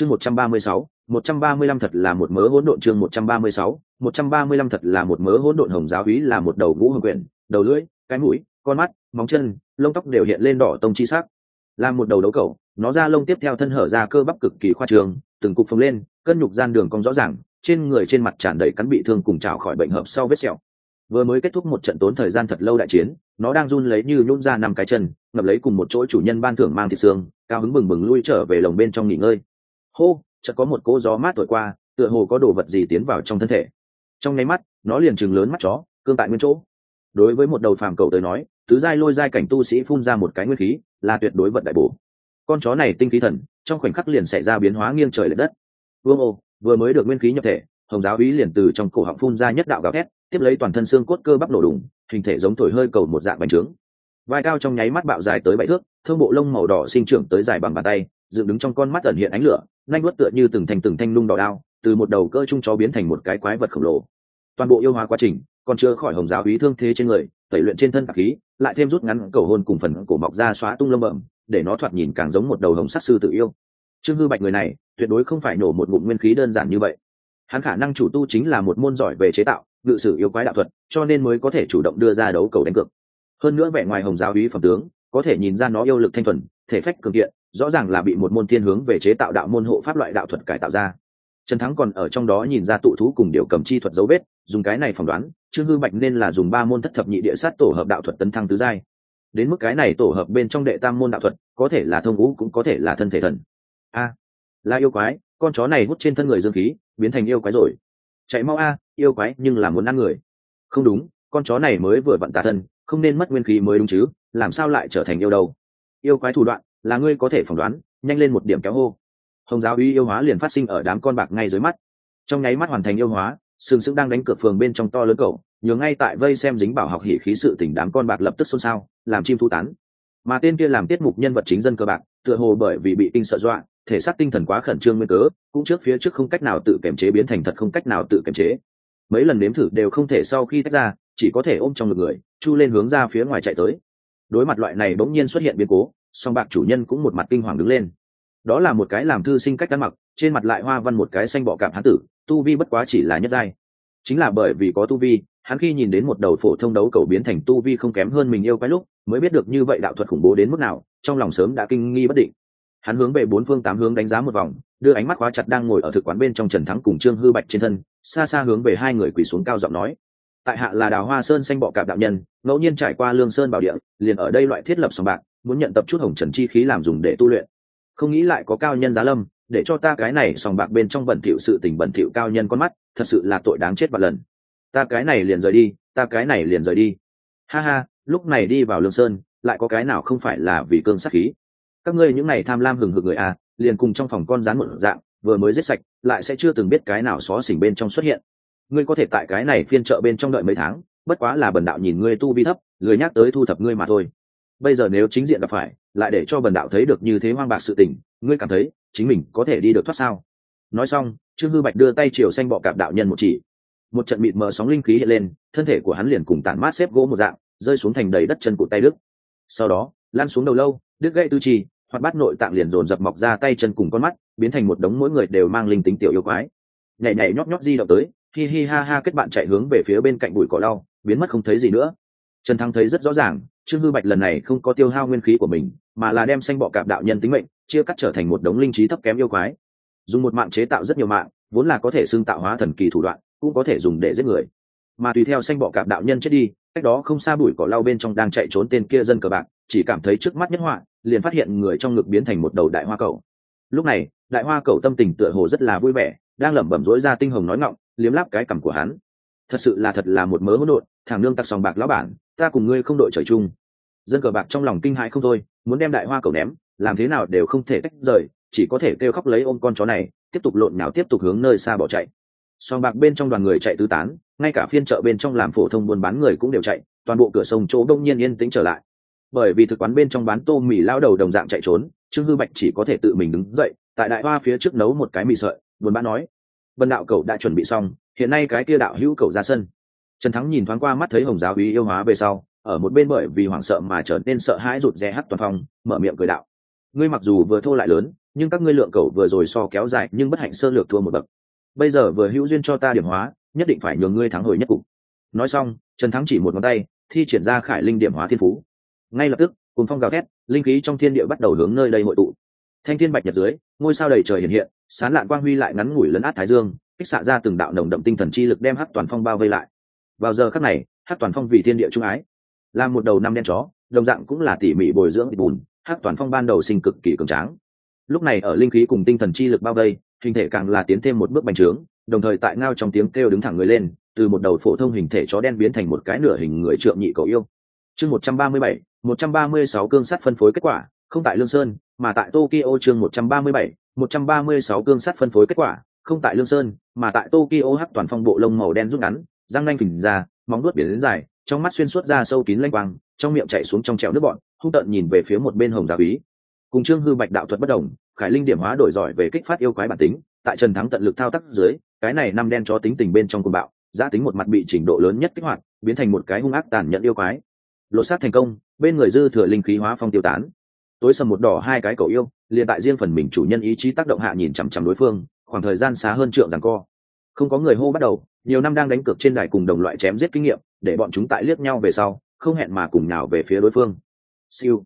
chương một trăm ba mươi sáu, một trăm ba mươi lăm thật là một mớ hỗn độn chương một trăm ba mươi sáu, một trăm ba mươi lăm thật là một mớ hỗn độn hồng giáo úy là một đầu vũ hồng quyển, đầu lưỡi, cái mũi, con mắt, móng chân, lông tóc đều hiện lên đỏ tông chi sắc. Là một đầu đấu cầu, nó ra lông tiếp theo thân hở ra cơ bắp cực kỳ khoa trường, từng cục phồng lên, cân nhục gian đường cong rõ ràng, trên người trên mặt tràn đầy cắn bị thương cùng trào khỏi bệnh hợp sau vết sẹo. Vừa mới kết thúc một trận tốn thời gian thật lâu đại chiến, nó đang run lấy như nhún ra năm cái chân, ngập lấy cùng một chỗ chủ nhân ban thưởng mang thịt xương, cao hứng bừng bừng lui trở về lồng bên trong nghỉ ngơi hô, chợt có một cỗ gió mát thổi qua, tựa hồ có đồ vật gì tiến vào trong thân thể. Trong nháy mắt, nó liền chừng lớn mắt chó, cương tại nguyên chỗ. Đối với một đầu phàm cầu tới nói, tứ giai lôi giai cảnh tu sĩ phun ra một cái nguyên khí, là tuyệt đối vận đại bổ. Con chó này tinh khí thần, trong khoảnh khắc liền xảy ra biến hóa nghiêng trời l ệ đất. Vương ô, vừa mới được nguyên khí nhập thể, hồng giáo ý liền từ trong cổ họng phun ra nhất đạo gào thét, tiếp lấy toàn thân xương cốt cơ bắp nổ đùng, hình thể giống thổi hơi cầu một dạng bánh trướng. Vai cao trong nháy mắt bạo dài tới bãi thước, thương bộ lông màu đỏ sinh trưởng tới dài bằng bàn tay, dựng đứng trong con mắt ẩn hiện ánh lửa nanh nuốt tựa như từng thành từng thanh nung đỏ đao, từ một đầu cơ trung chó biến thành một cái quái vật khổng lồ. Toàn bộ yêu hóa quá trình, còn chưa khỏi hồng giáo ý thương thế trên người, tẩy luyện trên thân tạp khí, lại thêm rút ngắn cầu hôn cùng phần cổ mọc ra xóa tung lâm bẩm, để nó thoạt nhìn càng giống một đầu hồng sắc sư tự yêu. Trương hư bạch người này, tuyệt đối không phải nổ một ngụm nguyên khí đơn giản như vậy. Hắn khả năng chủ tu chính là một môn giỏi về chế tạo, ngự sử yêu quái đạo thuật, cho nên mới có thể chủ động đưa ra đấu cầu đánh cược. Hơn nữa vẻ ngoài hồng giáo ý phẩm tướng, có thể nhìn ra nó yêu lực thanh thuần, thể phách cường kiện rõ ràng là bị một môn thiên hướng về chế tạo đạo môn hộ pháp loại đạo thuật cải tạo ra. Trần thắng còn ở trong đó nhìn ra tụ thú cùng điều cầm chi thuật dấu vết, dùng cái này phỏng đoán, trương hư bạch nên là dùng ba môn thất thập nhị địa sát tổ hợp đạo thuật tấn thăng tứ giai. Đến mức cái này tổ hợp bên trong đệ tam môn đạo thuật, có thể là thông ngũ cũng có thể là thân thể thần. A, là yêu quái, con chó này hút trên thân người dương khí, biến thành yêu quái rồi. Chạy mau a, yêu quái, nhưng là muốn ăn người. Không đúng, con chó này mới vừa vặn tà thân, không nên mất nguyên khí mới đúng chứ, làm sao lại trở thành yêu đâu? Yêu quái thủ đoạn là ngươi có thể phỏng đoán, nhanh lên một điểm kéo hô. Hồng giáo uy yêu hóa liền phát sinh ở đám con bạc ngay dưới mắt. Trong nháy mắt hoàn thành yêu hóa sừng sững đang đánh cược phường bên trong to lớn cầu nhường ngay tại vây xem dính bảo học hỉ khí sự tình đám con bạc lập tức xôn xao, làm chim thu tán. Mà tên kia làm tiết mục nhân vật chính dân cơ bạc, tựa hồ bởi vì bị kinh sợ dọa, thể xác tinh thần quá khẩn trương nguyên cớ, cũng trước phía trước không cách nào tự kiểm chế biến thành thật không cách nào tự kiểm chế. Mấy lần nếm thử đều không thể sau khi tách ra, chỉ có thể ôm trong ngực người, chu lên hướng ra phía ngoài chạy tới. Đối mặt loại này bỗng nhiên xuất hiện biến cố song bạc chủ nhân cũng một mặt kinh hoàng đứng lên. Đó là một cái làm thư sinh cách ăn mặc, trên mặt lại hoa văn một cái xanh bọ cảm hán tử, tu vi bất quá chỉ là nhất giai. Chính là bởi vì có tu vi, hắn khi nhìn đến một đầu phổ thông đấu cầu biến thành tu vi không kém hơn mình yêu cái lúc, mới biết được như vậy đạo thuật khủng bố đến mức nào, trong lòng sớm đã kinh nghi bất định. Hắn hướng về bốn phương tám hướng đánh giá một vòng, đưa ánh mắt khóa chặt đang ngồi ở thực quán bên trong trần thắng cùng trương hư bạch trên thân, xa xa hướng về hai người quỳ xuống cao giọng nói. Tại hạ là đào hoa sơn xanh bọ cạp đạo nhân, ngẫu nhiên trải qua lương sơn bảo địa, liền ở đây loại thiết lập sòng bạc muốn nhận tập chút hồng trần chi khí làm dùng để tu luyện. Không nghĩ lại có cao nhân giá lâm, để cho ta cái này sòng bạc bên trong bẩn thỉu sự tình bẩn thỉu cao nhân con mắt, thật sự là tội đáng chết vạn lần. Ta cái này liền rời đi, ta cái này liền rời đi. Ha ha, lúc này đi vào lương sơn, lại có cái nào không phải là vì cơn sát khí? Các ngươi những này tham lam hừng hực người à liền cùng trong phòng con rán một dạng, vừa mới giết sạch, lại sẽ chưa từng biết cái nào xó xỉnh bên trong xuất hiện. Ngươi có thể tại cái này phiên chợ bên trong đợi mấy tháng, bất quá là bần đạo nhìn ngươi tu vi thấp, lười nhắc tới thu thập ngươi mà thôi bây giờ nếu chính diện gặp phải, lại để cho bần đạo thấy được như thế hoang bạc sự tình, ngươi cảm thấy chính mình có thể đi được thoát sao? Nói xong, trương hư bạch đưa tay chiều xanh bọ cạp đạo nhân một chỉ. Một trận mịt mờ sóng linh khí hiện lên, thân thể của hắn liền cùng tản mát xếp gỗ một dạng, rơi xuống thành đầy đất chân của tay đức. Sau đó lan xuống đầu lâu đứt gãy tư trì hoặc bắt nội tạng liền dồn dập mọc ra tay chân cùng con mắt, biến thành một đống mỗi người đều mang linh tính tiểu yêu quái. Nhảy nhảy nhót nhót di động tới, hi hi ha ha kết bạn chạy hướng về phía bên cạnh bụi cỏ lau, biến mất không thấy gì nữa. Trần thắng thấy rất rõ ràng trương hư bạch lần này không có tiêu hao nguyên khí của mình, mà là đem xanh bọ cạp đạo nhân tính mệnh, chia cắt trở thành một đống linh trí thấp kém yêu quái. Dùng một mạng chế tạo rất nhiều mạng, vốn là có thể xưng tạo hóa thần kỳ thủ đoạn, cũng có thể dùng để giết người. Mà tùy theo xanh bọ cạp đạo nhân chết đi, cách đó không xa bụi cỏ lau bên trong đang chạy trốn tên kia dân cờ bạc, chỉ cảm thấy trước mắt nhất họa, liền phát hiện người trong ngực biến thành một đầu đại hoa cầu lúc này, đại hoa cầu tâm tình tựa hồ rất là vui vẻ, đang lẩm bẩm rỗi ra tinh hồng nói ngọng, liếm láp cái cằm của hắn. Thật sự là thật là một mớ hỗn độn thằng lương tặc sòng bạc lão bản, ta cùng ngươi không đội trời chung. Dân cờ bạc trong lòng kinh hãi không thôi, muốn đem đại hoa cầu ném, làm thế nào đều không thể tách rời, chỉ có thể kêu khóc lấy ôm con chó này, tiếp tục lộn nhào tiếp tục hướng nơi xa bỏ chạy. Sòng bạc bên trong đoàn người chạy tứ tán, ngay cả phiên chợ bên trong làm phổ thông buôn bán người cũng đều chạy, toàn bộ cửa sông chỗ đông nhiên yên tĩnh trở lại. Bởi vì thực quán bên trong bán tô mì lao đầu đồng dạng chạy trốn, trương hư bạch chỉ có thể tự mình đứng dậy, tại đại hoa phía trước nấu một cái mì sợi, buồn bã nói vân đạo cậu đã chuẩn bị xong, hiện nay cái kia đạo hữu cậu ra sân trần thắng nhìn thoáng qua mắt thấy hồng giáo Uy yêu hóa về sau, ở một bên bởi vì hoảng sợ mà trở nên sợ hãi rụt rè hắt toàn phòng mở miệng cười đạo. Ngươi mặc dù vừa thô lại lớn, nhưng các ngươi lượng cầu vừa rồi so kéo dài, nhưng bất hạnh sơ lược thua một bậc. Bây giờ vừa hữu duyên cho ta điểm hóa, nhất định phải nhường ngươi thắng hồi nhất cục. Nói xong, trần thắng chỉ một ngón tay, thi triển ra khải linh điểm hóa thiên phú. Ngay lập tức cùng phong gào thét, linh khí trong thiên địa bắt đầu hướng nơi đây hội tụ. Thanh thiên bạch nhật dưới, ngôi sao đầy trời hiện hiện, sán lạn quang huy lại ngắn ngủi lấn át thái dương, kích xạ ra từng đạo nồng đậm tinh thần chi lực đem hát toàn phong bao vây lại vào giờ khắc này, hát toàn phong vì thiên địa trung ái. Là một đầu năm đen chó, đồng dạng cũng là tỉ mỉ bồi dưỡng bùn, hát toàn phong ban đầu sinh cực kỳ cường tráng. Lúc này ở linh khí cùng tinh thần chi lực bao vây, hình thể càng là tiến thêm một bước bành trướng, đồng thời tại ngao trong tiếng kêu đứng thẳng người lên, từ một đầu phổ thông hình thể chó đen biến thành một cái nửa hình người trượng nhị cầu yêu. Chương một trăm ba mươi bảy, một trăm ba mươi sáu cương sắt phân phối kết quả, không tại lương sơn, mà tại tokyo chương một trăm ba mươi bảy, một trăm ba mươi sáu cương sắt phân phối kết quả, không tại lương sơn, mà tại tokyo hắc toàn phong bộ lông màu đen rút ngắn răng nanh phình ra, móng nuốt biển đến dài, trong mắt xuyên suốt ra sâu kín lanh quang, trong miệng chạy xuống trong trèo nước bọn hung tợn nhìn về phía một bên hồng giáo úy. Cùng trương hư bạch đạo thuật bất đồng, khải linh điểm hóa đổi giỏi về kích phát yêu quái bản tính, tại trần thắng tận lực thao tác dưới, cái này năm đen cho tính tình bên trong côn bạo, giá tính một mặt bị trình độ lớn nhất kích hoạt, biến thành một cái hung ác tàn nhẫn yêu quái. Lột xác thành công, bên người dư thừa linh khí hóa phong tiêu tán. Tối sầm một đỏ hai cái cậu yêu, liền tại riêng phần mình chủ nhân ý chí tác động hạ nhìn chằm chằm đối phương, khoảng thời gian xá hơn trượng rằng co không có người hô bắt đầu, nhiều năm đang đánh cược trên đài cùng đồng loại chém giết kinh nghiệm, để bọn chúng tại liếc nhau về sau, không hẹn mà cùng nào về phía đối phương. Siêu.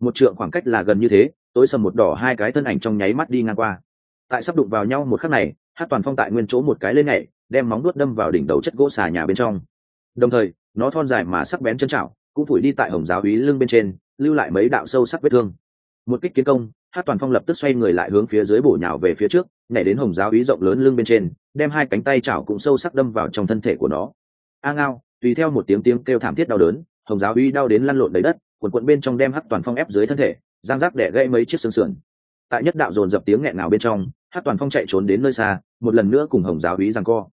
Một trượng khoảng cách là gần như thế, tối sầm một đỏ hai cái thân ảnh trong nháy mắt đi ngang qua. Tại sắp đụng vào nhau một khắc này, hát toàn phong tại nguyên chỗ một cái lên nhảy, đem móng nuốt đâm vào đỉnh đầu chất gỗ xà nhà bên trong. Đồng thời, nó thon dài mà sắc bén chân chảo cũng phủi đi tại hồng giáo úy lưng bên trên, lưu lại mấy đạo sâu sắc vết thương. Một kích kiến công hát toàn phong lập tức xoay người lại hướng phía dưới bổ nhào về phía trước, nhảy đến hồng giáo ý rộng lớn lưng bên trên, đem hai cánh tay chảo cũng sâu sắc đâm vào trong thân thể của nó. A ngao, tùy theo một tiếng tiếng kêu thảm thiết đau đớn, hồng giáo uy đau đến lăn lộn đầy đất quần quận bên trong đem hát toàn phong ép dưới thân thể giang giác để gây mấy chiếc xương sườn. Tại nhất đạo dồn dập tiếng nghẹn nào bên trong, hát toàn phong chạy trốn đến nơi xa, một lần nữa cùng hồng giáo uy rằng co.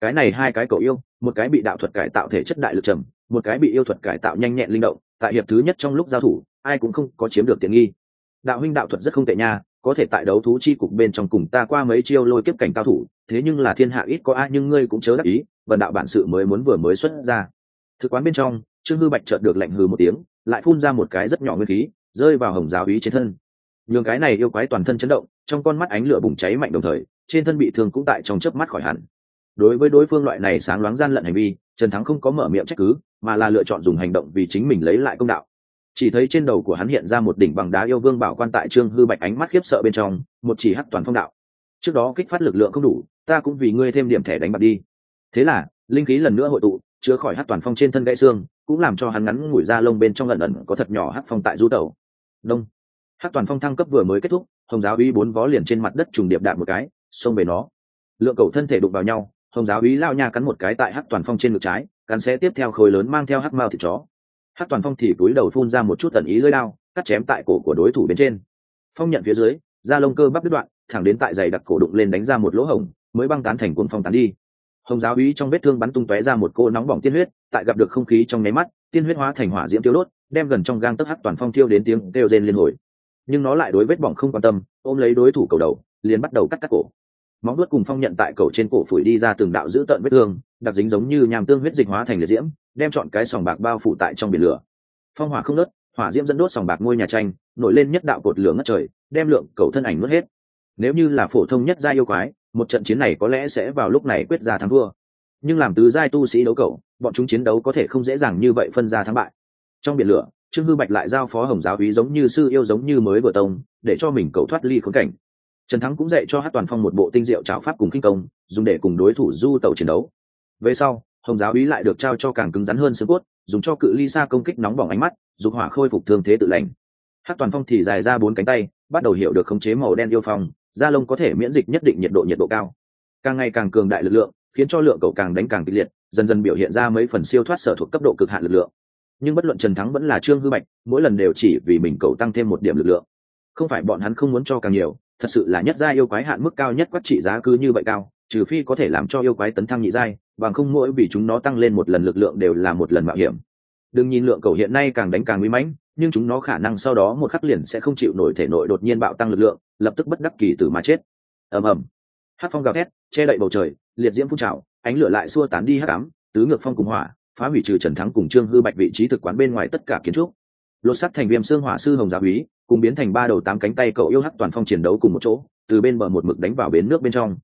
Cái này hai cái cậu yêu, một cái bị đạo thuật cải tạo thể chất đại lực trầm, một cái bị yêu thuật cải tạo nhanh nhẹn linh động, tại hiệp thứ nhất trong lúc giao thủ, ai cũng không có chiếm được tiện nghi đạo huynh đạo thuật rất không tệ nha, có thể tại đấu thú chi cục bên trong cùng ta qua mấy chiêu lôi kiếp cảnh cao thủ, thế nhưng là thiên hạ ít có ai nhưng ngươi cũng chớ đắc ý, vần đạo bản sự mới muốn vừa mới xuất ra. Thực quán bên trong, trương hư bạch chợt được lệnh hừ một tiếng, lại phun ra một cái rất nhỏ nguyên khí, rơi vào hồng giáo ý trên thân. Nhường cái này yêu quái toàn thân chấn động, trong con mắt ánh lửa bùng cháy mạnh đồng thời, trên thân bị thương cũng tại trong chớp mắt khỏi hẳn. Đối với đối phương loại này sáng loáng gian lận hành vi, trần thắng không có mở miệng trách cứ, mà là lựa chọn dùng hành động vì chính mình lấy lại công đạo chỉ thấy trên đầu của hắn hiện ra một đỉnh bằng đá yêu vương bảo quan tại trương hư bạch ánh mắt khiếp sợ bên trong, một chỉ hắt toàn phong đạo. Trước đó kích phát lực lượng không đủ, ta cũng vì ngươi thêm điểm thẻ đánh bạc đi. Thế là, linh khí lần nữa hội tụ, chứa khỏi hắt toàn phong trên thân gãy xương, cũng làm cho hắn ngắn ngủi ra lông bên trong lần ẩn có thật nhỏ hắt phong tại du tẩu. Đông. Hát toàn phong thăng cấp vừa mới kết thúc, hồng giáo uy bốn vó liền trên mặt đất trùng điệp đạp một cái, xông về nó. Lượng cầu thân thể đụng vào nhau, hồng giáo uy lao nha cắn một cái tại hát toàn phong trên ngực trái, cắn sẽ tiếp theo khối lớn mang theo hát mao thịt chó hát toàn phong thì túi đầu phun ra một chút tần ý lưỡi lao cắt chém tại cổ của đối thủ bên trên. Phong nhận phía dưới, da lông cơ bắp đứt đoạn, thẳng đến tại giày đặc cổ đụng lên đánh ra một lỗ hổng, mới băng tán thành cuồng phong tán đi. Hồng giáo úy trong vết thương bắn tung tóe ra một cô nóng bỏng tiên huyết, tại gặp được không khí trong nháy mắt, tiên huyết hóa thành hỏa diễm tiêu đốt, đem gần trong gang tấc hát toàn phong thiêu đến tiếng kêu rên liên hồi. Nhưng nó lại đối vết bỏng không quan tâm, ôm lấy đối thủ cầu đầu, liền bắt đầu cắt cắt cổ. Móng đuốt cùng phong nhận tại cầu trên cổ phủi đi ra từng đạo giữ tận vết thương, đặc dính giống như nhàm tương huyết dịch hóa thành liệt diễm đem chọn cái sòng bạc bao phủ tại trong biển lửa. Phong hỏa không nớt hỏa diễm dẫn đốt sòng bạc ngôi nhà tranh, nổi lên nhất đạo cột lửa ngất trời, đem lượng cầu thân ảnh nuốt hết. Nếu như là phổ thông nhất gia yêu quái, một trận chiến này có lẽ sẽ vào lúc này quyết ra thắng thua. Nhưng làm tứ giai tu sĩ đấu cầu bọn chúng chiến đấu có thể không dễ dàng như vậy phân ra thắng bại. Trong biển lửa, trương hư bạch lại giao phó hồng giáo úy giống như sư yêu giống như mới vừa tông, để cho mình cầu thoát ly khốn cảnh. Trần thắng cũng dạy cho hát toàn phong một bộ tinh diệu trào pháp cùng kinh công, dùng để cùng đối thủ du tàu chiến đấu. Về sau hồng giáo ý lại được trao cho càng cứng rắn hơn xương cốt, dùng cho cự ly xa công kích nóng bỏng ánh mắt, dục hỏa khôi phục thương thế tự lành. Hát toàn phong thì dài ra bốn cánh tay, bắt đầu hiểu được khống chế màu đen yêu phong, da lông có thể miễn dịch nhất định nhiệt độ nhiệt độ cao. Càng ngày càng cường đại lực lượng, khiến cho lượng cầu càng đánh càng kịch liệt, dần dần biểu hiện ra mấy phần siêu thoát sở thuộc cấp độ cực hạn lực lượng. Nhưng bất luận trần thắng vẫn là trương hư bạch, mỗi lần đều chỉ vì mình cầu tăng thêm một điểm lực lượng. Không phải bọn hắn không muốn cho càng nhiều, thật sự là nhất gia yêu quái hạn mức cao nhất quát trị giá cứ như vậy cao, trừ phi có thể làm cho yêu quái tấn thăng nhị giai bằng không mỗi vì chúng nó tăng lên một lần lực lượng đều là một lần mạo hiểm. Đừng nhìn lượng cầu hiện nay càng đánh càng nguy mãnh, nhưng chúng nó khả năng sau đó một khắc liền sẽ không chịu nổi thể nội đột nhiên bạo tăng lực lượng, lập tức bất đắc kỳ tử mà chết. Ầm ầm. Hát phong gào thét, che đậy bầu trời, liệt diễm phun trào, ánh lửa lại xua tán đi hát cám, tứ ngược phong cùng hỏa, phá hủy trừ trần thắng cùng trương hư bạch vị trí thực quán bên ngoài tất cả kiến trúc. Lột sắt thành viêm xương hỏa sư hồng gia úy, cùng biến thành ba đầu tám cánh tay cậu yêu hắc toàn phong chiến đấu cùng một chỗ, từ bên bờ một mực đánh vào bến nước bên trong.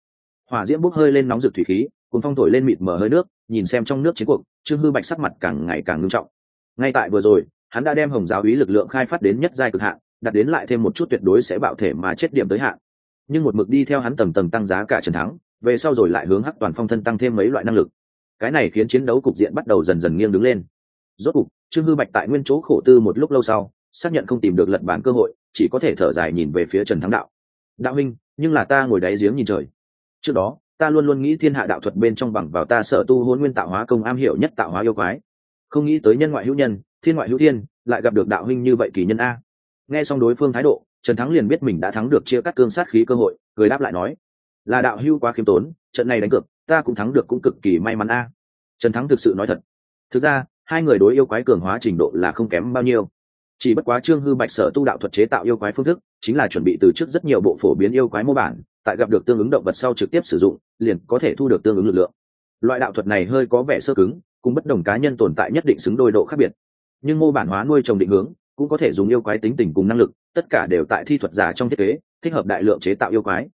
Hỏa diễm bốc hơi lên nóng rực thủy khí cùng phong thổi lên mịt mờ hơi nước nhìn xem trong nước chiến cuộc trương hư bạch sắc mặt càng ngày càng nghiêm trọng. Ngay tại vừa rồi hắn đã đem hồng giáo ý lực lượng khai phát đến nhất giai cực hạn đặt đến lại thêm một chút tuyệt đối sẽ bạo thể mà chết điểm tới hạn. Nhưng một mực đi theo hắn tầng tầng tăng giá cả trần thắng về sau rồi lại hướng hắc toàn phong thân tăng thêm mấy loại năng lực. Cái này khiến chiến đấu cục diện bắt đầu dần dần nghiêng đứng lên. Rốt cục trương hư bạch tại nguyên chỗ khổ tư một lúc lâu sau xác nhận không tìm được lật bản cơ hội chỉ có thể thở dài nhìn về phía trần thắng đạo. Đạo minh, nhưng là ta ngồi đáy giếng nhìn trời. Trước đó ta luôn luôn nghĩ thiên hạ đạo thuật bên trong bằng vào ta sở tu hôn nguyên tạo hóa công am hiểu nhất tạo hóa yêu quái. Không nghĩ tới nhân ngoại hữu nhân, thiên ngoại hữu thiên, lại gặp được đạo huynh như vậy kỳ nhân a. Nghe xong đối phương thái độ, trần thắng liền biết mình đã thắng được chia cắt cương sát khí cơ hội, cười đáp lại nói, là đạo hưu quá khiêm tốn, trận này đánh cược, ta cũng thắng được cũng cực kỳ may mắn a. Trần thắng thực sự nói thật. Thực ra, hai người đối yêu quái cường hóa trình độ là không kém bao nhiêu chỉ bất quá trương hư bạch sở tu đạo thuật chế tạo yêu quái phương thức, chính là chuẩn bị từ trước rất nhiều bộ phổ biến yêu quái mô bản, tại gặp được tương ứng động vật sau trực tiếp sử dụng, liền có thể thu được tương ứng lực lượng. Loại đạo thuật này hơi có vẻ sơ cứng, cùng bất đồng cá nhân tồn tại nhất định xứng đôi độ khác biệt. Nhưng mô bản hóa nuôi trồng định hướng, cũng có thể dùng yêu quái tính tình cùng năng lực, tất cả đều tại thi thuật giả trong thiết kế, thích hợp đại lượng chế tạo yêu quái.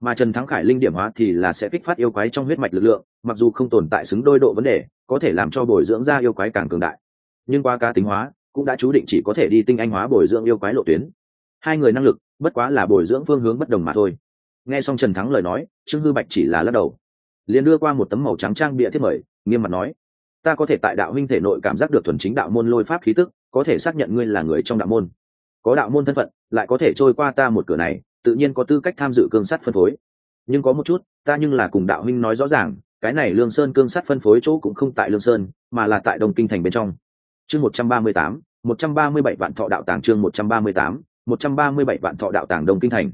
Mà trần thắng khải linh điểm hóa thì là sẽ kích phát yêu quái trong huyết mạch lực lượng, mặc dù không tồn tại xứng đôi độ vấn đề, có thể làm cho bồi dưỡng ra yêu quái càng cường đại. Nhưng qua cá tính hóa cũng đã chú định chỉ có thể đi tinh anh hóa bồi dưỡng yêu quái lộ tuyến. Hai người năng lực, bất quá là bồi dưỡng phương hướng bất đồng mà thôi. Nghe xong trần thắng lời nói, trương hư bạch chỉ là lắc đầu. Liền đưa qua một tấm màu trắng trang bịa thiết mời, nghiêm mặt nói, ta có thể tại đạo huynh thể nội cảm giác được thuần chính đạo môn lôi pháp khí tức, có thể xác nhận ngươi là người trong đạo môn. Có đạo môn thân phận, lại có thể trôi qua ta một cửa này, tự nhiên có tư cách tham dự cương sắt phân phối. Nhưng có một chút, ta nhưng là cùng đạo huynh nói rõ ràng, cái này lương sơn cương sắt phân phối chỗ cũng không tại lương sơn, mà là tại đông kinh thành bên trong chương một trăm ba mươi tám, một trăm ba mươi bảy vạn thọ đạo tàng chương một trăm ba mươi tám, một trăm ba mươi bảy vạn thọ đạo tàng đông kinh thành.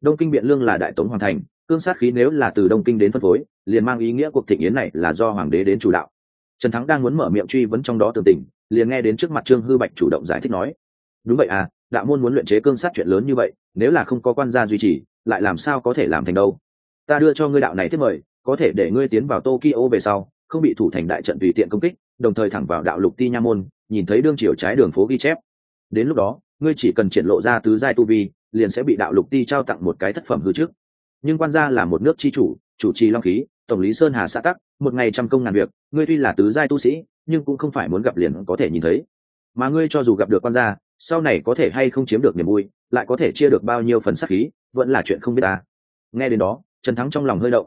Đông kinh biện lương là đại tống hoàng thành, cương sát khí nếu là từ đông kinh đến phân phối, liền mang ý nghĩa cuộc thịnh yến này là do hoàng đế đến chủ đạo. Trần thắng đang muốn mở miệng truy vấn trong đó tường tình, liền nghe đến trước mặt trương hư bạch chủ động giải thích nói, đúng vậy à đạo môn muốn luyện chế cương sát chuyện lớn như vậy, nếu là không có quan gia duy trì, lại làm sao có thể làm thành đâu? Ta đưa cho ngươi đạo này thiết mời, có thể để ngươi tiến vào tokyo về sau, không bị thủ thành đại trận tùy tiện công kích đồng thời thẳng vào đạo lục ti nha môn, nhìn thấy đương triều trái đường phố ghi chép. Đến lúc đó, ngươi chỉ cần triển lộ ra tứ giai tu vi, liền sẽ bị đạo lục ti trao tặng một cái thất phẩm hư trước. Nhưng quan gia là một nước chi chủ chủ trì long khí, tổng lý sơn hà xã tắc, một ngày trăm công ngàn việc, ngươi tuy là tứ giai tu sĩ, nhưng cũng không phải muốn gặp liền có thể nhìn thấy. Mà ngươi cho dù gặp được quan gia, sau này có thể hay không chiếm được niềm vui, lại có thể chia được bao nhiêu phần sắc khí, vẫn là chuyện không biết ta. Nghe đến đó, trần thắng trong lòng hơi động.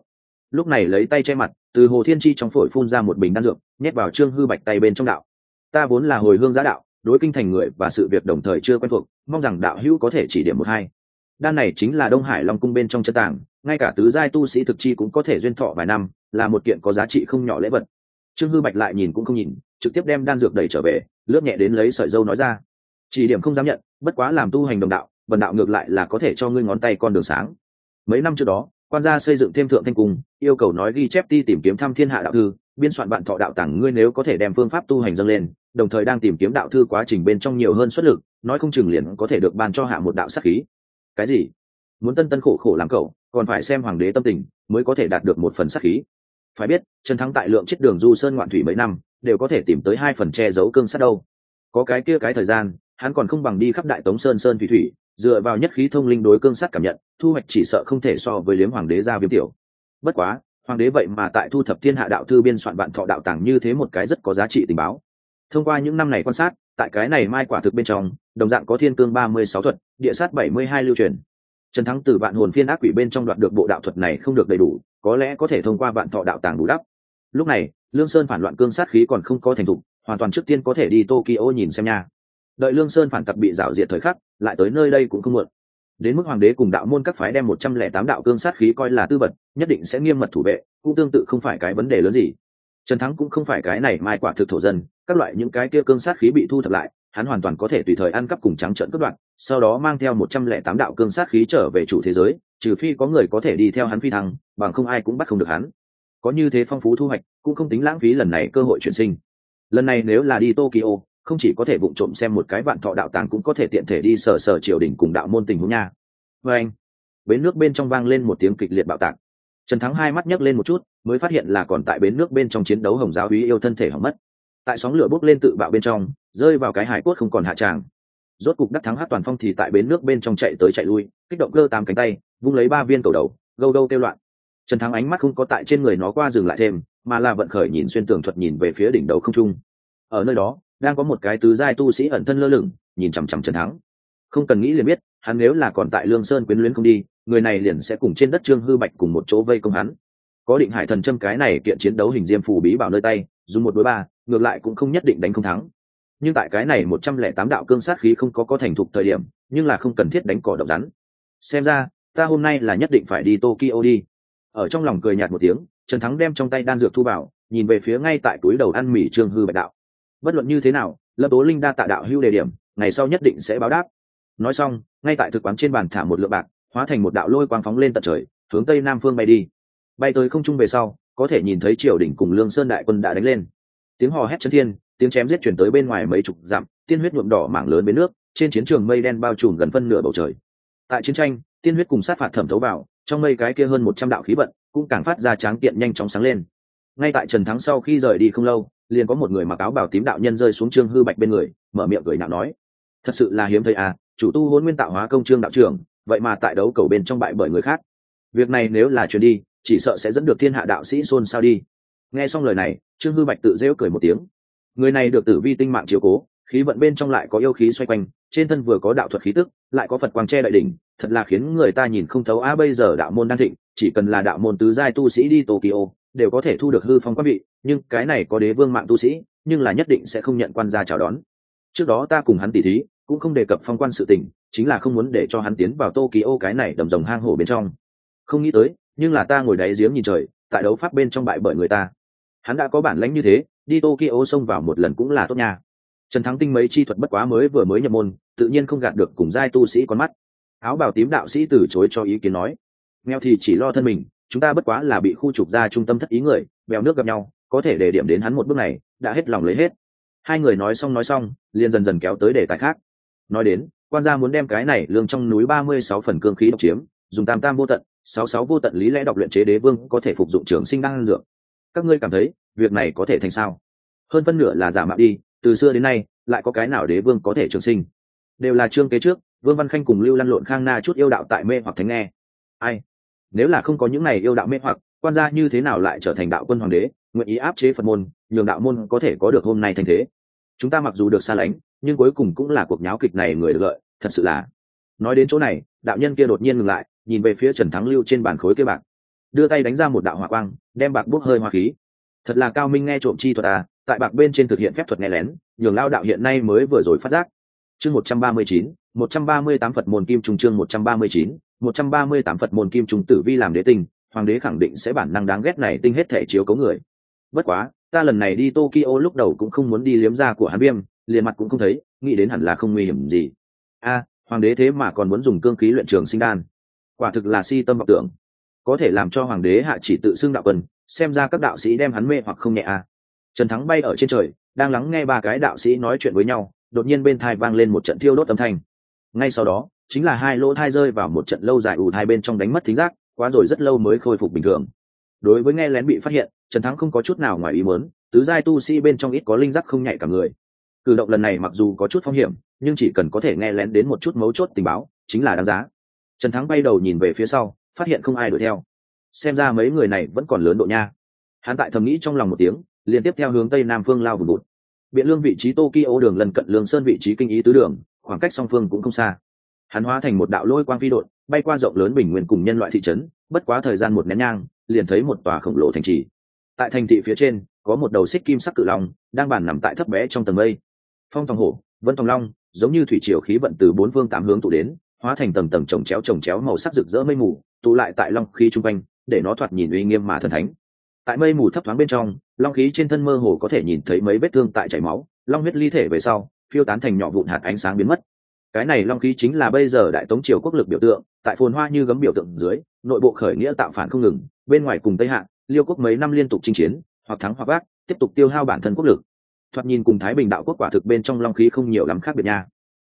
Lúc này lấy tay che mặt từ hồ thiên chi trong phổi phun ra một bình đan dược, nhét vào trương hư bạch tay bên trong đạo. Ta vốn là hồi hương giã đạo, đối kinh thành người và sự việc đồng thời chưa quen thuộc, mong rằng đạo hữu có thể chỉ điểm một hai. Đan này chính là đông hải long cung bên trong chân tàng, ngay cả tứ giai tu sĩ thực chi cũng có thể duyên thọ vài năm, là một kiện có giá trị không nhỏ lễ vật. Trương hư bạch lại nhìn cũng không nhìn, trực tiếp đem đan dược đẩy trở về, lướt nhẹ đến lấy sợi dâu nói ra. Chỉ điểm không dám nhận, bất quá làm tu hành đồng đạo vần đạo ngược lại là có thể cho ngươi ngón tay con đường sáng. Mấy năm trước đó quan gia xây dựng thêm thượng thanh cung, yêu cầu nói ghi chép ti tìm kiếm thăm thiên hạ đạo thư, biên soạn bạn thọ đạo tàng ngươi nếu có thể đem phương pháp tu hành dâng lên, đồng thời đang tìm kiếm đạo thư quá trình bên trong nhiều hơn xuất lực, nói không chừng liền có thể được ban cho hạ một đạo sắc khí. Cái gì? Muốn tân tân khổ khổ làm cậu, còn phải xem hoàng đế tâm tình, mới có thể đạt được một phần sắc khí. Phải biết, trần thắng tại lượng chiếc đường du sơn ngoạn thủy mấy năm, đều có thể tìm tới hai phần che giấu cương sát đâu. Có cái kia cái thời gian, hắn còn không bằng đi khắp đại tống sơn sơn thủy thủy dựa vào nhất khí thông linh đối cương sát cảm nhận, thu hoạch chỉ sợ không thể so với liếm hoàng đế ra viêm tiểu. Bất quá, hoàng đế vậy mà tại thu thập thiên hạ đạo thư biên soạn vạn thọ đạo tàng như thế một cái rất có giá trị tình báo. Thông qua những năm này quan sát, tại cái này mai quả thực bên trong, đồng dạng có thiên cương ba mươi sáu thuật, địa sát bảy mươi hai lưu truyền. Trần thắng từ vạn hồn phiên ác quỷ bên trong đoạt được bộ đạo thuật này không được đầy đủ, có lẽ có thể thông qua vạn thọ đạo tàng đủ đắp. Lúc này, lương sơn phản loạn cương sát khí còn không có thành thục, hoàn toàn trước tiên có thể đi tokyo nhìn xem nha đợi lương sơn phản tặc bị rảo diệt thời khắc, lại tới nơi đây cũng không muộn. Đến mức hoàng đế cùng đạo môn các phái đem một trăm lẻ tám đạo cương sát khí coi là tư vật, nhất định sẽ nghiêm mật thủ vệ, cũng tương tự không phải cái vấn đề lớn gì. Trần thắng cũng không phải cái này mai quả thực thổ dân, các loại những cái kia cương sát khí bị thu thập lại, hắn hoàn toàn có thể tùy thời ăn cắp cùng trắng trợn cướp đoạn sau đó mang theo một trăm lẻ tám đạo cương sát khí trở về chủ thế giới, trừ phi có người có thể đi theo hắn phi thăng, bằng không ai cũng bắt không được hắn. Có như thế phong phú thu hoạch, cũng không tính lãng phí lần này cơ hội chuyển sinh. Lần này nếu là đi tokyo không chỉ có thể vụng trộm xem một cái vạn thọ đạo tàng cũng có thể tiện thể đi sở sở triều đình cùng đạo môn tình huống nha. Vê anh, bến nước bên trong vang lên một tiếng kịch liệt bạo tạc. Trần thắng hai mắt nhấc lên một chút, mới phát hiện là còn tại bến nước bên trong chiến đấu hồng giáo úy yêu thân thể hỏng mất. Tại sóng lửa bốc lên tự bạo bên trong, rơi vào cái hải cốt không còn hạ tràng. Rốt cục đắc thắng hát toàn phong thì tại bến nước bên trong chạy tới chạy lui, kích động cơ tám cánh tay, vung lấy ba viên cầu đầu, gâu gâu kêu loạn. Trần thắng ánh mắt không có tại trên người nó qua dừng lại thêm, mà là vận khởi nhìn xuyên tường thuật nhìn về phía đỉnh đầu không trung. Ở nơi đó đang có một cái tứ giai tu sĩ ẩn thân lơ lửng, nhìn chằm chằm trần thắng. Không cần nghĩ liền biết, hắn nếu là còn tại lương sơn quyến luyến không đi, người này liền sẽ cùng trên đất trương hư bạch cùng một chỗ vây công hắn. Có định hải thần châm cái này kiện chiến đấu hình diêm phù bí bảo nơi tay, dùng một đối ba, ngược lại cũng không nhất định đánh không thắng. Nhưng tại cái này một trăm lẻ tám đạo cương sát khí không có có thành thục thời điểm, nhưng là không cần thiết đánh cỏ độc rắn. Xem ra, ta hôm nay là nhất định phải đi tokyo đi. Ở trong lòng cười nhạt một tiếng, trần thắng đem trong tay đan dược thu vào, nhìn về phía ngay tại túi đầu ăn mì trương hư bạch đạo bất luận như thế nào, lâm tố linh đa tạ đạo hưu đề điểm, ngày sau nhất định sẽ báo đáp. Nói xong, ngay tại thực quán trên bàn thả một lượng bạc, hóa thành một đạo lôi quang phóng lên tận trời, hướng tây nam phương bay đi. Bay tới không trung về sau, có thể nhìn thấy triều đỉnh cùng lương sơn đại quân đã đánh lên. Tiếng hò hét chân thiên, tiếng chém giết chuyển tới bên ngoài mấy chục dặm, tiên huyết nhuộm đỏ mảng lớn bên nước, trên chiến trường mây đen bao trùm gần phân nửa bầu trời. Tại chiến tranh, tiên huyết cùng sát phạt thẩm thấu vào, trong mây cái kia hơn một trăm đạo khí vận cũng càng phát ra tráng kiện nhanh chóng sáng lên. Ngay tại trần thắng sau khi rời đi không lâu liền có một người mặc áo bào tím đạo nhân rơi xuống trương hư bạch bên người, mở miệng cười nạo nói, thật sự là hiếm thấy à chủ tu hôn nguyên tạo hóa công trương đạo trưởng, vậy mà tại đấu cầu bên trong bại bởi người khác. Việc này nếu là chuyến đi, chỉ sợ sẽ dẫn được thiên hạ đạo sĩ xôn xao đi. Nghe xong lời này, trương hư bạch tự rêu cười một tiếng. Người này được tử vi tinh mạng chiếu cố, khí vận bên trong lại có yêu khí xoay quanh, trên thân vừa có đạo thuật khí tức, lại có phật quang che đại đỉnh, thật là khiến người ta nhìn không thấu, a, bây giờ đạo môn đang thịnh, chỉ cần là đạo môn tứ giai tu sĩ đi tokyo đều có thể thu được hư phong quan vị, nhưng cái này có đế vương mạng tu sĩ, nhưng là nhất định sẽ không nhận quan gia chào đón. Trước đó ta cùng hắn tỉ thí, cũng không đề cập phong quan sự tình, chính là không muốn để cho hắn tiến vào tokyo cái này đầm rồng hang hổ bên trong. Không nghĩ tới, nhưng là ta ngồi đáy giếng nhìn trời, tại đấu pháp bên trong bại bởi người ta. Hắn đã có bản lãnh như thế, đi tokyo xông vào một lần cũng là tốt nha. Trần thắng tinh mấy chi thuật bất quá mới vừa mới nhập môn, tự nhiên không gạt được cùng giai tu sĩ con mắt. Áo bào tím đạo sĩ từ chối cho ý kiến nói. Nghèo thì chỉ lo thân mình chúng ta bất quá là bị khu trục ra trung tâm thất ý người, bèo nước gặp nhau, có thể để điểm đến hắn một bước này, đã hết lòng lấy hết. Hai người nói xong nói xong, liền dần dần kéo tới đề tài khác. Nói đến, quan gia muốn đem cái này lương trong núi ba mươi sáu phần cương khí độc chiếm, dùng tam tam vô tận, sáu sáu vô tận lý lẽ đọc luyện chế đế vương có thể phục dụng trường sinh đan dược. Các ngươi cảm thấy, việc này có thể thành sao? Hơn phân nửa là giả mạo đi, từ xưa đến nay, lại có cái nào đế vương có thể trường sinh? Đều là trương kế trước, vương văn khanh cùng lưu lăn lộn khang na chút yêu đạo tại mê hoặc thánh nghe. Ai? Nếu là không có những này yêu đạo mê hoặc, quan gia như thế nào lại trở thành đạo quân hoàng đế, nguyện ý áp chế phật môn, nhường đạo môn có thể có được hôm nay thành thế? Chúng ta mặc dù được xa lánh, nhưng cuối cùng cũng là cuộc nháo kịch này người được lợi, thật sự là. Nói đến chỗ này, đạo nhân kia đột nhiên ngừng lại, nhìn về phía trần thắng lưu trên bàn khối kia bạc. Đưa tay đánh ra một đạo hỏa quang, đem bạc bốc hơi hoa khí. Thật là cao minh nghe trộm chi thuật à tại bạc bên trên thực hiện phép thuật nghe lén, nhường lao đạo hiện nay mới vừa rồi phát giác. Chương một trăm ba mươi chín, một trăm ba mươi tám phật môn kim trung chương một trăm ba mươi chín một trăm ba mươi tám phật môn kim trùng tử vi làm đế tinh, hoàng đế khẳng định sẽ bản năng đáng ghét này tinh hết thể chiếu cấu người. Bất quá, ta lần này đi tokyo lúc đầu cũng không muốn đi liếm da của hắn viêm, liền mặt cũng không thấy, nghĩ đến hẳn là không nguy hiểm gì. A, hoàng đế thế mà còn muốn dùng cương khí luyện trường sinh đan. Quả thực là si tâm vọng tưởng. Có thể làm cho hoàng đế hạ chỉ tự xưng đạo quân, xem ra các đạo sĩ đem hắn mê hoặc không nhẹ a. Trần thắng bay ở trên trời, đang lắng nghe ba cái đạo sĩ nói chuyện với nhau, đột nhiên bên thai vang lên một trận thiêu đốt âm thanh. Ngay sau đó chính là hai lỗ thai rơi vào một trận lâu dài ù thai bên trong đánh mất thính giác, quá rồi rất lâu mới khôi phục bình thường. Đối với nghe lén bị phát hiện, trần thắng không có chút nào ngoài ý mớn tứ giai tu sĩ bên trong ít có linh giác không nhạy cả người. Cử động lần này mặc dù có chút phong hiểm, nhưng chỉ cần có thể nghe lén đến một chút mấu chốt tình báo, chính là đáng giá. Trần thắng bay đầu nhìn về phía sau, phát hiện không ai đuổi theo. Xem ra mấy người này vẫn còn lớn độ nha. Hắn tại thầm nghĩ trong lòng một tiếng liên tiếp theo hướng tây nam phương lao vùng bụt. Biện lương vị trí tokyo đường lần cận lương sơn vị trí kinh ý tứ đường, khoảng cách song phương cũng không xa hắn hóa thành một đạo lôi quang phi đội bay qua rộng lớn bình nguyên cùng nhân loại thị trấn, bất quá thời gian một nén nhang, liền thấy một tòa khổng lồ thành trì. Tại thành thị phía trên, có một đầu xích kim sắc cự long, đang bàn nằm tại thấp bé trong tầng mây. Phong tòng hổ, vân tòng long, giống như thủy triều khí vận từ bốn phương tám hướng tụ đến, hóa thành tầng tầng trồng chéo trồng chéo màu sắc rực rỡ mây mù, tụ lại tại long khí trung quanh, để nó thoạt nhìn uy nghiêm mà thần thánh. Tại mây mù thấp thoáng bên trong, long khí trên thân mơ hồ có thể nhìn thấy mấy vết thương tại chảy máu, long huyết ly thể về sau, phiêu tán thành nhỏ vụn hạt ánh sáng biến mất cái này long khí chính là bây giờ đại tống triều quốc lực biểu tượng, tại phồn hoa như gấm biểu tượng dưới, nội bộ khởi nghĩa tạo phản không ngừng, bên ngoài cùng tây hạ, liêu quốc mấy năm liên tục chinh chiến, hoặc thắng hoặc bác, tiếp tục tiêu hao bản thân quốc lực. Thoạt nhìn cùng thái bình đạo quốc quả thực bên trong long khí không nhiều lắm khác biệt nha.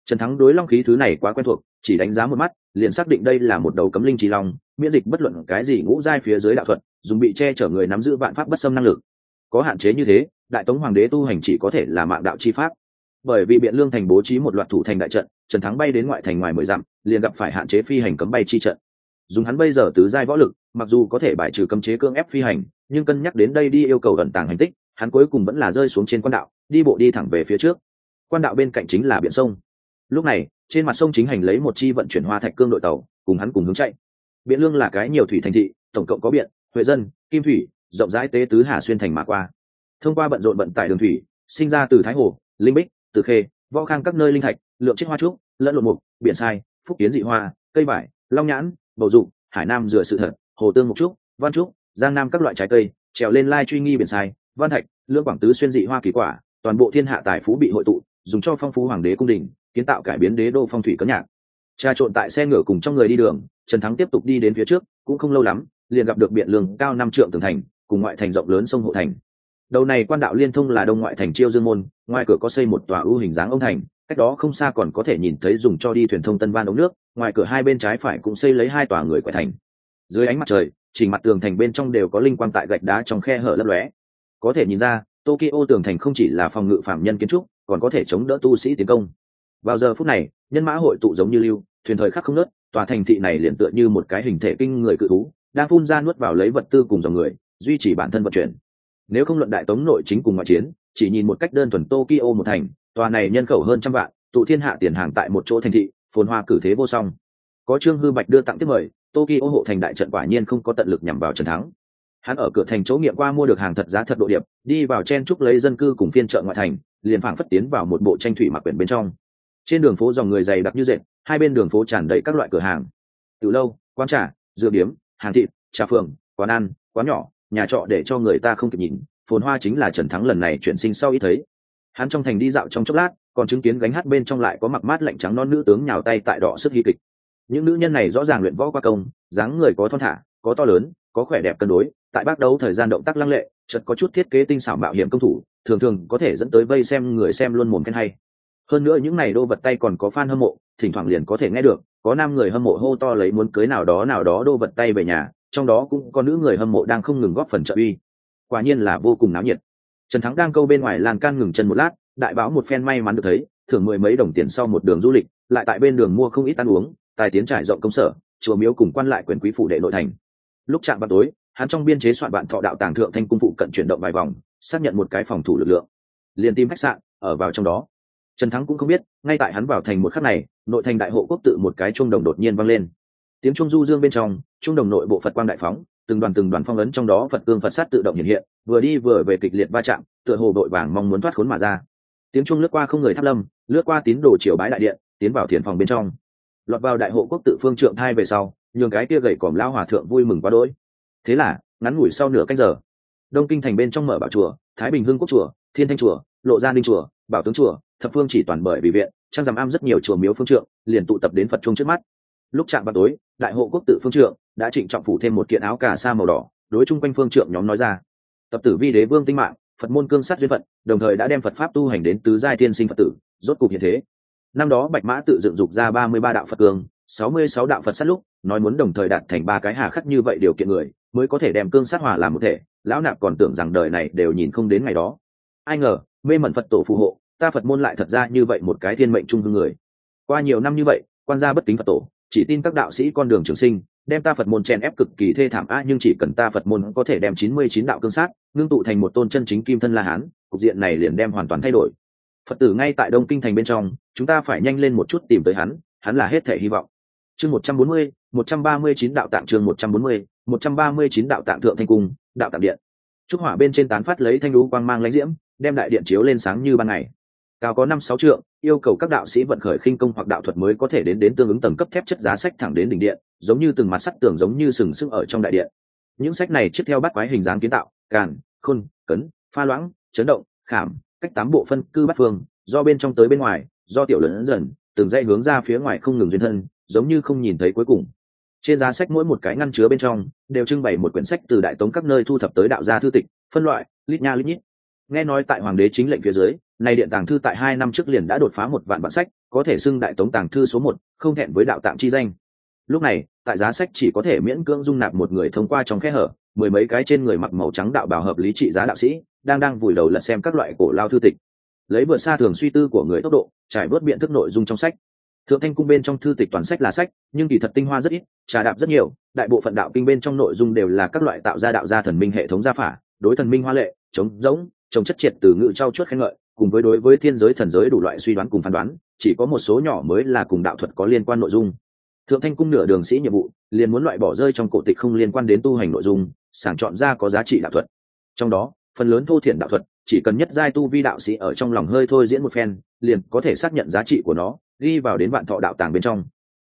Trần thắng đối long khí thứ này quá quen thuộc, chỉ đánh giá một mắt, liền xác định đây là một đầu cấm linh trí long, miễn dịch bất luận cái gì ngũ giai phía dưới đạo thuật, dùng bị che chở người nắm giữ vạn pháp bất xâm năng lực. Có hạn chế như thế, đại tống hoàng đế tu hành chỉ có thể là mạng đạo chi pháp. Bởi vì biện lương thành bố trí một loạt thủ thành đại trận trần thắng bay đến ngoại thành ngoài mười dặm, liền gặp phải hạn chế phi hành cấm bay chi trận. Dùng hắn bây giờ tứ giai võ lực, mặc dù có thể bài trừ cấm chế cưỡng ép phi hành, nhưng cân nhắc đến đây đi yêu cầu ẩn tàng hành tích, hắn cuối cùng vẫn là rơi xuống trên quan đạo, đi bộ đi thẳng về phía trước. Quan đạo bên cạnh chính là biển sông. Lúc này, trên mặt sông chính hành lấy một chi vận chuyển hoa thạch cương đội tàu, cùng hắn cùng hướng chạy. Biện lương là cái nhiều thủy thành thị, tổng cộng có biện huệ dân, kim thủy, rộng rãi tế tứ hà xuyên thành mà qua. Thông qua bận rộn vận tải đường thủy, sinh ra từ thái hồ, linh bích, từ khê, võ khang các nơi linh thạch lượng chiếc hoa trúc lẫn lộn mục biển sai phúc kiến dị hoa cây vải long nhãn bầu dục hải nam rửa sự thật hồ tương mục trúc văn trúc giang nam các loại trái cây trèo lên lai truy nghi biển sai văn thạch lương quảng tứ xuyên dị hoa kỳ quả toàn bộ thiên hạ tài phú bị hội tụ dùng cho phong phú hoàng đế cung đình kiến tạo cải biến đế đô phong thủy cấn nhạc. Trà trộn tại xe ngựa cùng trong người đi đường trần thắng tiếp tục đi đến phía trước cũng không lâu lắm liền gặp được biện lường, cao năm trượng tường thành cùng ngoại thành rộng lớn sông hộ thành. Đầu này quan đạo liên thông là đông ngoại thành chiêu dương môn ngoài cửa có xây một tòa ưu hình dáng ông thành cách đó không xa còn có thể nhìn thấy dùng cho đi thuyền thông tân van ống nước, ngoài cửa hai bên trái phải cũng xây lấy hai tòa người quẻ thành. Dưới ánh mặt trời chỉ mặt tường thành bên trong đều có linh quang tại gạch đá trong khe hở lấp lóe. Có thể nhìn ra, tokyo tường thành không chỉ là phòng ngự phạm nhân kiến trúc, còn có thể chống đỡ tu sĩ tiến công. Vào giờ phút này, nhân mã hội tụ giống như lưu, thuyền thời khắc không nớt, tòa thành thị này liền tựa như một cái hình thể kinh người cự thú, đang phun ra nuốt vào lấy vật tư cùng dòng người, duy trì bản thân vận chuyển. Nếu không luận đại tống nội chính cùng ngoại chiến, chỉ nhìn một cách đơn thuần tokyo một thành tòa này nhân khẩu hơn trăm vạn, tụ thiên hạ tiền hàng tại một chỗ thành thị, phồn hoa cử thế vô song. Có trương hư bạch đưa tặng tiếp mời, tokyo hộ thành đại trận quả nhiên không có tận lực nhằm vào trần thắng. Hắn ở cửa thành chỗ nghiệm qua mua được hàng thật giá thật độ điệp, đi vào chen trúc lấy dân cư cùng phiên chợ ngoại thành, liền phảng phất tiến vào một bộ tranh thủy mặc quyển bên trong. Trên đường phố dòng người dày đặc như dệt, hai bên đường phố tràn đầy các loại cửa hàng. Từ lâu, quán trà dược điếm, hàng thịt, trà phường, quán ăn, quán nhỏ, nhà trọ để cho người ta không kịp nhìn. Phồn hoa chính là trần thắng lần này chuyển sinh sau ít thấy hắn trong thành đi dạo trong chốc lát, còn chứng kiến gánh hát bên trong lại có mặc mát lạnh trắng non nữ tướng nhào tay tại đỏ sức hy kịch. Những nữ nhân này rõ ràng luyện võ qua công, dáng người có thon thả, có to lớn, có khỏe đẹp cân đối, tại bác đấu thời gian động tác lăng lệ chật có chút thiết kế tinh xảo mạo hiểm công thủ, thường thường có thể dẫn tới vây xem người xem luôn mồm khen hay. Hơn nữa những này đô vật tay còn có fan hâm mộ, thỉnh thoảng liền có thể nghe được, có nam người hâm mộ hô to lấy muốn cưới nào đó nào đó đô vật tay về nhà, trong đó cũng có nữ người hâm mộ đang không ngừng góp phần trợ uy. Quả nhiên là vô cùng náo nhiệt trần thắng đang câu bên ngoài lan can ngừng chân một lát, đại báo một phen may mắn được thấy, thưởng mười mấy đồng tiền sau một đường du lịch, lại tại bên đường mua không ít ăn uống, tài tiến trải rộng công sở, chùa miếu cùng quan lại quyền quý phủ đệ nội thành. Lúc chạm vào tối, hắn trong biên chế soạn bạn thọ đạo tàng thượng thanh cung phụ cận chuyển động vài vòng, xác nhận một cái phòng thủ lực lượng. Liền tìm khách sạn, ở vào trong đó. Trần thắng cũng không biết, ngay tại hắn vào thành một khắc này, nội thành đại hộ quốc tự một cái chuông đồng đột nhiên vang lên. Tiếng chuông du dương bên trong, chuông đồng nội bộ phật quang đại phóng từng đoàn từng đoàn phong ấn trong đó phật cương phật sát tự động hiện hiện, vừa đi vừa về kịch liệt va chạm, tựa hồ đội vàng mong muốn thoát khốn mà ra. Tiếng trung lướt qua không người tháp lâm, lướt qua tín đồ triều bái đại điện, tiến vào thiền phòng bên trong. Lọt vào đại hộ quốc tự phương trượng thai về sau, nhường cái kia gầy còm lao hòa thượng vui mừng quá đỗi. Thế là, ngắn ngủi sau nửa canh giờ, đông kinh thành bên trong mở bảo chùa, thái bình hưng quốc chùa, thiên thanh chùa, lộ gia ninh chùa, bảo tướng chùa, thập phương chỉ toàn bởi vì viện trang giảm am rất nhiều chùa miếu phương trượng, liền tụ tập đến phật chung trước mắt lúc chạm vào tối, đại hộ quốc tự phương trượng đã trịnh trọng phủ thêm một kiện áo cà sa màu đỏ, đối chung quanh phương trượng nhóm nói ra. Tập tử vi đế vương tinh mạng, phật môn cương sát duyên phận, đồng thời đã đem phật pháp tu hành đến tứ giai thiên sinh phật tử, rốt cục hiện thế. Năm đó bạch mã tự dựng dục ra ba mươi ba đạo phật cương, sáu mươi sáu đạo phật sát lúc, nói muốn đồng thời đạt thành ba cái hà khắc như vậy điều kiện người, mới có thể đem cương sát hòa làm một thể. Lão nạp còn tưởng rằng đời này đều nhìn không đến ngày đó. Ai ngờ, mê mẩn phật tổ phù hộ, ta phật môn lại thật ra như vậy một cái thiên mệnh trung hương người. Qua nhiều năm như vậy, quan gia bất kính phật tổ chỉ tin các đạo sĩ con đường trường sinh, đem ta phật môn chèn ép cực kỳ thê thảm a nhưng chỉ cần ta phật môn có thể đem chín mươi chín đạo cương sát, ngưng tụ thành một tôn chân chính kim thân la hán, cục diện này liền đem hoàn toàn thay đổi. Phật tử ngay tại đông kinh thành bên trong, chúng ta phải nhanh lên một chút tìm tới hắn hắn là hết thể hy vọng. Chương một trăm bốn mươi, một trăm ba mươi chín đạo tạng chương một trăm bốn mươi, một trăm ba mươi chín đạo tạng thượng thanh cung, đạo tạng điện. Trúc hỏa bên trên tán phát lấy thanh lũ quang mang lãnh diễm, đem đại điện chiếu lên sáng như ban ngày cao có năm sáu trượng, yêu cầu các đạo sĩ vận khởi khinh công hoặc đạo thuật mới có thể đến đến tương ứng tầng cấp thép chất giá sách thẳng đến đỉnh điện, giống như từng mặt sắt tường giống như sừng sững ở trong đại điện. Những sách này chiếc theo bắt quái hình dáng kiến tạo, càn, khôn, cấn, pha loãng, chấn động, khảm, cách tám bộ phân, cư bắt phương, do bên trong tới bên ngoài, do tiểu lớn dần, từng dãy hướng ra phía ngoài không ngừng duyên thân, giống như không nhìn thấy cuối cùng. Trên giá sách mỗi một cái ngăn chứa bên trong, đều trưng bày một quyển sách từ đại tống các nơi thu thập tới đạo gia thư tịch, phân loại, lít nha lít nhít. Nghe nói tại hoàng đế chính lệnh phía dưới này điện tàng thư tại hai năm trước liền đã đột phá một vạn bản sách, có thể xưng đại tống tàng thư số một, không thẹn với đạo tạm chi danh. Lúc này, tại giá sách chỉ có thể miễn cưỡng dung nạp một người thông qua trong khe hở, mười mấy cái trên người mặc màu trắng đạo bảo hợp lý trị giá đạo sĩ, đang đang vùi đầu lật xem các loại cổ lao thư tịch. Lấy vượt xa thường suy tư của người tốc độ, trải bớt biện thức nội dung trong sách. Thượng thanh cung bên trong thư tịch toàn sách là sách, nhưng kỳ thật tinh hoa rất ít, trà đạp rất nhiều, đại bộ phận đạo kinh bên trong nội dung đều là các loại tạo ra đạo gia thần minh hệ thống gia phả, đối thần minh hoa lệ, chống giống, chống chất triệt từ ngữ trao chuốt khen ngợi cùng với đối với thiên giới thần giới đủ loại suy đoán cùng phán đoán, chỉ có một số nhỏ mới là cùng đạo thuật có liên quan nội dung. Thượng thanh cung nửa đường sĩ nhiệm vụ, liền muốn loại bỏ rơi trong cổ tịch không liên quan đến tu hành nội dung, sàng chọn ra có giá trị đạo thuật. Trong đó, phần lớn thô thiện đạo thuật, chỉ cần nhất giai tu vi đạo sĩ ở trong lòng hơi thôi diễn một phen, liền có thể xác nhận giá trị của nó, ghi vào đến vạn thọ đạo tàng bên trong.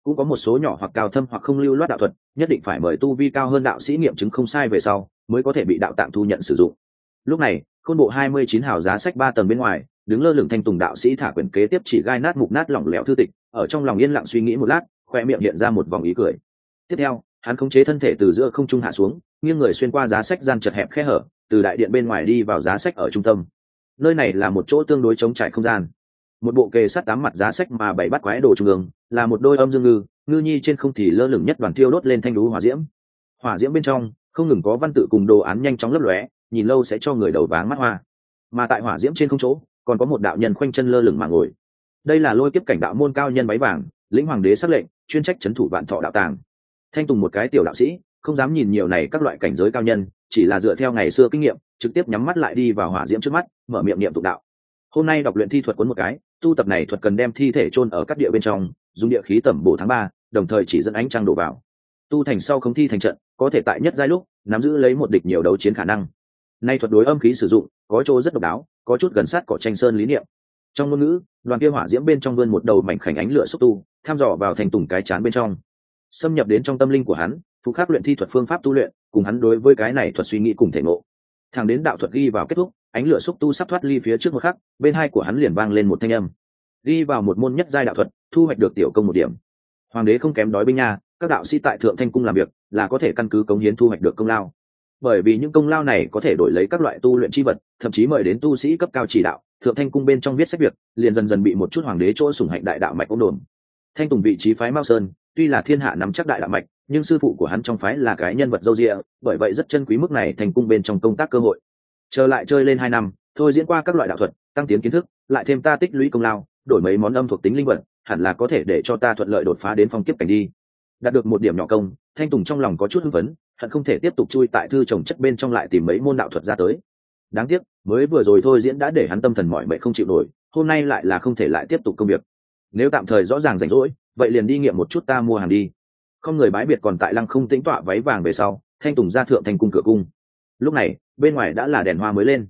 Cũng có một số nhỏ hoặc cao thâm hoặc không lưu loát đạo thuật, nhất định phải mời tu vi cao hơn đạo sĩ nghiệm chứng không sai về sau, mới có thể bị đạo tạng thu nhận sử dụng lúc này, khôn bộ hai mươi chín hào giá sách ba tầng bên ngoài, đứng lơ lửng thanh tùng đạo sĩ thả quyển kế tiếp chỉ gai nát mục nát lỏng lẻo thư tịch, ở trong lòng yên lặng suy nghĩ một lát, khoe miệng hiện ra một vòng ý cười. Tiếp theo, hắn khống chế thân thể từ giữa không trung hạ xuống, nghiêng người xuyên qua giá sách gian chật hẹp khe hở, từ đại điện bên ngoài đi vào giá sách ở trung tâm. Nơi này là một chỗ tương đối chống trải không gian. Một bộ kề sắt tám mặt giá sách mà bảy bắt quái đồ trung ương, là một đôi âm dương ngư ngư nhi trên không thì lơ lửng nhất đoàn thiêu đốt lên thanh đú hỏa diễm. Hỏa diễm bên trong, không ngừng có văn tự cùng đồ án nhanh chóng lấp lóe nhìn lâu sẽ cho người đầu váng mắt hoa. Mà tại hỏa diễm trên không chỗ, còn có một đạo nhân khoanh chân lơ lửng mà ngồi. Đây là lôi kiếp cảnh đạo môn cao nhân váy vàng, lĩnh hoàng đế xác lệnh, chuyên trách c thủ vạn thọ đạo tàng. Thanh tùng một cái tiểu đạo sĩ, không dám nhìn nhiều này các loại cảnh giới cao nhân, chỉ là dựa theo ngày xưa kinh nghiệm, trực tiếp nhắm mắt lại đi vào hỏa diễm trước mắt, mở miệng niệm tụng đạo. Hôm nay đọc luyện thi thuật cuốn một cái, tu tập này thuật cần đem thi thể chôn ở các địa bên trong, dùng địa khí tẩm bổ tháng ba, đồng thời chỉ dẫn ánh trăng đổ vào. Tu thành sau không thi thành trận, có thể tại nhất giai lúc, nắm giữ lấy một địch nhiều đấu chiến khả năng nay thuật đối âm khí sử dụng, có chỗ rất độc đáo, có chút gần sát cỏ tranh sơn lý niệm. Trong ngôn ngữ, đoàn kia hỏa diễm bên trong vươn một đầu mảnh khảnh ánh lửa xúc tu, tham dò vào thành tùng cái chán bên trong. Xâm nhập đến trong tâm linh của hắn phụ khắc luyện thi thuật phương pháp tu luyện, cùng hắn đối với cái này thuật suy nghĩ cùng thể ngộ. Thẳng đến đạo thuật ghi vào kết thúc, ánh lửa xúc tu sắp thoát ly phía trước một khắc, bên hai của hắn liền vang lên một thanh âm. Ghi vào một môn nhất giai đạo thuật, thu hoạch được tiểu công một điểm. Hoàng đế không kém đói binh nha, các đạo sĩ tại thượng thanh cung làm việc, là có thể căn cứ cống hiến thu hoạch được công lao bởi vì những công lao này có thể đổi lấy các loại tu luyện chi vật, thậm chí mời đến tu sĩ cấp cao chỉ đạo, thượng thanh cung bên trong viết sách việc, liền dần dần bị một chút hoàng đế chỗ sủng hạnh đại đạo mạch ông đồn. Thanh tùng vị trí phái mao sơn, tuy là thiên hạ nắm chắc đại đạo mạch, nhưng sư phụ của hắn trong phái là cái nhân vật dâu rịa bởi vậy rất chân quý mức này thành cung bên trong công tác cơ hội. Trở lại chơi lên hai năm, thôi diễn qua các loại đạo thuật, tăng tiến kiến thức, lại thêm ta tích lũy công lao, đổi mấy món âm thuộc tính linh vật, hẳn là có thể để cho ta thuận lợi đột phá đến phong kiếp cảnh đi. Đạt được một điểm nhỏ công, thanh tùng trong lòng có chút hưng phấn hận không thể tiếp tục chui tại thư trồng chất bên trong lại tìm mấy môn đạo thuật ra tới. Đáng tiếc, mới vừa rồi thôi diễn đã để hắn tâm thần mọi mệnh không chịu nổi, hôm nay lại là không thể lại tiếp tục công việc. Nếu tạm thời rõ ràng rảnh rỗi, vậy liền đi nghiệm một chút ta mua hàng đi. Không người bái biệt còn tại lăng không tĩnh tọa váy vàng về sau, thanh tùng ra thượng thành cung cửa cung. Lúc này, bên ngoài đã là đèn hoa mới lên.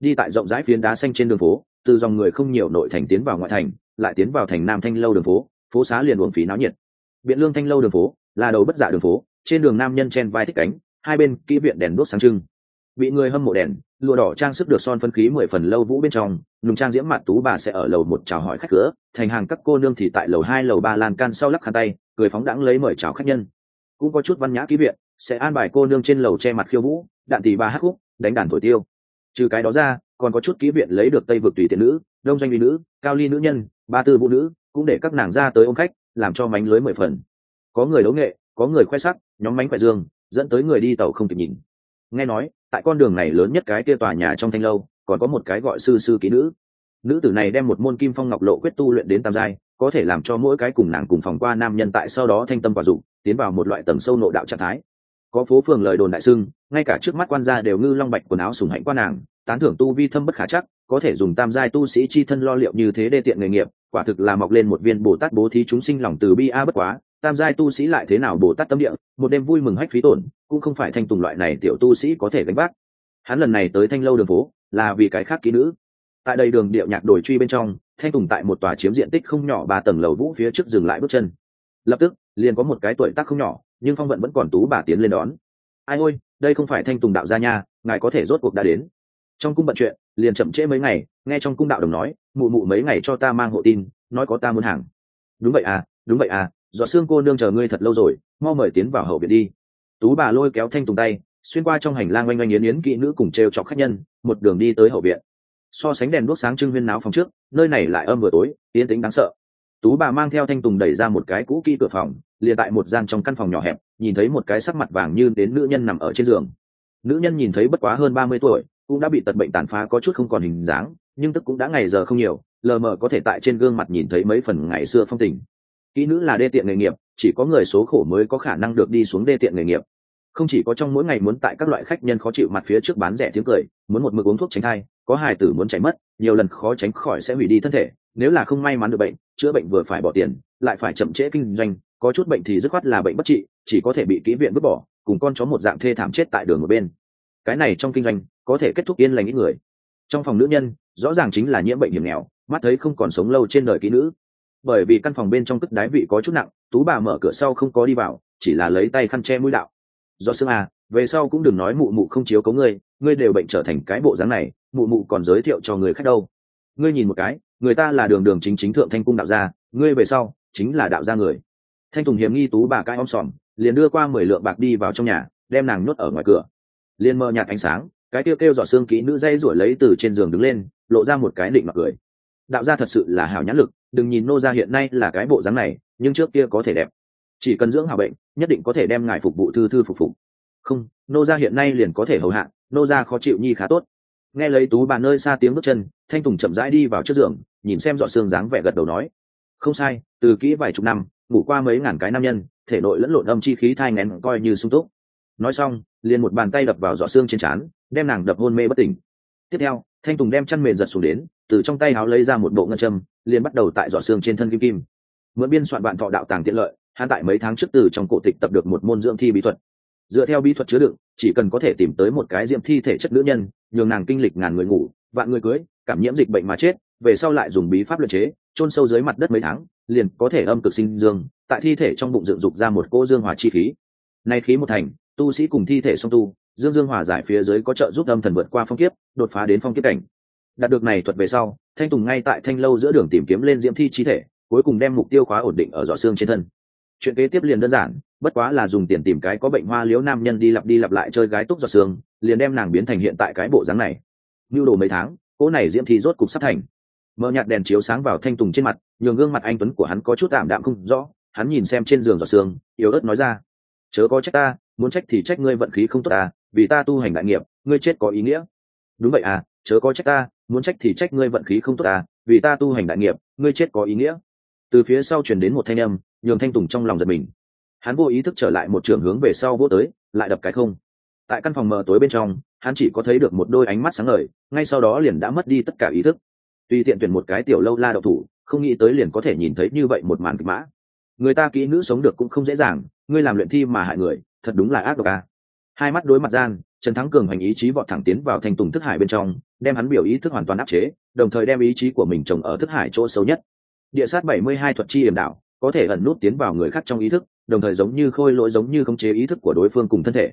Đi tại rộng rãi phiến đá xanh trên đường phố, từ dòng người không nhiều nội thành tiến vào ngoại thành, lại tiến vào thành nam thanh lâu đường phố phố xá liền uống phí náo nhiệt. Biện lương thanh lâu đường phố, là đầu bất giả đường phố trên đường nam nhân chen vai thích cánh, hai bên kỹ viện đèn đốt sáng trưng. Bị người hâm mộ đèn, lụa đỏ trang sức được son phân khí mười phần lâu vũ bên trong nùng trang diễm mặt tú bà sẽ ở lầu một chào hỏi khách cửa, thành hàng các cô nương thì tại lầu hai, lầu ba lan can sau lắc khăn tay, cười phóng đãng lấy mời chào khách nhân. Cũng có chút văn nhã ký viện, sẽ an bài cô nương trên lầu che mặt khiêu vũ, đạn tỷ ba hát khúc, đánh đàn thổi tiêu. Trừ cái đó ra, còn có chút ký viện lấy được tây vực tùy tiện nữ, đông doanh uy nữ, cao ly nữ nhân, ba tư vũ nữ, cũng để các nàng ra tới ôm khách, làm cho mánh lưới mười phần. Có người đấu nghệ, có người khoe sắc nhóm mánh khoe dương, dẫn tới người đi tàu không kịp nhìn. Nghe nói, tại con đường này lớn nhất cái kia tòa nhà trong thanh lâu, còn có một cái gọi sư sư ký nữ. Nữ tử này đem một môn kim phong ngọc lộ quyết tu luyện đến tam giai, có thể làm cho mỗi cái cùng nàng cùng phòng qua nam nhân tại sau đó thanh tâm quả dụng, tiến vào một loại tầng sâu nộ đạo trạng thái. Có phố phường lời đồn đại sưng ngay cả trước mắt quan gia đều ngư long bạch quần áo sùng hạnh qua nàng, tán thưởng tu vi thâm bất khả chắc, có thể dùng tam giai tu sĩ chi thân lo liệu như thế đê tiện nghề nghiệp, quả thực là mọc lên một viên bồ tát bố thí chúng sinh lòng từ bi a bất quá tam giai tu sĩ lại thế nào bồ tát tâm địa, một đêm vui mừng hách phí tổn, cũng không phải thanh tùng loại này tiểu tu sĩ có thể gánh vác. Hắn lần này tới thanh lâu đường phố, là vì cái khác kỹ nữ. Tại đây đường điệu nhạc đổi truy bên trong, thanh tùng tại một tòa chiếm diện tích không nhỏ ba tầng lầu vũ phía trước dừng lại bước chân. Lập tức, liền có một cái tuổi tác không nhỏ, nhưng phong vận vẫn còn tú bà tiến lên đón. Ai ôi, đây không phải thanh tùng đạo gia nha, ngài có thể rốt cuộc đã đến. Trong cung bận chuyện, liền chậm trễ mấy ngày, nghe trong cung đạo đồng nói, mụ mụ mấy ngày cho ta mang hộ tin, nói có ta muốn hàng. Đúng vậy à đúng vậy à giọt xương cô nương chờ ngươi thật lâu rồi, mau mời tiến vào hậu viện đi. Tú bà lôi kéo thanh tùng tay, xuyên qua trong hành lang oanh oanh yến yến kỹ nữ cùng t r e o chọc khách nhân, một đường đi tới hậu viện. So sánh đèn đuốc sáng trưng huyên náo phòng trước, nơi này lại âm vừa tối yên tĩnh đáng sợ. Tú bà mang theo thanh tùng đẩy ra một cái cũ kỹ cửa phòng, liền tại một gian trong căn phòng nhỏ hẹp, nhìn thấy một cái sắc mặt vàng như đến nữ nhân nằm ở trên giường. Nữ nhân nhìn thấy bất quá hơn ba mươi tuổi, cũng đã bị tật bệnh tàn phá có chút không còn hình dáng, nhưng tức cũng đã ngày giờ không nhiều, lờ mờ có thể tại trên gương mặt nhìn thấy mấy phần ngày xưa phong tình kỹ nữ là đê tiện nghề nghiệp, chỉ có người số khổ mới có khả năng được đi xuống đê tiện nghề nghiệp. Không chỉ có trong mỗi ngày muốn tại các loại khách nhân khó chịu mặt phía trước bán rẻ tiếng cười, muốn một mực uống thuốc tránh thai, có hài tử muốn chảy mất, nhiều lần khó tránh khỏi sẽ hủy đi thân thể, nếu là không may mắn được bệnh, chữa bệnh vừa phải bỏ tiền, lại phải chậm trễ kinh doanh, có chút bệnh thì dứt khoát là bệnh bất trị, chỉ có thể bị kỹ viện vứt bỏ, cùng con chó một dạng thê thảm chết tại đường một bên. Cái này trong kinh doanh, có thể kết thúc yên lành ít người. Trong phòng nữ nhân, rõ ràng chính là nhiễm bệnh hiểm nghèo, mắt thấy không còn sống lâu trên đời kỹ nữ bởi vì căn phòng bên trong cất đái vị có chút nặng, tú bà mở cửa sau không có đi vào, chỉ là lấy tay khăn che mũi đạo. Do xương à về sau cũng đừng nói mụ mụ không chiếu cấu ngươi ngươi đều bệnh trở thành cái bộ dáng này, mụ mụ còn giới thiệu cho người khác đâu. Ngươi nhìn một cái, người ta là đường đường chính chính thượng thanh cung đạo gia, ngươi về sau chính là đạo gia người. Thanh tùng hiếm nghi tú bà cai om sòm, liền đưa qua mười lượng bạc đi vào trong nhà, đem nàng nhốt ở ngoài cửa. Liền mờ nhạt ánh sáng, cái kêu kêu dọn xương kỹ nữ dây ruổi lấy từ trên giường đứng lên, lộ ra một cái định mặc cười đạo gia thật sự là hảo nhãn lực, đừng nhìn nô gia hiện nay là cái bộ dáng này, nhưng trước kia có thể đẹp. Chỉ cần dưỡng hảo bệnh, nhất định có thể đem ngài phục vụ thư thư phục phục. Không, nô gia hiện nay liền có thể hầu hạ, nô gia khó chịu nhi khá tốt. Nghe lấy tú bà nơi xa tiếng bước chân, thanh tùng chậm rãi đi vào trước giường, nhìn xem dọn xương dáng vẻ gật đầu nói. Không sai, từ kỹ vài chục năm, ngủ qua mấy ngàn cái nam nhân, thể nội lẫn lộn âm chi khí thai ngén coi như sung túc. Nói xong, liền một bàn tay đập vào dọ xương trên trán, đem nàng đập hôn mê bất tỉnh. Tiếp theo, thanh tùng đem chăn mền giật xuống đến từ trong tay áo lấy ra một bộ ngân châm, liền bắt đầu tại giỏ xương trên thân kim kim. Mượn biên soạn bạn thọ đạo tàng tiện lợi, hắn tại mấy tháng trước từ trong cổ tịch tập được một môn dưỡng thi bí thuật. Dựa theo bí thuật chứa đựng, chỉ cần có thể tìm tới một cái diệm thi thể chất nữ nhân, nhường nàng kinh lịch ngàn người ngủ, vạn người cưới, cảm nhiễm dịch bệnh mà chết, về sau lại dùng bí pháp luật chế, chôn sâu dưới mặt đất mấy tháng, liền có thể âm cực sinh dương, tại thi thể trong bụng dựng dục ra một cô dương hòa chi khí. Nay khí một thành, tu sĩ cùng thi thể song tu, dương dương hòa giải phía dưới có trợ giúp âm thần vượt qua phong kiếp, đột phá đến phong kiếp cảnh đạt được này thuật về sau, thanh tùng ngay tại thanh lâu giữa đường tìm kiếm lên diễm thi chi thể, cuối cùng đem mục tiêu khóa ổn định ở giỏ xương trên thân. Chuyện kế tiếp liền đơn giản, bất quá là dùng tiền tìm cái có bệnh hoa liếu nam nhân đi lặp đi lặp lại chơi gái túc giọt xương, liền đem nàng biến thành hiện tại cái bộ dáng này. Như đồ mấy tháng, cỗ này diễm thi rốt cục sắp thành. Mờ nhạt đèn chiếu sáng vào thanh tùng trên mặt, nhường gương mặt anh tuấn của hắn có chút tạm đạm không rõ, hắn nhìn xem trên giường giọt xương, yếu ớt nói ra, chớ có trách ta, muốn trách thì trách ngươi vận khí không tốt ta, vì ta tu hành đại nghiệp, ngươi chết có ý nghĩa. Đúng vậy à chớ có trách ta, muốn trách thì trách ngươi vận khí không tốt ta, vì ta tu hành đại nghiệp, ngươi chết có ý nghĩa. Từ phía sau truyền đến một thanh âm, nhường thanh tùng trong lòng giật mình. Hắn vô ý thức trở lại một trường hướng về sau vô tới, lại đập cái không. Tại căn phòng mờ tối bên trong, hắn chỉ có thấy được một đôi ánh mắt sáng ngời, ngay sau đó liền đã mất đi tất cả ý thức. Tuy tiện tuyển một cái tiểu lâu la đậu thủ, không nghĩ tới liền có thể nhìn thấy như vậy một màn kịch mã. Người ta kỹ nữ sống được cũng không dễ dàng, ngươi làm luyện thi mà hại người, thật đúng là ác độc a hai mắt đối mặt gian, trần thắng cường hành ý chí vọt thẳng tiến vào thành tùng thức hải bên trong, đem hắn biểu ý thức hoàn toàn áp chế, đồng thời đem ý chí của mình trồng ở thức hải chỗ sâu nhất. Địa sát bảy mươi hai thuật chi hiểm đạo, có thể ẩn nút tiến vào người khác trong ý thức, đồng thời giống như khôi lỗi giống như khống chế ý thức của đối phương cùng thân thể.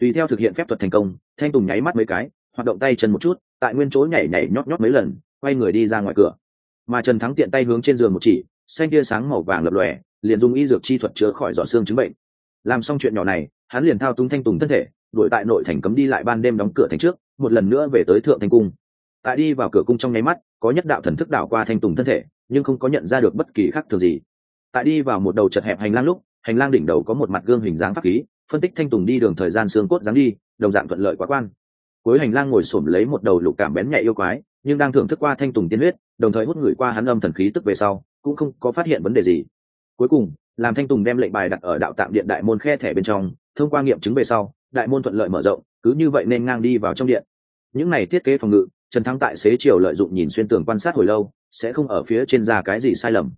Tùy theo thực hiện phép thuật thành công, thanh tùng nháy mắt mấy cái, hoạt động tay chân một chút, tại nguyên chỗ nhảy nhảy nhót nhót mấy lần, quay người đi ra ngoài cửa. Mà trần thắng tiện tay hướng trên giường một chỉ, xanh tia sáng màu vàng lập lòe, liền dùng y dược chi thuật chữa khỏi giỏ xương chứng bệnh. Làm xong chuyện nhỏ này hắn liền thao túng thanh tùng thân thể, đuổi tại nội thành cấm đi lại ban đêm đóng cửa thành trước, một lần nữa về tới thượng thanh cung. Tại đi vào cửa cung trong nháy mắt, có nhất đạo thần thức đảo qua thanh tùng thân thể, nhưng không có nhận ra được bất kỳ khác thường gì. Tại đi vào một đầu chật hẹp hành lang lúc, hành lang đỉnh đầu có một mặt gương hình dáng pháp khí, phân tích thanh tùng đi đường thời gian xương cốt dáng đi, đồng dạng thuận lợi quá quan. Cuối hành lang ngồi xổm lấy một đầu lục cảm bén nhạy yêu quái, nhưng đang thưởng thức qua thanh tùng tiên huyết, đồng thời hút người qua hắn âm thần khí tức về sau, cũng không có phát hiện vấn đề gì. Cuối cùng, làm thanh tùng đem lệnh bài đặt ở đạo tạm điện đại môn khe thẻ bên trong thông qua nghiệm chứng về sau, đại môn thuận lợi mở rộng, cứ như vậy nên ngang đi vào trong điện. Những này thiết kế phòng ngự, trần thắng tại xế chiều lợi dụng nhìn xuyên tường quan sát hồi lâu, sẽ không ở phía trên ra cái gì sai lầm.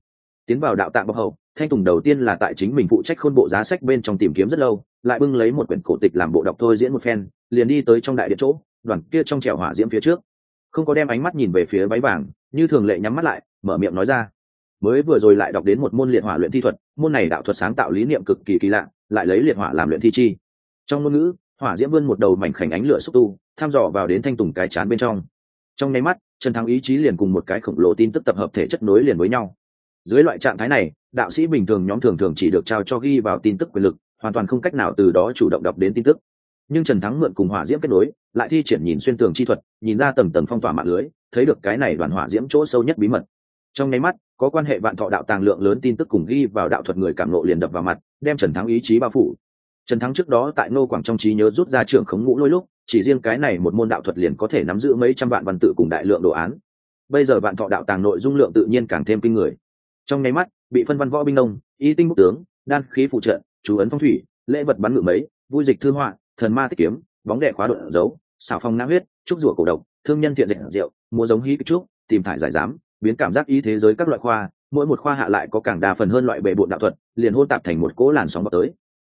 Tiến vào đạo tạng bọc hậu, thanh tùng đầu tiên là tại chính mình phụ trách khôn bộ giá sách bên trong tìm kiếm rất lâu, lại bưng lấy một quyển cổ tịch làm bộ đọc thôi diễn một phen, liền đi tới trong đại điện chỗ, đoàn kia trong trẻo hỏa diễm phía trước. Không có đem ánh mắt nhìn về phía váy vàng, như thường lệ nhắm mắt lại, mở miệng nói ra. Mới vừa rồi lại đọc đến một môn liệt hỏa luyện thi thuật, môn này đạo thuật sáng tạo lý niệm cực kỳ kỳ lạ lại lấy liệt hỏa làm luyện thi chi. Trong ngôn ngữ, hỏa diễm vươn một đầu mảnh khảnh ánh lửa xúc tu thăm dò vào đến thanh tùng cái chán bên trong. Trong nháy mắt, trần thắng ý chí liền cùng một cái khổng lồ tin tức tập hợp thể chất nối liền với nhau. Dưới loại trạng thái này, đạo sĩ bình thường nhóm thường thường chỉ được trao cho ghi vào tin tức quyền lực, hoàn toàn không cách nào từ đó chủ động đọc đến tin tức. Nhưng trần thắng mượn cùng hỏa diễm kết nối, lại thi triển nhìn xuyên tường chi thuật, nhìn ra tầng tầng phong tỏa mạng lưới, thấy được cái này đoàn hỏa diễm chỗ sâu nhất bí mật. Trong nháy mắt, có quan hệ vạn thọ đạo tàng lượng lớn tin tức cùng ghi vào đạo thuật người cảm lộ liền đập vào mặt đem trần thắng ý chí bao phủ. Trần thắng trước đó tại nô quảng trong trí nhớ rút ra trưởng khống ngũ lôi lúc, chỉ riêng cái này một môn đạo thuật liền có thể nắm giữ mấy trăm vạn văn tự cùng đại lượng đồ án. Bây giờ vạn thọ đạo tàng nội dung lượng tự nhiên càng thêm kinh người. Trong nháy mắt, bị phân văn võ binh nông, y tinh bức tướng, đan khí phụ trợ, chú ấn phong thủy, lễ vật bắn ngự mấy, vui dịch thư họa, thần ma tích kiếm, bóng đệ khóa đột dấu, xảo phong nam huyết, trúc rủa cổ độc, thương nhân thiện dệt rượu mua giống hí kích trúc, tìm thải giải giám, biến cảm giác y thế giới các loại khoa mỗi một khoa hạ lại có càng đa phần hơn loại bệ bộn đạo thuật liền hôn tạp thành một cỗ làn sóng vào tới.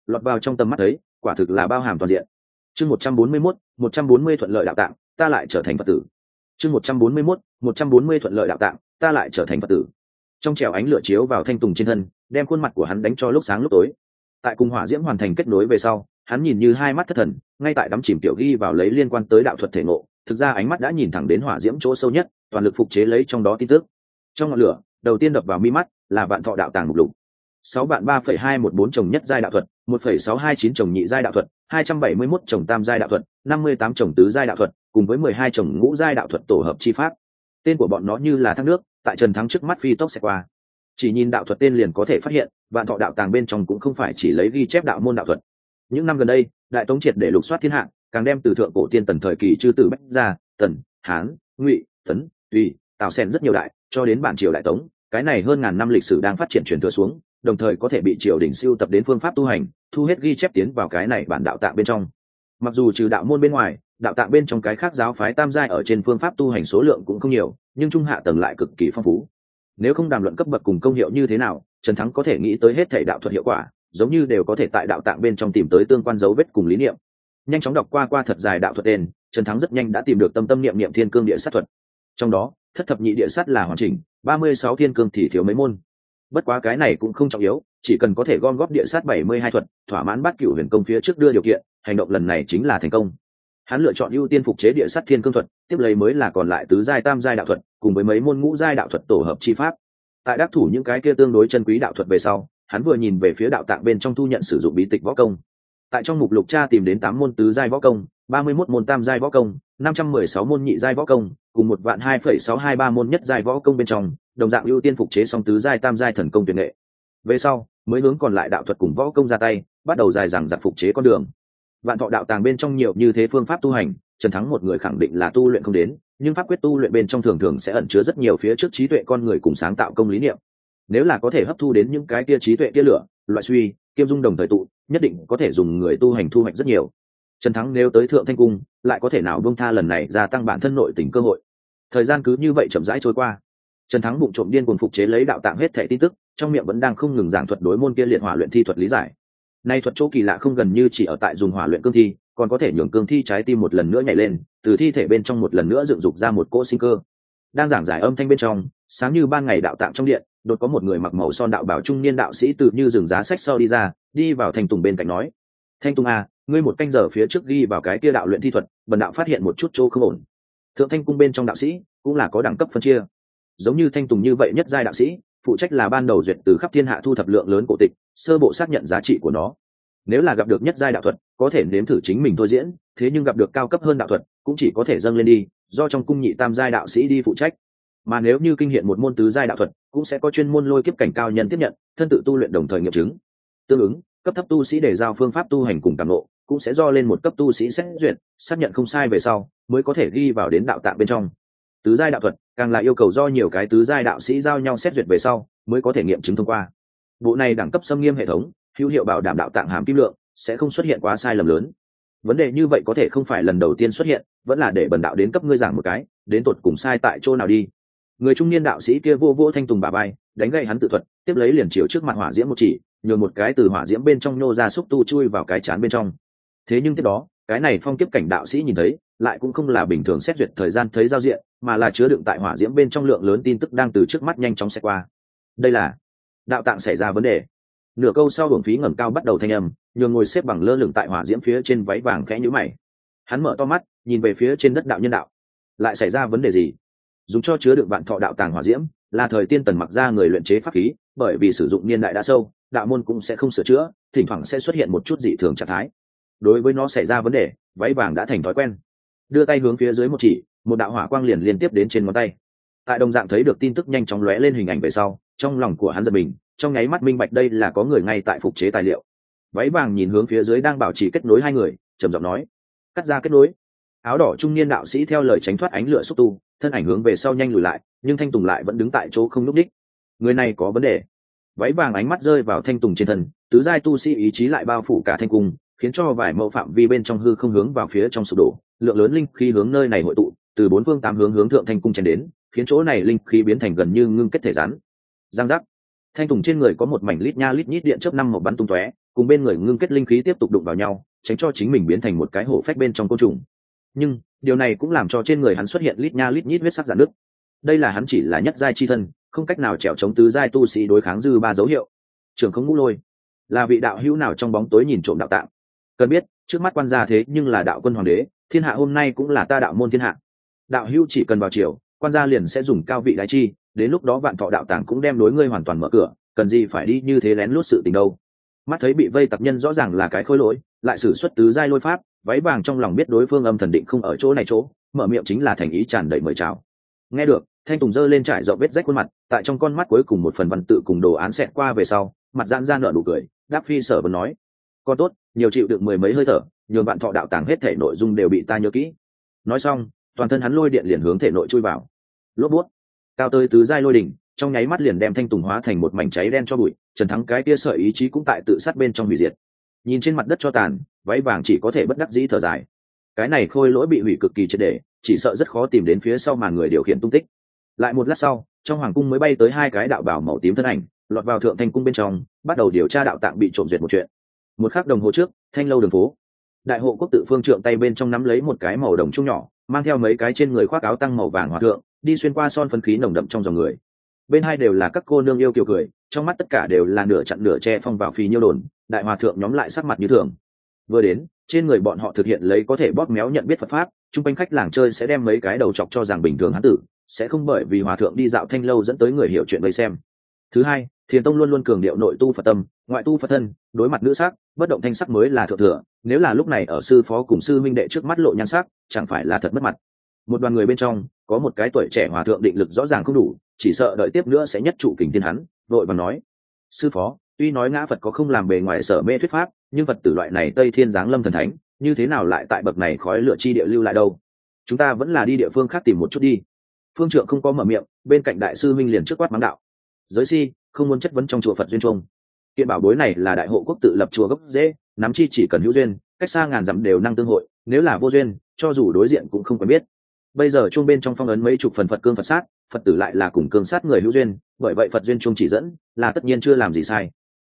Lọt vào trong tầm mắt ấy, quả thực là bao hàm toàn diện. Chương một trăm bốn mươi mốt một trăm bốn mươi thuận lợi đạo tạng ta lại trở thành phật tử. Chương một trăm bốn mươi mốt một trăm bốn mươi thuận lợi đạo tạng ta lại trở thành phật tử. Trong trèo ánh lửa chiếu vào thanh tùng trên thân đem khuôn mặt của hắn đánh cho lúc sáng lúc tối. Tại cùng hỏa diễm hoàn thành kết nối về sau hắn nhìn như hai mắt thất thần ngay tại đắm chìm tiểu ghi vào lấy liên quan tới đạo thuật thể ngộ thực ra ánh mắt đã nhìn thẳng đến hỏa diễm chỗ sâu nhất toàn lực phục chế lấy trong đó tin tức. Trong ngọn lửa đầu tiên đập vào mi mắt là vạn thọ đạo tàng mục lục. Sáu bạn ba phẩy hai một bốn chồng nhất giai đạo thuật, một phẩy sáu hai chín chồng nhị giai đạo thuật, hai trăm bảy mươi mốt chồng tam giai đạo thuật, năm mươi tám chồng tứ giai đạo thuật, cùng với mười hai chồng ngũ giai đạo thuật tổ hợp chi pháp. Tên của bọn nó như là thác nước, tại trần thắng trước mắt phi tốc sẽ qua. Chỉ nhìn đạo thuật tên liền có thể phát hiện, vạn thọ đạo tàng bên trong cũng không phải chỉ lấy ghi chép đạo môn đạo thuật. Những năm gần đây, đại tống triệt để lục soát thiên hạ, càng đem từ thượng cổ tiên tần thời kỳ chư tử bách gia, tần, hán, ngụy, tấn, tùy tạo sen rất nhiều đại, cho đến bản triều đại tống, cái này hơn ngàn năm lịch sử đang phát triển truyền thừa xuống, đồng thời có thể bị triều đình siêu tập đến phương pháp tu hành, thu hết ghi chép tiến vào cái này bản đạo tạng bên trong. Mặc dù trừ đạo môn bên ngoài, đạo tạng bên trong cái khác giáo phái tam giai ở trên phương pháp tu hành số lượng cũng không nhiều, nhưng trung hạ tầng lại cực kỳ phong phú. Nếu không đàm luận cấp bậc cùng công hiệu như thế nào, trần thắng có thể nghĩ tới hết thể đạo thuật hiệu quả, giống như đều có thể tại đạo tạng bên trong tìm tới tương quan dấu vết cùng lý niệm. Nhanh chóng đọc qua qua thật dài đạo thuật đền, trần thắng rất nhanh đã tìm được tâm tâm niệm niệm thiên cương địa sát thuật. Trong đó thất thập nhị địa sát là hoàn chỉnh, ba mươi sáu thiên cương thì thiếu mấy môn. Bất quá cái này cũng không trọng yếu, chỉ cần có thể gom góp địa sát bảy mươi hai thuật, thỏa mãn bắt cựu huyền công phía trước đưa điều kiện, hành động lần này chính là thành công. Hắn lựa chọn ưu tiên phục chế địa sát thiên cương thuật, tiếp lấy mới là còn lại tứ giai tam giai đạo thuật, cùng với mấy môn ngũ giai đạo thuật tổ hợp chi pháp. Tại đắc thủ những cái kia tương đối chân quý đạo thuật về sau, hắn vừa nhìn về phía đạo tạng bên trong thu nhận sử dụng bí tịch võ công tại trong mục lục cha tìm đến tám môn tứ giai võ công, ba mươi mốt môn tam giai võ công, năm trăm mười sáu môn nhị giai võ công, cùng một vạn hai phẩy sáu hai ba môn nhất giai võ công bên trong, đồng dạng ưu tiên phục chế song tứ giai tam giai thần công tuyệt nghệ. Về sau, mới hướng còn lại đạo thuật cùng võ công ra tay, bắt đầu dài dằng dặc phục chế con đường. Vạn thọ đạo tàng bên trong nhiều như thế phương pháp tu hành, trần thắng một người khẳng định là tu luyện không đến, nhưng pháp quyết tu luyện bên trong thường thường sẽ ẩn chứa rất nhiều phía trước trí tuệ con người cùng sáng tạo công lý niệm. Nếu là có thể hấp thu đến những cái tia trí tuệ tia lửa, loại suy kiêm dung đồng thời tụ nhất định có thể dùng người tu hành thu hoạch rất nhiều. Trần thắng nếu tới thượng thanh cung, lại có thể nào buông tha lần này gia tăng bản thân nội tình cơ hội? Thời gian cứ như vậy chậm rãi trôi qua. Trần thắng bụng trộm điên cuồng phục chế lấy đạo tạng hết thẻ tin tức, trong miệng vẫn đang không ngừng giảng thuật đối môn kia liệt hỏa luyện thi thuật lý giải. Nay thuật chỗ kỳ lạ không gần như chỉ ở tại dùng hỏa luyện cương thi, còn có thể nhường cương thi trái tim một lần nữa nhảy lên, từ thi thể bên trong một lần nữa dựng dục ra một cỗ sinh cơ. Đang giảng giải âm thanh bên trong, sáng như ban ngày đạo tạng trong điện, đột có một người mặc màu son đạo bảo trung niên đạo sĩ từ như rừng giá sách sau đi ra đi vào thanh tùng bên cạnh nói, thanh tùng à ngươi một canh giờ phía trước ghi vào cái kia đạo luyện thi thuật, bần đạo phát hiện một chút chỗ không ổn. Thượng thanh cung bên trong đạo sĩ cũng là có đẳng cấp phân chia. Giống như thanh tùng như vậy nhất giai đạo sĩ, phụ trách là ban đầu duyệt từ khắp thiên hạ thu thập lượng lớn cổ tịch, sơ bộ xác nhận giá trị của nó. Nếu là gặp được nhất giai đạo thuật, có thể nếm thử chính mình thôi diễn, thế nhưng gặp được cao cấp hơn đạo thuật, cũng chỉ có thể dâng lên đi, do trong cung nhị tam giai đạo sĩ đi phụ trách. Mà nếu như kinh hiện một môn tứ giai đạo thuật, cũng sẽ có chuyên môn lôi kiếp cảnh cao nhân tiếp nhận, thân tự tu luyện đồng thời nghiệm chứng tương ứng, cấp thấp tu sĩ để giao phương pháp tu hành cùng cảm lộ cũng sẽ do lên một cấp tu sĩ xét duyệt, xác nhận không sai về sau, mới có thể ghi vào đến đạo tạng bên trong. Tứ giai đạo thuật, càng là yêu cầu do nhiều cái tứ giai đạo sĩ giao nhau xét duyệt về sau, mới có thể nghiệm chứng thông qua. Bộ này đẳng cấp xâm nghiêm hệ thống, hữu hiệu bảo đảm đạo tạng hàm kim lượng, sẽ không xuất hiện quá sai lầm lớn. Vấn đề như vậy có thể không phải lần đầu tiên xuất hiện, vẫn là để bần đạo đến cấp ngươi giảng một cái, đến tột cùng sai tại chỗ nào đi. Người trung niên đạo sĩ kia vô vô thanh tùng bà bay đánh gậy hắn tự thuật, tiếp lấy liền chiều trước mặt hỏa diễm một chỉ nhường một cái từ hỏa diễm bên trong nô ra xúc tu chui vào cái chán bên trong. Thế nhưng tiếp đó, cái này phong kiếp cảnh đạo sĩ nhìn thấy, lại cũng không là bình thường xét duyệt thời gian thấy giao diện, mà là chứa đựng tại hỏa diễm bên trong lượng lớn tin tức đang từ trước mắt nhanh chóng xét qua. Đây là đạo tạng xảy ra vấn đề. Nửa câu sau hưởng phí ngẩng cao bắt đầu thanh âm, nhường ngồi xếp bằng lơ lửng tại hỏa diễm phía trên váy vàng khẽ nhũ mày. Hắn mở to mắt, nhìn về phía trên đất đạo nhân đạo. Lại xảy ra vấn đề gì? Dùng cho chứa đựng vạn thọ đạo tàng hỏa diễm, là thời tiên tần mặc ra người luyện chế pháp khí, bởi vì sử dụng niên đại đã sâu đạo môn cũng sẽ không sửa chữa, thỉnh thoảng sẽ xuất hiện một chút dị thường trạng thái. Đối với nó xảy ra vấn đề, váy vàng đã thành thói quen. Đưa tay hướng phía dưới một chỉ, một đạo hỏa quang liền liên tiếp đến trên ngón tay. Tại đồng dạng thấy được tin tức nhanh chóng lóe lên hình ảnh về sau, trong lòng của hắn giật mình, trong nháy mắt minh bạch đây là có người ngay tại phục chế tài liệu. Váy vàng nhìn hướng phía dưới đang bảo trì kết nối hai người, trầm giọng nói, cắt ra kết nối. Áo đỏ trung niên đạo sĩ theo lời tránh thoát ánh lửa xúc tu, thân ảnh hướng về sau nhanh lùi lại, nhưng thanh tùng lại vẫn đứng tại chỗ không n ú c đích người này có vấn đề váy vàng ánh mắt rơi vào thanh tùng trên thân, tứ giai tu sĩ ý chí lại bao phủ cả thanh cung, khiến cho vài mẫu phạm vi bên trong hư không hướng vào phía trong sụp đổ, lượng lớn linh khí hướng nơi này hội tụ, từ bốn phương tám hướng hướng thượng thanh cung chen đến, khiến chỗ này linh khí biến thành gần như ngưng kết thể rắn. Giang giác. Thanh tùng trên người có một mảnh lít nha lít nhít điện chớp năm một bắn tung tóe, cùng bên người ngưng kết linh khí tiếp tục đụng vào nhau, tránh cho chính mình biến thành một cái hổ phách bên trong côn trùng. Nhưng, điều này cũng làm cho trên người hắn xuất hiện lít nha lít nhít huyết sắc giản nước đây là hắn chỉ là nhất giai chi thân không cách nào trèo chống tứ giai tu sĩ đối kháng dư ba dấu hiệu. Trường không ngũ lôi. Là vị đạo hữu nào trong bóng tối nhìn trộm đạo tạng? Cần biết, trước mắt quan gia thế nhưng là đạo quân hoàng đế, thiên hạ hôm nay cũng là ta đạo môn thiên hạ. Đạo hữu chỉ cần vào chiều quan gia liền sẽ dùng cao vị đại chi, đến lúc đó vạn thọ đạo tàng cũng đem đối ngươi hoàn toàn mở cửa, cần gì phải đi như thế lén lút sự tình đâu. Mắt thấy bị vây tập nhân rõ ràng là cái khôi lỗi, lại xử xuất tứ giai lôi pháp, váy vàng trong lòng biết đối phương âm thần định không ở chỗ này chỗ, mở miệng chính là thành ý tràn đầy mời chào. Nghe được thanh tùng giơ lên trải rộng vết rách khuôn mặt, tại trong con mắt cuối cùng một phần văn tự cùng đồ án xẹt qua về sau, mặt giãn ra nợ nụ cười, đáp phi sở vẫn nói, con tốt, nhiều chịu được mười mấy hơi thở, nhường bạn thọ đạo tàng hết thể nội dung đều bị ta nhớ kỹ. Nói xong, toàn thân hắn lôi điện liền hướng thể nội chui vào. Lốp bút. Cao tới tứ giai lôi đỉnh, trong nháy mắt liền đem thanh tùng hóa thành một mảnh cháy đen cho bụi, trần thắng cái tia sợi ý chí cũng tại tự sát bên trong hủy diệt. Nhìn trên mặt đất cho tàn, váy vàng chỉ có thể bất đắc dĩ thở dài. Cái này khôi lỗi bị hủy cực kỳ triệt để, chỉ sợ rất khó tìm đến phía sau mà người điều khiển tung tích lại một lát sau, trong hoàng cung mới bay tới hai cái đạo bảo màu tím thân ảnh, lọt vào thượng thanh cung bên trong, bắt đầu điều tra đạo tạng bị trộm duyệt một chuyện. Một khắc đồng hồ trước, thanh lâu đường phố. Đại hộ quốc tự phương trượng tay bên trong nắm lấy một cái màu đồng trung nhỏ, mang theo mấy cái trên người khoác áo tăng màu vàng hòa thượng, đi xuyên qua son phân khí nồng đậm trong dòng người. Bên hai đều là các cô nương yêu kiều cười, trong mắt tất cả đều là nửa chặn nửa che phong vào phì nhiêu đồn, đại hòa thượng nhóm lại sắc mặt như thường. Vừa đến, trên người bọn họ thực hiện lấy có thể bóp méo nhận biết phật pháp, chung quanh khách làng chơi sẽ đem mấy cái đầu chọc cho rằng bình thường hán tử sẽ không bởi vì hòa thượng đi dạo thanh lâu dẫn tới người hiểu chuyện gây xem. Thứ hai, thiền tông luôn luôn cường điệu nội tu phật tâm, ngoại tu phật thân, đối mặt nữ sắc, bất động thanh sắc mới là thượng thừa, nếu là lúc này ở sư phó cùng sư minh đệ trước mắt lộ nhan sắc, chẳng phải là thật mất mặt. Một đoàn người bên trong, có một cái tuổi trẻ hòa thượng định lực rõ ràng không đủ, chỉ sợ đợi tiếp nữa sẽ nhất trụ kình thiên hắn, vội và nói, sư phó, tuy nói ngã phật có không làm bề ngoài sở mê thuyết pháp, nhưng phật tử loại này tây thiên giáng lâm thần thánh, như thế nào lại tại bậc này khói lửa chi địa lưu lại đâu? Chúng ta vẫn là đi địa phương khác tìm một chút đi phương trượng không có mở miệng, bên cạnh đại sư minh liền trước quát mắng đạo. Giới si, không muốn chất vấn trong chùa phật duyên trung kiện bảo bối này là đại hộ quốc tự lập chùa gốc dễ, nắm chi chỉ cần hữu duyên, cách xa ngàn dặm đều năng tương hội, nếu là vô duyên, cho dù đối diện cũng không quen biết. Bây giờ chung bên trong phong ấn mấy chục phần phật cương phật sát, phật tử lại là cùng cương sát người hữu duyên, bởi vậy phật duyên trung chỉ dẫn, là tất nhiên chưa làm gì sai.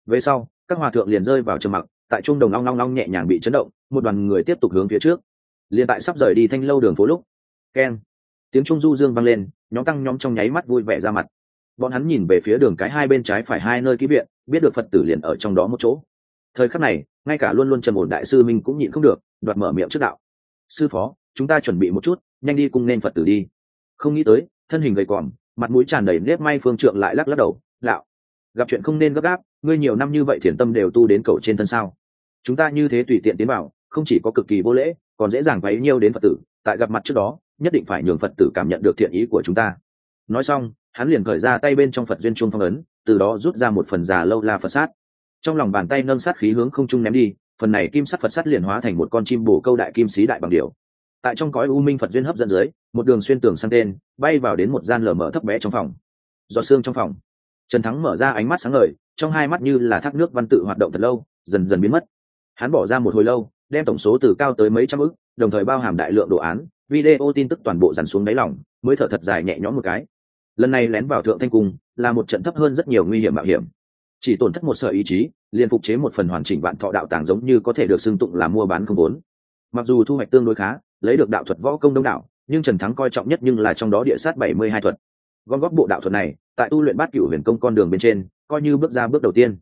Về sau, các hòa thượng liền rơi vào trầm mặc, tại trung đồng long long long nhẹ nhàng bị chấn động, một đoàn người tiếp tục hướng phía trước. Liền tại sắp rời đi thanh lâu đường phố lúc, keng tiếng trung du dương vang lên, nhóm tăng nhóm trong nháy mắt vui vẻ ra mặt. Bọn hắn nhìn về phía đường cái hai bên trái phải hai nơi ký viện, biết được phật tử liền ở trong đó một chỗ. Thời khắc này, ngay cả luôn luôn trầm ổn đại sư minh cũng nhịn không được, đoạt mở miệng trước đạo. Sư phó, chúng ta chuẩn bị một chút, nhanh đi cùng nên phật tử đi. Không nghĩ tới, thân hình gầy còm mặt mũi tràn đầy nếp may phương trượng lại lắc lắc đầu, đạo, gặp chuyện không nên gấp gáp, ngươi nhiều năm như vậy thiền tâm đều tu đến cầu trên thân sao? Chúng ta như thế tùy tiện tiến bảo không chỉ có cực kỳ vô lễ, còn dễ dàng váy nhiêu đến phật tử, tại gặp mặt trước đó nhất định phải nhường phật tử cảm nhận được thiện ý của chúng ta. Nói xong, hắn liền khởi ra tay bên trong phật duyên chuông phong ấn, từ đó rút ra một phần già lâu la phật sát. Trong lòng bàn tay nâng sát khí hướng không trung ném đi, phần này kim sắc phật sắt liền hóa thành một con chim bồ câu đại kim sĩ đại bằng điều tại trong cõi u minh phật duyên hấp dẫn dưới, một đường xuyên tường sang tên, bay vào đến một gian lở mở thấp bé trong phòng. Do xương trong phòng. Trần thắng mở ra ánh mắt sáng ngời, trong hai mắt như là thác nước văn tự hoạt động thật lâu, dần dần biến mất. Hắn bỏ ra một hồi lâu, đem tổng số từ cao tới mấy trăm ức, đồng thời bao hàm đại lượng đồ án video tin tức toàn bộ dằn xuống đáy lòng, mới thở thật dài nhẹ nhõm một cái. Lần này lén vào thượng thanh cung là một trận thấp hơn rất nhiều nguy hiểm mạo hiểm. Chỉ tổn thất một sở ý chí liền phục chế một phần hoàn chỉnh vạn thọ đạo tàng giống như có thể được xưng tụng là mua bán không vốn. Mặc dù thu hoạch tương đối khá lấy được đạo thuật võ công đông đảo nhưng trần thắng coi trọng nhất nhưng là trong đó địa sát bảy mươi hai thuật. Gom góp bộ đạo thuật này tại tu luyện bát cựu huyền công con đường bên trên coi như bước ra bước đầu tiên.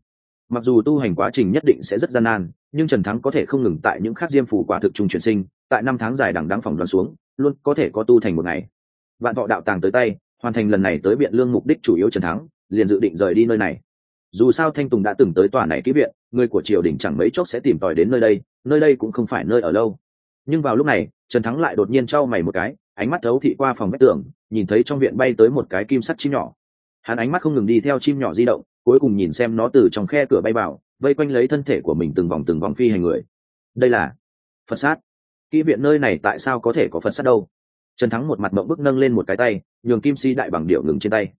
Mặc dù tu hành quá trình nhất định sẽ rất gian nan nhưng trần thắng có thể không ngừng tại những khác diêm phủ quả thực trùng chuyển sinh tại năm tháng dài đằng đáng phòng đoàn xuống, luôn có thể có tu thành một ngày. Vạn thọ đạo tàng tới tay, hoàn thành lần này tới biện lương mục đích chủ yếu trần thắng, liền dự định rời đi nơi này. Dù sao thanh tùng đã từng tới tòa này ký viện, người của triều đình chẳng mấy chốc sẽ tìm tòi đến nơi đây nơi đây cũng không phải nơi ở lâu. Nhưng vào lúc này, trần thắng lại đột nhiên trao mày một cái, ánh mắt thấu thị qua phòng vách tường, nhìn thấy trong viện bay tới một cái kim sắt chim nhỏ. Hắn ánh mắt không ngừng đi theo chim nhỏ di động, cuối cùng nhìn xem nó từ trong khe cửa bay vào, vây quanh lấy thân thể của mình từng vòng từng vòng phi hành người. Đây là phật sát kỹ viện nơi này tại sao có thể có phật sát đâu? Trần thắng một mặt mộng bức nâng lên một cái tay, nhường kim si đại bằng điệu ngừng trên tay.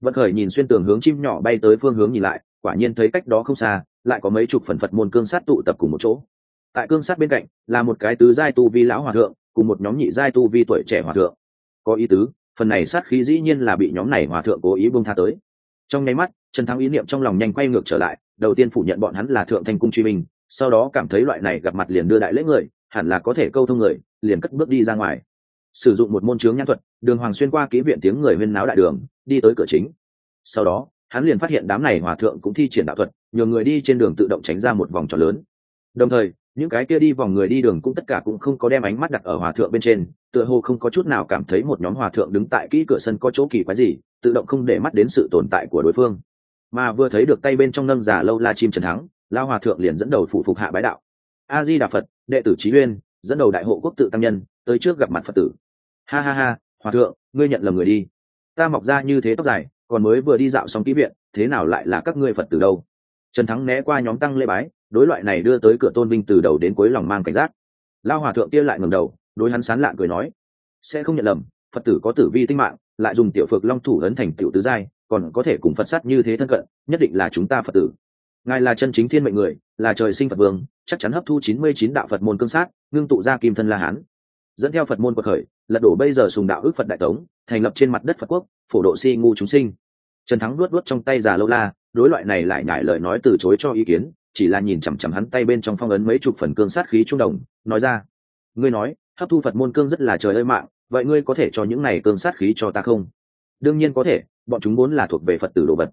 Vận khởi nhìn xuyên tường hướng chim nhỏ bay tới phương hướng nhìn lại, quả nhiên thấy cách đó không xa, lại có mấy chục phần phật môn cương sát tụ tập cùng một chỗ. Tại cương sát bên cạnh, là một cái tứ giai tu vi lão hòa thượng, cùng một nhóm nhị giai tu vi tuổi trẻ hòa thượng. Có ý tứ, phần này sát khí dĩ nhiên là bị nhóm này hòa thượng cố ý bông tha tới. Trong nháy mắt, trần thắng ý niệm trong lòng nhanh quay ngược trở lại, đầu tiên phủ nhận bọn hắn là thượng thanh cung truy minh sau đó cảm thấy loại này gặp mặt liền đưa đại lễ người hẳn là có thể câu thông người, liền cất bước đi ra ngoài. Sử dụng một môn chướng nhãn thuật, đường hoàng xuyên qua ký viện tiếng người huyên náo đại đường, đi tới cửa chính. Sau đó, hắn liền phát hiện đám này hòa thượng cũng thi triển đạo thuật nhiều người đi trên đường tự động tránh ra một vòng tròn lớn. Đồng thời, những cái kia đi vòng người đi đường cũng tất cả cũng không có đem ánh mắt đặt ở hòa thượng bên trên, tựa hồ không có chút nào cảm thấy một nhóm hòa thượng đứng tại kỹ cửa sân có chỗ kỳ quái gì, tự động không để mắt đến sự tồn tại của đối phương. Mà vừa thấy được tay bên trong nâng giả lâu la chim trần thắng lao hòa thượng liền dẫn đầu phụ phục hạ bái đạo. A di đà phật đệ tử trí uyên, dẫn đầu đại hộ quốc tự tăng nhân, tới trước gặp mặt phật tử. Ha ha ha, hòa thượng, ngươi nhận lầm người đi. Ta mọc ra như thế tóc dài, còn mới vừa đi dạo xong ký viện, thế nào lại là các ngươi phật tử đâu? Trần thắng né qua nhóm tăng lễ bái, đối loại này đưa tới cửa tôn vinh từ đầu đến cuối lòng mang cảnh giác. Lao hòa thượng kia lại ngầm đầu, đối hắn sán lạ cười nói, sẽ không nhận lầm, phật tử có tử vi tinh mạng, lại dùng tiểu phược long thủ ấn thành tiểu tứ giai, còn có thể cùng phật sát như thế thân cận, nhất định là chúng ta phật tử ngài là chân chính thiên mệnh người, là trời sinh phật vương, chắc chắn hấp thu chín mươi chín đạo phật môn cương sát, ngưng tụ ra kim thân la hán. Dẫn theo phật môn cuộc khởi, lật đổ bây giờ sùng đạo ước phật đại tống, thành lập trên mặt đất phật quốc, phổ độ si ngu chúng sinh. Trần thắng luốt luốt trong tay già lâu la, đối loại này lại nhải lời nói từ chối cho ý kiến, chỉ là nhìn chằm chằm hắn tay bên trong phong ấn mấy chục phần cương sát khí trung đồng, nói ra, ngươi nói, hấp thu phật môn cương rất là trời ơi mạng, vậy ngươi có thể cho những này cương sát khí cho ta không? Đương nhiên có thể, bọn chúng vốn là thuộc về phật tử đồ vật.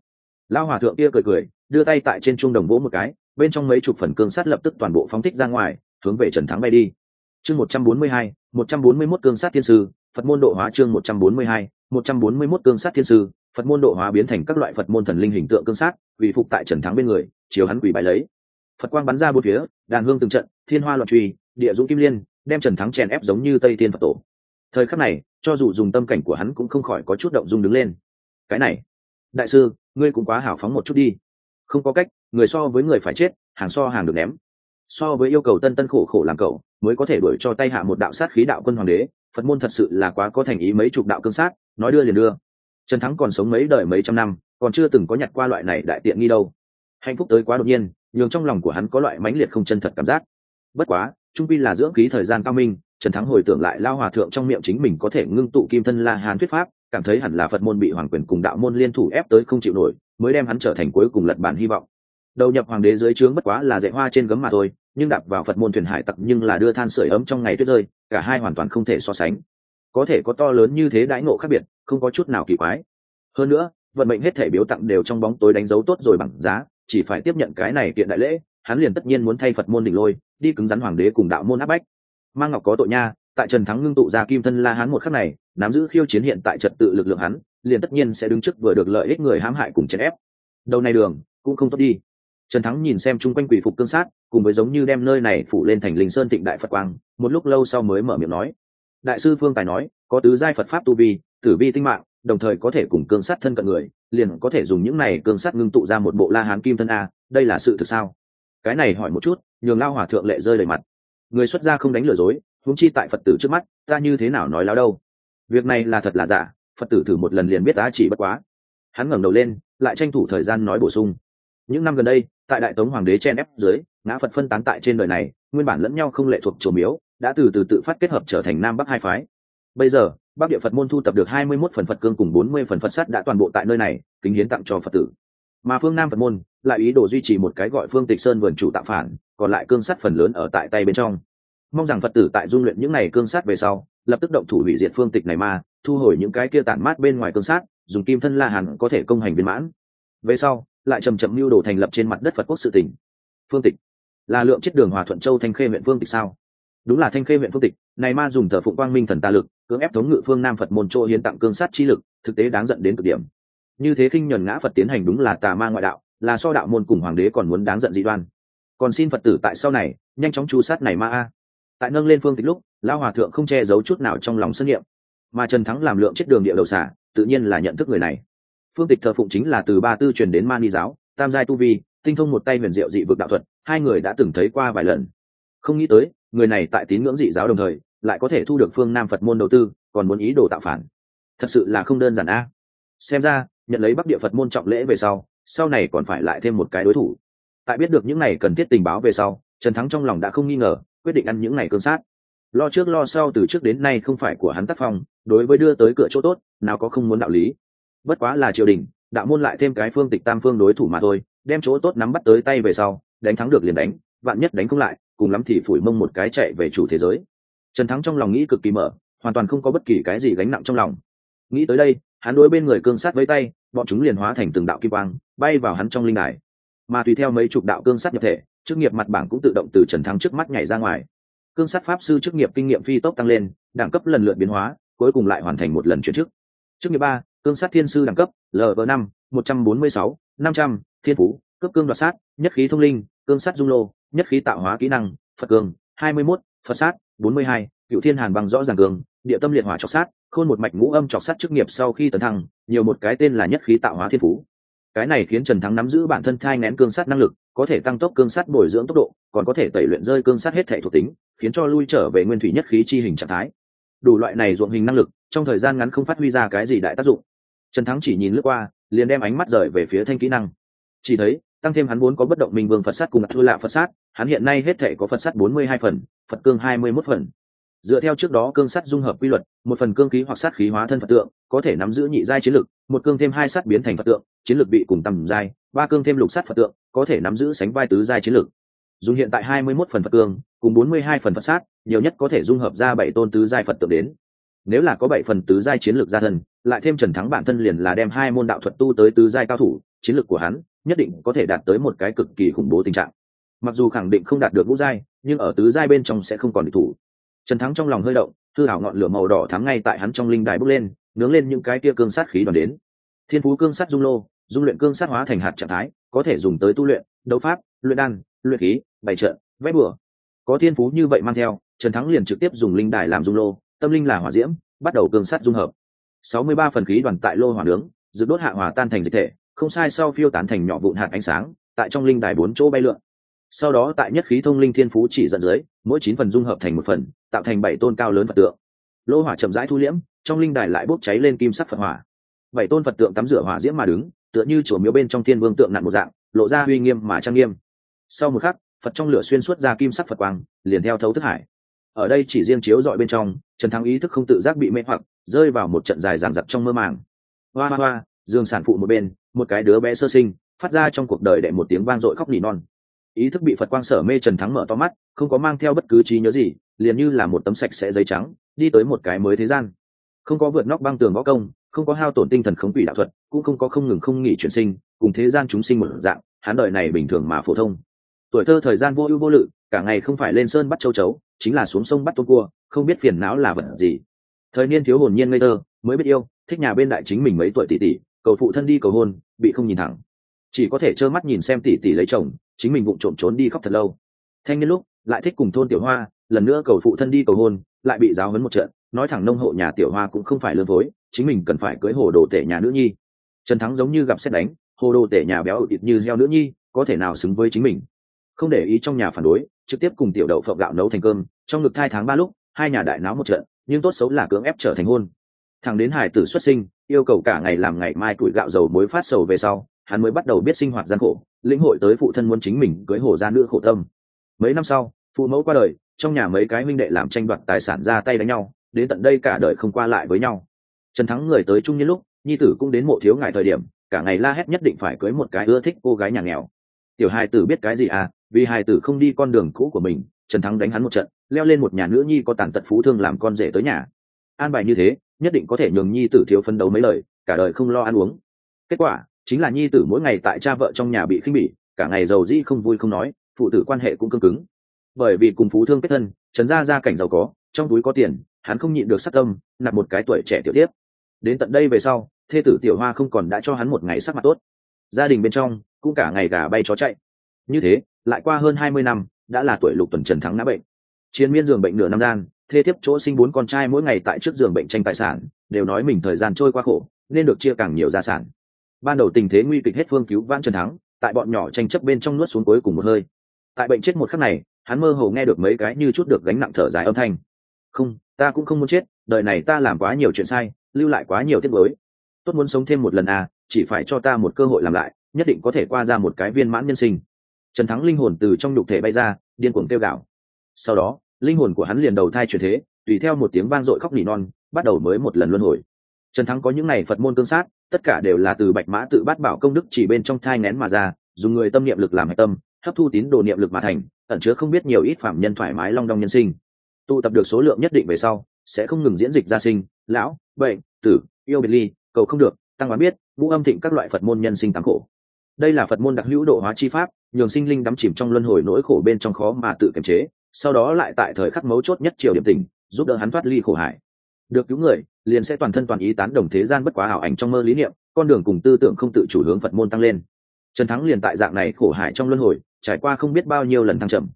Lao hòa thượng kia cười cười đưa tay tại trên trung đồng vỗ một cái, bên trong mấy chục phần cương sát lập tức toàn bộ phóng thích ra ngoài, hướng về trần thắng bay đi. Chương một trăm bốn mươi hai, một trăm bốn mươi mốt cương sát thiên sư, phật môn độ hóa chương một trăm bốn mươi hai, một trăm bốn mươi mốt cương sát thiên sư, phật môn độ hóa biến thành các loại phật môn thần linh hình tượng cương sát quỳ phục tại trần thắng bên người chiều hắn quỳ bài lấy. Phật quang bắn ra bốn phía, đàn hương từng trận, thiên hoa loạn truy, địa dũng kim liên, đem trần thắng chèn ép giống như tây thiên phật tổ. Thời khắc này, cho dù dùng tâm cảnh của hắn cũng không khỏi có chút động dung đứng lên. Cái này, đại sư, ngươi cũng quá hào phóng một chút đi không có cách, người so với người phải chết, hàng so hàng được ném. So với yêu cầu tân tân khổ khổ làm cậu, mới có thể đuổi cho tay hạ một đạo sát khí đạo quân hoàng đế, phật môn thật sự là quá có thành ý mấy chục đạo cương sát, nói đưa liền đưa. Trần thắng còn sống mấy đời mấy trăm năm, còn chưa từng có nhặt qua loại này đại tiện nghi đâu. Hạnh phúc tới quá đột nhiên, nhường trong lòng của hắn có loại mãnh liệt không chân thật cảm giác. Bất quá, trung pi là dưỡng khí thời gian cao minh, trần thắng hồi tưởng lại lao hòa thượng trong miệng chính mình có thể ngưng tụ kim thân la hàn thuyết pháp cảm thấy hẳn là phật môn bị hoàng quyền cùng đạo môn liên thủ ép tới không chịu nổi, mới đem hắn trở thành cuối cùng lật bản hy vọng. Đầu nhập hoàng đế dưới trướng bất quá là dạy hoa trên gấm mà thôi, nhưng đạp vào phật môn thuyền hải tặc nhưng là đưa than sửa ấm trong ngày tuyết rơi, cả hai hoàn toàn không thể so sánh. Có thể có to lớn như thế đãi ngộ khác biệt, không có chút nào kỳ quái. Hơn nữa, vận mệnh hết thể biếu tặng đều trong bóng tối đánh dấu tốt rồi bằng giá, chỉ phải tiếp nhận cái này kiện đại lễ, hắn liền tất nhiên muốn thay phật môn đỉnh lôi, đi cứng rắn hoàng đế cùng đạo môn áp bách. Mang ngọc có tội nha tại trần thắng ngưng tụ ra kim thân la hán một khắc này, nắm giữ khiêu chiến hiện tại trật tự lực lượng hắn, liền tất nhiên sẽ đứng trước vừa được lợi ích người hãm hại cùng chèn ép. Đầu này đường, cũng không tốt đi. Trần thắng nhìn xem chung quanh quỷ phục cương sát, cùng với giống như đem nơi này phủ lên thành linh sơn tịnh đại phật quang, một lúc lâu sau mới mở miệng nói. Đại sư phương tài nói, có tứ giai phật pháp tu vi, tử vi tinh mạng, đồng thời có thể cùng cương sát thân cận người, liền có thể dùng những này cương sát ngưng tụ ra một bộ la hán kim thân a, đây là sự thực sao? Cái này hỏi một chút, nhường lao hòa thượng lệ rơi đầy mặt. Người xuất gia không đánh lừa dối húng chi tại phật tử trước mắt, ta như thế nào nói láo đâu? Việc này là thật là giả, phật tử thử một lần liền biết ta chỉ bất quá. Hắn ngẩng đầu lên, lại tranh thủ thời gian nói bổ sung. Những năm gần đây, tại đại tống hoàng đế chen ép dưới, ngã phật phân tán tại trên đời này, nguyên bản lẫn nhau không lệ thuộc chùa miếu, đã từ từ tự phát kết hợp trở thành nam bắc hai phái. Bây giờ, bắc địa phật môn thu tập được hai mươi 21 phần phật cương cùng bốn mươi phần phật sắt đã toàn bộ tại nơi này, kính hiến tặng cho phật tử. Mà phương nam phật môn, lại ý đồ duy trì một cái gọi phương tịch sơn vườn chủ tạo phản, còn lại cương sắt phần lớn ở tại tay bên trong mong rằng phật tử tại dung luyện những này cương sát về sau, lập tức động thủ hủy diệt phương tịch này ma thu hồi những cái kia tản mát bên ngoài cương sát, dùng kim thân la hàn có thể công hành viên mãn. Về sau, lại chầm chậm mưu đồ thành lập trên mặt đất phật quốc sự tỉnh phương tịch. Là lượng chết đường hòa thuận châu thanh khê huyện phương tịch sao? Đúng là thanh khê huyện phương tịch, này ma dùng thờ phụng quang minh thần tà lực, cưỡng ép thống ngự phương nam phật môn chỗ hiến tặng cương sát chi lực, thực tế đáng giận đến cực điểm. Như thế khinh nhuần ngã phật tiến hành đúng là tà ma ngoại đạo, là so đạo môn cùng hoàng đế còn muốn đáng giận dị đoan. Còn xin phật tử tại sau này, nhanh chóng chu sát này ma a tại nâng lên phương tịch lúc lao hòa thượng không che giấu chút nào trong lòng xét nghiệm. Mà trần thắng làm lượng chết đường địa đầu xả, tự nhiên là nhận thức người này. Phương tịch thờ phụng chính là từ ba tư truyền đến Mani giáo, tam giai tu vi, tinh thông một tay huyền diệu dị vực đạo thuật, hai người đã từng thấy qua vài lần. Không nghĩ tới, người này tại tín ngưỡng dị giáo đồng thời, lại có thể thu được phương nam phật môn đầu tư, còn muốn ý đồ tạo phản. Thật sự là không đơn giản a. Xem ra, nhận lấy bắc địa phật môn trọng lễ về sau sau này còn phải lại thêm một cái đối thủ. Tại biết được những này cần thiết tình báo về sau, trần thắng trong lòng đã không nghi ngờ quyết định ăn những ngày cương sát. Lo trước lo sau từ trước đến nay không phải của hắn tác phong, đối với đưa tới cửa chỗ tốt, nào có không muốn đạo lý. Bất quá là triều đình, đạo môn lại thêm cái phương tịch tam phương đối thủ mà thôi, đem chỗ tốt nắm bắt tới tay về sau, đánh thắng được liền đánh, vạn nhất đánh không lại, cùng lắm thì phủi mông một cái chạy về chủ thế giới. Trần thắng trong lòng nghĩ cực kỳ mở, hoàn toàn không có bất kỳ cái gì gánh nặng trong lòng. Nghĩ tới đây, hắn đối bên người cương sát với tay, bọn chúng liền hóa thành từng đạo kim quang, bay vào hắn trong linh đài. Mà tùy theo mấy chục đạo cương sát nhập thể chức nghiệp mặt bảng cũng tự động từ trần thắng trước mắt nhảy ra ngoài. Cương sát pháp sư chức nghiệp kinh nghiệm phi tốc tăng lên, đẳng cấp lần lượt biến hóa, cuối cùng lại hoàn thành một lần chuyển chức. Chức nghiệp ba, cương sát thiên sư đẳng cấp lv năm, một trăm bốn mươi sáu, năm trăm, thiên phú, cấp cương đoạt sát, nhất khí thông linh, cương sát dung lô, nhất khí tạo hóa kỹ năng, phật cường, hai mươi mốt, phật sát, bốn mươi hai, cựu thiên hàn bằng rõ ràng cường, địa tâm liệt hỏa chọc sát, khôn một mạch ngũ âm chọc sát chức nghiệp sau khi tấn thăng, nhiều một cái tên là nhất khí tạo hóa thiên phú cái này khiến trần thắng nắm giữ bản thân thai nén cương sát năng lực, có thể tăng tốc cương sát bồi dưỡng tốc độ, còn có thể tẩy luyện rơi cương sát hết thể thuộc tính, khiến cho lui trở về nguyên thủy nhất khí chi hình trạng thái. Đủ loại này ruộng hình năng lực, trong thời gian ngắn không phát huy ra cái gì đại tác dụng. Trần thắng chỉ nhìn lướt qua, liền đem ánh mắt rời về phía thanh kỹ năng. Chỉ thấy, tăng thêm hắn muốn có bất động minh vương phật sát cùng thư lạ phật sát, hắn hiện nay hết thể có phật sát bốn mươi hai phần, phật cương hai mươi mốt phần dựa theo trước đó cương sắt dung hợp quy luật, một phần cương khí hoặc sát khí hóa thân phật tượng, có thể nắm giữ nhị giai chiến lực, một cương thêm hai sắt biến thành phật tượng, chiến lược bị cùng tầm giai, ba cương thêm lục sắt phật tượng, có thể nắm giữ sánh vai tứ giai chiến lược dùng hiện tại hai mươi 21 phần phật cương, cùng bốn mươi hai phần phật sát, nhiều nhất có thể dung hợp ra bảy tôn tứ giai phật tượng đến. Nếu là có bảy phần tứ giai chiến lược gia thân, lại thêm trần thắng bản thân liền là đem hai môn đạo thuật tu tới tứ giai cao thủ, chiến lược của hắn nhất định có thể đạt tới một cái cực kỳ khủng bố tình trạng. Mặc dù khẳng định không đạt được ngũ giai, nhưng ở tứ giai bên trong sẽ không còn địch thủ trần thắng trong lòng hơi động, hư hảo ngọn lửa màu đỏ thắm ngay tại hắn trong linh đài bốc lên, nướng lên những cái kia cương sát khí đoàn đến. Thiên phú cương sát dung lô, dung luyện cương sát hóa thành hạt trạng thái, có thể dùng tới tu luyện, đấu pháp, luyện đan, luyện khí, bày trợ vét bừa. Có thiên phú như vậy mang theo, trần thắng liền trực tiếp dùng linh đài làm dung lô, tâm linh là hỏa diễm, bắt đầu cương sát dung hợp. Sáu mươi ba phần khí đoàn tại lô hỏa nướng, dự đốt hạ hỏa tan thành dịch thể, không sai sau phiêu tán thành nhỏ vụn hạt ánh sáng, tại trong linh đài bốn chỗ bay lượn. Sau đó tại nhất khí thông linh thiên phú chỉ dẫn dưới, mỗi chín phần dung hợp thành một phần tạo thành bảy tôn cao lớn phật tượng. Lô hỏa chậm rãi thu liễm, trong linh đài lại bốc cháy lên kim sắc phật hỏa. Bảy tôn phật tượng tắm rửa hỏa diễm mà đứng, tựa như chùa miếu bên trong thiên vương tượng nặn một dạng, lộ ra uy nghiêm mà trang nghiêm. Sau một khắc, phật trong lửa xuyên suốt ra kim sắc phật quang, liền theo thấu thức hải. Ở đây chỉ riêng chiếu dọi bên trong, trần thắng ý thức không tự giác bị mê hoặc, rơi vào một trận dài ràng giặc trong mơ màng. Hoa hoa hoa, dương sản phụ một bên, một cái đứa bé sơ sinh, phát ra trong cuộc đời đệ một tiếng vang dội khóc nỉ non. Ý thức bị phật quang sở mê trần thắng mở to mắt, không có mang theo bất cứ trí nhớ gì liền như là một tấm sạch sẽ giấy trắng, đi tới một cái mới thế gian. Không có vượt nóc băng tường võ công, không có hao tổn tinh thần khống quỷ đạo thuật, cũng không có không ngừng không nghỉ chuyển sinh, cùng thế gian chúng sinh một dạng, hắn đời này bình thường mà phổ thông. Tuổi thơ thời gian vô ưu vô lự, cả ngày không phải lên sơn bắt châu chấu, chính là xuống sông bắt tôm cua, không biết phiền não là vật gì. Thời niên thiếu hồn nhiên ngây thơ, mới biết yêu, thích nhà bên đại chính mình mấy tuổi tỷ tỷ, cầu phụ thân đi cầu hôn, bị không nhìn thẳng. Chỉ có thể trơ mắt nhìn xem tỷ tỷ lấy chồng, chính mình vụng trộm trốn đi khóc thật lâu. Thanh niên lúc, lại thích cùng thôn tiểu hoa lần nữa cầu phụ thân đi cầu hôn, lại bị giáo hấn một trận, nói thẳng nông hộ nhà tiểu hoa cũng không phải lương phối chính mình cần phải cưới hồ đồ tể nhà nữ nhi. Trần thắng giống như gặp xét đánh, hồ đồ tể nhà béo ịt như heo nữ nhi, có thể nào xứng với chính mình? Không để ý trong nhà phản đối, trực tiếp cùng tiểu đậu phộng gạo nấu thành cơm, trong ngực thai tháng ba lúc, hai nhà đại náo một trận, nhưng tốt xấu là cưỡng ép trở thành hôn. Thằng đến hải tử xuất sinh, yêu cầu cả ngày làm ngày mai tuổi gạo dầu muối phát sầu về sau, hắn mới bắt đầu biết sinh hoạt gian khổ, lĩnh hội tới phụ thân muốn chính mình cưới hồ gia nữ khổ tâm. Mấy năm sau phụ mẫu qua đời, trong nhà mấy cái minh đệ làm tranh đoạt tài sản ra tay đánh nhau, đến tận đây cả đời không qua lại với nhau. Trần thắng người tới trung niên lúc, nhi tử cũng đến mộ thiếu ngại thời điểm, cả ngày la hét nhất định phải cưới một cái ưa thích cô gái nhà nghèo. Tiểu hai tử biết cái gì à vì hai tử không đi con đường cũ của mình, trần thắng đánh hắn một trận, leo lên một nhà nữ nhi có tàn tật phú thương làm con rể tới nhà. An bài như thế, nhất định có thể nhường nhi tử thiếu phấn đấu mấy lời, cả đời không lo ăn uống. Kết quả, chính là nhi tử mỗi ngày tại cha vợ trong nhà bị khinh bỉ, cả ngày giàu dĩ không vui không nói, phụ tử quan hệ cũng cương cứng bởi vì cùng phú thương kết thân, trần gia gia cảnh giàu có, trong túi có tiền, hắn không nhịn được sắc tâm, nạp một cái tuổi trẻ tiểu tiếp. Đến tận đây về sau, thê tử tiểu hoa không còn đã cho hắn một ngày sắc mặt tốt. Gia đình bên trong, cũng cả ngày gà bay chó chạy. Như thế, lại qua hơn hai mươi năm, đã là tuổi lục tuần trần thắng ngã bệnh. Chiến miên giường bệnh nửa năm gian, thê thiếp chỗ sinh bốn con trai mỗi ngày tại trước giường bệnh tranh tài sản, đều nói mình thời gian trôi qua khổ, nên được chia càng nhiều gia sản. Ban đầu tình thế nguy kịch hết phương cứu vãn trần thắng, tại bọn nhỏ tranh chấp bên trong nuốt xuống cuối cùng một hơi. Tại bệnh chết một khắc này hắn mơ hồ nghe được mấy cái như chút được gánh nặng thở dài âm thanh. Không, ta cũng không muốn chết, đời này ta làm quá nhiều chuyện sai, lưu lại quá nhiều tiết mới tốt muốn sống thêm một lần à chỉ phải cho ta một cơ hội làm lại, nhất định có thể qua ra một cái viên mãn nhân sinh. Trần thắng linh hồn từ trong nhục thể bay ra, điên cuồng kêu gạo sau đó, linh hồn của hắn liền đầu thai chuyển thế, tùy theo một tiếng vang dội khóc nỉ non, bắt đầu mới một lần luân hồi. Trần thắng có những n à y phật môn tương sát, tất cả đều là từ bạch mã tự bát bảo công đức chỉ bên trong thai nén mà ra, dùng người tâm niệm lực làm hạch tâm, hấp thu tín đồ niệm lực mà thành ẩn chứa không biết nhiều ít phạm nhân thoải mái long đong nhân sinh. Tụ tập được số lượng nhất định về sau, sẽ không ngừng diễn dịch gia sinh, lão, bệnh, tử, yêu biệt ly, cầu không được, tăng hóa biết, vũ âm thịnh các loại phật môn nhân sinh tám khổ. Đây là phật môn đặc hữu độ hóa chi pháp, nhường sinh linh đắm chìm trong luân hồi nỗi khổ bên trong khó mà tự kiềm chế, sau đó lại tại thời khắc mấu chốt nhất triều điểm tình giúp đỡ hắn thoát ly khổ hải được cứu người, liền sẽ toàn thân toàn ý tán đồng thế gian bất quá ảo ảnh trong mơ lý niệm, con đường cùng tư tưởng không tự chủ hướng phật môn tăng lên. Trần thắng liền tại dạng này khổ hải trong luân hồi trải qua không biết bao nhiêu lần thăng trầm.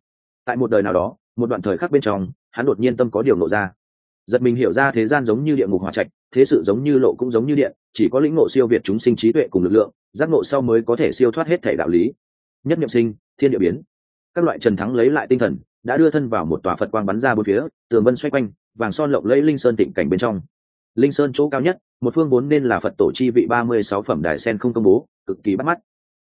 Tại một đời nào đó, một đoạn thời khắc bên trong, hắn đột nhiên tâm có điều nộ ra. Giật mình hiểu ra thế gian giống như địa ngục hỏa trạch, thế sự giống như lộ cũng giống như điện, chỉ có lĩnh ngộ siêu việt chúng sinh trí tuệ cùng lực lượng, giác ngộ sau mới có thể siêu thoát hết thể đạo lý. Nhất niệm sinh, thiên địa biến. Các loại trần thắng lấy lại tinh thần, đã đưa thân vào một tòa phật quang bắn ra bốn phía, tường vân xoay quanh, vàng son lộng lẫy linh sơn tịnh cảnh bên trong. Linh sơn chỗ cao nhất, một phương vốn nên là phật tổ chi vị ba mươi sáu phẩm đài sen không công bố, cực kỳ bắt mắt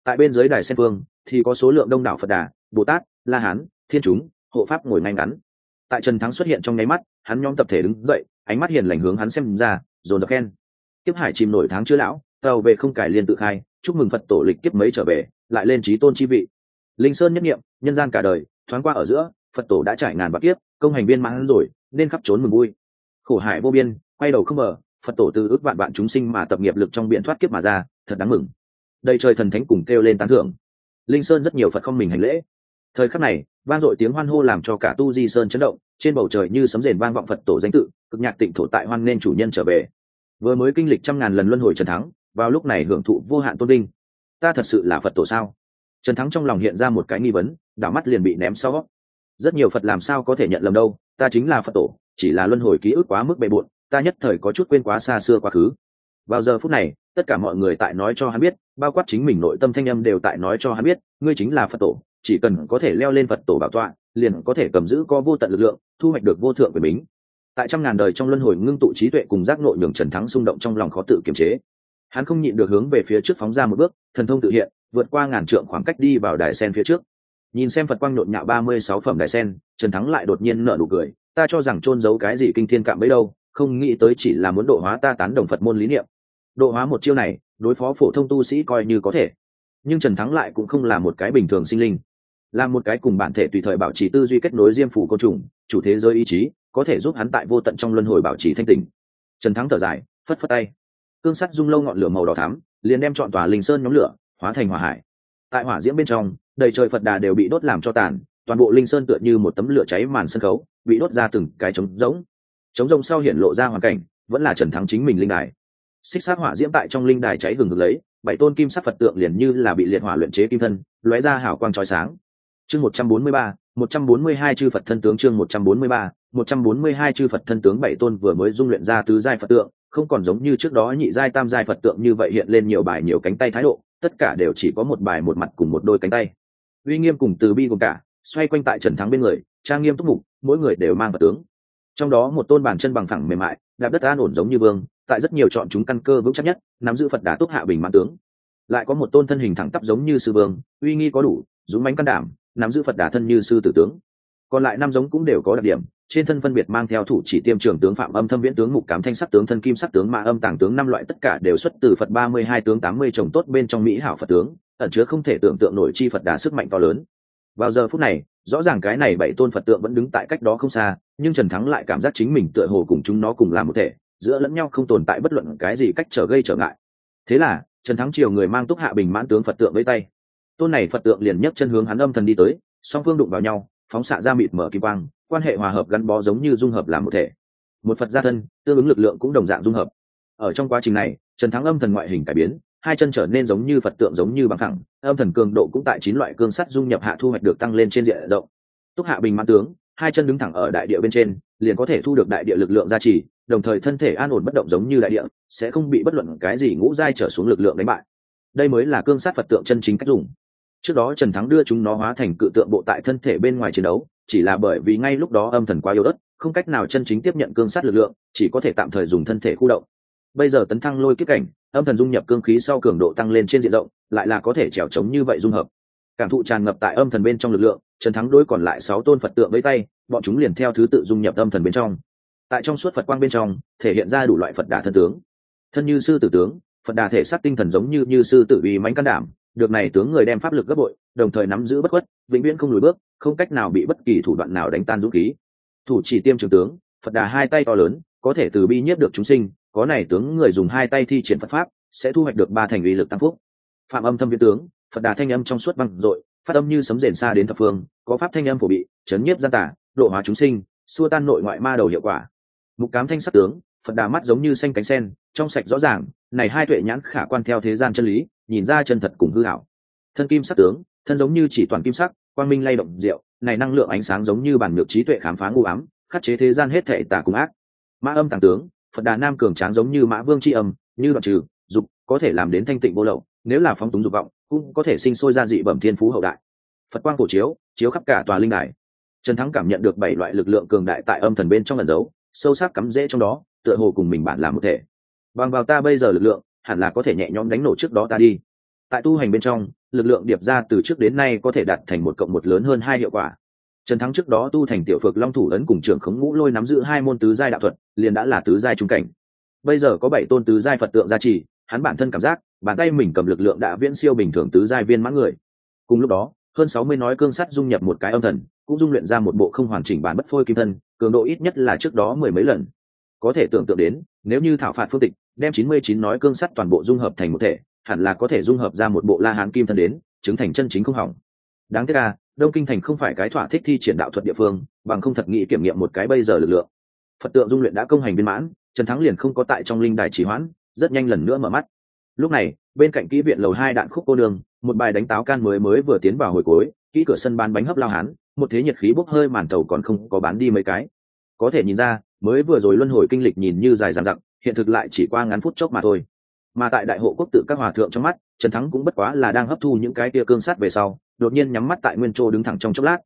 tại bên dưới đài sen phương, thì có số lượng đông đảo phật đà, bồ tát, la hán, thiên chúng, hộ pháp ngồi ngay ngắn. Tại trần thắng xuất hiện trong nháy mắt, hắn nhóm tập thể đứng dậy, ánh mắt hiền lành hướng hắn xem ra, dồn được khen. Tiếp hải chìm nổi tháng chưa lão, tàu về không cải liên tự khai, chúc mừng phật tổ lịch kiếp mấy trở về, lại lên trí tôn chi vị. Linh sơn nhất nghiệm nhân gian cả đời, thoáng qua ở giữa, phật tổ đã trải ngàn bạc kiếp, công hành viên mãn rồi, nên khắp trốn mừng vui. Khổ hải vô biên, quay đầu không mở phật tổ từ ước vạn vạn chúng sinh mà tập nghiệp lực trong biện thoát kiếp mà ra, thật đáng mừng đầy trời thần thánh cùng kêu lên tán thưởng. Linh sơn rất nhiều phật không mình hành lễ. Thời khắc này, vang dội tiếng hoan hô làm cho cả tu di sơn chấn động, trên bầu trời như sấm rền vang vọng phật tổ danh tự, cực nhạc tịnh thổ tại hoan nên chủ nhân trở về. Vừa mới kinh lịch trăm ngàn lần luân hồi trần thắng, vào lúc này hưởng thụ vô hạn tôn vinh. Ta thật sự là phật tổ sao? Trần thắng trong lòng hiện ra một cái nghi vấn, đảo mắt liền bị ném sau rất nhiều phật làm sao có thể nhận lầm đâu, ta chính là phật tổ, chỉ là luân hồi ký ức quá mức bề bộn, ta nhất thời có chút quên quá xa xưa quá khứ. Vào giờ phút này tất cả mọi người tại nói cho hắn biết, bao quát chính mình nội tâm thanh âm đều tại nói cho hắn biết, ngươi chính là phật tổ, chỉ cần có thể leo lên phật tổ bảo tọa, liền có thể cầm giữ có vô tận lực lượng, thu hoạch được vô thượng quyền bính. Tại trăm ngàn đời trong luân hồi ngưng tụ trí tuệ cùng giác nội nhường trần thắng xung động trong lòng khó tự kiềm chế. Hắn không nhịn được hướng về phía trước phóng ra một bước, thần thông tự hiện, vượt qua ngàn trượng khoảng cách đi vào đài sen phía trước. Nhìn xem phật quang nhộn nhạo ba mươi sáu phẩm đài sen, trần thắng lại đột nhiên nở nụ cười, ta cho rằng trôn giấu cái gì kinh thiên cạm bấy đâu, không nghĩ tới chỉ là muốn độ hóa ta tán đồng phật môn lý niệm độ hóa một chiêu này, đối phó phổ thông tu sĩ coi như có thể. Nhưng trần thắng lại cũng không là một cái bình thường sinh linh. Là một cái cùng bản thể tùy thời bảo trì tư duy kết nối diêm phủ côn trùng, chủ thế giới ý chí, có thể giúp hắn tại vô tận trong luân hồi bảo trì thanh tình trần thắng thở dài, phất phất tay. Cương sắt rung lâu ngọn lửa màu đỏ thắm, liền đem chọn tòa linh sơn nhóm lửa, hóa thành hỏa hải. Tại hỏa diễm bên trong, đầy trời phật đà đều bị đốt làm cho tàn, toàn bộ linh sơn tựa như một tấm lửa cháy màn sân khấu, bị đốt ra từng cái trống rỗng. Trống rỗng sau hiện lộ ra hoàn cảnh, vẫn là trần thắng chính mình linh đài xích sát hỏa diễm tại trong linh đài cháy hừng hực lấy, bảy tôn kim sắc phật tượng liền như là bị liệt hỏa luyện chế kim thân, lóe ra hào quang trói sáng. Chương một trăm bốn mươi ba, một trăm bốn mươi hai chư phật thân tướng chương một trăm bốn mươi ba, một trăm bốn mươi hai chư phật thân tướng bảy tôn vừa mới dung luyện ra tứ giai phật tượng, không còn giống như trước đó nhị giai tam giai phật tượng như vậy hiện lên nhiều bài nhiều cánh tay thái độ, tất cả đều chỉ có một bài một mặt cùng một đôi cánh tay. Uy nghiêm cùng từ bi cùng cả, xoay quanh tại trần thắng bên người, trang nghiêm túc mục, mỗi người đều mang phật tướng. Trong đó một tôn bàn chân bằng phẳng mềm mại, đạp đất an ổn giống như vương tại rất nhiều chọn chúng căn cơ vững chắc nhất, nắm giữ phật đà túc hạ bình mãn tướng. Lại có một tôn thân hình thẳng tắp giống như sư vương, uy nghi có đủ, dũng mánh can đảm, nắm giữ phật đà thân như sư tử tướng. Còn lại năm giống cũng đều có đặc điểm, trên thân phân biệt mang theo thủ chỉ tiêm trưởng tướng phạm âm thâm viễn tướng mục cảm thanh sắc tướng thân kim sắc tướng mạ âm tàng tướng năm loại tất cả đều xuất từ phật ba mươi hai tướng tám mươi chồng tốt bên trong mỹ hảo phật tướng, ẩn chứa không thể tưởng tượng nổi chi phật đà sức mạnh to lớn. Vào giờ phút này, rõ ràng cái này bảy tôn phật tượng vẫn đứng tại cách đó không xa, nhưng trần thắng lại cảm giác chính mình tựa hồ cùng chúng nó cùng làm một thể giữa lẫn nhau không tồn tại bất luận cái gì cách trở gây trở ngại. Thế là, trần thắng triều người mang túc hạ bình mãn tướng phật tượng với tay. Tôn này phật tượng liền nhấc chân hướng hắn âm thần đi tới, song phương đụng vào nhau, phóng xạ ra mịt mở kỳ quang, quan hệ hòa hợp gắn bó giống như dung hợp làm một thể. Một phật gia thân, tương ứng lực lượng cũng đồng dạng dung hợp. Ở trong quá trình này, trần thắng âm thần ngoại hình cải biến, hai chân trở nên giống như phật tượng giống như bằng thẳng âm thần cường độ cũng tại chín loại cương sắt dung nhập hạ thu hoạch được tăng lên trên diện rộng. Túc hạ bình mãn tướng hai chân đứng thẳng ở đại địa bên trên, liền có thể thu được đại địa lực lượng gia trì, đồng thời thân thể an ổn bất động giống như đại địa, sẽ không bị bất luận cái gì ngũ dai trở xuống lực lượng đánh bại. Đây mới là cương sát phật tượng chân chính cách dùng. Trước đó trần thắng đưa chúng nó hóa thành cự tượng bộ tại thân thể bên ngoài chiến đấu, chỉ là bởi vì ngay lúc đó âm thần quá yếu ớt, không cách nào chân chính tiếp nhận cương sát lực lượng, chỉ có thể tạm thời dùng thân thể khu động. Bây giờ tấn thăng lôi kiếp cảnh, âm thần dung nhập cương khí sau cường độ tăng lên trên diện rộng, lại là có thể trèo trống như vậy dung hợp. Cảm thụ tràn ngập tại âm thần bên trong lực lượng trần thắng đối còn lại sáu tôn phật tượng với tay, bọn chúng liền theo thứ tự dung nhập âm thần bên trong. Tại trong suốt phật quang bên trong, thể hiện ra đủ loại phật đà thân tướng. Thân như sư tử tướng, phật đà thể xác tinh thần giống như như sư tử uy mãnh can đảm, được này tướng người đem pháp lực gấp bội, đồng thời nắm giữ bất khuất, vĩnh viễn không lùi bước, không cách nào bị bất kỳ thủ đoạn nào đánh tan dũng khí. Thủ chỉ tiêm trường tướng, phật đà hai tay to lớn, có thể từ bi nhiếp được chúng sinh, có này tướng người dùng hai tay thi triển phật pháp, sẽ thu hoạch được ba thành uy lực tăng phúc. Phạm âm thâm viên tướng, phật đà thanh âm trong suốt băng dội phát âm như sấm rền xa đến thập phương, có pháp thanh âm phổ bị, chấn nhiếp gian tả độ hóa chúng sinh, xua tan nội ngoại ma đầu hiệu quả. Mục cám thanh sắc tướng, phật đà mắt giống như xanh cánh sen, trong sạch rõ ràng, này hai tuệ nhãn khả quan theo thế gian chân lý, nhìn ra chân thật cùng hư hảo thân kim sắc tướng, thân giống như chỉ toàn kim sắc, quang minh lay động rượu này năng lượng ánh sáng giống như bản ngược trí tuệ khám phá ngu ám, khắc chế thế gian hết thệ tả cùng ác. Mã âm tàng tướng, phật đà nam cường tráng giống như mã vương tri âm, như đoạn trừ, dục, có thể làm đến thanh tịnh vô lậu nếu là phóng túng dục vọng, cũng có thể sinh sôi ra dị bẩm thiên phú hậu đại. Phật quang cổ chiếu chiếu khắp cả tòa linh đài. Trần thắng cảm nhận được bảy loại lực lượng cường đại tại âm thần bên trong lần giấu, sâu sắc cắm rễ trong đó, tựa hồ cùng mình bạn làm một thể. Bằng vào ta bây giờ lực lượng, hẳn là có thể nhẹ nhõm đánh nổ trước đó ta đi. Tại tu hành bên trong, lực lượng điệp ra từ trước đến nay có thể đạt thành một cộng một lớn hơn hai hiệu quả. Trần thắng trước đó tu thành tiểu phược long thủ ấn cùng trưởng khống ngũ lôi nắm giữ hai môn tứ giai đạo thuật, liền đã là tứ giai trung cảnh. Bây giờ có bảy tôn tứ giai phật tượng gia trì, hắn bản thân cảm giác bàn tay mình cầm lực lượng đã viễn siêu bình thường tứ giai viên mãn người. Cùng lúc đó, hơn sáu mươi nói cương sắt dung nhập một cái âm thần, cũng dung luyện ra một bộ không hoàn chỉnh bản bất phôi kim thân, cường độ ít nhất là trước đó mười mấy lần. Có thể tưởng tượng đến, nếu như thảo phạt phương tịch, đem chín mươi chín nói cương sắt toàn bộ dung hợp thành một thể, hẳn là có thể dung hợp ra một bộ la hán kim thân đến, chứng thành chân chính không hỏng. Đáng tiếc là đông kinh thành không phải cái thỏa thích thi triển đạo thuật địa phương, bằng không thật nghĩ kiểm nghiệm một cái bây giờ lực lượng. Phật tượng dung luyện đã công hành viên mãn, trần thắng liền không có tại trong linh đài trì hoãn, rất nhanh lần nữa mở mắt lúc này, bên cạnh kỹ viện lầu hai đạn khúc cô đường một bài đánh táo can mới mới vừa tiến vào hồi cuối, kỹ cửa sân bán bánh hấp lao hán, một thế nhiệt khí bốc hơi màn tàu còn không có bán đi mấy cái. Có thể nhìn ra, mới vừa rồi luân hồi kinh lịch nhìn như dài dằng dặc, hiện thực lại chỉ qua ngắn phút chốc mà thôi. Mà tại đại hộ quốc tự các hòa thượng trong mắt, trần thắng cũng bất quá là đang hấp thu những cái tia cương sát về sau, đột nhiên nhắm mắt tại nguyên châu đứng thẳng trong chốc lát.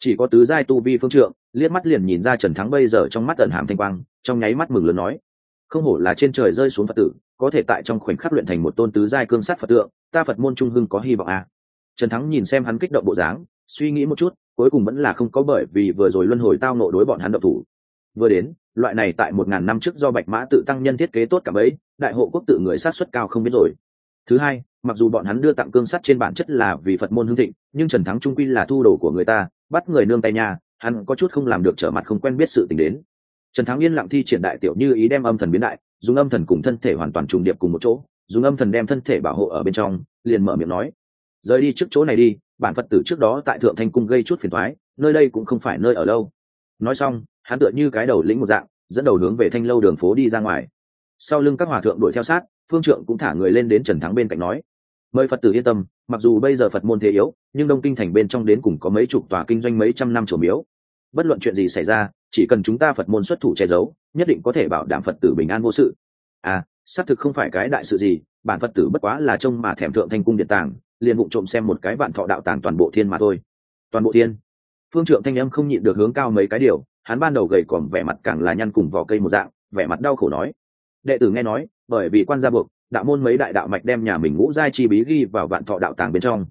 Chỉ có tứ giai tu vi phương trượng, liếc mắt liền nhìn ra trần thắng bây giờ trong mắt ẩn hàm thanh quang, trong nháy mắt mừng lớn nói, không hổ là trên trời rơi xuống phật tử có thể tại trong khoảnh khắc luyện thành một tôn tứ giai cương sát phật tượng, ta phật môn trung hưng có hy vọng à. trần thắng nhìn xem hắn kích động bộ dáng, suy nghĩ một chút, cuối cùng vẫn là không có bởi vì vừa rồi luân hồi tao nộ đối bọn hắn độc thủ. Vừa đến, loại này tại một ngàn năm trước do bạch mã tự tăng nhân thiết kế tốt cả bấy, đại hộ quốc tự người sát xuất cao không biết rồi. Thứ hai, mặc dù bọn hắn đưa tặng cương sắt trên bản chất là vì phật môn hương thịnh, nhưng trần thắng trung quy là thu đồ của người ta, bắt người nương tay nhà hắn có chút không làm được trở mặt không quen biết sự tình đến. Trần thắng yên lặng thi triển đại tiểu như ý đem âm thần biến đại dùng âm thần cùng thân thể hoàn toàn trùng điệp cùng một chỗ, dùng âm thần đem thân thể bảo hộ ở bên trong, liền mở miệng nói, rời đi trước chỗ này đi, bản phật tử trước đó tại thượng thanh cung gây chút phiền thoái nơi đây cũng không phải nơi ở lâu. Nói xong, hắn tựa như cái đầu lĩnh một dạng, dẫn đầu hướng về thanh lâu đường phố đi ra ngoài. Sau lưng các hòa thượng đuổi theo sát, phương trượng cũng thả người lên đến trần thắng bên cạnh nói, mời phật tử yên tâm, mặc dù bây giờ phật môn thế yếu, nhưng đông kinh thành bên trong đến cùng có mấy chục tòa kinh doanh mấy trăm năm trổ miếu bất luận chuyện gì xảy ra, chỉ cần chúng ta phật môn xuất thủ che giấu, nhất định có thể bảo đảm phật tử bình an vô sự. À xác thực không phải cái đại sự gì, bản phật tử bất quá là trông mà thèm thượng thanh cung điện tàng, liền vụ trộm xem một cái vạn thọ đạo tàng toàn bộ thiên mà thôi. Toàn bộ thiên. Phương trượng thanh âm không nhịn được hướng cao mấy cái điều, hắn ban đầu gầy còn vẻ mặt càng là nhăn cùng vỏ cây một dạng, vẻ mặt đau khổ nói. Đệ tử nghe nói, bởi vì quan gia buộc, đạo môn mấy đại đạo mạch đem nhà mình ngũ giai chi bí ghi vào vạn thọ đạo tàng bên trong.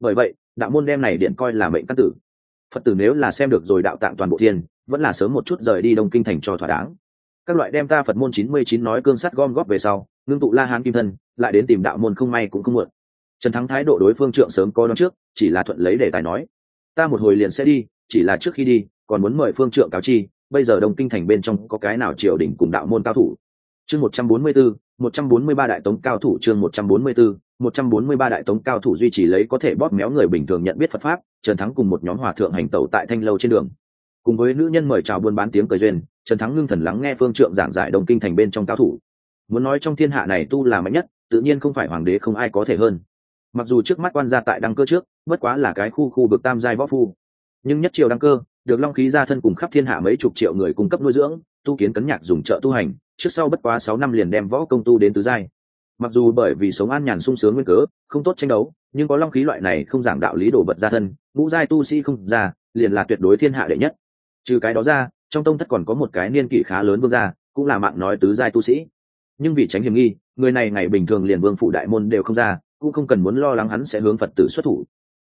Bởi vậy, đạo môn đem này điện coi là mệnh căn tử phật tử nếu là xem được rồi đạo tạng toàn bộ thiên, vẫn là sớm một chút rời đi đông kinh thành cho thỏa đáng. Các loại đem ta phật môn chín mươi chín nói cương sắt gom góp về sau, ngưng tụ la hán kim thân, lại đến tìm đạo môn không may cũng không muộn. Trần thắng thái độ đối phương trượng sớm có đón trước, chỉ là thuận lấy để tài nói, ta một hồi liền sẽ đi, chỉ là trước khi đi, còn muốn mời phương trượng cáo chi, bây giờ đông kinh thành bên trong có cái nào triều đình cùng đạo môn cao thủ? Chương một trăm bốn mươi bốn một trăm bốn mươi ba đại tống cao thủ chương một trăm bốn mươi bốn một trăm bốn mươi ba đại tống cao thủ duy trì lấy có thể bóp méo người bình thường nhận biết phật pháp, trần thắng cùng một nhóm hòa thượng hành tẩu tại thanh lâu trên đường. Cùng với nữ nhân mời chào buôn bán tiếng cười duyên, trần thắng ngưng thần lắng nghe phương trượng giảng giải đông kinh thành bên trong cao thủ. Muốn nói trong thiên hạ này tu là mạnh nhất, tự nhiên không phải hoàng đế không ai có thể hơn. Mặc dù trước mắt quan gia tại đăng cơ trước, bất quá là cái khu khu vực tam giai võ phu. Nhưng nhất triều đăng cơ, được long khí gia thân cùng khắp thiên hạ mấy chục triệu người cung cấp nuôi dưỡng, tu kiến cấn nhạc dùng trợ tu hành, trước sau bất quá sáu năm liền đem võ công tu đến tứ giai mặc dù bởi vì sống an nhàn sung sướng nguyên cớ, không tốt tranh đấu, nhưng có long khí loại này không giảng đạo lý đổ vật gia thân, ngũ giai tu sĩ không ra, liền là tuyệt đối thiên hạ đệ nhất. Trừ cái đó ra, trong tông thất còn có một cái niên kỷ khá lớn vương gia, cũng là mạng nói tứ giai tu sĩ. Nhưng vì tránh hiểm nghi, người này ngày bình thường liền vương phủ đại môn đều không ra, cũng không cần muốn lo lắng hắn sẽ hướng phật tử xuất thủ.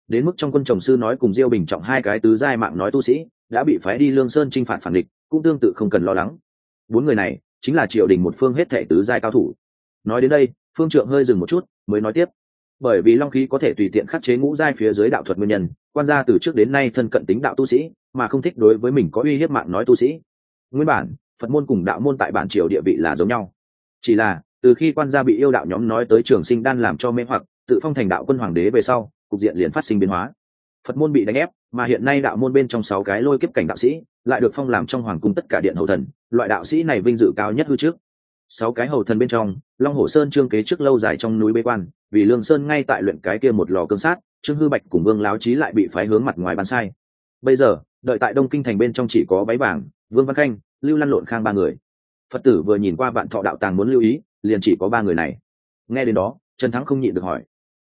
Đến mức trong quân chồng sư nói cùng diêu bình trọng hai cái tứ giai mạng nói tu sĩ, đã bị phái đi lương sơn chinh phạt phản địch, cũng tương tự không cần lo lắng. Bốn người này, chính là triều đình một phương hết thể tứ giai cao thủ nói đến đây, phương trượng hơi dừng một chút, mới nói tiếp. Bởi vì long khí có thể tùy tiện khắc chế ngũ giai phía dưới đạo thuật nguyên nhân, quan gia từ trước đến nay thân cận tính đạo tu sĩ, mà không thích đối với mình có uy hiếp mạng nói tu sĩ. Nguyên bản, phật môn cùng đạo môn tại bản triều địa vị là giống nhau. Chỉ là, từ khi quan gia bị yêu đạo nhóm nói tới trường sinh đan làm cho mê hoặc, tự phong thành đạo quân hoàng đế về sau, cục diện liền phát sinh biến hóa. Phật môn bị đánh ép, mà hiện nay đạo môn bên trong sáu cái lôi kiếp cảnh đạo sĩ, lại được phong làm trong hoàng cung tất cả điện hậu thần. Loại đạo sĩ này vinh dự cao nhất hư trước sáu cái hầu thần bên trong, long hồ sơn trương kế trước lâu dài trong núi bế quan, vì lương sơn ngay tại luyện cái kia một lò cương sát, trương hư bạch cùng vương láo trí lại bị phái hướng mặt ngoài bán sai. Bây giờ, đợi tại đông kinh thành bên trong chỉ có váy vàng vương văn khanh, lưu lăn lộn khang ba người. Phật tử vừa nhìn qua vạn thọ đạo tàng muốn lưu ý, liền chỉ có ba người này. Nghe đến đó, trần thắng không nhịn được hỏi.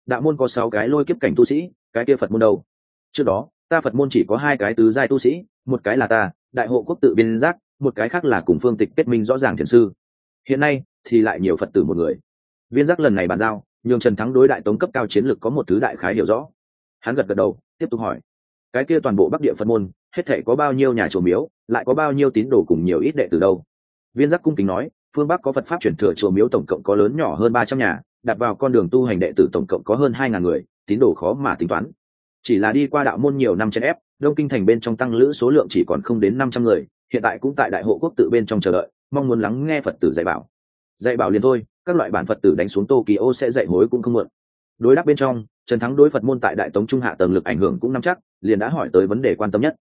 Đạo môn có sáu cái lôi kiếp cảnh tu sĩ, cái kia phật môn đâu? Trước đó, ta phật môn chỉ có hai cái tứ giai tu sĩ, một cái là ta, đại hộ quốc tự biên giác, một cái khác là cùng phương tịch kết minh rõ ràng thiền sư hiện nay, thì lại nhiều phật tử một người. Viên giác lần này bàn giao, nhường trần thắng đối đại tống cấp cao chiến lược có một thứ đại khái hiểu rõ. Hắn gật gật đầu, tiếp tục hỏi. Cái kia toàn bộ bắc địa phật môn, hết thể có bao nhiêu nhà chùa miếu, lại có bao nhiêu tín đồ cùng nhiều ít đệ từ đâu? Viên giác cung kính nói, phương bắc có phật pháp chuyển thừa chùa miếu tổng cộng có lớn nhỏ hơn ba trăm nhà, đặt vào con đường tu hành đệ tử tổng cộng có hơn hai ngàn người, tín đồ khó mà tính toán. Chỉ là đi qua đạo môn nhiều năm chen ép, đông kinh thành bên trong tăng lữ số lượng chỉ còn không đến năm trăm người, hiện tại cũng tại đại hộ quốc tự bên trong chờ đợi mong muốn lắng nghe phật tử dạy bảo. Dạy bảo liền thôi, các loại bản phật tử đánh xuống tô ô sẽ dạy hối cũng không muộn. Đối đáp bên trong, trần thắng đối phật môn tại đại tống trung hạ tầng lực ảnh hưởng cũng nắm chắc, liền đã hỏi tới vấn đề quan tâm nhất.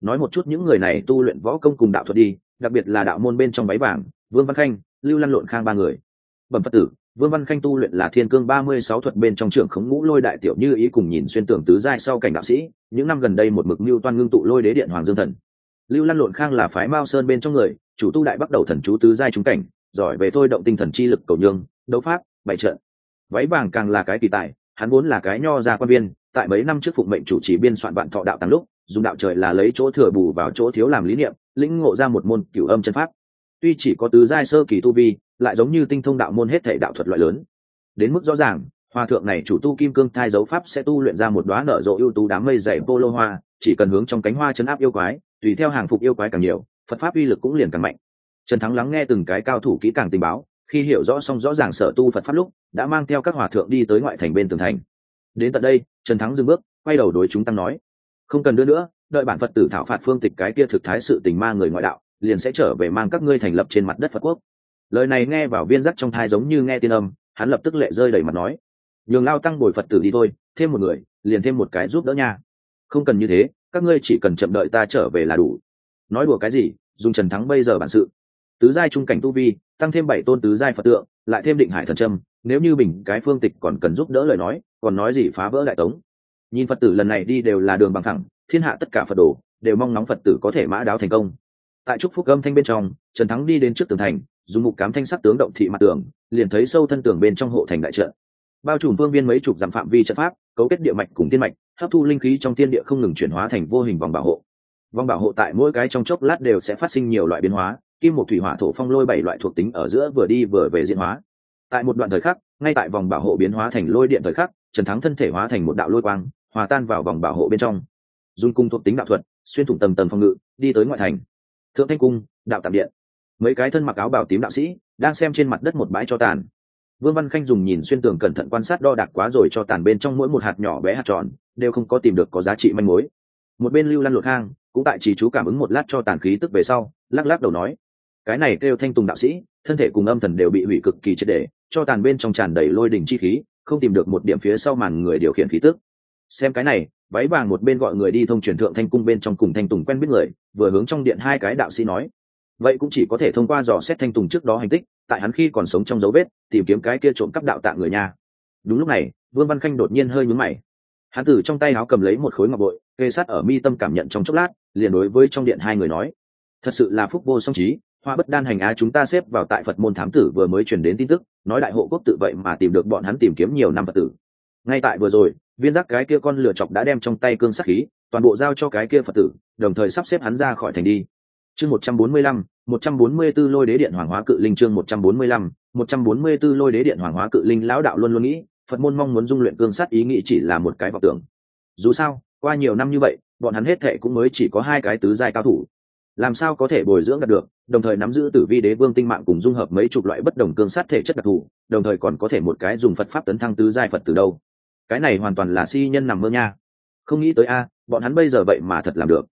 Nói một chút những người này tu luyện võ công cùng đạo thuật đi, đặc biệt là đạo môn bên trong váy vàng vương văn khanh, lưu lăn lộn khang ba người. Bẩm phật tử, vương văn khanh tu luyện là thiên cương ba mươi sáu thuật bên trong trưởng khống ngũ lôi đại tiểu như ý cùng nhìn xuyên tưởng tứ giai sau cảnh đạo sĩ, những năm gần đây một mực mưu toan ngưng tụ lôi đế điện hoàng dương thần. Lưu lăn lộn khang là phái mao sơn bên trong người chủ tu đại bắt đầu thần chú tứ giai trúng cảnh, giỏi về thôi động tinh thần chi lực cầu nhương đấu pháp, bày trận. Váy vàng càng là cái kỳ tài, hắn vốn là cái nho gia quan viên, tại mấy năm trước phụng mệnh chủ trì biên soạn vạn thọ đạo tăng lúc, dùng đạo trời là lấy chỗ thừa bù vào chỗ thiếu làm lý niệm, lĩnh ngộ ra một môn cửu âm chân pháp. Tuy chỉ có tứ giai sơ kỳ tu vi, lại giống như tinh thông đạo môn hết thể đạo thuật loại lớn. Đến mức rõ ràng, hòa thượng này chủ tu kim cương thai dấu pháp sẽ tu luyện ra một đoá nở rộ ưu tú đám mây dày polo hoa, chỉ cần hướng trong cánh hoa chấn áp yêu quái, tùy theo hàng phục yêu quái càng nhiều phật pháp uy lực cũng liền càng mạnh. Trần thắng lắng nghe từng cái cao thủ kỹ càng tình báo, khi hiểu rõ xong rõ ràng sở tu phật pháp lúc, đã mang theo các hòa thượng đi tới ngoại thành bên tường thành. Đến tận đây, trần thắng dừng bước, quay đầu đối chúng tăng nói, không cần đưa nữa, đợi bản phật tử thảo phạt phương tịch cái kia thực thái sự tình ma người ngoại đạo, liền sẽ trở về mang các ngươi thành lập trên mặt đất phật quốc. Lời này nghe vào viên giác trong thai giống như nghe tiên âm, hắn lập tức lệ rơi đầy mặt nói, nhường lao tăng bồi phật tử đi thôi, thêm một người, liền thêm một cái giúp đỡ nha. Không cần như thế, các ngươi chỉ cần chậm đợi ta trở về là đủ nói đùa cái gì, dùng trần thắng bây giờ bản sự. Tứ giai trung cảnh tu vi, tăng thêm bảy tôn tứ giai phật tượng, lại thêm định hải thần trâm nếu như bình cái phương tịch còn cần giúp đỡ lời nói, còn nói gì phá vỡ đại tống. Nhìn phật tử lần này đi đều là đường bằng thẳng, thiên hạ tất cả phật đồ, đều mong nóng phật tử có thể mã đáo thành công. Tại trúc phúc âm thanh bên trong, trần thắng đi đến trước tường thành, dùng mục cám thanh sắc tướng động thị mặt tường, liền thấy sâu thân tường bên trong hộ thành đại trận. Bao trùm vương viên mấy chục dặm phạm vi trận pháp, cấu kết địa mạch cùng tiên mạch, hấp thu linh khí trong tiên địa không ngừng chuyển hóa thành vô hình vòng bảo hộ vòng bảo hộ tại mỗi cái trong chốc lát đều sẽ phát sinh nhiều loại biến hóa. Kim một thủy hỏa thổ phong lôi bảy loại thuộc tính ở giữa vừa đi vừa về diễn hóa. Tại một đoạn thời khắc, ngay tại vòng bảo hộ biến hóa thành lôi điện thời khắc, trần thắng thân thể hóa thành một đạo lôi quang, hòa tan vào vòng bảo hộ bên trong. Dùng cung thuộc tính đạo thuật, xuyên thủng tầng tầng phòng ngự, đi tới ngoại thành. Thượng thanh cung, đạo tạm điện. Mấy cái thân mặc áo bào tím đạo sĩ, đang xem trên mặt đất một bãi cho tàn. Vương văn khanh dùng nhìn xuyên tường cẩn thận quan sát đo đạc quá rồi cho tàn bên trong mỗi một hạt nhỏ bé hạt tròn, đều không có tìm được có giá trị manh mối. Một bên lưu lăn lột hang cũng tại chỉ chú cảm ứng một lát cho tàn khí tức về sau, lắc lắc đầu nói, cái này kêu thanh tùng đạo sĩ, thân thể cùng âm thần đều bị hủy cực kỳ triệt để, cho tàn bên trong tràn đầy lôi đình chi khí, không tìm được một điểm phía sau màn người điều khiển khí tức xem cái này, váy vàng một bên gọi người đi thông truyền thượng thanh cung bên trong cùng thanh tùng quen biết người, vừa hướng trong điện hai cái đạo sĩ nói, vậy cũng chỉ có thể thông qua dò xét thanh tùng trước đó hành tích, tại hắn khi còn sống trong dấu vết, tìm kiếm cái kia trộm cắp đạo tạ người nhà. đúng lúc này, vương văn khanh đột nhiên hơi nhúng mày hắn từ trong tay áo cầm lấy một khối ngọc bội kê sát ở mi tâm cảm nhận trong chốc lát, liền đối với trong điện hai người nói, thật sự là phúc vô song trí, hoa bất đan hành á chúng ta xếp vào tại phật môn thám tử vừa mới truyền đến tin tức, nói đại hộ quốc tự vậy mà tìm được bọn hắn tìm kiếm nhiều năm phật tử. Ngay tại vừa rồi, viên giác cái kia con lửa chọc đã đem trong tay cương sắc khí, toàn bộ giao cho cái kia phật tử, đồng thời sắp xếp hắn ra khỏi thành đi. Chương một trăm bốn mươi lăm, một trăm bốn mươi 144 lôi đế điện hoàng hóa cự linh chương một trăm bốn mươi lăm, một trăm bốn mươi 144 lôi đế điện hoàng hóa cự linh lão đạo luôn luôn nghĩ, phật môn mong muốn dung luyện cương sát ý nghĩ chỉ là một cái vọng tưởng. Dù sao qua nhiều năm như vậy, bọn hắn hết thệ cũng mới chỉ có hai cái tứ giai cao thủ. Làm sao có thể bồi dưỡng đạt được, đồng thời nắm giữ tử vi đế vương tinh mạng cùng dung hợp mấy chục loại bất đồng cương sát thể chất đặc thù, đồng thời còn có thể một cái dùng phật pháp tấn thăng tứ giai phật từ đâu? Cái này hoàn toàn là si nhân nằm mơ nha. Không nghĩ tới a, bọn hắn bây giờ vậy mà thật làm được.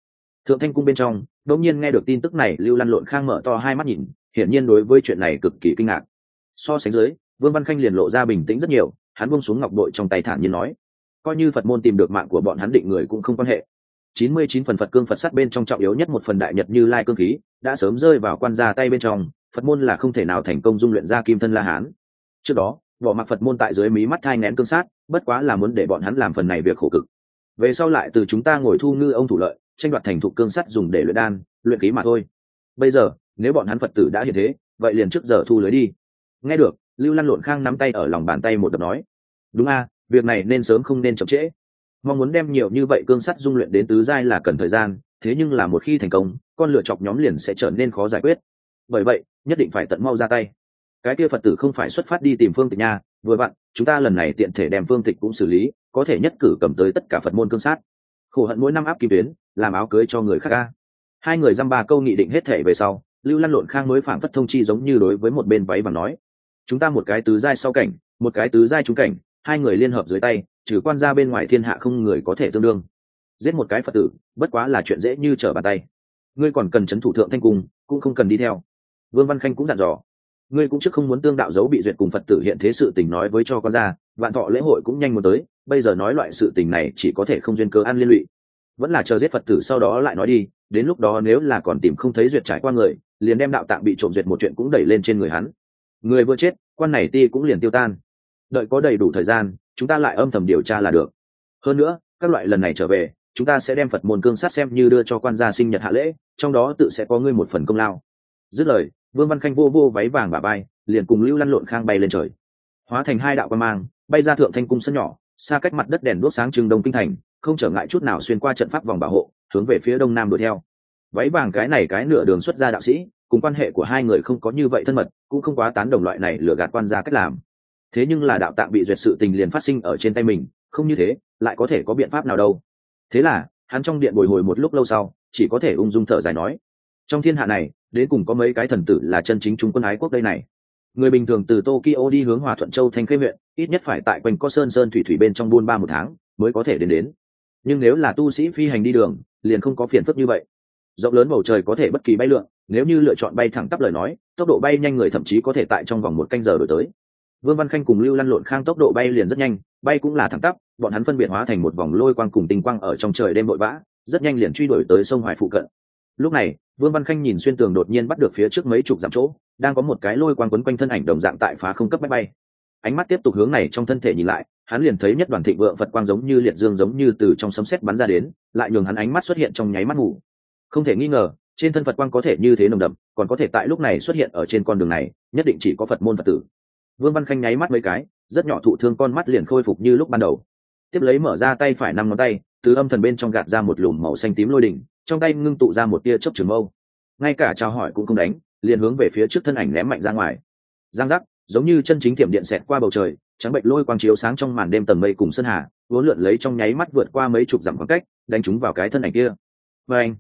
Thượng thanh cung bên trong, đột nhiên nghe được tin tức này, lưu lăn lộn khang mở to hai mắt nhìn, hiển nhiên đối với chuyện này cực kỳ kinh ngạc. So sánh dưới, vương văn khanh liền lộ ra bình tĩnh rất nhiều, hắn buông xuống ngọc đội trong tay thản nhiên nói coi như phật môn tìm được mạng của bọn hắn định người cũng không quan hệ. Chín mươi chín phần phật cương phật sắt bên trong trọng yếu nhất một phần đại nhật như lai cương khí, đã sớm rơi vào quan gia tay bên trong, phật môn là không thể nào thành công dung luyện ra kim thân la hán. Trước đó bỏ mặc phật môn tại dưới mí mắt thai nén cương sát, bất quá là muốn để bọn hắn làm phần này việc khổ cực. Về sau lại từ chúng ta ngồi thu ngư ông thủ lợi, tranh đoạt thành thụ cương sắt dùng để luyện đan, luyện khí mà thôi. Bây giờ, nếu bọn hắn phật tử đã hiện thế, vậy liền trước giờ thu lưới đi. Nghe được, lưu lăn lộn khang nắm tay ở lòng bàn tay một đập nói, đúng a việc này nên sớm không nên chậm trễ. Mong muốn đem nhiều như vậy cương sắt dung luyện đến tứ giai là cần thời gian, thế nhưng là một khi thành công, con lựa chọc nhóm liền sẽ trở nên khó giải quyết. Bởi vậy, nhất định phải tận mau ra tay. Cái kia phật tử không phải xuất phát đi tìm phương tịch nha, vừa vặn, chúng ta lần này tiện thể đem phương tịch cũng xử lý, có thể nhất cử cầm tới tất cả phật môn cương sát. Khổ hận mỗi năm áp kim tuyến, làm áo cưới cho người khác ca hai người dăm ba câu nghị định hết thể về sau, lưu lăn lộn khang mới phản phất thông chi giống như đối với một bên váy và nói, chúng ta một cái tứ giai sau cảnh, một cái tứ giai trúng cảnh hai người liên hợp dưới tay, trừ quan gia bên ngoài thiên hạ không người có thể tương đương. Giết một cái phật tử, bất quá là chuyện dễ như trở bàn tay. Ngươi còn cần c h ấ n thủ thượng thanh cung, cũng không cần đi theo. Vương văn khanh cũng dặn dò. Ngươi cũng trước không muốn tương đạo dấu bị duyệt cùng phật tử hiện thế sự tình nói với cho con ra vạn thọ lễ hội cũng nhanh muốn tới, bây giờ nói loại sự tình này chỉ có thể không duyên cơ ăn liên lụy. Vẫn là chờ giết phật tử sau đó lại nói đi, đến lúc đó nếu là còn tìm không thấy duyệt trải qua người, liền đem đạo tạng bị trộm duyệt một chuyện cũng đẩy lên trên người hắn. Người vừa chết, quan này ti cũng liền tiêu tan đợi có đầy đủ thời gian, chúng ta lại âm thầm điều tra là được. Hơn nữa, các loại lần này trở về, chúng ta sẽ đem phật môn cương sát xem như đưa cho quan gia sinh nhật hạ lễ, trong đó tự sẽ có ngươi một phần công lao. Dứt lời, vương văn khanh vô vô váy vàng bà bay liền cùng lưu lăn lộn khang bay lên trời. Hóa thành hai đạo quan mang, bay ra thượng thanh cung sân nhỏ, xa cách mặt đất đèn đuốc sáng trưng đông kinh thành, không trở ngại chút nào xuyên qua trận pháp vòng bảo hộ, hướng về phía đông nam đuổi theo. Váy vàng cái này cái nửa đường xuất ra đạo sĩ, cùng quan hệ của hai người không có như vậy thân mật, cũng không quá tán đồng loại này lừa gạt quan gia cách làm thế nhưng là đạo tạng bị duyệt sự tình liền phát sinh ở trên tay mình, không như thế, lại có thể có biện pháp nào đâu. Thế là, hắn trong điện bồi hồi một lúc lâu sau, chỉ có thể ung dung thở dài nói, trong thiên hạ này, đến cùng có mấy cái thần tử là chân chính trung quân ái quốc đây này? Người bình thường từ tokyo đi hướng hòa thuận châu thanh khê huyện, ít nhất phải tại quanh co sơn sơn thủy thủy bên trong buôn ba một tháng mới có thể đến đến. Nhưng nếu là tu sĩ phi hành đi đường, liền không có phiền phức như vậy. Rộng lớn bầu trời có thể bất kỳ bay lượn, nếu như lựa chọn bay thẳng tắp lời nói, tốc độ bay nhanh người thậm chí có thể tại trong vòng một canh giờ đổi tới vương văn khanh cùng lưu lăn lộn khang tốc độ bay liền rất nhanh, bay cũng là thẳng tắp, bọn hắn phân biệt hóa thành một vòng lôi quang cùng tinh quang ở trong trời đêm vội vã, rất nhanh liền truy đuổi tới sông hoài phụ cận. Lúc này, vương văn khanh nhìn xuyên tường đột nhiên bắt được phía trước mấy chục dặm chỗ, đang có một cái lôi quang quấn quanh thân ảnh đồng dạng tại phá không cấp máy bay. Ánh mắt tiếp tục hướng này trong thân thể nhìn lại, hắn liền thấy nhất đoàn thịnh vượng phật quang giống như liệt dương giống như từ trong sấm sét bắn ra đến, lại nhường hắn ánh mắt xuất hiện trong nháy mắt ngủ. Không thể nghi ngờ, trên thân phật quang có thể như thế nồng đậm, còn có thể tại lúc này xuất hiện ở trên con đường này, nhất định chỉ có phật môn phật tử vương văn khanh nháy mắt mấy cái, rất nhỏ thụ thương con mắt liền khôi phục như lúc ban đầu. Tiếp lấy mở ra tay phải năm ngón tay, từ âm thần bên trong gạt ra một lùm màu xanh tím lôi đỉnh, trong tay ngưng tụ ra một tia chớp trường mâu. Ngay cả chào hỏi cũng không đánh, liền hướng về phía trước thân ảnh ném mạnh ra ngoài. Giang giác, giống như chân chính thiểm điện xẹt qua bầu trời, trắng bệnh lôi quang chiếu sáng trong màn đêm tầng mây cùng sân hà, vốn lượn lấy trong nháy mắt vượt qua mấy chục dặm khoảng cách, đánh chúng vào cái thân ảnh kia. Và anh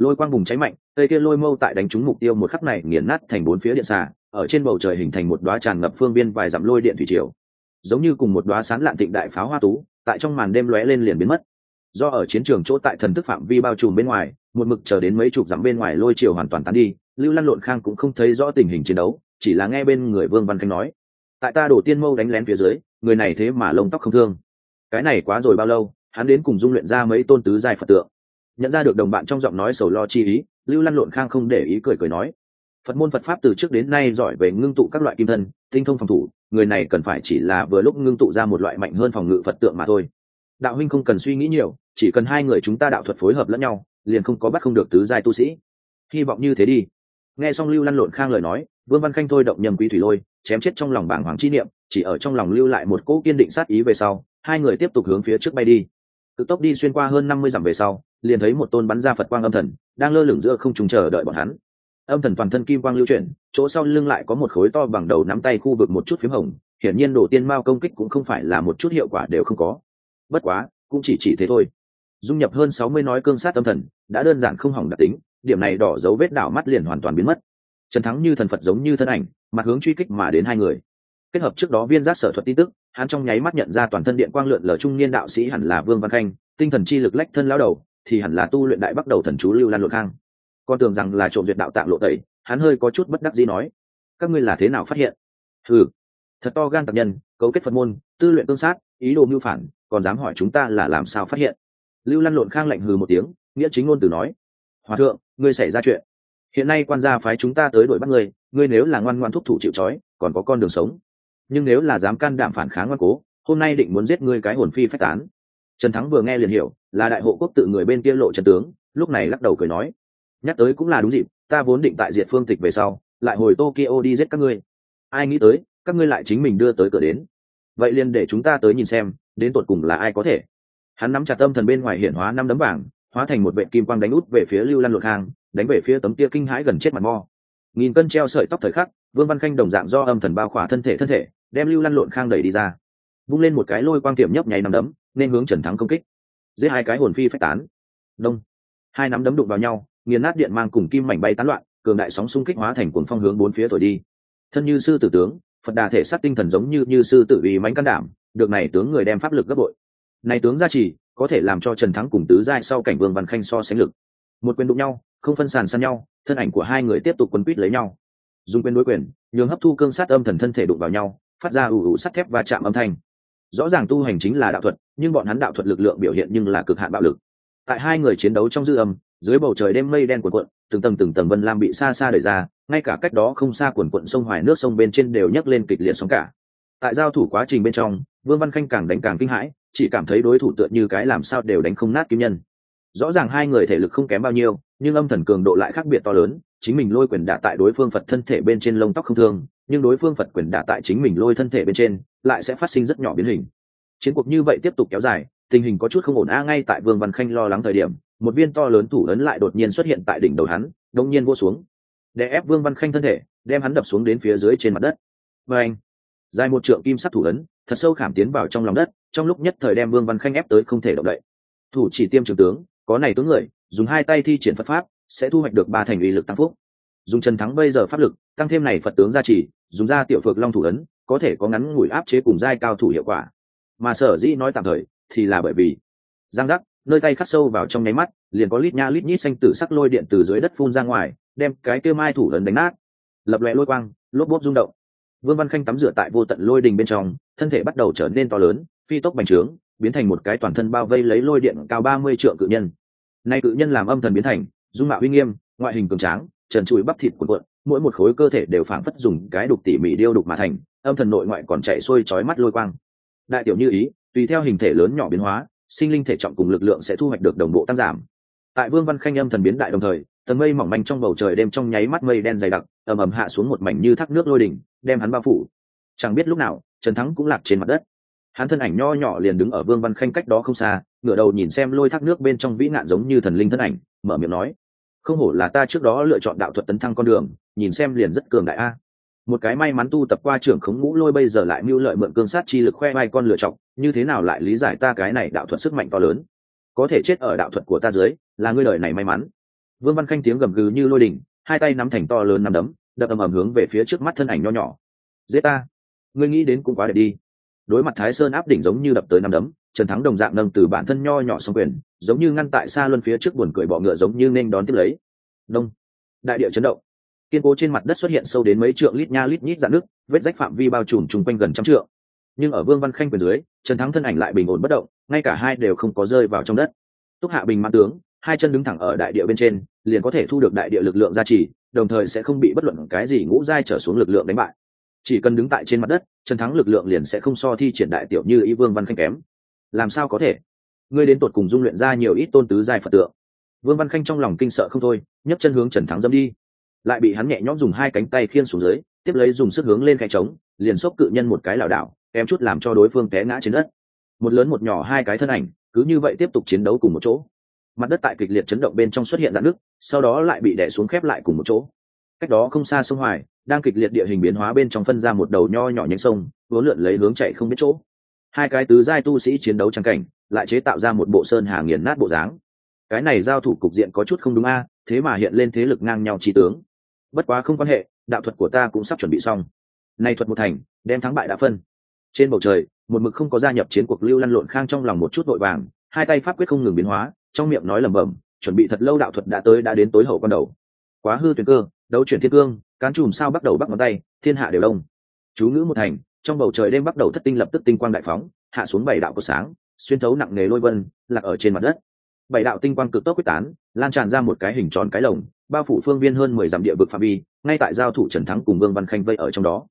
lôi quang bùng cháy mạnh, cây kia lôi mâu tại đánh trúng mục tiêu một khắc này nghiền nát thành bốn phía điện xà, ở trên bầu trời hình thành một đoá tràn ngập phương biên vài dặm lôi điện thủy triều. Giống như cùng một đoá sán lạn tịnh đại pháo hoa tú, tại trong màn đêm lóe lên liền biến mất. Do ở chiến trường chỗ tại thần thức phạm vi bao trùm bên ngoài, một mực chờ đến mấy chục dặm bên ngoài lôi chiều hoàn toàn tán đi, lưu lăn lộn khang cũng không thấy rõ tình hình chiến đấu, chỉ là nghe bên người vương văn khanh nói. Tại ta đổ tiên mâu đánh lén phía dưới, người này thế mà lông tóc không thương. Cái này quá rồi bao lâu, hắn đến cùng dung luyện ra mấy tôn tứ giai phật tượng nhận ra được đồng bạn trong giọng nói sầu lo chi ý, lưu lăn lộn khang không để ý cười cười nói, phật môn phật pháp từ trước đến nay giỏi về ngưng tụ các loại kim thân, tinh thông phòng thủ, người này cần phải chỉ là vừa lúc ngưng tụ ra một loại mạnh hơn phòng ngự phật tượng mà thôi. Đạo huynh không cần suy nghĩ nhiều, chỉ cần hai người chúng ta đạo thuật phối hợp lẫn nhau, liền không có bắt không được tứ giai tu sĩ. Hy vọng như thế đi. Nghe xong lưu lăn lộn khang lời nói, vương văn khanh thôi động nhầm quý thủy lôi, chém chết trong lòng bảng hoàng chi niệm, chỉ ở trong lòng lưu lại một cỗ kiên định sát ý về sau, hai người tiếp tục hướng phía trước bay đi. Cực tốc đi xuyên qua hơn năm mươi dặm về sau liền thấy một tôn bắn ra phật quang âm thần, đang lơ lửng giữa không trùng chờ đợi bọn hắn. Âm thần toàn thân kim quang lưu chuyển, chỗ sau lưng lại có một khối to bằng đầu nắm tay khu vực một chút phím hồng, hiển nhiên đổ tiên mao công kích cũng không phải là một chút hiệu quả đều không có. Bất quá, cũng chỉ chỉ thế thôi. Dung nhập hơn sáu mươi nói cương sát âm thần, đã đơn giản không hỏng đặc tính, điểm này đỏ dấu vết đảo mắt liền hoàn toàn biến mất. Trần thắng như thần phật giống như thân ảnh, mặt hướng truy kích mà đến hai người. Kết hợp trước đó viên giác sở thuật tin tức, hắn trong nháy mắt nhận ra toàn thân điện quang lượn lờ trung niên đạo sĩ hẳn là vương văn khanh, tinh thần chi lực lách thân lao đầu thì hẳn là tu luyện đại bắt đầu thần chú lưu lan Lộ khang. Con tưởng rằng là trộm duyệt đạo tạng lộ tẩy, hắn hơi có chút bất đắc dĩ nói, các ngươi là thế nào phát hiện? Ừ thật to gan tạc nhân, cấu kết phật môn, tư luyện tương sát, ý đồ mưu phản, còn dám hỏi chúng ta là làm sao phát hiện? Lưu lăn lộn khang lạnh hừ một tiếng, nghĩa chính ngôn từ nói, hòa thượng, ngươi xảy ra chuyện. Hiện nay quan gia phái chúng ta tới đuổi bắt ngươi ngươi nếu là ngoan ngoan thúc thủ chịu trói, còn có con đường sống. Nhưng nếu là dám can đảm phản kháng ngoan cố, hôm nay định muốn giết ngươi cái hồn phi phách tán trần thắng vừa nghe liền hiểu, là đại hộ quốc tự người bên kia lộ trần tướng, lúc này lắc đầu cười nói, nhắc tới cũng là đúng dịp, ta vốn định tại diệt phương tịch về sau, lại hồi tokyo đi giết các ngươi. Ai nghĩ tới, các ngươi lại chính mình đưa tới cửa đến. Vậy liền để chúng ta tới nhìn xem, đến tột cùng là ai có thể. Hắn nắm chặt tâm thần bên ngoài hiện hóa năm đấm vàng, hóa thành một vệ kim quang đánh út về phía lưu lan luật hàng, đánh về phía tấm kia kinh hãi gần chết mặt mo. Nghìn cân treo sợi tóc thời khắc, vương văn khanh đồng dạng do âm thần bao khỏa thân thể thân thể, đem lưu lăn lộn khang đẩy đi ra. Vung lên một cái lôi quang tiệm nhấp nháy nằm đấm nên hướng trần thắng công kích. Giết hai cái hồn phi phách tán. Đông. Hai nắm đấm đụng vào nhau, nghiền nát điện mang cùng kim mảnh bay tán loạn, cường đại sóng xung kích hóa thành cuồng phong hướng bốn phía thổi đi. Thân như sư tử tướng, phật đà thể sát tinh thần giống như như sư tử vì mánh can đảm, được này tướng người đem pháp lực gấp bội. Này tướng gia trì, có thể làm cho trần thắng cùng tứ giai sau cảnh vương văn khanh so sánh lực. Một quyền đụng nhau, không phân sàn săn nhau, thân ảnh của hai người tiếp tục quấn quýt lấy nhau. Dùng quyền đối quyền, nhường hấp thu cương sát âm thần thân thể đụng vào nhau, phát ra ủ ủ sắt thép và chạm âm thanh rõ ràng tu hành chính là đạo thuật, nhưng bọn hắn đạo thuật lực lượng biểu hiện nhưng là cực hạn bạo lực. Tại hai người chiến đấu trong dư âm, dưới bầu trời đêm mây đen cuộn cuộn, từng tầng từng tầng vân lam bị xa xa đẩy ra, ngay cả cách đó không xa quần cuộn sông hoài nước sông bên trên đều nhấc lên kịch liệt sóng cả. Tại giao thủ quá trình bên trong, vương văn khanh càng đánh càng kinh hãi, chỉ cảm thấy đối thủ tựa như cái làm sao đều đánh không nát kim nhân. Rõ ràng hai người thể lực không kém bao nhiêu nhưng âm thần cường độ lại khác biệt to lớn, chính mình lôi quyền đả tại đối phương phật thân thể bên trên lông tóc không thương, nhưng đối phương phật quyền đả tại chính mình lôi thân thể bên trên lại sẽ phát sinh rất nhỏ biến hình. Chiến cuộc như vậy tiếp tục kéo dài, tình hình có chút không ổn a ngay tại vương văn khanh lo lắng thời điểm, một viên to lớn thủ lớn lại đột nhiên xuất hiện tại đỉnh đầu hắn đông nhiên vô xuống. Để ép vương văn khanh thân thể, đem hắn đập xuống đến phía dưới trên mặt đất. Và anh dài một trượng kim sắc thủ ấn, thật sâu khảm tiến vào trong lòng đất, trong lúc nhất thời đem vương văn khanh ép tới không thể động đậy. Thủ chỉ tiêm trường tướng, có này tướng người dùng hai tay thi triển phật pháp, sẽ thu hoạch được ba thành uy lực tăng phúc. Dùng trần thắng bây giờ pháp lực, tăng thêm này phật tướng gia trì, dùng ra tiểu phược long thủ ấn, có thể có ngắn ngủi áp chế cùng giai cao thủ hiệu quả. Mà sở dĩ nói tạm thời, thì là bởi vì giang giác nơi tay khắc sâu vào trong nháy mắt, liền có lít nha lít nhít xanh tử sắc lôi điện từ dưới đất phun ra ngoài, đem cái kia mai thủ ấn đánh nát. Lập lòe lôi quang, lốp bốp rung động. Vương văn khanh tắm rửa tại vô tận lôi đình bên trong, thân thể bắt đầu trở nên to lớn, phi tốc bành trướng, biến thành một cái toàn thân bao vây lấy lôi điện cao ba mươi triệu cự nhân nay cự nhân làm âm thần biến thành, dung mạo uy nghiêm, ngoại hình cường tráng, trần trụi bắp thịt cuộn cuộn, mỗi một khối cơ thể đều phảng phất dùng cái đục tỉ mỉ điêu đục mà thành, âm thần nội ngoại còn chạy xuôi chói mắt lôi quang. Đại tiểu như ý, tùy theo hình thể lớn nhỏ biến hóa, sinh linh thể trọng cùng lực lượng sẽ thu hoạch được đồng bộ tăng giảm. Tại vương văn khanh âm thần biến đại đồng thời, tầng mây mỏng manh trong bầu trời đêm trong nháy mắt mây đen dày đặc, ầm ầm hạ xuống một mảnh như thác nước lôi đỉnh, đem hắn bao phủ. Chẳng biết lúc nào, trần thắng cũng lạc trên mặt đất hắn thân ảnh nho nhỏ liền đứng ở vương văn khanh cách đó không xa, ngửa đầu nhìn xem lôi thác nước bên trong vĩ nạn giống như thần linh thân ảnh, mở miệng nói, không hổ là ta trước đó lựa chọn đạo thuật tấn thăng con đường, nhìn xem liền rất cường đại a. Một cái may mắn tu tập qua trưởng khống ngũ lôi bây giờ lại mưu lợi mượn cương sát chi lực khoe vai con lựa chọn, như thế nào lại lý giải ta cái này đạo thuật sức mạnh to lớn? Có thể chết ở đạo thuật của ta dưới, là ngươi lời này may mắn. Vương văn khanh tiếng gầm gừ như lôi đỉnh, hai tay nắm thành to lớn nắm đấm, đập ầm ầm hướng về phía trước mắt thân ảnh nho nhỏ. Dễ ta! Ngươi nghĩ đến cũng quá đẹp đi đối mặt thái sơn áp đỉnh giống như đập tới năm đấm, trần thắng đồng dạng nâng từ bản thân nho nhỏ song quyền, giống như ngăn tại xa luân phía trước buồn cười bọ ngựa giống như nên đón tiếp lấy. Đông. Đại địa chấn động. Kiên cố trên mặt đất xuất hiện sâu đến mấy trượng lít nha lít nhít dạn nước, vết rách phạm vi bao trùm chung quanh gần trăm trượng. Nhưng ở vương văn khanh quyền dưới, trần thắng thân ảnh lại bình ổn bất động, ngay cả hai đều không có rơi vào trong đất. Túc hạ bình mãn tướng, hai chân đứng thẳng ở đại địa bên trên, liền có thể thu được đại địa lực lượng gia trì, đồng thời sẽ không bị bất luận cái gì ngũ giai trở xuống lực lượng đánh bại chỉ cần đứng tại trên mặt đất, trần thắng lực lượng liền sẽ không so thi triển đại tiểu như Y vương văn khanh kém. Làm sao có thể? Ngươi đến tột cùng dung luyện ra nhiều ít tôn tứ giai phật tượng. Vương văn khanh trong lòng kinh sợ không thôi, nhấc chân hướng trần thắng dâm đi. Lại bị hắn nhẹ nhõm dùng hai cánh tay khiên xuống dưới, tiếp lấy dùng sức hướng lên khe trống, liền xốc cự nhân một cái lảo đảo em chút làm cho đối phương té ngã trên đất. Một lớn một nhỏ hai cái thân ảnh, cứ như vậy tiếp tục chiến đấu cùng một chỗ. Mặt đất tại kịch liệt chấn động bên trong xuất hiện dạn nước sau đó lại bị đè xuống khép lại cùng một chỗ cách đó không xa sông hoài, đang kịch liệt địa hình biến hóa bên trong phân ra một đầu nho nhỏ nhánh sông, vốn lượn lấy hướng chạy không biết chỗ. Hai cái tứ giai tu sĩ chiến đấu trang cảnh, lại chế tạo ra một bộ sơn hà nghiền nát bộ dáng. Cái này giao thủ cục diện có chút không đúng a, thế mà hiện lên thế lực ngang nhau trí tướng. Bất quá không quan hệ, đạo thuật của ta cũng sắp chuẩn bị xong. Nay thuật một thành, đem thắng bại đã phân. Trên bầu trời, một mực không có gia nhập chiến cuộc lưu lăn lộn khang trong lòng một chút vội vàng, hai tay pháp quyết không ngừng biến hóa, trong miệng nói lẩm bẩm, chuẩn bị thật lâu đạo thuật đã tới đã đến tối hậu con đầu. Quá hư tuyến cơ đấu chuyển thiên cương, cán chùm sao bắt đầu bắt ngón tay, thiên hạ đều đông. Chú ngữ một thành, trong bầu trời đêm bắt đầu thất tinh lập tức tinh quang đại phóng, hạ xuống bảy đạo của sáng, xuyên thấu nặng nề lôi vân, lạc ở trên mặt đất. Bảy đạo tinh quang cực tốc quyết tán, lan tràn ra một cái hình tròn cái lồng, bao phủ phương viên hơn mười dặm địa vực phạm vi, ngay tại giao thủ trần thắng cùng vương văn khanh vây ở trong đó.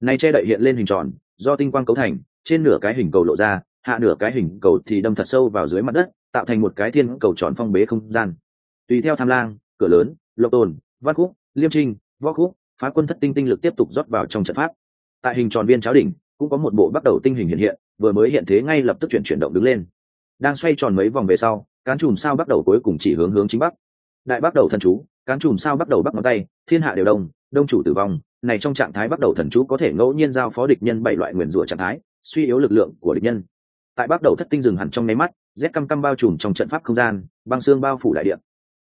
Nay che đậy hiện lên hình tròn, do tinh quang cấu thành, trên nửa cái hình cầu lộ ra, hạ nửa cái hình cầu thì đâm thật sâu vào dưới mặt đất, tạo thành một cái thiên cầu tròn phong bế không gian. Tùy theo tham lang, cửa lớn, lộc tồn, văn khúc liêm trinh, võ khúc, phá quân thất tinh tinh lực tiếp tục rót vào trong trận pháp. Tại hình tròn viên cháo đỉnh, cũng có một bộ bắt đầu tinh hình hiện hiện, vừa mới hiện thế ngay lập tức chuyển chuyển động đứng lên. Đang xoay tròn mấy vòng về sau, cán chùm sao bắt đầu cuối cùng chỉ hướng hướng chính bắc. Đại bắt đầu thần chú, cán chùm sao bắt đầu bắt ngón tay, thiên hạ đều đông đông chủ tử vong, này trong trạng thái bắt đầu thần chú có thể ngẫu nhiên giao phó địch nhân bảy loại nguyền rủa trạng thái, suy yếu lực lượng của địch nhân. Tại bắt đầu thất tinh dừng hẳn trong nháy mắt, rét căm căm bao trùm trong trận pháp không gian, băng xương bao phủ đại điện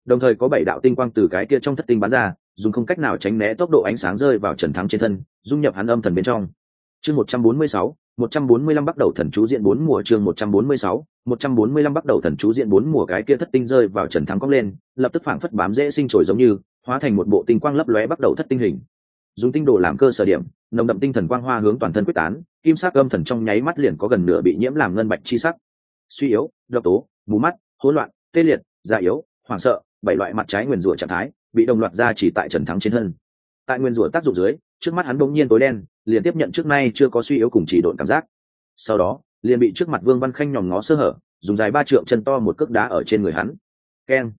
đồng thời có bảy đạo tinh quang từ cái kia trong thất tinh bắn ra dùng không cách nào tránh né tốc độ ánh sáng rơi vào trần thắng trên thân, dung nhập hắn âm thần bên trong. Chương một trăm bốn mươi sáu, một trăm bốn mươi lăm bắt đầu thần chú diện bốn mùa, chương một trăm bốn mươi sáu, một trăm bốn mươi lăm bắt đầu thần chú diện bốn mùa cái kia thất tinh rơi vào trần thắng cóc lên, lập tức phảng phất bám dễ sinh trồi giống như, hóa thành một bộ tinh quang lấp lóe bắt đầu thất tinh hình. Dùng tinh đồ làm cơ sở điểm, nồng đậm tinh thần quang hoa hướng toàn thân quyết tán, kim sắc âm thần trong nháy mắt liền có gần nửa bị nhiễm làm ngân bạch chi sắc. Suy yếu, độc tố, mù mắt, hỗn loạn, tê liệt, già yếu, hoảng sợ, bảy loại mặt trái nguyền rủa trạng thái bị đồng loạt ra chỉ tại trần thắng trên thân. Tại nguyên rủa tác dụng dưới, trước mắt hắn bỗng nhiên tối đen, liền tiếp nhận trước nay chưa có suy yếu cùng chỉ độn cảm giác. Sau đó, liền bị trước mặt vương văn khanh nhòm ngó sơ hở, dùng dài ba trượng chân to một cước đá ở trên người hắn. Keng!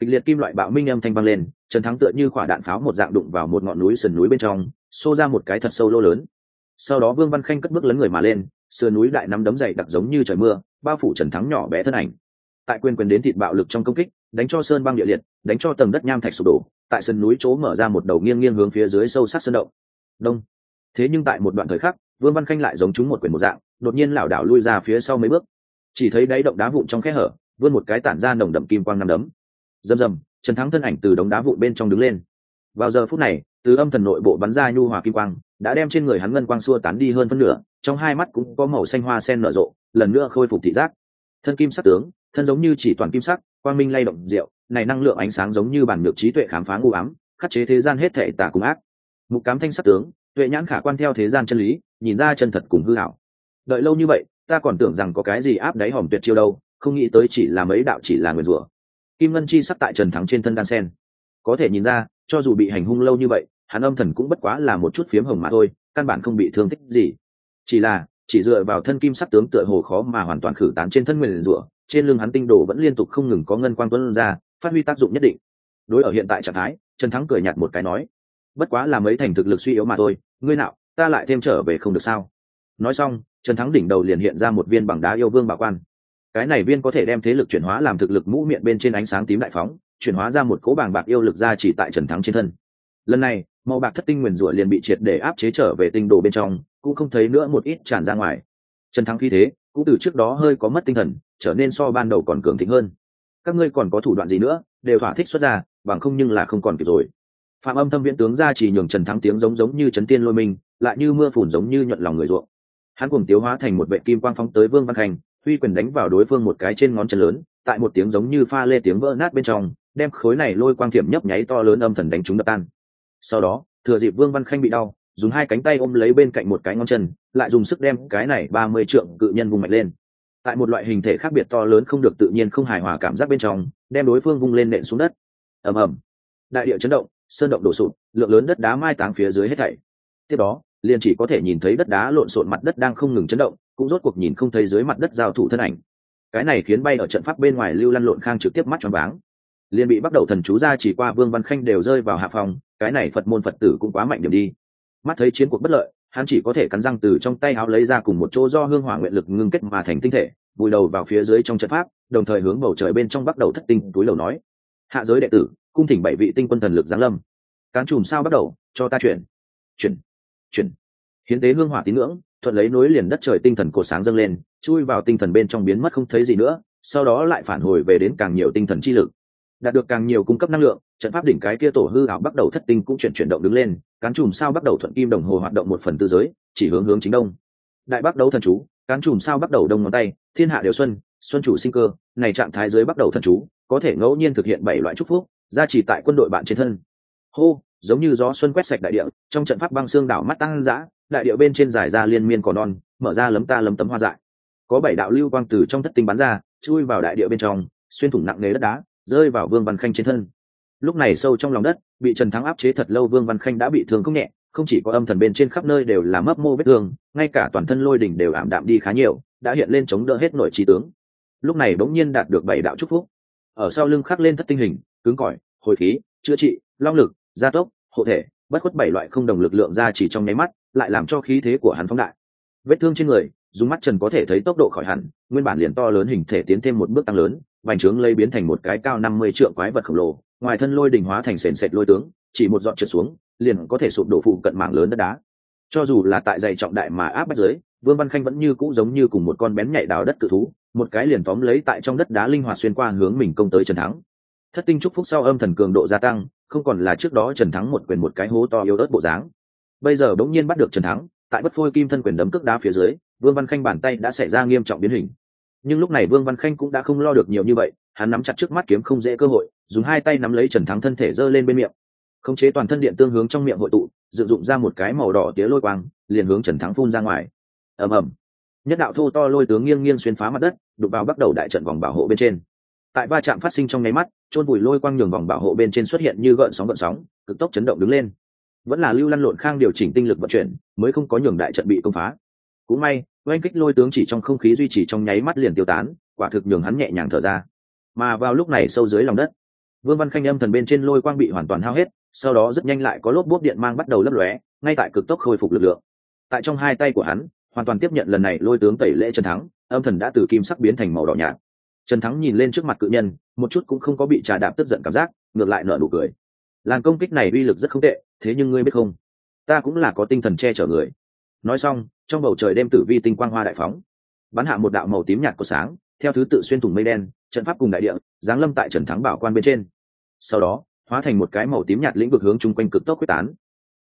Kịch liệt kim loại bạo minh âm thanh vang lên, trần thắng tựa như quả đạn pháo một dạng đụng vào một ngọn núi sườn núi bên trong, xô ra một cái thật sâu lô lớn. Sau đó vương văn khanh cất bước lấn người mà lên, sườn núi đại nắm đấm dày đặc giống như trời mưa, bao phủ trần thắng nhỏ bé thân ảnh tại quyền quyền đến thịt bạo lực trong công kích, đánh cho sơn băng địa liệt, đánh cho tầng đất nham thạch sụp đổ, tại sân núi chỗ mở ra một đầu nghiêng nghiêng hướng phía dưới sâu sắc sơn động. Đông. Thế nhưng tại một đoạn thời khắc, vương văn khanh lại giống chúng một quyền một dạng, đột nhiên lảo đảo lui ra phía sau mấy bước. Chỉ thấy đáy động đá vụn trong khe hở, vươn một cái tản ra nồng đậm kim quang năm đấm. Rầm rầm, trần thắng thân ảnh từ đống đá vụn bên trong đứng lên. Vào giờ phút này, từ âm thần nội bộ bắn ra nhu hòa kim quang, đã đem trên người hắn ngân quang xua tán đi hơn phân nửa, trong hai mắt cũng có màu xanh hoa sen nở rộ, lần nữa khôi phục thị giác. Thân kim sắc tướng thân giống như chỉ toàn kim sắc, quang minh lay động rượu, này năng lượng ánh sáng giống như bản nhược trí tuệ khám phá ngu ám, khắc chế thế gian hết thệ tà cùng ác. Mục cám thanh sắc tướng, tuệ nhãn khả quan theo thế gian chân lý, nhìn ra chân thật cùng hư hảo đợi lâu như vậy, ta còn tưởng rằng có cái gì áp đáy hòm tuyệt chiêu đâu, không nghĩ tới chỉ là mấy đạo chỉ là người rủa. Kim ngân chi sắc tại trần thắng trên thân đan sen. Có thể nhìn ra, cho dù bị hành hung lâu như vậy, hắn âm thần cũng bất quá là một chút phiếm hồng mà thôi, căn bản không bị thương tích gì. Chỉ là, chỉ dựa vào thân kim sắc tướng tựa hồ khó mà hoàn toàn khử tán trên thân nguyền rủa trên lưng hắn tinh đồ vẫn liên tục không ngừng có ngân quang tuấn ra, phát huy tác dụng nhất định. Đối ở hiện tại trạng thái, trần thắng cười nhạt một cái nói, bất quá là mấy thành thực lực suy yếu mà thôi, ngươi nào, ta lại thêm trở về không được sao? Nói xong, trần thắng đỉnh đầu liền hiện ra một viên bằng đá yêu vương bảo quan. Cái này viên có thể đem thế lực chuyển hóa làm thực lực mũ miệng bên trên ánh sáng tím đại phóng, chuyển hóa ra một cỗ bàng bạc yêu lực ra chỉ tại trần thắng trên thân. Lần này, màu bạc thất tinh nguyền rủa liền bị triệt để áp chế trở về tinh đồ bên trong, cũng không thấy nữa một ít tràn ra ngoài. Trần thắng khi thế, cũng từ trước đó hơi có mất tinh thần trở nên so ban đầu còn cường thịnh hơn. Các ngươi còn có thủ đoạn gì nữa đều thỏa thích xuất ra bằng không nhưng là không còn kịp rồi. Phạm âm thâm viễn tướng ra chỉ nhường trần thắng tiếng giống giống như trấn tiên lôi mình, lại như mưa phùn giống như nhuận lòng người ruộng. Hắn cùng tiếu hóa thành một vệ kim quang phóng tới vương văn khanh huy quyền đánh vào đối phương một cái trên ngón chân lớn tại một tiếng giống như pha lê tiếng vỡ nát bên trong đem khối này lôi quang thiểm nhấp nháy to lớn âm thần đánh chúng đập tan. Sau đó thừa dịp vương văn khanh bị đau dùng hai cánh tay ôm lấy bên cạnh một cái ngón chân lại dùng sức đem cái này ba mươi trượng cự nhân vùng mạnh lên tại một loại hình thể khác biệt to lớn không được tự nhiên không hài hòa cảm giác bên trong, đem đối phương vung lên nện xuống đất. Ầm ầm. Đại địa chấn động, sơn động đổ sụt lượng lớn đất đá mai táng phía dưới hết thảy. Tiếp đó, liền chỉ có thể nhìn thấy đất đá lộn xộn mặt đất đang không ngừng chấn động, cũng rốt cuộc nhìn không thấy dưới mặt đất giao thủ thân ảnh. Cái này khiến bay ở trận pháp bên ngoài lưu lăn lộn khang trực tiếp mắt choáng váng. Liền bị bắt đầu thần chú ra chỉ qua vương văn khanh đều rơi vào hạ phòng, cái này phật môn phật tử cũng quá mạnh điểm đi. Mắt thấy chiến cuộc bất lợi hắn chỉ có thể cắn răng từ trong tay áo lấy ra cùng một chỗ do hương hỏa nguyện lực ngưng kết mà thành tinh thể, vùi đầu vào phía dưới trong trận pháp, đồng thời hướng bầu trời bên trong bắt đầu thất tinh, túi lầu nói. Hạ giới đệ tử, cung thỉnh bảy vị tinh quân thần lực giáng lâm. Cán chùm sao bắt đầu, cho ta chuyển. Chuyển chuyển. Hiến tế hương hỏa tín ngưỡng, thuận lấy nối liền đất trời tinh thần cổ sáng dâng lên, chui vào tinh thần bên trong biến mất không thấy gì nữa, sau đó lại phản hồi về đến càng nhiều tinh thần chi lực đạt được càng nhiều cung cấp năng lượng, trận pháp đỉnh cái kia tổ hư ảo bắt đầu thất tinh cũng chuyển chuyển động đứng lên, cán chùm sao bắt đầu thuận kim đồng hồ hoạt động một phần tư giới, chỉ hướng hướng chính đông. Đại bắt đầu thần chú, cán chùm sao bắt đầu đông ngón tay, thiên hạ đều xuân xuân chủ sinh cơ, này trạng thái dưới bắt đầu thần chú, có thể ngẫu nhiên thực hiện bảy loại trúc phúc, gia trì tại quân đội bạn trên thân. Hô, giống như gió xuân quét sạch đại địa, trong trận pháp băng xương đảo mắt tăng dã, đại địa bên trên dài ra liên miên cỏ non, mở ra lấm ta lấm tấm hoa dại. Có bảy đạo lưu quang từ trong thất tinh bắn ra, chui vào đại địa bên trong, xuyên thủng nặng nề đất đá rơi vào vương văn khanh trên thân. Lúc này sâu trong lòng đất, bị trần thắng áp chế thật lâu, vương văn khanh đã bị thương không nhẹ, không chỉ có âm thần bên trên khắp nơi đều là mấp mô vết thương, ngay cả toàn thân lôi đỉnh đều ảm đạm đi khá nhiều, đã hiện lên chống đỡ hết nội trí tướng. Lúc này bỗng nhiên đạt được bảy đạo chúc phúc. Ở sau lưng khắc lên thất tinh hình, cứng cỏi, hồi khí, chữa trị, long lực, gia tốc, hộ thể, bất khuất bảy loại không đồng lực lượng ra chỉ trong nháy mắt, lại làm cho khí thế của hắn phóng đại. Vết thương trên người, dùng mắt trần có thể thấy tốc độ khỏi hẳn, nguyên bản liền to lớn hình thể tiến thêm một bước tăng lớn vành trướng lây biến thành một cái cao năm mươi trượng quái vật khổng lồ, ngoài thân lôi đình hóa thành sền sệt lôi tướng, chỉ một dọn trượt xuống, liền có thể sụp đổ phụ cận mảng lớn đất đá. Cho dù là tại dày trọng đại mà áp bách dưới, vương văn khanh vẫn như cũ giống như cùng một con bén nhạy đào đất cự thú, một cái liền tóm lấy tại trong đất đá linh hoạt xuyên qua hướng mình công tới trần thắng. Thất tinh trúc phúc sau âm thần cường độ gia tăng, không còn là trước đó trần thắng một quyền một cái hố to yếu ớt bộ dáng. Bây giờ bỗng nhiên bắt được trần thắng, tại bất phôi kim thân quyền đấm cước đá phía dưới, vương văn khanh bàn tay đã xảy ra nghiêm trọng biến hình nhưng lúc này vương văn khanh cũng đã không lo được nhiều như vậy, hắn nắm chặt trước mắt kiếm không dễ cơ hội, dùng hai tay nắm lấy trần thắng thân thể giơ lên bên miệng. Khống chế toàn thân điện tương hướng trong miệng hội tụ, dựng dụng ra một cái màu đỏ tía lôi quang, liền hướng trần thắng phun ra ngoài. Ầm ầm. Nhất đạo thô to lôi tướng nghiêng nghiêng xuyên phá mặt đất đục vào bắt đầu đại trận vòng bảo hộ bên trên. Tại va chạm phát sinh trong nháy mắt, chôn bùi lôi quang nhường vòng bảo hộ bên trên xuất hiện như gợn sóng gợn sóng, cực tốc chấn động đứng lên. Vẫn là lưu lăn lộn khang điều chỉnh tinh lực vận chuyển, mới không có nhường đại trận bị công phá. Cũng may oanh kích lôi tướng chỉ trong không khí duy trì trong nháy mắt liền tiêu tán, quả thực nhường hắn nhẹ nhàng thở ra. Mà vào lúc này sâu dưới lòng đất, vương văn khanh âm thần bên trên lôi quang bị hoàn toàn hao hết, sau đó rất nhanh lại có lốp bốt điện mang bắt đầu lấp lóe, ngay tại cực tốc khôi phục lực lượng. Tại trong hai tay của hắn, hoàn toàn tiếp nhận lần này lôi tướng tẩy lễ trần thắng, âm thần đã từ kim sắc biến thành màu đỏ nhạt. Trần thắng nhìn lên trước mặt cự nhân, một chút cũng không có bị trà đạp tức giận cảm giác, ngược lại nở nụ cười. Làn công kích này uy lực rất không tệ, thế nhưng ngươi biết không? Ta cũng là có tinh thần che chở người nói xong, trong bầu trời đêm tử vi tinh quang hoa đại phóng. Bắn hạ một đạo màu tím nhạt của sáng, theo thứ tự xuyên thủng mây đen, trận pháp cùng đại địa, giáng lâm tại trần thắng bảo quan bên trên. Sau đó, hóa thành một cái màu tím nhạt lĩnh vực hướng chung quanh cực tốc quyết tán.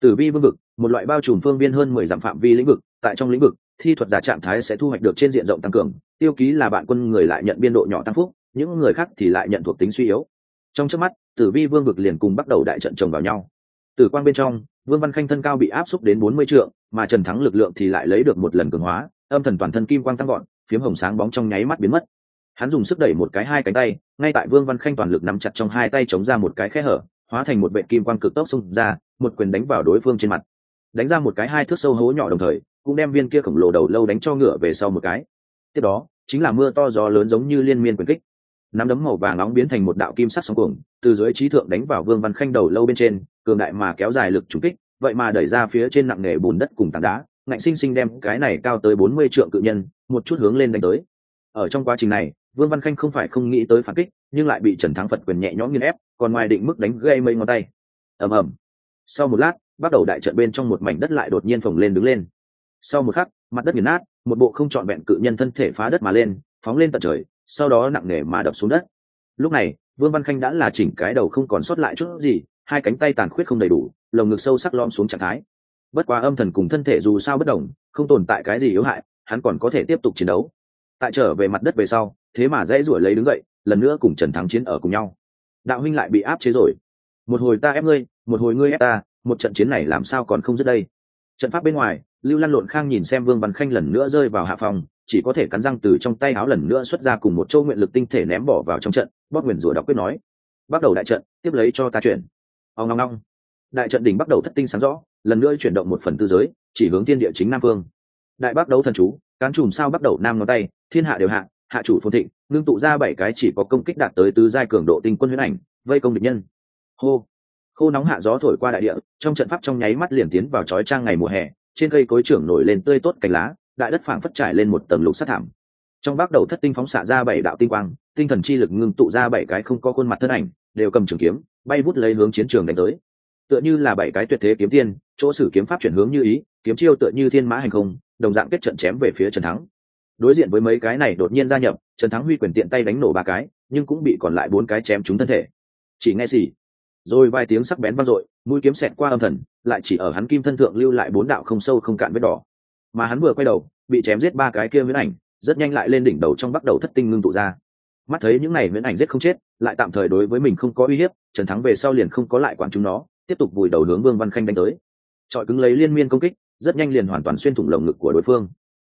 Tử vi vương vực, một loại bao trùm phương viên hơn mười dặm phạm vi lĩnh vực, tại trong lĩnh vực, thi thuật giả trạng thái sẽ thu hoạch được trên diện rộng tăng cường, tiêu ký là bạn quân người lại nhận biên độ nhỏ tăng phúc, những người khác thì lại nhận thuộc tính suy yếu. Trong trước mắt, tử vi vương vực liền cùng bắt đầu đại trận chồng vào nhau. Tử quang bên trong vương văn khanh thân cao bị áp xúc đến bốn mươi trượng, mà trần thắng lực lượng thì lại lấy được một lần cường hóa, âm thần toàn thân kim quang tăng gọn phiếm hồng sáng bóng trong nháy mắt biến mất. Hắn dùng sức đẩy một cái hai cánh tay, ngay tại vương văn khanh toàn lực nắm chặt trong hai tay chống ra một cái khe hở, hóa thành một vệ kim quang cực tốc xung ra, một quyền đánh vào đối phương trên mặt. Đánh ra một cái hai thước sâu hố nhỏ đồng thời, cũng đem viên kia khổng lồ đầu lâu đánh cho ngựa về sau một cái. Tiếp đó, chính là mưa to gió lớn giống như liên miên quyền kích nắm đấm màu vàng nóng biến thành một đạo kim sắc sóng cuồng, từ dưới trí thượng đánh vào vương văn khanh đầu lâu bên trên, cường đại mà kéo dài lực trúng kích, vậy mà đẩy ra phía trên nặng nề bùn đất cùng tảng đá, ngạnh sinh sinh đem cái này cao tới bốn mươi trượng cự nhân, một chút hướng lên đánh tới. Ở trong quá trình này, vương văn khanh không phải không nghĩ tới phản kích, nhưng lại bị trần thắng phật quyền nhẹ nhõm nghiên ép, còn ngoài định mức đánh gây mây ngón tay. Ầm ầm. Sau một lát, bắt đầu đại trận bên trong một mảnh đất lại đột nhiên phồng lên đứng lên. Sau một khắc, mặt đất nghiền nát, một bộ không trọn vẹn cự nhân thân thể phá đất mà lên, phóng lên tận trời sau đó nặng nề mà đập xuống đất. Lúc này, vương văn khanh đã là chỉnh cái đầu không còn sót lại chút gì, hai cánh tay tàn khuyết không đầy đủ, lồng ngực sâu sắc lom xuống trạng thái. Bất quá âm thần cùng thân thể dù sao bất đồng, không tồn tại cái gì yếu hại, hắn còn có thể tiếp tục chiến đấu. Tại trở về mặt đất về sau, thế mà dễ ruổi lấy đứng dậy, lần nữa cùng trần thắng chiến ở cùng nhau. Đạo huynh lại bị áp chế rồi. Một hồi ta ép ngươi, một hồi ngươi ép ta, một trận chiến này làm sao còn không dứt đây? Trận pháp bên ngoài, lưu lan lộn khang nhìn xem vương văn khanh lần nữa rơi vào hạ phòng chỉ có thể cắn răng từ trong tay áo lần nữa xuất ra cùng một châu nguyện lực tinh thể ném bỏ vào trong trận, bóp nguyền rủa đọc quyết nói, bắt đầu đại trận, tiếp lấy cho ta chuyển. Ông ngong ngong đại trận đỉnh bắt đầu thất tinh sáng rõ, lần nữa chuyển động một phần tư giới, chỉ hướng thiên địa chính nam phương. Đại bác đấu thần chú, cán chùm sao bắt đầu nam ngón tay, thiên hạ đều hạ hạ chủ phồn thịnh, ngưng tụ ra bảy cái chỉ có công kích đạt tới tứ giai cường độ tinh quân huyễn ảnh, vây công địch nhân. Hô. Khô nóng hạ gió thổi qua đại địa, trong trận pháp trong nháy mắt liền tiến vào trói trang ngày mùa hè, trên cây cối trưởng nổi lên tươi tốt cành lá đại đất phảng phất trải lên một tầng lục sát thảm. Trong bắc đầu thất tinh phóng xạ ra bảy đạo tinh quang, tinh thần chi lực ngưng tụ ra bảy cái không có khuôn mặt thân ảnh, đều cầm trường kiếm, bay vút lấy hướng chiến trường đánh tới. Tựa như là bảy cái tuyệt thế kiếm tiên, chỗ sử kiếm pháp chuyển hướng như ý, kiếm chiêu tựa như thiên mã hành không, đồng dạng kết trận chém về phía trần thắng. Đối diện với mấy cái này đột nhiên gia nhập, trần thắng huy quyền tiện tay đánh nổ ba cái, nhưng cũng bị còn lại bốn cái chém trúng thân thể. Chỉ nghe xì. Rồi vài tiếng sắc bén vang dội, mũi kiếm xẹt qua âm thần, lại chỉ ở hắn kim thân thượng lưu lại bốn đạo không sâu không cạn vết đỏ mà hắn vừa quay đầu, bị chém giết ba cái kia viễn ảnh, rất nhanh lại lên đỉnh đầu trong bắt đầu thất tinh ngưng tụ ra. Mắt thấy những này viễn ảnh giết không chết, lại tạm thời đối với mình không có uy hiếp, trần thắng về sau liền không có lại quản chúng nó, tiếp tục vùi đầu hướng vương văn khanh đánh tới. Trọi cứng lấy liên miên công kích, rất nhanh liền hoàn toàn xuyên thủng lồng ngực của đối phương.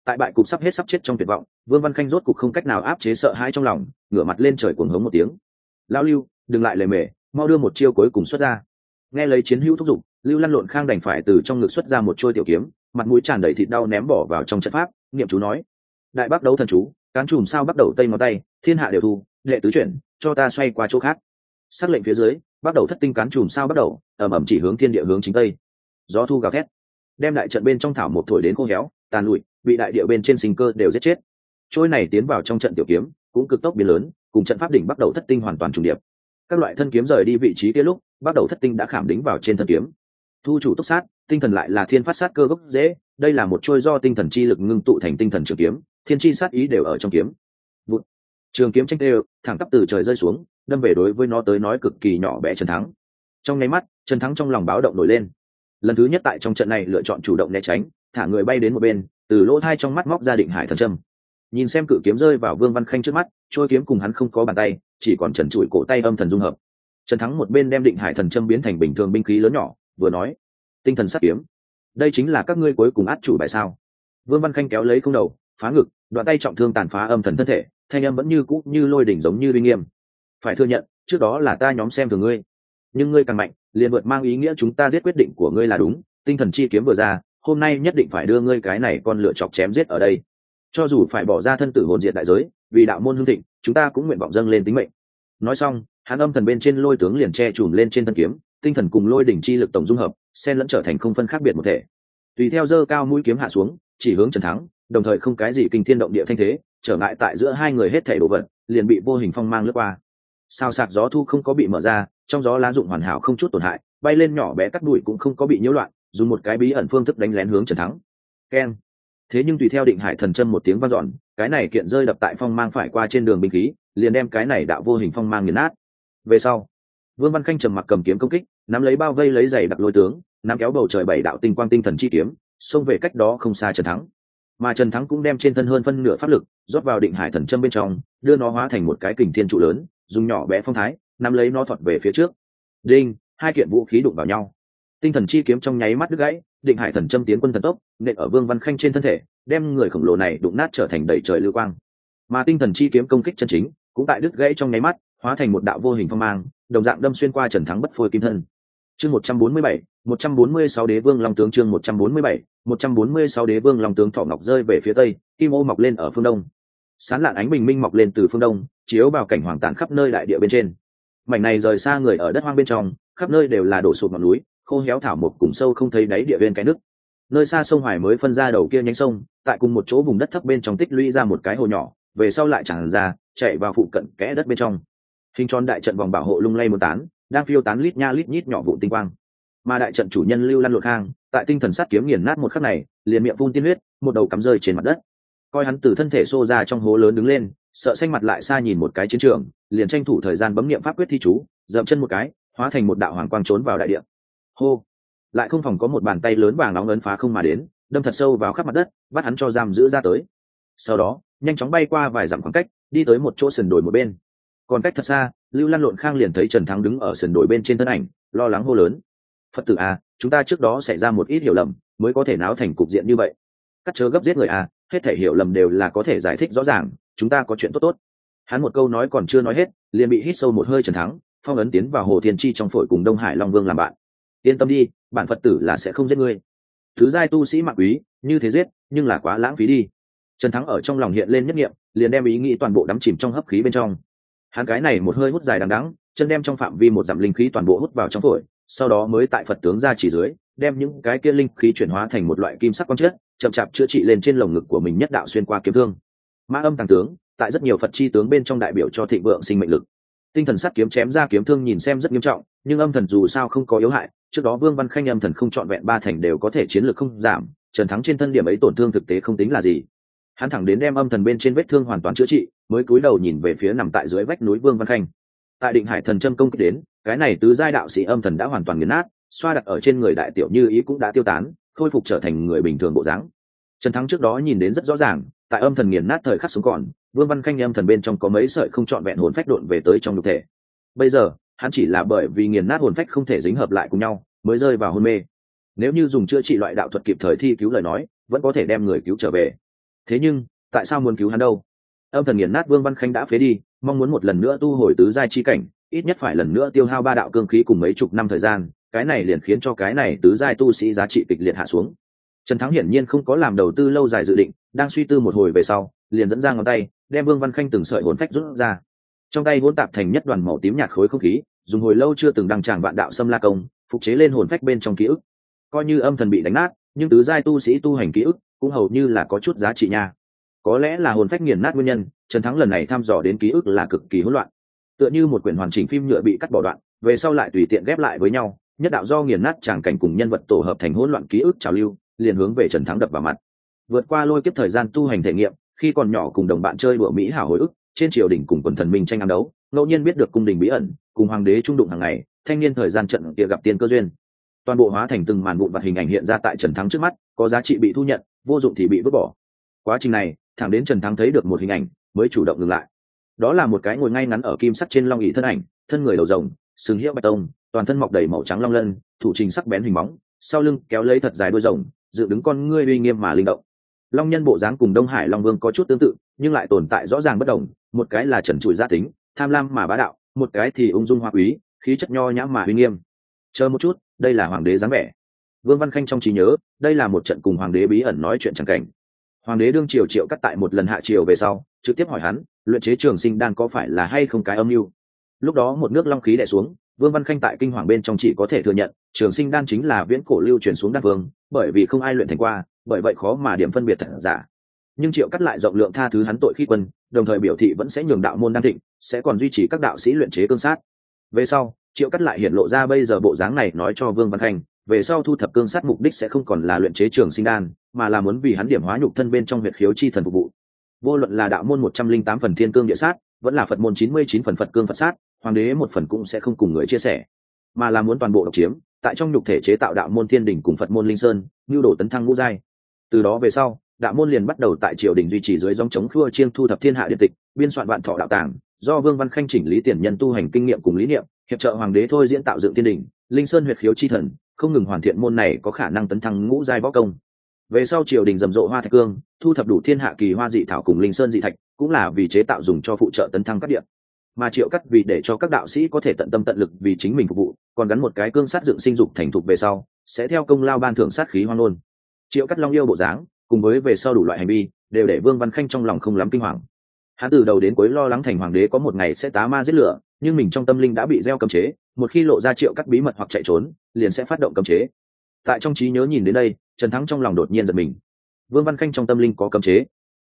Tại bại cục sắp hết sắp chết trong tuyệt vọng, vương văn khanh rốt cục không cách nào áp chế sợ hãi trong lòng, ngửa mặt lên trời cuồng hống một tiếng. Lao lưu, đừng lại lề mề, mau đưa một chiêu cuối cùng xuất ra. Nghe lấy chiến hữu thúc giục, lưu lăn lộn khang đành phải từ trong ngực xuất ra một trôi tiểu kiếm mặt mũi tràn đầy thịt đau ném bỏ vào trong trận pháp, niệm chú nói, đại bắt đấu thần chú, cán chùm sao bắt đầu tây ngón tay, thiên hạ đều thu, lệ tứ chuyển, cho ta xoay qua chỗ khác. S lệnh phía dưới, bắt đầu thất tinh cán chùm sao bắt đầu ẩm ẩm chỉ hướng thiên địa hướng chính tây. Gió thu gào thét, đem đại trận bên trong thảo một thổi đến khô héo, tàn lụi, bị đại địa bên trên sinh cơ đều giết chết. Trôi này tiến vào trong trận tiểu kiếm, cũng cực tốc biến lớn, cùng trận pháp đỉnh bắt đầu thất tinh hoàn toàn trùng điệp. Các loại thân kiếm rời đi vị trí kia lúc, bắt đầu thất tinh đã khảm đính vào trên thân kiếm. Thu chủ túc sát tinh thần lại là thiên phát sát cơ gốc dễ đây là một trôi do tinh thần chi lực ngưng tụ thành tinh thần trường kiếm, thiên chi sát ý đều ở trong kiếm. Vụt. trường kiếm tranh đều, thẳng tắp từ trời rơi xuống, đâm về đối với nó tới nói cực kỳ nhỏ bé trần thắng. Trong nháy mắt, trần thắng trong lòng báo động nổi lên. Lần thứ nhất tại trong trận này lựa chọn chủ động né tránh, thả người bay đến một bên, từ lỗ thai trong mắt móc ra định hải thần trâm nhìn xem cự kiếm rơi vào vương văn khanh trước mắt, trôi kiếm cùng hắn không có bàn tay, chỉ còn trần trụi cổ tay âm thần dung hợp. Trần thắng một bên đem định hải thần trâm biến thành bình thường binh khí lớn nhỏ, vừa nói tinh thần sắt kiếm. Đây chính là các ngươi cuối cùng át chủ bài sao? Vương văn khanh kéo lấy không đầu, phá ngực, đoạn tay trọng thương tàn phá âm thần thân thể, thanh âm vẫn như cũ như lôi đỉnh giống như uy nghiêm. Phải thừa nhận, trước đó là ta nhóm xem thường ngươi. Nhưng ngươi càng mạnh, liền vượt mang ý nghĩa chúng ta giết quyết định của ngươi là đúng, tinh thần chi kiếm vừa ra, hôm nay nhất định phải đưa ngươi cái này con lựa chọc chém giết ở đây. Cho dù phải bỏ ra thân tử hồn diện đại giới, vì đạo môn hương thịnh, chúng ta cũng nguyện vọng dâng lên tính mệnh. Nói xong, hắn âm thần bên trên lôi tướng liền che chùm lên trên thân kiếm, tinh thần cùng lôi đỉnh chi lực tổng dung hợp sen lẫn trở thành không phân khác biệt một thể. Tùy theo dơ cao mũi kiếm hạ xuống, chỉ hướng trần thắng, đồng thời không cái gì kinh thiên động địa thanh thế, trở ngại tại giữa hai người hết thể đổ vật, liền bị vô hình phong mang lướt qua. Sao sạc gió thu không có bị mở ra, trong gió lá dụng hoàn hảo không chút tổn hại, bay lên nhỏ bé cắt đùi cũng không có bị nhiễu loạn, dùng một cái bí ẩn phương thức đánh lén hướng trần thắng. Keng thế nhưng tùy theo định hải thần châm một tiếng vang dọn, cái này kiện rơi đập tại phong mang phải qua trên đường binh khí, liền đem cái này đạo vô hình phong mang nghiền nát. Về sau, vương văn khanh trầm mặc cầm kiếm công kích nắm lấy bao vây lấy giày đặt lôi tướng, nắm kéo bầu trời bảy đạo tinh quang tinh thần chi kiếm, xông về cách đó không xa trần thắng. Mà trần thắng cũng đem trên thân hơn phân nửa pháp lực rót vào định hải thần châm bên trong, đưa nó hóa thành một cái kình thiên trụ lớn, dùng nhỏ bé phong thái, nắm lấy nó thuật về phía trước. Đinh, hai kiện vũ khí đụng vào nhau. Tinh thần chi kiếm trong nháy mắt đứt gãy, định hải thần châm tiến quân thần tốc, nện ở vương văn khanh trên thân thể, đem người khổng lồ này đụng nát trở thành đầy trời lưu quang. Mà tinh thần chi kiếm công kích chân chính, cũng tại đứt gãy trong nháy mắt, hóa thành một đạo vô hình phong mang, đồng dạng đâm xuyên qua trần thắng bất phôi kim thân chương một trăm bốn mươi bảy, một trăm bốn mươi sáu đế vương long tướng chương một trăm bốn mươi bảy, một trăm bốn mươi sáu đế vương long tướng thọ ngọc rơi về phía tây, kim ô mọc lên ở phương đông. Sán lạn ánh bình minh mọc lên từ phương đông, chiếu vào cảnh hoàng tàn khắp nơi đại địa bên trên. Mảnh này rời xa người ở đất hoang bên trong, khắp nơi đều là đổ sụt ngọn núi, khô héo thảo một cùng sâu không thấy đáy địa bên cái nước. Nơi xa sông hoài mới phân ra đầu kia nhánh sông, tại cùng một chỗ vùng đất thấp bên trong tích lũy ra một cái hồ nhỏ, về sau lại tràn ra, chạy vào phụ cận kẽ đất bên trong. Hình tròn đại trận vòng bảo hộ lung lay một tán đang phiêu tán lít nha lít nhít nhỏ vụ tinh quang. Mà đại trận chủ nhân lưu lăn lột hang tại tinh thần sát kiếm nghiền nát một khắc này, liền miệng phun tiên huyết, một đầu cắm rơi trên mặt đất. Coi hắn từ thân thể xô ra trong hố lớn đứng lên, sợ xanh mặt lại xa nhìn một cái chiến trường, liền tranh thủ thời gian bấm niệm pháp quyết thi chú, dậm chân một cái, hóa thành một đạo hoàng quang trốn vào đại điện hô! Lại không phòng có một bàn tay lớn vàng nóng ấn phá không mà đến, đâm thật sâu vào khắp mặt đất, bắt hắn cho giam giữ ra tới. Sau đó, nhanh chóng bay qua vài dặm khoảng cách, đi tới một chỗ sườn đồi một bên. Còn cách thật xa lưu lan lộn khang liền thấy trần thắng đứng ở sườn đồi bên trên thân ảnh, lo lắng hô lớn. Phật tử à chúng ta trước đó xảy ra một ít hiểu lầm, mới có thể náo thành cục diện như vậy. Cắt chớ gấp giết người à hết thể hiểu lầm đều là có thể giải thích rõ ràng, chúng ta có chuyện tốt tốt. Hắn một câu nói còn chưa nói hết, liền bị hít sâu một hơi trần thắng, phong ấn tiến vào hồ thiên chi trong phổi cùng đông hải long vương làm bạn. Yên tâm đi, bản phật tử là sẽ không giết ngươi. Thứ giai tu sĩ mặc quý, như thế giết, nhưng là quá lãng phí đi. Trần thắng ở trong lòng hiện lên nhất nghiệm liền đem ý nghĩ toàn bộ đắm chìm trong hấp khí bên trong hắn cái này một hơi hút dài đằng đắng chân đem trong phạm vi một dặm linh khí toàn bộ hút vào trong phổi sau đó mới tại phật tướng ra chỉ dưới đem những cái kia linh khí chuyển hóa thành một loại kim sắc con chết, chậm chạp chữa trị lên trên lồng ngực của mình nhất đạo xuyên qua kiếm thương. Mã âm tàng tướng tại rất nhiều phật chi tướng bên trong đại biểu cho thịnh vượng sinh mệnh lực. Tinh thần sắt kiếm chém ra kiếm thương nhìn xem rất nghiêm trọng nhưng âm thần dù sao không có yếu hại trước đó vương văn khanh âm thần không trọn vẹn ba thành đều có thể chiến lược không giảm trần thắng trên thân điểm ấy tổn thương thực tế không tính là gì hắn thẳng đến đem âm thần bên trên vết thương hoàn toàn chữa trị, mới cúi đầu nhìn về phía nằm tại dưới vách núi vương văn khanh. Tại định hải thần trâm công kích đến, cái này tứ giai đạo sĩ âm thần đã hoàn toàn nghiền nát, xoa đặt ở trên người đại tiểu như ý cũng đã tiêu tán, khôi phục trở thành người bình thường bộ dáng. Trần thắng trước đó nhìn đến rất rõ ràng, tại âm thần nghiền nát thời khắc xuống còn, vương văn khanh âm thần bên trong có mấy sợi không trọn vẹn hồn phách độn về tới trong nhục thể. Bây giờ, hắn chỉ là bởi vì nghiền nát hồn phách không thể dính hợp lại cùng nhau, mới rơi vào hôn mê. Nếu như dùng chữa trị loại đạo thuật kịp thời thi cứu lời nói, vẫn có thể đem người cứu trở về thế nhưng, tại sao muốn cứu hắn đâu? Âm thần nghiền nát vương văn khanh đã phế đi, mong muốn một lần nữa tu hồi tứ giai chi cảnh, ít nhất phải lần nữa tiêu hao ba đạo cương khí cùng mấy chục năm thời gian, cái này liền khiến cho cái này tứ giai tu sĩ giá trị kịch liệt hạ xuống. Trần thắng hiển nhiên không có làm đầu tư lâu dài dự định, đang suy tư một hồi về sau, liền dẫn ra ngón tay, đem vương văn khanh từng sợi hồn phách rút ra. Trong tay hỗn tạp thành nhất đoàn màu tím nhạt khối không khí, dùng hồi lâu chưa từng đăng tràng vạn đạo xâm la công, phục chế lên hồn phách bên trong ký ức. Coi như âm thần bị đánh nát, nhưng tứ giai tu sĩ tu hành ký ức cũng hầu như là có chút giá trị nha. Có lẽ là hồn phách nghiền nát nguyên nhân, trần thắng lần này thăm dò đến ký ức là cực kỳ hỗn loạn. Tựa như một quyển hoàn chỉnh phim nhựa bị cắt bỏ đoạn, về sau lại tùy tiện ghép lại với nhau, nhất đạo do nghiền nát tràng cảnh cùng nhân vật tổ hợp thành hỗn loạn ký ức trào lưu, liền hướng về trần thắng đập vào mặt. Vượt qua lôi kiếp thời gian tu hành thể nghiệm, khi còn nhỏ cùng đồng bạn chơi đùa mỹ hảo hồi ức, trên triều đình cùng quần thần minh tranh ám đấu, ngẫu nhiên biết được cung đình bí ẩn, cùng hoàng đế trung đụng hàng ngày, thanh niên thời gian trận kia gặp tiên cơ duyên. Toàn bộ hóa thành từng màn vụn vặt hình ảnh hiện ra tại trần thắng trước mắt, có giá trị bị thu nhận vô dụng thì bị vứt bỏ. Quá trình này, thẳng đến trần thắng thấy được một hình ảnh mới chủ động ngừng lại. Đó là một cái ngồi ngay ngắn ở kim sắt trên long ỉ thân ảnh, thân người đầu rồng, sừng hiệu bạch tông, toàn thân mọc đầy màu trắng long lân, thủ trình sắc bén hình móng, sau lưng kéo lấy thật dài đuôi rồng dự đứng con ngươi uy nghiêm mà linh động. Long nhân bộ dáng cùng đông hải long vương có chút tương tự, nhưng lại tồn tại rõ ràng bất đồng, một cái là trần trụi gia tính, tham lam mà bá đạo, một cái thì ung dung hoa quý, khí chất nho nhã mà uy nghiêm. Chờ một chút, đây là hoàng đế dáng vẻ vương văn khanh trong trí nhớ, đây là một trận cùng hoàng đế bí ẩn nói chuyện chẳng cảnh. Hoàng đế đương triều triệu cắt tại một lần hạ triều về sau, trực tiếp hỏi hắn, luyện chế trường sinh đan có phải là hay không cái âm mưu? Lúc đó một nước long khí đẻ xuống, vương văn khanh tại kinh hoàng bên trong chỉ có thể thừa nhận, trường sinh đan chính là viễn cổ lưu truyền xuống đan vương, bởi vì không ai luyện thành qua, bởi vậy khó mà điểm phân biệt thật giả. Nhưng triệu cắt lại rộng lượng tha thứ hắn tội khi quân, đồng thời biểu thị vẫn sẽ nhường đạo môn đan thịnh, sẽ còn duy trì các đạo sĩ luyện chế cương sát. Về sau, triệu cắt lại hiện lộ ra bây giờ bộ dáng này nói cho vương văn khanh về sau thu thập cương sát mục đích sẽ không còn là luyện chế trường sinh đan, mà là muốn vì hắn điểm hóa nhục thân bên trong huyệt khiếu chi thần phục vụ. Vô luận là đạo môn một trăm linh tám phần thiên cương địa sát, vẫn là phật môn chín mươi chín phần phật cương phật sát, hoàng đế một phần cũng sẽ không cùng người chia sẻ. Mà là muốn toàn bộ độc chiếm, tại trong nhục thể chế tạo đạo môn thiên đình cùng phật môn linh sơn như đổ tấn thăng ngũ giai. Từ đó về sau, đạo môn liền bắt đầu tại triều đình duy trì dưới dòng chống khua chiêng thu thập thiên hạ điện tịch, biên soạn vạn thọ đạo tàng, do vương văn khanh chỉnh lý tiền nhân tu hành kinh nghiệm cùng lý niệm, hiệp trợ hoàng đế thôi diễn tạo dựng thiên đình, linh sơn huyệt khiếu chi thần không ngừng hoàn thiện môn này có khả năng tấn thăng ngũ giai võ công. Về sau triều đình rầm rộ hoa thạch cương, thu thập đủ thiên hạ kỳ hoa dị thảo cùng linh sơn dị thạch, cũng là vì chế tạo dùng cho phụ trợ tấn thăng các điện mà triệu cắt vì để cho các đạo sĩ có thể tận tâm tận lực vì chính mình phục vụ, còn gắn một cái cương sát dựng sinh dục thành thục về sau, sẽ theo công lao ban thưởng sát khí hoang ngôn. Triệu cắt long yêu bộ dáng, cùng với về sau đủ loại hành vi, đều để vương văn khanh trong lòng không lắm kinh hoàng. Hắn từ đầu đến cuối lo lắng thành hoàng đế có một ngày sẽ tá ma giết lửa nhưng mình trong tâm linh đã bị gieo cấm chế, một khi lộ ra triệu cắt bí mật hoặc chạy trốn, liền sẽ phát động cấm chế. Tại trong trí nhớ nhìn đến đây, trần thắng trong lòng đột nhiên giật mình. Vương văn khanh trong tâm linh có cấm chế.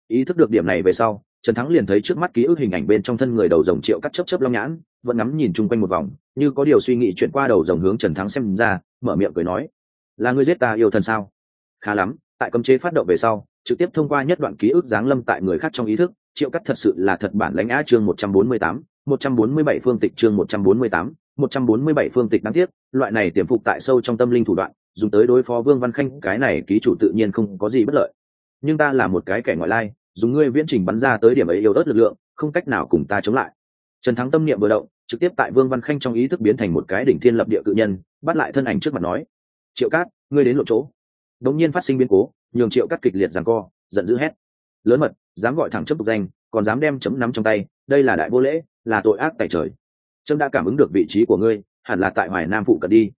Ý thức được điểm này về sau, trần thắng liền thấy trước mắt ký ức hình ảnh bên trong thân người đầu rồng triệu cắt chấp chấp long nhãn, vẫn ngắm nhìn chung quanh một vòng, như có điều suy nghĩ chuyển qua đầu rồng hướng trần thắng xem ra, mở miệng cười nói, là người giết ta yêu thần sao? Khá lắm. Tại cấm chế phát động về sau, trực tiếp thông qua nhất đoạn ký ức giáng lâm tại người khác trong ý thức, triệu cắt thật sự là thật bản lãnh á chương một trăm bốn mươi tám một trăm bốn mươi bảy phương tịch chương một trăm bốn mươi tám, một trăm bốn mươi bảy phương tịch đáng tiếc, loại này tiềm phục tại sâu trong tâm linh thủ đoạn, dùng tới đối phó vương văn khanh, cái này ký chủ tự nhiên không có gì bất lợi. Nhưng ta là một cái kẻ ngoại lai, dùng ngươi viễn trình bắn ra tới điểm ấy yếu ớt lực lượng, không cách nào cùng ta chống lại. Trần thắng tâm niệm vừa động, trực tiếp tại vương văn khanh trong ý thức biến thành một cái đỉnh thiên lập địa cự nhân, bắt lại thân ảnh trước mặt nói, triệu cát, ngươi đến lộ chỗ. Đống nhiên phát sinh biến cố, nhường triệu cát kịch liệt giằng co, giận dữ hét. Lớn mật, dám gọi thẳng chấp tục danh, còn dám đem chấm nắm trong tay, đây là đại vô lễ là tội ác tại trời. Trâm đã cảm ứng được vị trí của ngươi, hẳn là tại hoài nam phụ cận đi.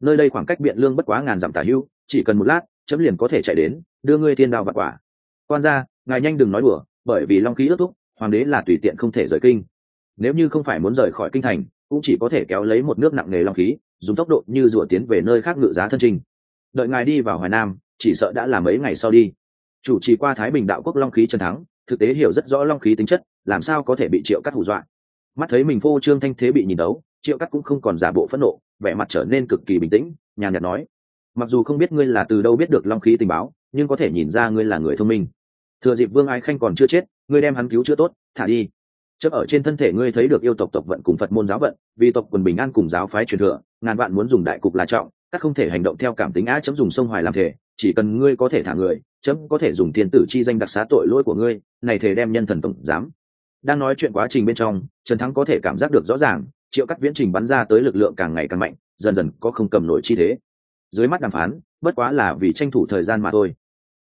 Nơi đây khoảng cách biện lương bất quá ngàn dặm tả hưu, chỉ cần một lát chấm liền có thể chạy đến, đưa ngươi thiên đao và quả. Quan ra ngài nhanh đừng nói đùa, bởi vì long khí ước thúc, hoàng đế là tùy tiện không thể rời kinh. Nếu như không phải muốn rời khỏi kinh thành, cũng chỉ có thể kéo lấy một nước nặng nghề long khí, dùng tốc độ như rủa tiến về nơi khác ngự giá thân trình. Đợi ngài đi vào hoài nam, chỉ sợ đã là mấy ngày sau đi. Chủ trì qua thái bình đạo quốc long khí trần thắng, thực tế hiểu rất rõ long khí tính chất, làm sao có thể bị triệu cắt hù dọa mắt thấy mình phô trương thanh thế bị nhìn đấu, triệu cắt cũng không còn giả bộ phẫn nộ, vẻ mặt trở nên cực kỳ bình tĩnh, nhàn nhạt nói, mặc dù không biết ngươi là từ đâu biết được long khí tình báo, nhưng có thể nhìn ra ngươi là người thông minh. Thừa dịp vương ái khanh còn chưa chết, ngươi đem hắn cứu chữa tốt, thả đi. Chấp ở trên thân thể ngươi thấy được yêu tộc tộc vận cùng phật môn giáo vận, vì tộc quần bình an cùng giáo phái truyền thừa, ngàn vạn muốn dùng đại cục là trọng, các không thể hành động theo cảm tính á chấm dùng sông hoài làm thể chỉ cần ngươi có thể thả người, chấm có thể dùng tiền tử chi danh đặc xá tội lỗi của ngươi, này thể đem nhân thần tổng giám đang nói chuyện quá trình bên trong, trần thắng có thể cảm giác được rõ ràng, triệu cắt viễn trình bắn ra tới lực lượng càng ngày càng mạnh, dần dần có không cầm nổi chi thế. Dưới mắt đàm phán, bất quá là vì tranh thủ thời gian mà thôi.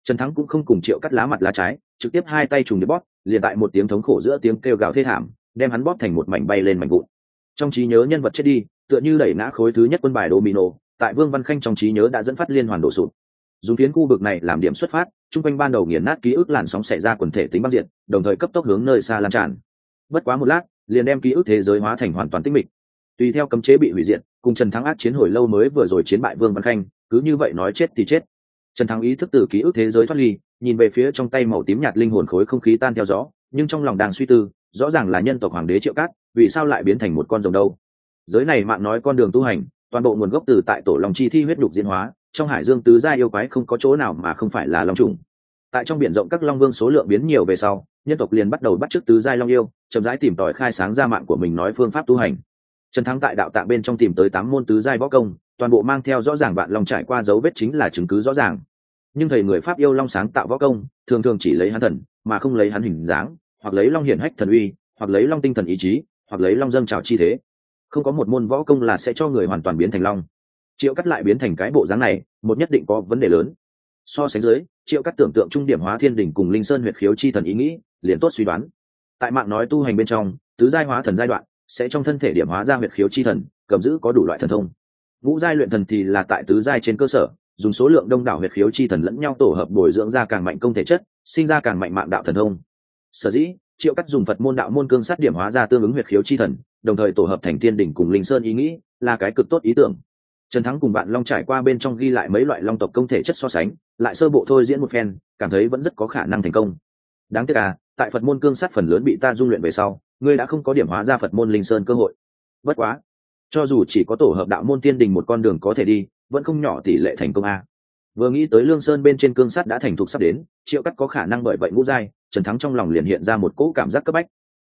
Trần thắng cũng không cùng triệu cắt lá mặt lá trái, trực tiếp hai tay trùng để bóp, liền tại một tiếng thống khổ giữa tiếng kêu gào thê thảm, đem hắn bóp thành một mảnh bay lên mảnh vụn. Trong trí nhớ nhân vật chết đi, tựa như đẩy ngã khối thứ nhất quân bài domino, tại vương văn khanh trong trí nhớ đã dẫn phát liên hoàn đổ sụt dùng phiến khu vực này làm điểm xuất phát, chung quanh ban đầu nghiền nát ký ức làn sóng xảy ra quần thể tính băng diện đồng thời cấp tốc hướng nơi xa lan tràn. Bất quá một lát, liền đem ký ức thế giới hóa thành hoàn toàn tích mịch. Tùy theo cấm chế bị hủy diệt, cùng trần thắng ác chiến hồi lâu mới vừa rồi chiến bại vương văn khanh, cứ như vậy nói chết thì chết. Trần thắng ý thức từ ký ức thế giới thoát ly, nhìn về phía trong tay màu tím nhạt linh hồn khối không khí tan theo gió, nhưng trong lòng đang suy tư, rõ ràng là nhân tộc hoàng đế triệu cát, vì sao lại biến thành một con rồng đâu? Giới này mạng nói con đường tu hành, toàn bộ nguồn gốc từ tại tổ lòng chi thi huyết đục diễn hóa trong hải dương tứ gia yêu quái không có chỗ nào mà không phải là long trùng. Tại trong biển rộng các long vương số lượng biến nhiều về sau, nhân tộc liền bắt đầu bắt chước tứ giai long yêu, chậm rãi tìm tòi khai sáng ra mạng của mình nói phương pháp tu hành. Trần thắng tại đạo tạng bên trong tìm tới tám môn tứ giai võ công, toàn bộ mang theo rõ ràng vạn long trải qua dấu vết chính là chứng cứ rõ ràng. Nhưng thầy người pháp yêu long sáng tạo võ công, thường thường chỉ lấy hắn thần, mà không lấy hắn hình dáng, hoặc lấy long hiển hách thần uy, hoặc lấy long tinh thần ý chí, hoặc lấy long dâng trào chi thế. Không có một môn võ công là sẽ cho người hoàn toàn biến thành long triệu cắt lại biến thành cái bộ dáng này, một nhất định có vấn đề lớn. So sánh dưới, triệu cắt tưởng tượng trung điểm hóa thiên đình cùng linh sơn huyệt khiếu chi thần ý nghĩ, liền tốt suy đoán. Tại mạng nói tu hành bên trong, tứ giai hóa thần giai đoạn sẽ trong thân thể điểm hóa ra huyệt khiếu chi thần, cầm giữ có đủ loại thần thông. Ngũ giai luyện thần thì là tại tứ giai trên cơ sở, dùng số lượng đông đảo huyệt khiếu chi thần lẫn nhau tổ hợp bồi dưỡng ra càng mạnh công thể chất, sinh ra càng mạnh mạng đạo thần thông. Sở dĩ, triệu cắt dùng phật môn đạo môn cương sát điểm hóa ra tương ứng huyệt khiếu chi thần, đồng thời tổ hợp thành thiên đỉnh cùng linh sơn ý nghĩ, là cái cực tốt ý tưởng trần thắng cùng bạn long trải qua bên trong ghi lại mấy loại long tộc công thể chất so sánh, lại sơ bộ thôi diễn một phen, cảm thấy vẫn rất có khả năng thành công. Đáng tiếc à tại phật môn cương sát phần lớn bị ta dung luyện về sau, ngươi đã không có điểm hóa ra phật môn linh sơn cơ hội. Bất quá, cho dù chỉ có tổ hợp đạo môn tiên đình một con đường có thể đi, vẫn không nhỏ tỷ lệ thành công a vừa nghĩ tới lương sơn bên trên cương sắt đã thành thục sắp đến, triệu cắt có khả năng bởi vậy ngũ giai, trần thắng trong lòng liền hiện ra một cỗ cảm giác cấp bách.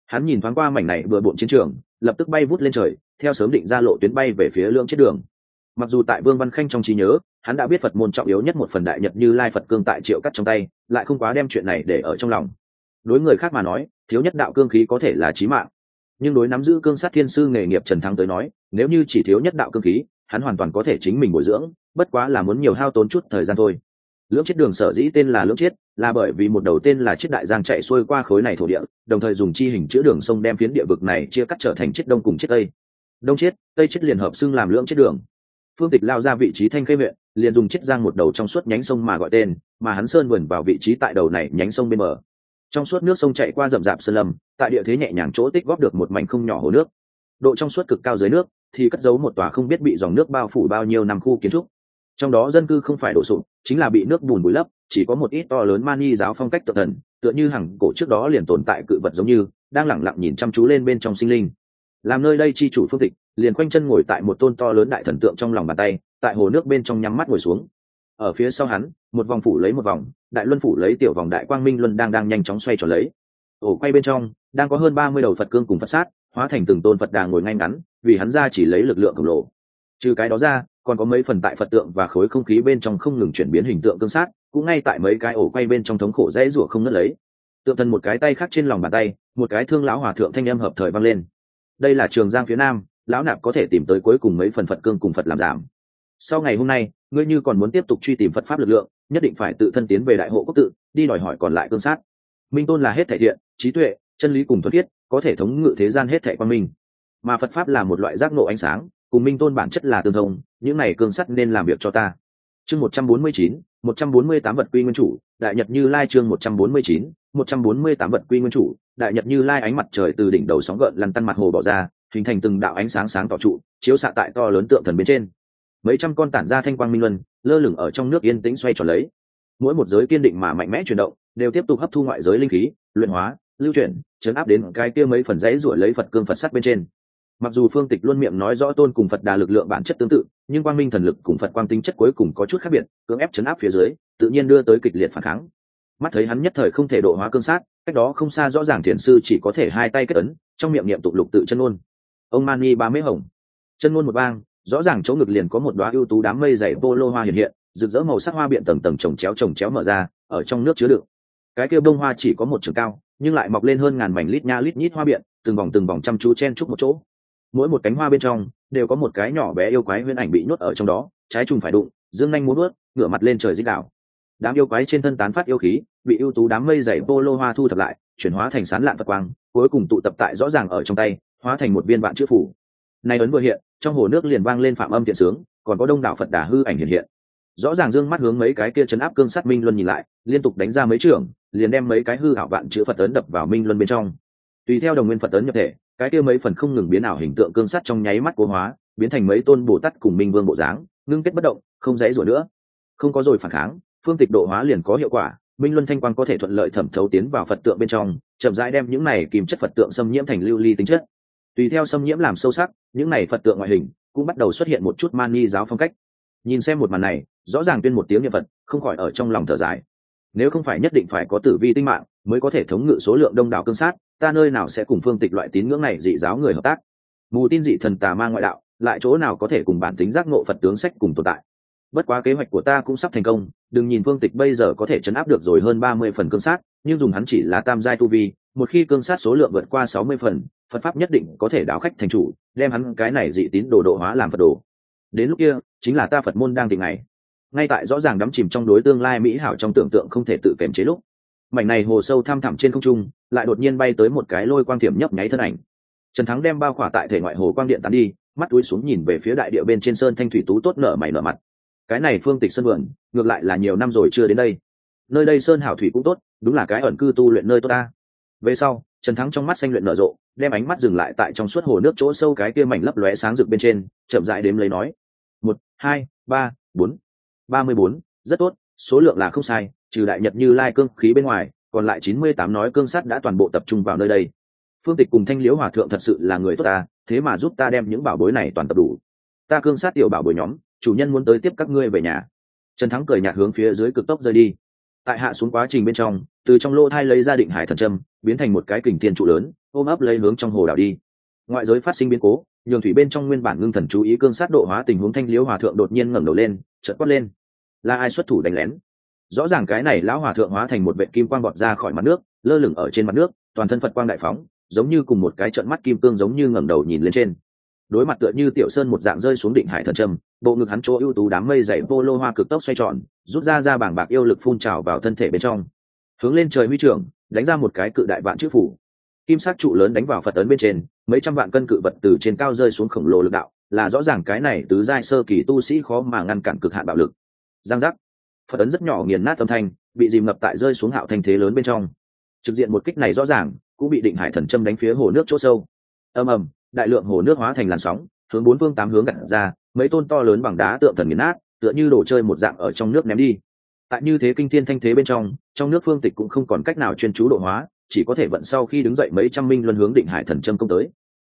Hắn nhìn thoáng qua mảnh này vừa bộn chiến trường, lập tức bay vút lên trời, theo sớm định ra lộ tuyến bay về phía lương chết đường mặc dù tại vương văn khanh trong trí nhớ, hắn đã biết phật môn trọng yếu nhất một phần đại nhật như lai phật cương tại triệu cắt trong tay, lại không quá đem chuyện này để ở trong lòng. Đối người khác mà nói, thiếu nhất đạo cương khí có thể là trí mạng. Nhưng đối nắm giữ cương sát thiên sư nghề nghiệp trần thắng tới nói, nếu như chỉ thiếu nhất đạo cương khí, hắn hoàn toàn có thể chính mình bồi dưỡng, bất quá là muốn nhiều hao tốn chút thời gian thôi. Lưỡng chiết đường sở dĩ tên là lưỡng chiết là bởi vì một đầu tên là chiết đại giang chạy xuôi qua khối này thổ địa, đồng thời dùng chi hình chữ đường sông đem phiến địa vực này chia cắt trở thành chiết đông cùng chiết tây. Đông chiết tây chiết liền hợp xưng làm lưỡng chiết đường phương tịch lao ra vị trí thanh khê huyện, liền dùng chiết giang một đầu trong suốt nhánh sông mà gọi tên, mà hắn sơn vườn vào vị trí tại đầu này nhánh sông bên bờ. Trong suốt nước sông chạy qua rậm rạp sơn lâm, tại địa thế nhẹ nhàng chỗ tích góp được một mảnh không nhỏ hồ nước. Độ trong suốt cực cao dưới nước, thì cất giấu một tòa không biết bị dòng nước bao phủ bao nhiêu năm khu kiến trúc. Trong đó dân cư không phải đổ sụp, chính là bị nước bùn bùi lấp, chỉ có một ít to lớn mani giáo phong cách tự thần, tựa như hàng cổ trước đó liền tồn tại cự vật giống như, đang lẳng lặng nhìn chăm chú lên bên trong sinh linh làm nơi đây chi chủ phương tịch, liền quanh chân ngồi tại một tôn to lớn đại thần tượng trong lòng bàn tay, tại hồ nước bên trong nhắm mắt ngồi xuống. Ở phía sau hắn, một vòng phủ lấy một vòng, đại luân phủ lấy tiểu vòng đại quang minh luân đang đang nhanh chóng xoay trở lấy. Ổ quay bên trong, đang có hơn ba mươi đầu phật cương cùng phật sát, hóa thành từng tôn phật đà ngồi ngay ngắn, vì hắn ra chỉ lấy lực lượng khổng lồ. Trừ cái đó ra, còn có mấy phần tại phật tượng và khối không khí bên trong không ngừng chuyển biến hình tượng tương sát, cũng ngay tại mấy cái ổ quay bên trong thống khổ dễ rủa không ngất lấy. Tượng thần một cái tay khác trên lòng bàn tay, một cái thương lão hòa thượng thanh âm hợp thời vang lên đây là trường giang phía nam, lão nạp có thể tìm tới cuối cùng mấy phần phật cương cùng phật làm giảm. Sau ngày hôm nay, ngươi như còn muốn tiếp tục truy tìm phật pháp lực lượng, nhất định phải tự thân tiến về đại hộ quốc tự, đi đòi hỏi còn lại cương sát. Minh tôn là hết thể thiện, trí tuệ, chân lý cùng thuật thiết có thể thống ngự thế gian hết thể quan minh. Mà phật pháp là một loại giác nộ ánh sáng, cùng minh tôn bản chất là tương thông, những này cương sắt nên làm việc cho ta. Chương một trăm bốn mươi chín, một trăm bốn mươi tám vật quy nguyên chủ, đại nhật như lai chương một trăm bốn mươi chín một trăm bốn mươi tám vật quy nguyên chủ, đại nhật như lai ánh mặt trời từ đỉnh đầu sóng gợn lăn tăn mặt hồ bỏ ra, hình thành từng đạo ánh sáng sáng tỏ trụ, chiếu xạ tại to lớn tượng thần bên trên. Mấy trăm con tản ra thanh quang minh luân, lơ lửng ở trong nước yên tĩnh xoay tròn lấy. Mỗi một giới kiên định mà mạnh mẽ chuyển động, đều tiếp tục hấp thu ngoại giới linh khí, luyện hóa, lưu chuyển, chấn áp đến cái kia mấy phần dãy ruổi lấy phật cương phật sắt bên trên. Mặc dù phương tịch luôn miệng nói rõ tôn cùng phật đà lực lượng bản chất tương tự, nhưng quang minh thần lực cùng phật quang tính chất cuối cùng có chút khác biệt, cưỡng ép chấn áp phía dưới, tự nhiên đưa tới kịch liệt phản kháng mắt thấy hắn nhất thời không thể độ hóa cương sát, cách đó không xa rõ ràng thiền sư chỉ có thể hai tay kết ấn, trong miệng niệm tục lục tự chân ngôn. ông mani ba mễ hồng. Chân ngôn một bang rõ ràng chỗ ngực liền có một đoá ưu tú đám mây dày vô lô hoa hiện hiện, rực rỡ màu sắc hoa biện tầng tầng trồng chéo trồng chéo mở ra, ở trong nước chứa đựng. Cái kia bông hoa chỉ có một trường cao, nhưng lại mọc lên hơn ngàn mảnh lít nha lít nhít hoa biện, từng vòng từng vòng chăm chú chen chúc một chỗ. Mỗi một cánh hoa bên trong, đều có một cái nhỏ bé yêu quái huyễn ảnh bị nhốt ở trong đó, trái trùng phải đụng, dương nhanh muốn bước ngửa mặt lên trời dích đảo đám yêu quái trên thân tán phát yêu khí bị ưu tú đám mây dày pô lô hoa thu thập lại, chuyển hóa thành sán lạn phật quang, cuối cùng tụ tập tại rõ ràng ở trong tay, hóa thành một viên vạn chữ phủ. Nay ấn vừa hiện, trong hồ nước liền vang lên phạm âm thiện sướng, còn có đông đảo phật đà hư ảnh hiện hiện. Rõ ràng dương mắt hướng mấy cái kia chấn áp cương sát minh luân nhìn lại, liên tục đánh ra mấy trưởng, liền đem mấy cái hư ảo vạn chữ phật ấn đập vào minh luân bên trong. Tùy theo đồng nguyên phật ấn nhập thể, cái kia mấy phần không ngừng biến ảo hình tượng cương sắt trong nháy mắt cố hóa, biến thành mấy tôn bồ tát cùng minh vương bộ dáng, ngưng kết bất động, không dãy rủa nữa. Không có rồi phản kháng, phương tịch độ hóa liền có hiệu quả minh luân thanh quang có thể thuận lợi thẩm thấu tiến vào phật tượng bên trong, chậm rãi đem những này kìm chất phật tượng xâm nhiễm thành lưu ly tính chất. Tùy theo xâm nhiễm làm sâu sắc, những này phật tượng ngoại hình cũng bắt đầu xuất hiện một chút mani giáo phong cách. Nhìn xem một màn này, rõ ràng tuyên một tiếng nhân vật không khỏi ở trong lòng thở dài. Nếu không phải nhất định phải có tử vi tinh mạng mới có thể thống ngự số lượng đông đảo cương sát, ta nơi nào sẽ cùng phương tịch loại tín ngưỡng này dị giáo người hợp tác? Mù tin dị thần tà ma ngoại đạo, lại chỗ nào có thể cùng bản tính giác ngộ phật tướng sách cùng tồn tại? Bất quá kế hoạch của ta cũng sắp thành công đừng nhìn phương tịch bây giờ có thể chấn áp được rồi hơn ba mươi phần cương sát, nhưng dùng hắn chỉ là tam giai tu vi, một khi cương sát số lượng vượt qua sáu mươi phần, phật pháp nhất định có thể đáo khách thành chủ, đem hắn cái này dị tín đồ độ hóa làm phật đồ. Đến lúc kia, chính là ta phật môn đang tình ngày. Ngay tại rõ ràng đắm chìm trong đối tương lai mỹ hảo trong tưởng tượng không thể tự kiềm chế lúc, mảnh này hồ sâu thăm thẳm trên không trung, lại đột nhiên bay tới một cái lôi quang thiểm nhấp nháy thân ảnh. Trần thắng đem bao khỏa tại thể ngoại hồ quang điện tán đi, mắt túi xuống nhìn về phía đại địa bên trên sơn thanh thủy tú tốt nở mày nở mặt cái này phương tịch sân vườn, ngược lại là nhiều năm rồi chưa đến đây. Nơi đây sơn hảo thủy cũng tốt, đúng là cái ẩn cư tu luyện nơi tốt ta. Về sau, trần thắng trong mắt xanh luyện nở rộ, đem ánh mắt dừng lại tại trong suốt hồ nước chỗ sâu cái kia mảnh lấp lóe sáng rực bên trên, chậm rãi đếm lấy nói. Một, hai, ba, bốn. Ba mươi bốn, rất tốt, số lượng là không sai, trừ đại nhật như lai cương khí bên ngoài, còn lại chín mươi tám nói cương sắt đã toàn bộ tập trung vào nơi đây. Phương tịch cùng thanh liễu hòa thượng thật sự là người tốt ta, thế mà giúp ta đem những bảo bối này toàn tập đủ. Ta cương sát tiểu bảo bối nhóm chủ nhân muốn tới tiếp các ngươi về nhà. Trần thắng cười nhạt hướng phía dưới cực tốc rơi đi. Tại hạ xuống quá trình bên trong, từ trong lô thai lấy ra định hải thần trâm biến thành một cái kình tiền trụ lớn, ôm ấp lấy hướng trong hồ đảo đi. Ngoại giới phát sinh biến cố, nhường thủy bên trong nguyên bản ngưng thần chú ý cương sát độ hóa tình huống thanh liễu hòa thượng đột nhiên ngẩng đầu lên, chợt quát lên. Là ai xuất thủ đánh lén? Rõ ràng cái này lão hòa thượng hóa thành một vệ kim quang bọt ra khỏi mặt nước, lơ lửng ở trên mặt nước, toàn thân phật quang đại phóng, giống như cùng một cái trận mắt kim cương giống như ngẩng đầu nhìn lên trên đối mặt tựa như tiểu sơn một dạng rơi xuống định hải thần trầm bộ ngực hắn chỗ ưu tú đám mây dày vô lô hoa cực tốc xoay tròn, rút ra ra bảng bạc yêu lực phun trào vào thân thể bên trong. Hướng lên trời huy trưởng, đánh ra một cái cự đại vạn chữ phủ. Kim sắc trụ lớn đánh vào phật ấn bên trên, mấy trăm vạn cân cự vật từ trên cao rơi xuống khổng lồ lực đạo, là rõ ràng cái này tứ giai sơ kỳ tu sĩ khó mà ngăn cản cực hạn bạo lực. Giang giác. Phật ấn rất nhỏ nghiền nát âm thanh, bị dìm ngập tại rơi xuống hạo thanh thế lớn bên trong. Trực diện một kích này rõ ràng, cũng bị định hải thần châm đánh phía hồ nước chỗ sâu. Ầm ầm đại lượng hồ nước hóa thành làn sóng, hướng bốn phương tám hướng gặt ra, mấy tôn to lớn bằng đá tượng thần nghiền nát, tựa như đồ chơi một dạng ở trong nước ném đi. Tại như thế kinh thiên thanh thế bên trong trong nước phương tịch cũng không còn cách nào chuyên chú độ hóa, chỉ có thể vận sau khi đứng dậy mấy trăm minh luân hướng định hải thần châm công tới.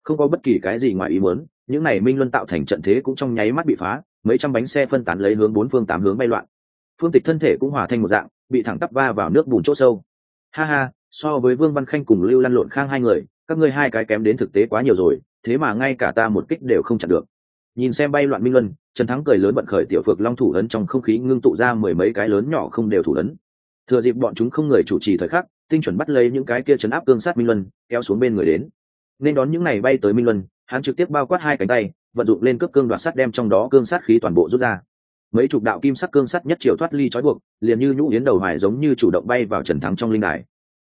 Không có bất kỳ cái gì ngoài ý muốn, những này minh luân tạo thành trận thế cũng trong nháy mắt bị phá, mấy trăm bánh xe phân tán lấy hướng bốn phương tám hướng bay loạn. Phương tịch thân thể cũng hòa thành một dạng, bị thẳng tắp va vào nước bùn chỗ sâu. Ha ha, so với vương văn khanh cùng lưu lăn lộn khang hai người các ngươi hai cái kém đến thực tế quá nhiều rồi, thế mà ngay cả ta một kích đều không chặn được. Nhìn xem bay loạn minh luân, trần thắng cười lớn bận khởi tiểu phược long thủ ấn trong không khí ngưng tụ ra mười mấy cái lớn nhỏ không đều thủ ấn. Thừa dịp bọn chúng không người chủ trì thời khắc, tinh chuẩn bắt lấy những cái kia chấn áp cương sát minh luân, kéo xuống bên người đến. Nên đón những này bay tới minh luân, hắn trực tiếp bao quát hai cánh tay, vận dụng lên cướp cương đoạt sắt đem trong đó cương sát khí toàn bộ rút ra. Mấy chục đạo kim sắc cương sắt nhất triệu thoát ly trói buộc, liền như nhũ yến đầu hoài giống như chủ động bay vào trần thắng trong linh đài.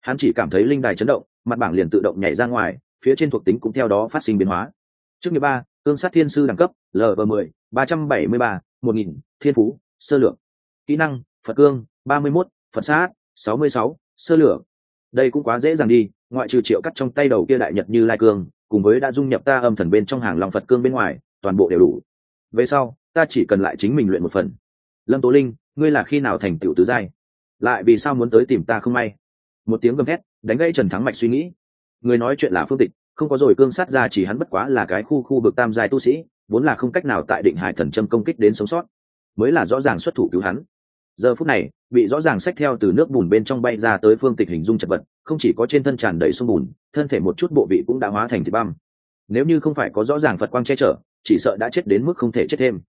Hắn chỉ cảm thấy linh đài chấn động mặt bảng liền tự động nhảy ra ngoài, phía trên thuộc tính cũng theo đó phát sinh biến hóa. Trước nghiệp ba tương sát thiên sư đẳng cấp lv mười, ba trăm bảy mươi ba, một nghìn, thiên phú, sơ lược. Kỹ năng, phật cương, ba mươi mốt, phật sát, sáu mươi sáu, sơ lược. Đây cũng quá dễ dàng đi, ngoại trừ triệu cắt trong tay đầu kia đại nhật như lai cương, cùng với đã dung nhập ta âm thần bên trong hàng lòng phật cương bên ngoài, toàn bộ đều đủ. Về sau, ta chỉ cần lại chính mình luyện một phần. Lâm tố linh, ngươi là khi nào thành tiểu tứ giai? Lại vì sao muốn tới tìm ta không may? Một tiếng gầm thét, đánh gây trần thắng mạch suy nghĩ. Người nói chuyện là phương tịch, không có rồi cương sát ra chỉ hắn bất quá là cái khu khu vực tam giai tu sĩ, vốn là không cách nào tại định hải thần châm công kích đến sống sót, mới là rõ ràng xuất thủ cứu hắn. Giờ phút này, bị rõ ràng xách theo từ nước bùn bên trong bay ra tới phương tịch hình dung chật vật, không chỉ có trên thân tràn đầy sông bùn, thân thể một chút bộ vị cũng đã hóa thành thịt băm. Nếu như không phải có rõ ràng phật quang che chở, chỉ sợ đã chết đến mức không thể chết thêm.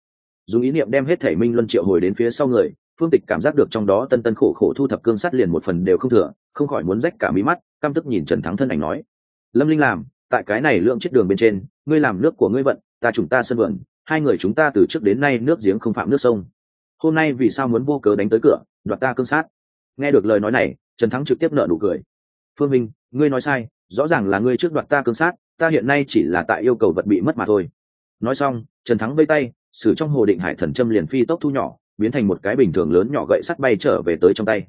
Dùng ý niệm đem hết thể minh luân triệu hồi đến phía sau người phương tịch cảm giác được trong đó tân tân khổ khổ thu thập cương sắt liền một phần đều không thừa, không khỏi muốn rách cả mí mắt, căm tức nhìn trần thắng thân ảnh nói. Lâm linh làm, tại cái này lượng chiếc đường bên trên, ngươi làm nước của ngươi vận, ta chúng ta sân vườn, hai người chúng ta từ trước đến nay nước giếng không phạm nước sông. Hôm nay vì sao muốn vô cớ đánh tới cửa, đoạt ta cương sát? Nghe được lời nói này, trần thắng trực tiếp nợ nụ cười. Phương minh, ngươi nói sai, rõ ràng là ngươi trước đoạt ta cương sát, ta hiện nay chỉ là tại yêu cầu vật bị mất mà thôi. Nói xong, trần thắng vây tay, sử trong hồ định hải thần châm liền phi tốc thu nhỏ biến thành một cái bình thường lớn nhỏ gậy sắt bay trở về tới trong tay.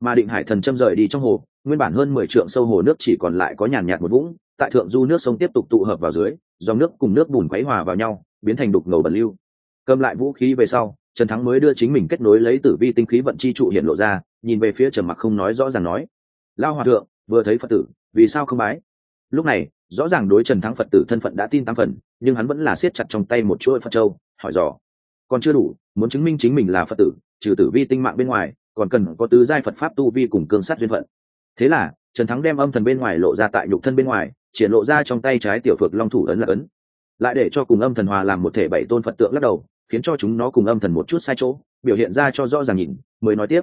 Mà định hải thần châm rời đi trong hồ, nguyên bản hơn mười trượng sâu hồ nước chỉ còn lại có nhàn nhạt một vũng, tại thượng du nước sông tiếp tục tụ hợp vào dưới, dòng nước cùng nước bùn quấy hòa vào nhau, biến thành đục ngầu bẩn lưu. Cầm lại vũ khí về sau, trần thắng mới đưa chính mình kết nối lấy tử vi tinh khí vận chi trụ hiện lộ ra, nhìn về phía trầm mặc không nói rõ ràng nói lao hòa thượng, vừa thấy phật tử, vì sao không bái? Lúc này, rõ ràng đối trần thắng phật tử thân phận đã tin tam phần, nhưng hắn vẫn là siết chặt trong tay một chuỗi phật châu, hỏi dò, còn chưa đủ muốn chứng minh chính mình là phật tử, trừ tử vi tinh mạng bên ngoài, còn cần có tứ giai phật pháp tu vi cùng cương sát duyên phận. Thế là, trần thắng đem âm thần bên ngoài lộ ra tại nhục thân bên ngoài, triển lộ ra trong tay trái tiểu phược long thủ ấn là ấn. Lại để cho cùng âm thần hòa làm một thể bảy tôn phật tượng lắc đầu, khiến cho chúng nó cùng âm thần một chút sai chỗ, biểu hiện ra cho rõ ràng nhìn, mới nói tiếp.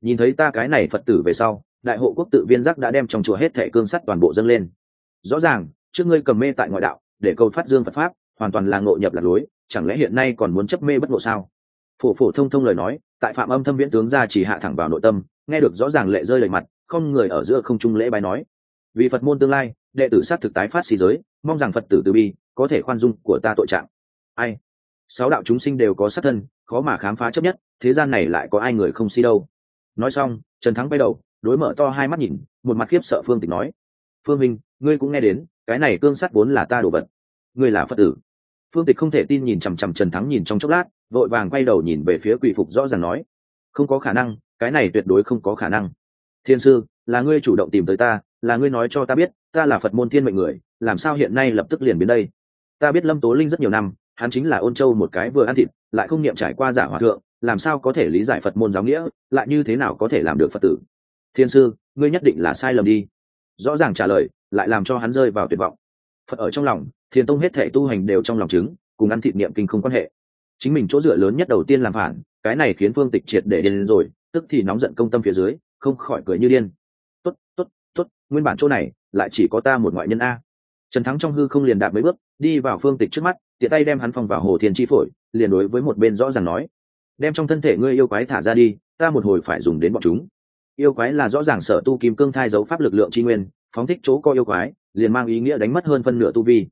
Nhìn thấy ta cái này phật tử về sau, đại hộ quốc tự viên giác đã đem trong chùa hết thẻ cương sắt toàn bộ dâng lên. Rõ ràng, trước ngươi cầm mê tại ngoại đạo, để câu phát dương phật pháp, hoàn toàn là ngộ nhập lạc lối, chẳng lẽ hiện nay còn muốn chấp mê bất ngộ sao? Phổ phổ thông thông lời nói, tại phạm âm thâm viễn tướng ra chỉ hạ thẳng vào nội tâm, nghe được rõ ràng lệ rơi lệ mặt, không người ở giữa không trung lễ bài nói, vì phật môn tương lai, đệ tử sát thực tái phát xì giới, mong rằng phật tử từ bi, có thể khoan dung của ta tội trạng. Ai? Sáu đạo chúng sinh đều có sát thân, khó mà khám phá chấp nhất, thế gian này lại có ai người không si đâu. Nói xong, trần thắng bay đầu, đối mở to hai mắt nhìn, một mặt khiếp sợ phương tịch nói, phương minh, ngươi cũng nghe đến, cái này cương sắt vốn là ta đổ vật. Ngươi là phật tử phương tịch không thể tin nhìn chằm chằm trần thắng nhìn trong chốc lát, vội vàng quay đầu nhìn về phía quỷ phục rõ ràng nói, không có khả năng, cái này tuyệt đối không có khả năng. Thiên sư, là ngươi chủ động tìm tới ta, là ngươi nói cho ta biết, ta là phật môn thiên mệnh người, làm sao hiện nay lập tức liền biến đây? Ta biết lâm tố linh rất nhiều năm, hắn chính là ôn châu một cái vừa ăn thịt, lại không niệm trải qua giả hòa thượng, làm sao có thể lý giải phật môn giáo nghĩa, lại như thế nào có thể làm được phật tử? Thiên sư, ngươi nhất định là sai lầm đi. Rõ ràng trả lời, lại làm cho hắn rơi vào tuyệt vọng phật ở trong lòng, thiền tông hết thể tu hành đều trong lòng chứng, cùng ăn thịt niệm kinh không quan hệ. Chính mình chỗ dựa lớn nhất đầu tiên làm phản, cái này khiến phương tịch triệt để điên rồi, tức thì nóng giận công tâm phía dưới, không khỏi cười như điên. Tốt tốt tốt, nguyên bản chỗ này, lại chỉ có ta một ngoại nhân a. Trần thắng trong hư không liền đạp mấy bước, đi vào phương tịch trước mắt, tiện tay đem hắn phòng vào hồ thiên chi phổi, liền đối với một bên rõ ràng nói, đem trong thân thể ngươi yêu quái thả ra đi, ta một hồi phải dùng đến bọn chúng. Yêu quái là rõ ràng sở tu kim cương thai giấu pháp lực lượng tri nguyên, phóng thích chỗ co yêu quái liền mang ý nghĩa đánh mất hơn phân nửa tu vi.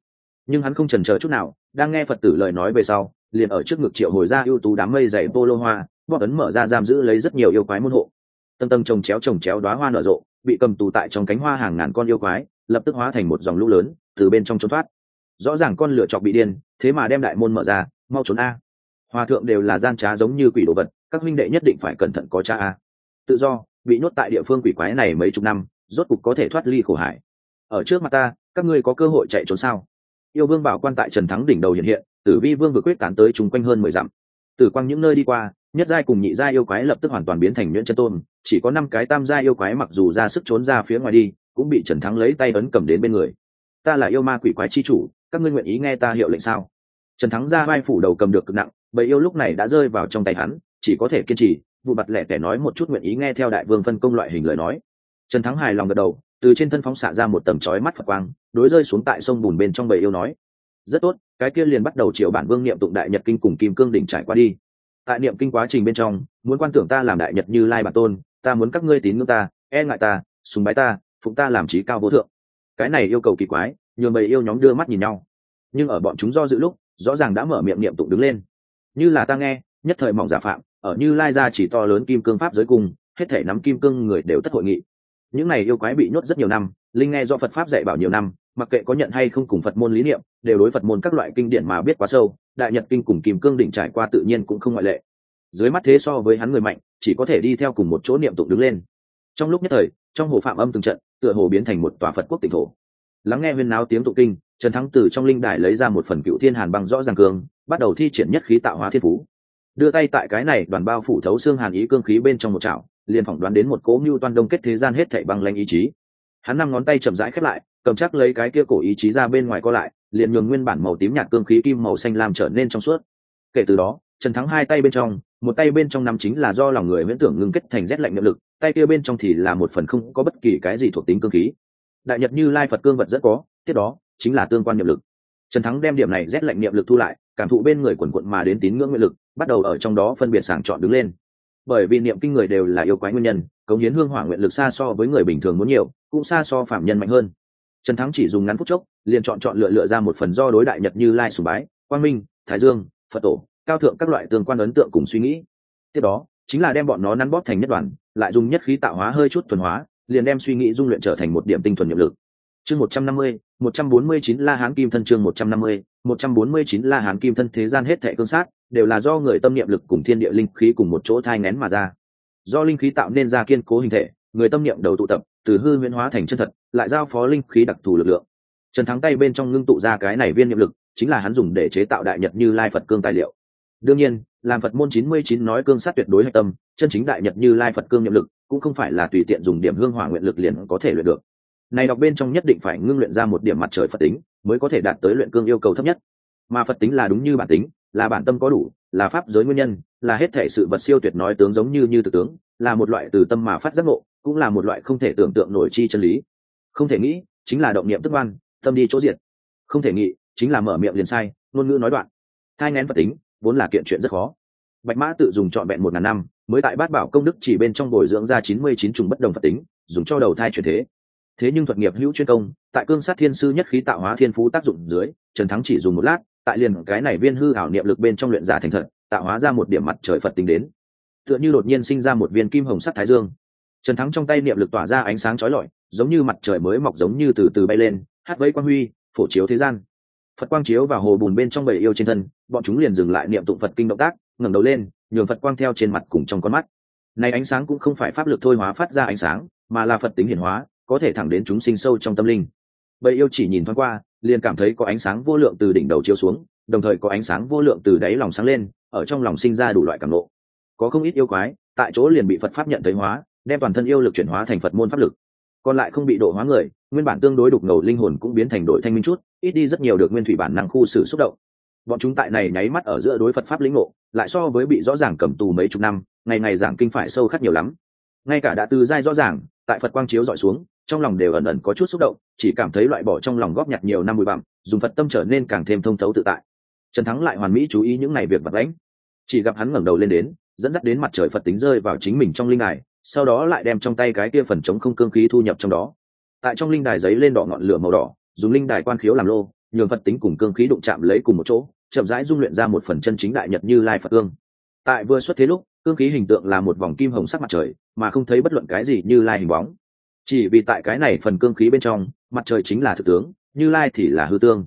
Nhưng hắn không chần chờ chút nào, đang nghe phật tử lời nói về sau, liền ở trước ngực triệu hồi ra ưu tú đám mây dày polo hoa bóc ấn mở ra giam giữ lấy rất nhiều yêu quái môn hộ. Tầng tầng trồng chéo trồng chéo đoá hoa nở rộ, bị cầm tù tại trong cánh hoa hàng ngàn con yêu quái, lập tức hóa thành một dòng lũ lớn, từ bên trong trốn thoát. Rõ ràng con lửa chọc bị điên, thế mà đem đại môn mở ra, mau trốn a. Hòa thượng đều là gian trá giống như quỷ đồ vật, các huynh đệ nhất định phải cẩn thận có cha a. Tự do, bị nhốt tại địa phương quỷ quái này mấy chục năm, rốt cục có thể thoát ly khổ hải ở trước mặt ta, các ngươi có cơ hội chạy trốn sao? Yêu vương bảo quan tại trần thắng đỉnh đầu hiện hiện, tử vi vương vừa quyết tán tới chung quanh hơn mười dặm. Tử quang những nơi đi qua, nhất giai cùng nhị giai yêu quái lập tức hoàn toàn biến thành nhuyễn chân tôn, chỉ có năm cái tam giai yêu quái mặc dù ra sức trốn ra phía ngoài đi, cũng bị trần thắng lấy tay ấn cầm đến bên người. Ta là yêu ma quỷ quái chi chủ, các ngươi nguyện ý nghe ta hiệu lệnh sao? Trần thắng ra vai phủ đầu cầm được cực nặng, bầy yêu lúc này đã rơi vào trong tay hắn, chỉ có thể kiên trì, vụ mặt lẻ tẻ nói một chút nguyện ý nghe theo đại vương phân công loại hình lời nói. Trần thắng hài lòng gật đầu từ trên thân phóng xạ ra một tầng chói mắt phật quang, đối rơi xuống tại sông bùn bên trong bầy yêu nói, rất tốt, cái kia liền bắt đầu chiều bản vương niệm tụng đại nhật kinh cùng kim cương đỉnh trải qua đi. Tại niệm kinh quá trình bên trong, muốn quan tưởng ta làm đại nhật như lai bản tôn, ta muốn các ngươi tín ngưỡng ta e ngại ta, sùng bái ta, phụng ta làm trí cao vô thượng. Cái này yêu cầu kỳ quái, nhường bầy yêu nhóm đưa mắt nhìn nhau. Nhưng ở bọn chúng do dự lúc, rõ ràng đã mở miệng niệm tụng đứng lên. Như là ta nghe, nhất thời mỏng giả phạm, ở như lai ra chỉ to lớn kim cương pháp giới cùng, hết thể nắm kim cương người đều tất hội nghị những này yêu quái bị nhốt rất nhiều năm, linh nghe do phật pháp dạy bảo nhiều năm, mặc kệ có nhận hay không cùng phật môn lý niệm, đều đối phật môn các loại kinh điển mà biết quá sâu, đại nhật kinh cùng kim cương đỉnh trải qua tự nhiên cũng không ngoại lệ. Dưới mắt thế so với hắn người mạnh, chỉ có thể đi theo cùng một chỗ niệm tụng đứng lên. Trong lúc nhất thời, trong hồ phạm âm từng trận, tựa hồ biến thành một tòa phật quốc tỉnh thổ. Lắng nghe huyên náo tiếng tụ kinh, trần thắng từ trong linh đài lấy ra một phần cựu thiên hàn băng rõ ràng cường bắt đầu thi triển nhất khí tạo hóa thiên phú. Đưa tay tại cái này đoàn bao phủ thấu xương hàn ý cương khí bên trong một chảo liền phỏng đoán đến một cố mưu toan đông kết thế gian hết thảy băng lanh ý chí. Hắn năm ngón tay chậm rãi khép lại, cầm chắc lấy cái kia cổ ý chí ra bên ngoài co lại, liền nhường nguyên bản màu tím nhạt cương khí kim màu xanh làm trở nên trong suốt. Kể từ đó, trần thắng hai tay bên trong, một tay bên trong nắm chính là do lòng người viễn tưởng ngưng kết thành rét lạnh niệm lực, tay kia bên trong thì là một phần không có bất kỳ cái gì thuộc tính cương khí. Đại nhật như lai phật cương vật rất có, tiếp đó, chính là tương quan niệm lực. Trần thắng đem điểm này rét lạnh niệm lực thu lại, cảm thụ bên người quần quận mà đến tín ngưỡng nguyện lực, bắt đầu ở trong đó phân biệt sàng chọn đứng lên bởi vì niệm kinh người đều là yêu quái nguyên nhân, cống hiến hương hỏa nguyện lực xa so với người bình thường muốn nhiều, cũng xa so phạm nhân mạnh hơn. Trần thắng chỉ dùng ngắn phút chốc, liền chọn chọn lựa lựa ra một phần do đối đại nhật như lai sùng bái, quang minh, thái dương, phật tổ, cao thượng các loại tương quan ấn tượng cùng suy nghĩ. Tiếp đó, chính là đem bọn nó nắn bóp thành nhất đoàn, lại dùng nhất khí tạo hóa hơi chút thuần hóa, liền đem suy nghĩ dung luyện trở thành một điểm tinh thuần nhiệm lực. Chương một trăm năm mươi một trăm bốn mươi chín la hán kim thân chương một trăm năm mươi, một trăm bốn mươi chín la hán kim thân thế gian hết thệ cương sát, đều là do người tâm niệm lực cùng thiên địa linh khí cùng một chỗ thai nén mà ra. Do linh khí tạo nên ra kiên cố hình thể, người tâm niệm đầu tụ tập, từ hư huyễn hóa thành chân thật, lại giao phó linh khí đặc thù lực lượng. Trần thắng tay bên trong ngưng tụ ra cái này viên niệm lực, chính là hắn dùng để chế tạo đại nhật như lai phật cương tài liệu. Đương nhiên, làm phật môn chín mươi chín nói cương sát tuyệt đối hạch tâm, chân chính đại nhật như lai phật cương niệm lực, cũng không phải là tùy tiện dùng điểm hương hỏa nguyện lực liền có thể luyện được này đọc bên trong nhất định phải ngưng luyện ra một điểm mặt trời phật tính, mới có thể đạt tới luyện cương yêu cầu thấp nhất. Mà phật tính là đúng như bản tính, là bản tâm có đủ, là pháp giới nguyên nhân, là hết thể sự vật siêu tuyệt nói tướng giống như như tự tướng, là một loại từ tâm mà phát giác ngộ, cũng là một loại không thể tưởng tượng nổi chi chân lý. Không thể nghĩ, chính là động niệm tức oan, tâm đi chỗ diệt. Không thể nghĩ, chính là mở miệng liền sai, ngôn ngữ nói đoạn. Thai ngén phật tính, vốn là kiện chuyện rất khó. Bạch mã tự dùng trọn vẹn một ngàn năm, mới tại bát bảo công đức chỉ bên trong bồi dưỡng ra chín mươi chín trùng bất đồng phật tính, dùng cho đầu thai chuyển thế thế nhưng thuật nghiệp hữu chuyên công, tại cương sát thiên sư nhất khí tạo hóa thiên phú tác dụng dưới, trần thắng chỉ dùng một lát, tại liền cái này viên hư ảo niệm lực bên trong luyện giả thành thật, tạo hóa ra một điểm mặt trời phật tính đến. Tựa như đột nhiên sinh ra một viên kim hồng sắt thái dương. Trần thắng trong tay niệm lực tỏa ra ánh sáng chói lọi, giống như mặt trời mới mọc giống như từ từ bay lên, hát vây quang huy, phổ chiếu thế gian. Phật quang chiếu vào hồ bùn bên trong bầy yêu trên thân, bọn chúng liền dừng lại niệm tụng phật kinh động tác, ngẩng đầu lên, nhường phật quang theo trên mặt cùng trong con mắt. Này ánh sáng cũng không phải pháp lực thôi hóa phát ra ánh sáng, mà là phật tính hiển hóa có thể thẳng đến chúng sinh sâu trong tâm linh. Bầy yêu chỉ nhìn thoáng qua, liền cảm thấy có ánh sáng vô lượng từ đỉnh đầu chiếu xuống, đồng thời có ánh sáng vô lượng từ đáy lòng sáng lên, ở trong lòng sinh ra đủ loại cảm lộ có không ít yêu quái, tại chỗ liền bị phật pháp nhận thấy hóa, đem toàn thân yêu lực chuyển hóa thành phật môn pháp lực. Còn lại không bị độ hóa người, nguyên bản tương đối đục ngầu linh hồn cũng biến thành đội thanh minh chút, ít đi rất nhiều được nguyên thủy bản năng khu xử xúc động. Bọn chúng tại này nháy mắt ở giữa đối phật pháp lĩnh ngộ, lại so với bị rõ ràng cầm tù mấy chục năm, ngày ngày giảng kinh phải sâu khắc nhiều lắm. Ngay cả đã từ giai rõ ràng, tại phật quang chiếu dọi xuống trong lòng đều ẩn ẩn có chút xúc động, chỉ cảm thấy loại bỏ trong lòng góp nhặt nhiều năm bụi bặm, dùng phật tâm trở nên càng thêm thông thấu tự tại. Trần thắng lại hoàn mỹ chú ý những ngày việc vật lãnh chỉ gặp hắn ngẩng đầu lên đến, dẫn dắt đến mặt trời phật tính rơi vào chính mình trong linh đài, sau đó lại đem trong tay cái kia phần chống không cương khí thu nhập trong đó. Tại trong linh đài giấy lên đỏ ngọn lửa màu đỏ, dùng linh đài quan khiếu làm lô, nhường phật tính cùng cương khí đụng chạm lấy cùng một chỗ, chậm rãi dung luyện ra một phần chân chính đại nhật như lai phật cương. Tại vừa xuất thế lúc, cương khí hình tượng là một vòng kim hồng sắc mặt trời, mà không thấy bất luận cái gì như lai hình bóng chỉ vì tại cái này phần cương khí bên trong, mặt trời chính là thực tướng, như lai thì là hư tương.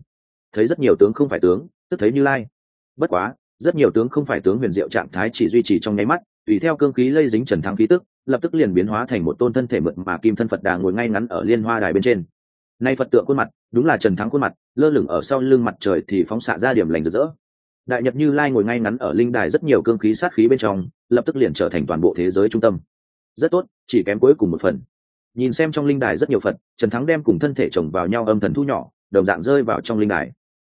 Thấy rất nhiều tướng không phải tướng, tức thấy như lai. Bất quá, rất nhiều tướng không phải tướng huyền diệu trạng thái chỉ duy trì trong nháy mắt, tùy theo cương khí lây dính trần thắng khí tức, lập tức liền biến hóa thành một tôn thân thể mượn mà kim thân phật đà ngồi ngay ngắn ở liên hoa đài bên trên. Nay phật tượng khuôn mặt, đúng là trần thắng khuôn mặt, lơ lửng ở sau lưng mặt trời thì phóng xạ ra điểm lành rực rỡ. Đại nhật như lai ngồi ngay ngắn ở linh đài rất nhiều cương khí sát khí bên trong, lập tức liền trở thành toàn bộ thế giới trung tâm. Rất tốt, chỉ kém cuối cùng một phần nhìn xem trong linh đài rất nhiều phật, trần thắng đem cùng thân thể chồng vào nhau âm thần thu nhỏ, đồng dạng rơi vào trong linh đài.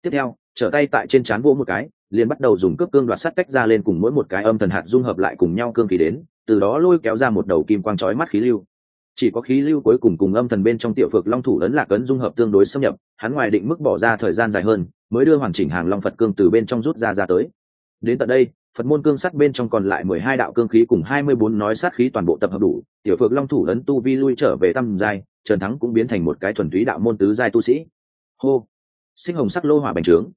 Tiếp theo, trở tay tại trên trán vỗ một cái, liền bắt đầu dùng cướp cương đoạt sắt cách ra lên cùng mỗi một cái âm thần hạt dung hợp lại cùng nhau cương khí đến, từ đó lôi kéo ra một đầu kim quang chói mắt khí lưu. Chỉ có khí lưu cuối cùng cùng âm thần bên trong tiểu phược long thủ ấn lạc ấn dung hợp tương đối xâm nhập, hắn ngoài định mức bỏ ra thời gian dài hơn, mới đưa hoàn chỉnh hàng long phật cương từ bên trong rút ra ra tới. Đến tận đây phật môn cương sắt bên trong còn lại mười hai đạo cương khí cùng hai mươi bốn nói sát khí toàn bộ tập hợp đủ, tiểu Phượng long thủ ấn tu vi lui trở về tâm giai, trần thắng cũng biến thành một cái thuần túy đạo môn tứ giai tu sĩ. Hô! Sinh hồng sắc lô hỏa bành trướng.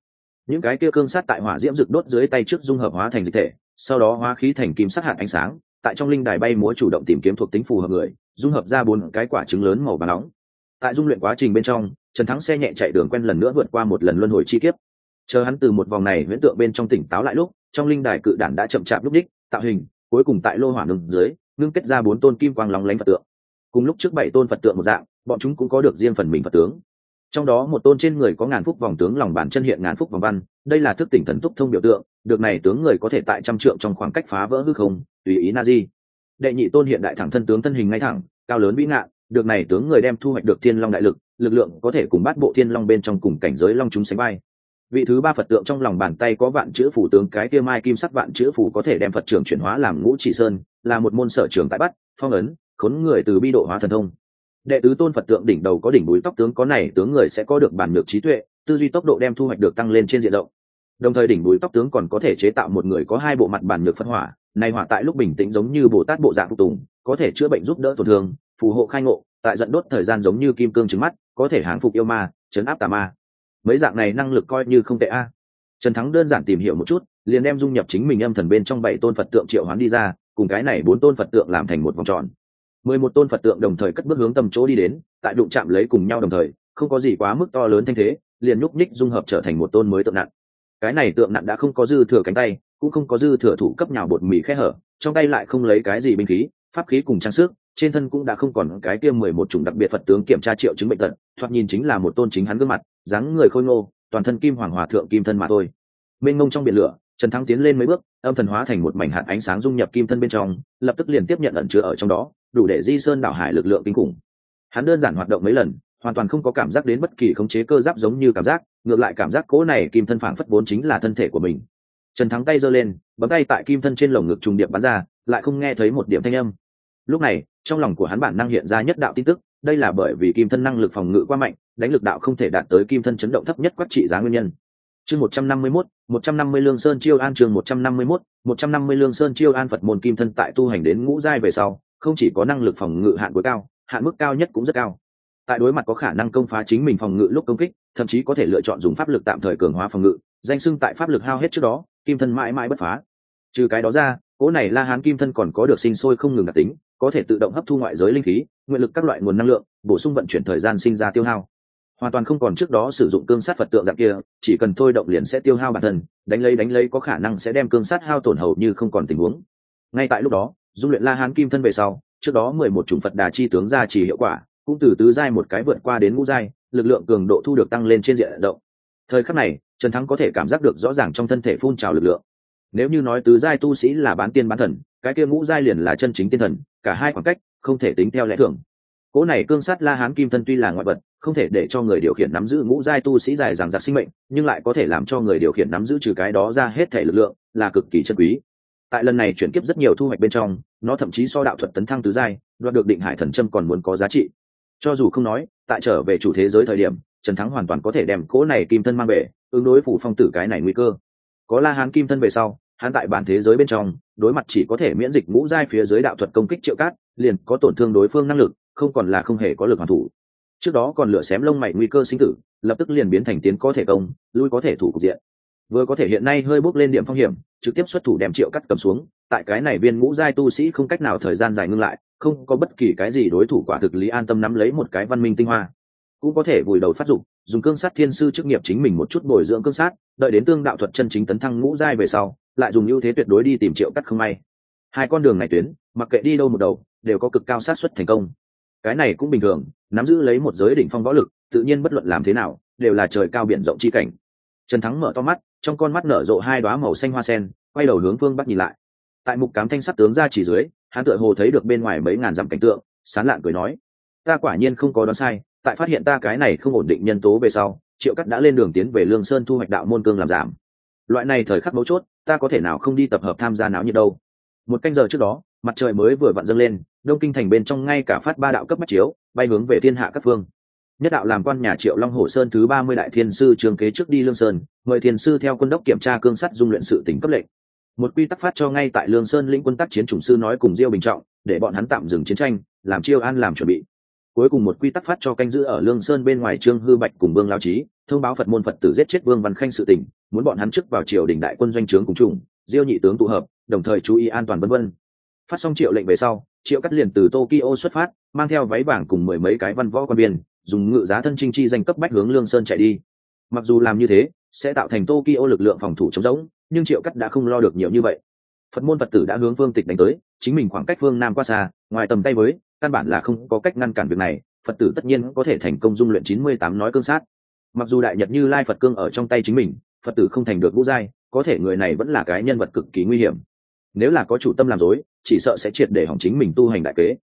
Những cái kia cương sát tại hỏa diễm rực đốt dưới tay trước dung hợp hóa thành dịch thể, sau đó hóa khí thành kim sắc hạt ánh sáng, tại trong linh đài bay múa chủ động tìm kiếm thuộc tính phù hợp người, dung hợp ra bốn cái quả trứng lớn màu và nóng. Tại dung luyện quá trình bên trong, trần thắng xe nhẹ chạy đường quen lần nữa vượt qua một lần luân hồi chi kiếp chờ hắn từ một vòng này huyễn tượng bên trong tỉnh táo lại lúc, trong linh đài cự đản đã chậm chạp lúc đích, tạo hình, cuối cùng tại lô hỏa nương dưới, ngưng kết ra bốn tôn kim quang lóng lánh phật tượng. Cùng lúc trước bảy tôn phật tượng một dạng, bọn chúng cũng có được riêng phần mình phật tướng. Trong đó một tôn trên người có ngàn phúc vòng tướng lòng bàn chân hiện ngàn phúc vòng văn, đây là thức tỉnh thần túc thông biểu tượng, được này tướng người có thể tại trăm trượng trong khoảng cách phá vỡ hư không, tùy ý na di. Đệ nhị tôn hiện đại thẳng thân tướng thân hình ngay thẳng, cao lớn vĩ ngạn được này tướng người đem thu hoạch được thiên long đại lực lực lượng có thể cùng bắt bộ thiên long bên trong cùng cảnh giới long chúng sánh bay vị thứ ba phật tượng trong lòng bàn tay có vạn chữ phủ tướng, cái kia mai kim sắc vạn chữ phủ có thể đem phật trưởng chuyển hóa làm ngũ chỉ sơn, là một môn sở trường tại bắt phong ấn, khốn người từ bi độ hóa thần thông. Đệ tứ tôn phật tượng đỉnh đầu có đỉnh núi tóc tướng, có này tướng người sẽ có được bản nhược trí tuệ, tư duy tốc độ đem thu hoạch được tăng lên trên diện rộng. Đồng thời đỉnh núi tóc tướng còn có thể chế tạo một người có hai bộ mặt bản nhược phân hỏa, này hỏa tại lúc bình tĩnh giống như bồ tát bộ dạng phục tùng, có thể chữa bệnh giúp đỡ tổn thương, phù hộ khai ngộ, tại giận đốt thời gian giống như kim cương trứng mắt, có thể hàng phục yêu ma, chấn áp tà ma mấy dạng này năng lực coi như không tệ a. Trần thắng đơn giản tìm hiểu một chút, liền đem dung nhập chính mình âm thần bên trong bảy tôn phật tượng triệu hoán đi ra, cùng cái này bốn tôn phật tượng làm thành một vòng tròn. Mười một tôn phật tượng đồng thời cất bước hướng tầm chỗ đi đến, tại đụng chạm lấy cùng nhau đồng thời, không có gì quá mức to lớn thanh thế, liền nhúc nhích dung hợp trở thành một tôn mới tượng nặng. Cái này tượng nặng đã không có dư thừa cánh tay, cũng không có dư thừa thủ cấp nhào bột mì khe hở, trong tay lại không lấy cái gì binh khí, pháp khí cùng trang sức, trên thân cũng đã không còn cái kia mười một chủng đặc biệt phật tướng kiểm tra triệu chứng bệnh tật, thoạt nhìn chính là một tôn chính hắn gương mặt dáng người khôi ngô, toàn thân kim hoàng hòa thượng kim thân mà thôi. Mênh mông trong biển lửa, trần thắng tiến lên mấy bước, âm thần hóa thành một mảnh hạt ánh sáng dung nhập kim thân bên trong, lập tức liền tiếp nhận ẩn chứa ở trong đó, đủ để di sơn đảo hải lực lượng kinh khủng. Hắn đơn giản hoạt động mấy lần, hoàn toàn không có cảm giác đến bất kỳ khống chế cơ giáp giống như cảm giác, ngược lại cảm giác cố này kim thân phảng phất vốn chính là thân thể của mình. Trần thắng tay giơ lên, bấm tay tại kim thân trên lồng ngực trùng điệp bắn ra, lại không nghe thấy một điểm thanh âm. Lúc này, trong lòng của hắn bản năng hiện ra nhất đạo tin tức, đây là bởi vì kim thân năng lực phòng ngự quá mạnh đánh lực đạo không thể đạt tới kim thân chấn động thấp nhất quát trị giá nguyên nhân. Chương một trăm năm mươi mốt, một trăm năm mươi lương sơn chiêu an trường một trăm năm mươi mốt, một trăm năm mươi lương sơn chiêu an phật môn kim thân tại tu hành đến ngũ giai về sau, không chỉ có năng lực phòng ngự hạn cuối cao, hạn mức cao nhất cũng rất cao. Tại đối mặt có khả năng công phá chính mình phòng ngự lúc công kích, thậm chí có thể lựa chọn dùng pháp lực tạm thời cường hóa phòng ngự, danh sưng tại pháp lực hao hết trước đó, kim thân mãi mãi bất phá. Trừ cái đó ra cỗ này la hán kim thân còn có được sinh sôi không ngừng đặc tính, có thể tự động hấp thu ngoại giới linh khí, nguyện lực các loại nguồn năng lượng, bổ sung vận chuyển thời gian sinh ra tiêu hao hoàn toàn không còn trước đó sử dụng cương sát phật tượng dạng kia, chỉ cần thôi động liền sẽ tiêu hao bản thân, đánh lấy đánh lấy có khả năng sẽ đem cương sát hao tổn hầu như không còn tình huống. Ngay tại lúc đó, dung luyện la hán kim thân về sau, trước đó mười một chủng phật đà chi tướng ra chỉ hiệu quả, cũng từ tứ giai một cái vượt qua đến ngũ giai, lực lượng cường độ thu được tăng lên trên diện động thời khắc này, trần thắng có thể cảm giác được rõ ràng trong thân thể phun trào lực lượng. Nếu như nói tứ giai tu sĩ là bán tiên bán thần, cái kia ngũ giai liền là chân chính tiên thần, cả hai khoảng cách không thể tính theo lẽ thường cỗ này cương sát la hán kim thân tuy là ngoại vật, không thể để cho người điều khiển nắm giữ ngũ giai tu sĩ dài rằng giặc sinh mệnh, nhưng lại có thể làm cho người điều khiển nắm giữ trừ cái đó ra hết thể lực lượng, là cực kỳ chân quý. Tại lần này chuyển kiếp rất nhiều thu hoạch bên trong, nó thậm chí so đạo thuật tấn thăng tứ giai, đoạt được định hải thần trâm còn muốn có giá trị. Cho dù không nói, tại trở về chủ thế giới thời điểm, trần thắng hoàn toàn có thể đem cỗ này kim thân mang về, ứng đối phủ phong tử cái này nguy cơ. Có la hán kim thân về sau, hắn tại bản thế giới bên trong, đối mặt chỉ có thể miễn dịch ngũ giai phía dưới đạo thuật công kích triệu cát, liền có tổn thương đối phương năng lực không còn là không hề có lực hoàn thủ. Trước đó còn lửa xém lông mày nguy cơ sinh tử, lập tức liền biến thành tiến có thể công, lui có thể thủ cục diện. Vừa có thể hiện nay hơi bước lên điểm phong hiểm, trực tiếp xuất thủ đem triệu cắt cầm xuống, tại cái này viên ngũ giai tu sĩ không cách nào thời gian dài ngưng lại, không có bất kỳ cái gì đối thủ quả thực lý an tâm nắm lấy một cái văn minh tinh hoa. Cũng có thể vùi đầu phát dụng dùng cương sát thiên sư chức nghiệp chính mình một chút bồi dưỡng cương sát, đợi đến tương đạo thuật chân chính tấn thăng ngũ giai về sau, lại dùng ưu thế tuyệt đối đi tìm triệu cắt không may. Hai con đường này tuyến, mặc kệ đi đâu một đầu, đều có cực cao sát xuất thành công cái này cũng bình thường, nắm giữ lấy một giới đỉnh phong võ lực, tự nhiên bất luận làm thế nào, đều là trời cao biển rộng chi cảnh. Trần thắng mở to mắt, trong con mắt nở rộ hai đoá màu xanh hoa sen, quay đầu hướng phương bắc nhìn lại. Tại mục cám thanh sắt tướng ra chỉ dưới, hắn tựa hồ thấy được bên ngoài mấy ngàn dặm cảnh tượng, sán lạn cười nói, ta quả nhiên không có đoán sai, tại phát hiện ta cái này không ổn định nhân tố về sau, triệu cắt đã lên đường tiến về lương sơn thu hoạch đạo môn cương làm giảm. Loại này thời khắc mấu chốt, ta có thể nào không đi tập hợp tham gia nào nhiệt đâu? Một canh giờ trước đó, mặt trời mới vừa vặn dâng lên đông kinh thành bên trong ngay cả phát ba đạo cấp mắt chiếu, bay hướng về thiên hạ các phương. Nhất đạo làm quan nhà triệu long hồ sơn thứ ba mươi đại thiên sư trường kế trước đi lương sơn, mời thiên sư theo quân đốc kiểm tra cương sắt dung luyện sự tỉnh cấp lệnh. Một quy tắc phát cho ngay tại lương sơn lĩnh quân tác chiến chủng sư nói cùng diêu bình trọng, để bọn hắn tạm dừng chiến tranh, làm chiêu an làm chuẩn bị. Cuối cùng một quy tắc phát cho canh giữ ở lương sơn bên ngoài trương hư bạch cùng vương lao trí thông báo phật môn phật tử giết chết vương văn khanh sự tỉnh muốn bọn hắn chức vào triều đình đại quân doanh trướng cùng chủng, diêu nhị tướng tụ hợp, đồng thời chú ý an toàn vân vân. Phát xong triệu lệnh về sau triệu cắt liền từ tokyo xuất phát, mang theo váy vàng cùng mười mấy cái văn võ quan biên dùng ngự giá thân trinh chi danh cấp bách hướng lương sơn chạy đi. Mặc dù làm như thế, sẽ tạo thành tokyo lực lượng phòng thủ chống giống nhưng triệu cắt đã không lo được nhiều như vậy. Phật môn phật tử đã hướng phương tịch đánh tới, chính mình khoảng cách phương nam qua xa, ngoài tầm tay với, căn bản là không có cách ngăn cản việc này, phật tử tất nhiên có thể thành công dung luyện chín mươi tám nói cương sát. Mặc dù đại nhật như lai phật cương ở trong tay chính mình, phật tử không thành được vũ giai, có thể người này vẫn là cái nhân vật cực kỳ nguy hiểm. Nếu là có chủ tâm làm dối chỉ sợ sẽ triệt để hỏng chính mình tu hành đại kế.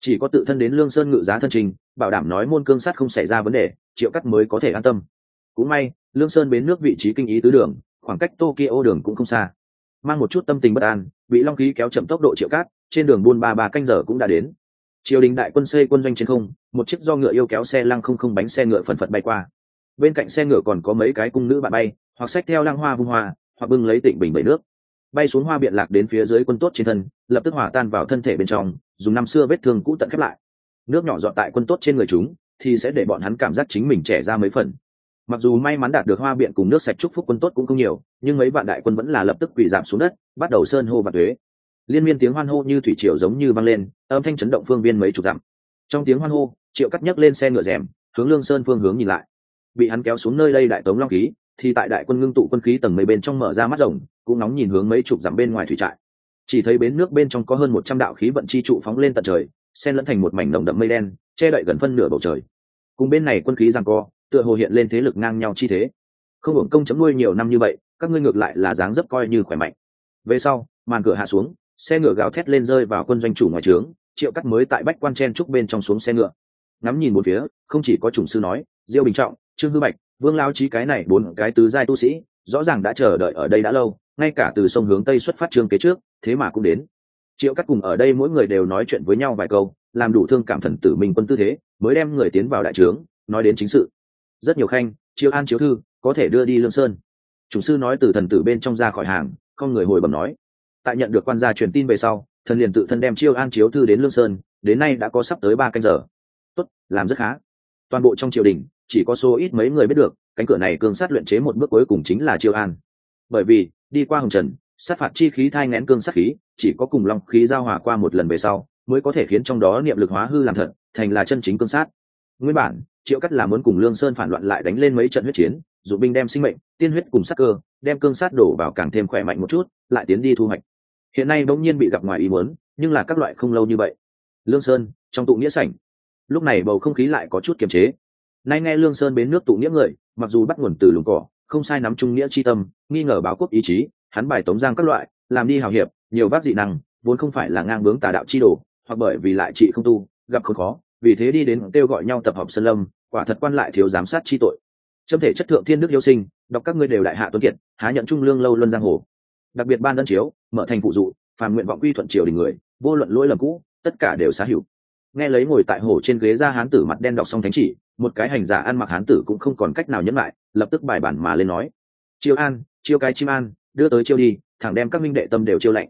Chỉ có tự thân đến lương sơn ngự giá thân trình, bảo đảm nói môn cương sát không xảy ra vấn đề, triệu cắt mới có thể an tâm. Cũng may, lương sơn bến nước vị trí kinh ý tứ đường, khoảng cách tokyo đường cũng không xa. Mang một chút tâm tình bất an, bị long khí kéo chậm tốc độ triệu cát, trên đường buôn ba ba canh giờ cũng đã đến. Triều đình đại quân xây quân doanh trên không, một chiếc do ngựa yêu kéo xe lăng không không bánh xe ngựa phần phật bay qua. Bên cạnh xe ngựa còn có mấy cái cung nữ bạn bay, hoặc xách theo lăng hoa vung hoa, hoặc bưng lấy tịnh bình bể nước bay xuống hoa biện lạc đến phía dưới quân tốt trên thân, lập tức hòa tan vào thân thể bên trong, dùng năm xưa vết thương cũ tận khép lại. Nước nhỏ dọn tại quân tốt trên người chúng, thì sẽ để bọn hắn cảm giác chính mình trẻ ra mấy phần. Mặc dù may mắn đạt được hoa biện cùng nước sạch chúc phúc quân tốt cũng không nhiều, nhưng mấy vạn đại quân vẫn là lập tức quỳ giảm xuống đất, bắt đầu sơn hô và thuế liên miên tiếng hoan hô như thủy triều giống như vang lên, âm thanh chấn động phương viên mấy chục dặm. Trong tiếng hoan hô, triệu cắt nhấc lên xe ngựa rèm, hướng lương sơn phương hướng nhìn lại. Bị hắn kéo xuống nơi đây đại tống long khí thì tại đại quân ngưng tụ quân khí tầng mây bên trong mở ra mắt rồng, cũng nóng nhìn hướng mấy chục dặm bên ngoài thủy trại. Chỉ thấy bến nước bên trong có hơn một trăm đạo khí vận chi trụ phóng lên tận trời, xen lẫn thành một mảnh nồng đậm mây đen, che đậy gần phân nửa bầu trời. Cùng bên này quân khí giằng co, tựa hồ hiện lên thế lực ngang nhau chi thế. Không hưởng công chấm nuôi nhiều năm như vậy, các ngươi ngược lại là dáng dấp coi như khỏe mạnh. Về sau, màn cửa hạ xuống, xe ngựa gào thét lên rơi vào quân doanh chủ ngoài trướng, triệu cắt mới tại bách quan chen trúc bên trong xuống xe ngựa. Ngắm nhìn một phía, không chỉ có chủng sư nói, diêu bình trọng, trương hư bạch vương lao trí cái này bốn cái tứ giai tu sĩ, rõ ràng đã chờ đợi ở đây đã lâu, ngay cả từ sông hướng tây xuất phát trương kế trước, thế mà cũng đến. Triệu cắt cùng ở đây mỗi người đều nói chuyện với nhau vài câu, làm đủ thương cảm thần tử minh quân tư thế, mới đem người tiến vào đại trướng, nói đến chính sự. Rất nhiều khanh chiêu an chiếu thư, có thể đưa đi lương sơn. Chủ sư nói từ thần tử bên trong ra khỏi hàng con người hồi bẩm nói. Tại nhận được quan gia truyền tin về sau, thần liền tự thân đem chiêu an chiếu thư đến lương sơn, đến nay đã có sắp tới ba canh giờ. Tốt, làm rất khá. Toàn bộ trong triều đình chỉ có số ít mấy người biết được, cánh cửa này cương sát luyện chế một bước cuối cùng chính là chiêu an. Bởi vì, đi qua hồng trần, sát phạt chi khí thai ngén cương sát khí, chỉ có cùng long khí giao hòa qua một lần về sau, mới có thể khiến trong đó niệm lực hóa hư làm thật, thành là chân chính cương sát. Nguyên bản, triệu cắt là muốn cùng lương sơn phản loạn lại đánh lên mấy trận huyết chiến dụ binh đem sinh mệnh, tiên huyết cùng sát cơ, đem cương sát đổ vào càng thêm khỏe mạnh một chút, lại tiến đi thu hoạch. Hiện nay bỗng nhiên bị gặp ngoài ý muốn, nhưng là các loại không lâu như vậy. Lương sơn, trong tụ nghĩa sảnh. Lúc này bầu không khí lại có chút kiềm chế nay nghe lương sơn bến nước tụ nghĩa người, mặc dù bắt nguồn từ lùng cỏ, không sai nắm trung nghĩa chi tâm, nghi ngờ báo quốc ý chí, hắn bài tống giang các loại, làm đi hào hiệp, nhiều bác dị năng, vốn không phải là ngang bướng tà đạo chi đồ, hoặc bởi vì lại trị không tu, gặp khốn khó, vì thế đi đến kêu gọi nhau tập hợp sơn lâm, quả thật quan lại thiếu giám sát chi tội. Châm thể chất thượng thiên đức yêu sinh, đọc các ngươi đều đại hạ tuấn kiệt, há nhận trung lương lâu luân giang hồ. Đặc biệt ban đơn chiếu, mở thành phụ dụ, phàm nguyện vọng quy thuận triều đình người, vô luận lỗi lầm cũ, tất cả đều xá hữu. Nghe lấy ngồi tại hồ trên ghế ra hán tử mặt đen đọc xong thánh chỉ một cái hành giả ăn mặc hán tử cũng không còn cách nào nhẫn lại, lập tức bài bản mà lên nói. Chiêu an, chiêu cái chim an, đưa tới chiêu đi, thẳng đem các minh đệ tâm đều chiêu lạnh.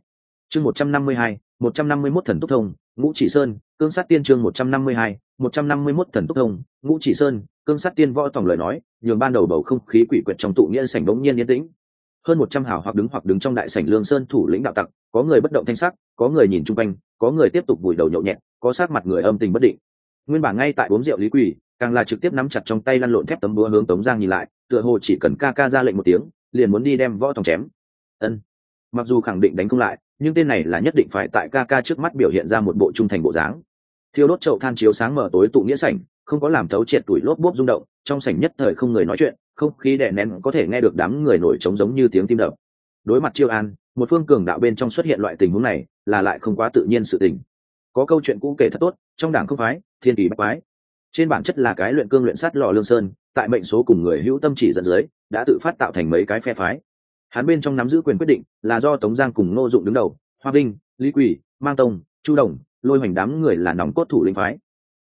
Chương một trăm năm mươi hai, một trăm năm mươi mốt thần túc thông, ngũ chỉ sơn, cương sát tiên chương một trăm năm mươi hai, một trăm năm mươi mốt thần túc thông, ngũ chỉ sơn, cương sát tiên võ tổng lời nói, nhường ban đầu bầu không khí quỷ quyệt trong tụ nghĩa sảnh bỗng nhiên yên tĩnh. Hơn một trăm hào hoặc đứng hoặc đứng trong đại sảnh lương sơn thủ lĩnh đạo tặc, có người bất động thanh sắc, có người nhìn chung quanh, có người tiếp tục vùi đầu nhậu nhẹt, có sát mặt người âm tình bất định. Nguyên bản ngay tại uống rượu lý quỷ càng là trực tiếp nắm chặt trong tay lăn lộn thép tấm búa hướng tống giang nhìn lại, tựa hồ chỉ cần ca ca ra lệnh một tiếng, liền muốn đi đem võ tòng chém. Ân. Mặc dù khẳng định đánh không lại, nhưng tên này là nhất định phải tại ca ca trước mắt biểu hiện ra một bộ trung thành bộ dáng. Thiêu đốt chậu than chiếu sáng mở tối tụ nghĩa sảnh, không có làm thấu triệt tuổi lốp bốp rung động, trong sảnh nhất thời không người nói chuyện, không khí đè nén có thể nghe được đám người nổi trống giống như tiếng tim đập. Đối mặt chiêu an, một phương cường đạo bên trong xuất hiện loại tình huống này, là lại không quá tự nhiên sự tình. Có câu chuyện cũ kể thật tốt, trong đảng không phái, thiên kỳ bách phái trên bản chất là cái luyện cương luyện sắt lò lương sơn, tại mệnh số cùng người hữu tâm chỉ dẫn dưới, đã tự phát tạo thành mấy cái phe phái. Hắn bên trong nắm giữ quyền quyết định là do tống giang cùng ngô dụng đứng đầu, hoa vinh, lý quỷ mang tông, chu đồng, lôi hoành đám người là nòng cốt thủ linh phái.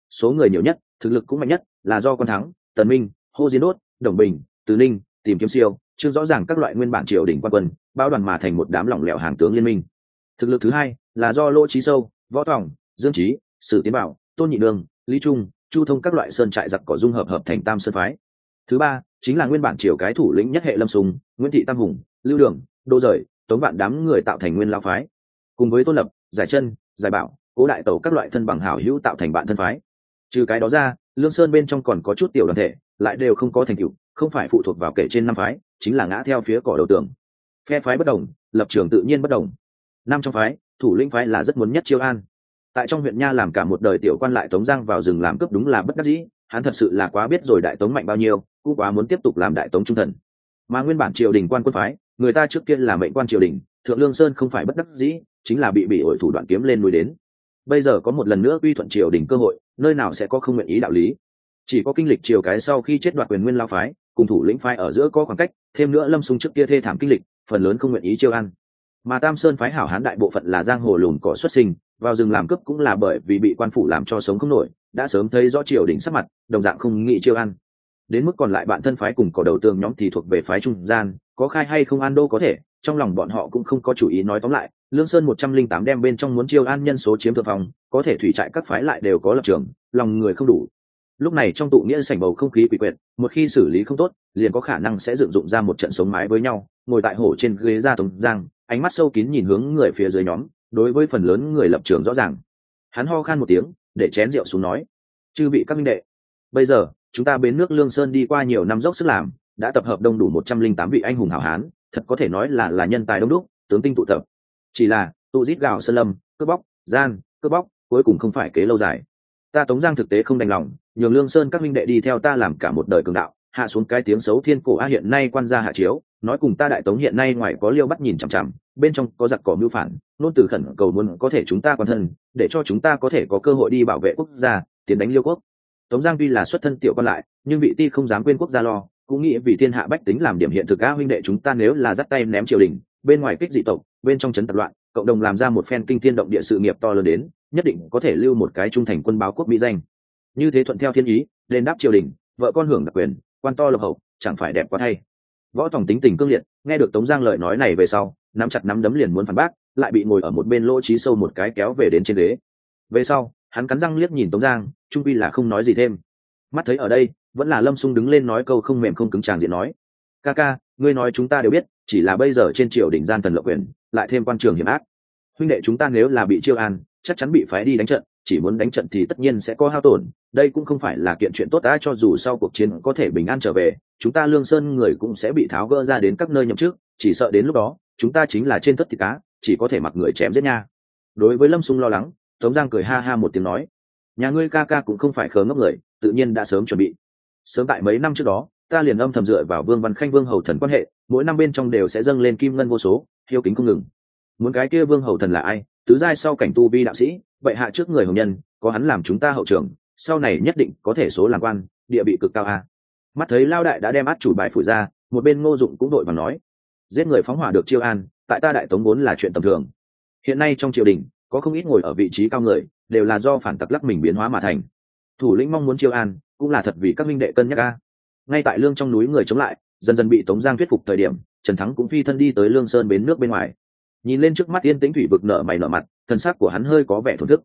Số người nhiều nhất, thực lực cũng mạnh nhất, là do con thắng, tần minh, hô diên đốt, đồng bình, từ ninh, tìm kiếm siêu, chưa rõ ràng các loại nguyên bản triều đình quan quân, bao đoàn mà thành một đám lỏng lẻo hàng tướng liên minh. Thực lực thứ hai là do lỗ trí sâu, võ tòng, dương trí sử tiến bảo, tôn nhị đường, lý trung chu thông các loại sơn trại giặc cỏ dung hợp hợp thành tam sơn phái. Thứ ba, chính là nguyên bản triều cái thủ lĩnh nhất hệ lâm sùng, nguyễn thị tam hùng, lưu đường đô rời, tống vạn đám người tạo thành nguyên lao phái. Cùng với tôn lập, giải chân, giải bảo, cố đại tẩu các loại thân bằng hảo hữu tạo thành bạn thân phái. Trừ cái đó ra, lương sơn bên trong còn có chút tiểu đoàn thể, lại đều không có thành tựu, không phải phụ thuộc vào kể trên năm phái, chính là ngã theo phía cỏ đầu tường. Phe phái bất đồng, lập trường tự nhiên bất đồng. Năm trong phái, thủ lĩnh phái là rất muốn nhất chiêu an tại trong huyện nha làm cả một đời tiểu quan lại tống giang vào rừng làm cướp đúng là bất đắc dĩ, hắn thật sự là quá biết rồi đại tống mạnh bao nhiêu, cũng quá muốn tiếp tục làm đại tống trung thần. Mà nguyên bản triều đình quan quân phái, người ta trước kia là mệnh quan triều đình, thượng lương sơn không phải bất đắc dĩ, chính là bị bị ổi thủ đoạn kiếm lên núi đến. Bây giờ có một lần nữa quy thuận triều đình cơ hội, nơi nào sẽ có không nguyện ý đạo lý. Chỉ có kinh lịch triều cái sau khi chết đoạt quyền nguyên lao phái, cùng thủ lĩnh phái ở giữa có khoảng cách, thêm nữa lâm xung trước kia thê thảm kinh lịch, phần lớn không nguyện ý chiêu ăn. Mà tam sơn phái hảo hán đại bộ phận là giang hồ lùn cỏ xuất sinh vào rừng làm cướp cũng là bởi vì bị quan phủ làm cho sống không nổi, đã sớm thấy rõ triều đình sắc mặt, đồng dạng không nghĩ chiêu ăn. Đến mức còn lại bạn thân phái cùng cỏ đầu tường nhóm thì thuộc về phái trung gian, có khai hay không an đô có thể, trong lòng bọn họ cũng không có chủ ý nói tóm lại, lương sơn một trăm linh tám đem bên trong muốn chiêu an nhân số chiếm thượng phòng có thể thủy trại các phái lại đều có lập trường, lòng người không đủ. Lúc này trong tụ nghĩa sảnh bầu không khí quỷ quyệt, một khi xử lý không tốt, liền có khả năng sẽ dựng dụng ra một trận sống mái với nhau, ngồi tại hổ trên ghế ra tống giang, ánh mắt sâu kín nhìn hướng người phía dưới nhóm đối với phần lớn người lập trường rõ ràng. Hắn ho khan một tiếng, để chén rượu xuống nói, chư vị các minh đệ, bây giờ, chúng ta bến nước lương sơn đi qua nhiều năm dốc sức làm, đã tập hợp đông đủ một trăm linh tám vị anh hùng hảo hán, thật có thể nói là là nhân tài đông đúc, tướng tinh tụ tập. Chỉ là, tụ rít gạo, sơn lâm, cướp bóc, gian, cướp bóc, cuối cùng không phải kế lâu dài. Ta tống giang thực tế không đành lòng, nhường lương sơn các minh đệ đi theo ta làm cả một đời cường đạo, hạ xuống cái tiếng xấu thiên cổ a hiện nay quan gia hạ chiếu, nói cùng ta đại tống hiện nay ngoài có liêu bắt nhìn chằm chằm bên trong có giặc cỏ mưu phản, nôn từ khẩn cầu muốn có thể chúng ta quan thân, để cho chúng ta có thể có cơ hội đi bảo vệ quốc gia, tiến đánh liêu quốc. Tống giang tuy là xuất thân tiểu quan lại, nhưng vị ti không dám quên quốc gia lo, cũng nghĩ vì thiên hạ bách tính làm điểm hiện thực ca huynh đệ chúng ta nếu là dắt tay ném triều đình, bên ngoài kích dị tộc, bên trong trấn tập loạn, cộng đồng làm ra một phen kinh thiên động địa sự nghiệp to lớn đến, nhất định có thể lưu một cái trung thành quân báo quốc mỹ danh. Như thế thuận theo thiên ý lên đáp triều đình, vợ con hưởng đặc quyền, quan to lộc hậu, chẳng phải đẹp quá thay. Võ tòng tính tình cương liệt, nghe được tống giang lời nói này về sau nắm chặt nắm đấm liền muốn phản bác, lại bị ngồi ở một bên lỗ trí sâu một cái kéo về đến trên ghế. Về sau, hắn cắn răng liếc nhìn tống giang trung pi là không nói gì thêm. Mắt thấy ở đây, vẫn là lâm sung đứng lên nói câu không mềm không cứng tràng diện nói. Ca ca, ngươi nói chúng ta đều biết, chỉ là bây giờ trên triều đình gian tần lộc quyền, lại thêm quan trường hiểm ác. Huynh đệ chúng ta nếu là bị chiêu an, chắc chắn bị phái đi đánh trận, chỉ muốn đánh trận thì tất nhiên sẽ có hao tổn. Đây cũng không phải là kiện chuyện tốt đã cho dù sau cuộc chiến có thể bình an trở về, chúng ta lương sơn người cũng sẽ bị tháo gỡ ra đến các nơi nhậm chức, chỉ sợ đến lúc đó chúng ta chính là trên thất thịt cá, chỉ có thể mặc người chém giết nha. Đối với lâm sung lo lắng, tống giang cười ha ha một tiếng nói, nhà ngươi ca ca cũng không phải khờ ngốc người, tự nhiên đã sớm chuẩn bị. Sớm tại mấy năm trước đó, ta liền âm thầm dựa vào vương văn khanh, vương hầu thần quan hệ, mỗi năm bên trong đều sẽ dâng lên kim ngân vô số, hiếu kính không ngừng. Muốn cái kia vương hầu thần là ai? Tứ giai sau cảnh tu vi đạo sĩ, vậy hạ trước người hồng nhân, có hắn làm chúng ta hậu trưởng sau này nhất định có thể số làm quan, địa bị cực cao a. Mắt thấy lao đại đã đem át chủ bài phủ ra, một bên ngô dụng cũng đội và nói giết người phóng hỏa được chiêu an, tại ta đại tống vốn là chuyện tầm thường. Hiện nay trong triều đình, có không ít ngồi ở vị trí cao người, đều là do phản tặc lắc mình biến hóa mà thành. Thủ lĩnh mong muốn chiêu an, cũng là thật vì các minh đệ cân nhắc a. Ngay tại lương trong núi người chống lại, dần dần bị tống giang thuyết phục thời điểm, trần thắng cũng phi thân đi tới lương sơn bến nước bên ngoài. Nhìn lên trước mắt yên tĩnh thủy vực nở mày nở mặt, thân xác của hắn hơi có vẻ thổn thức.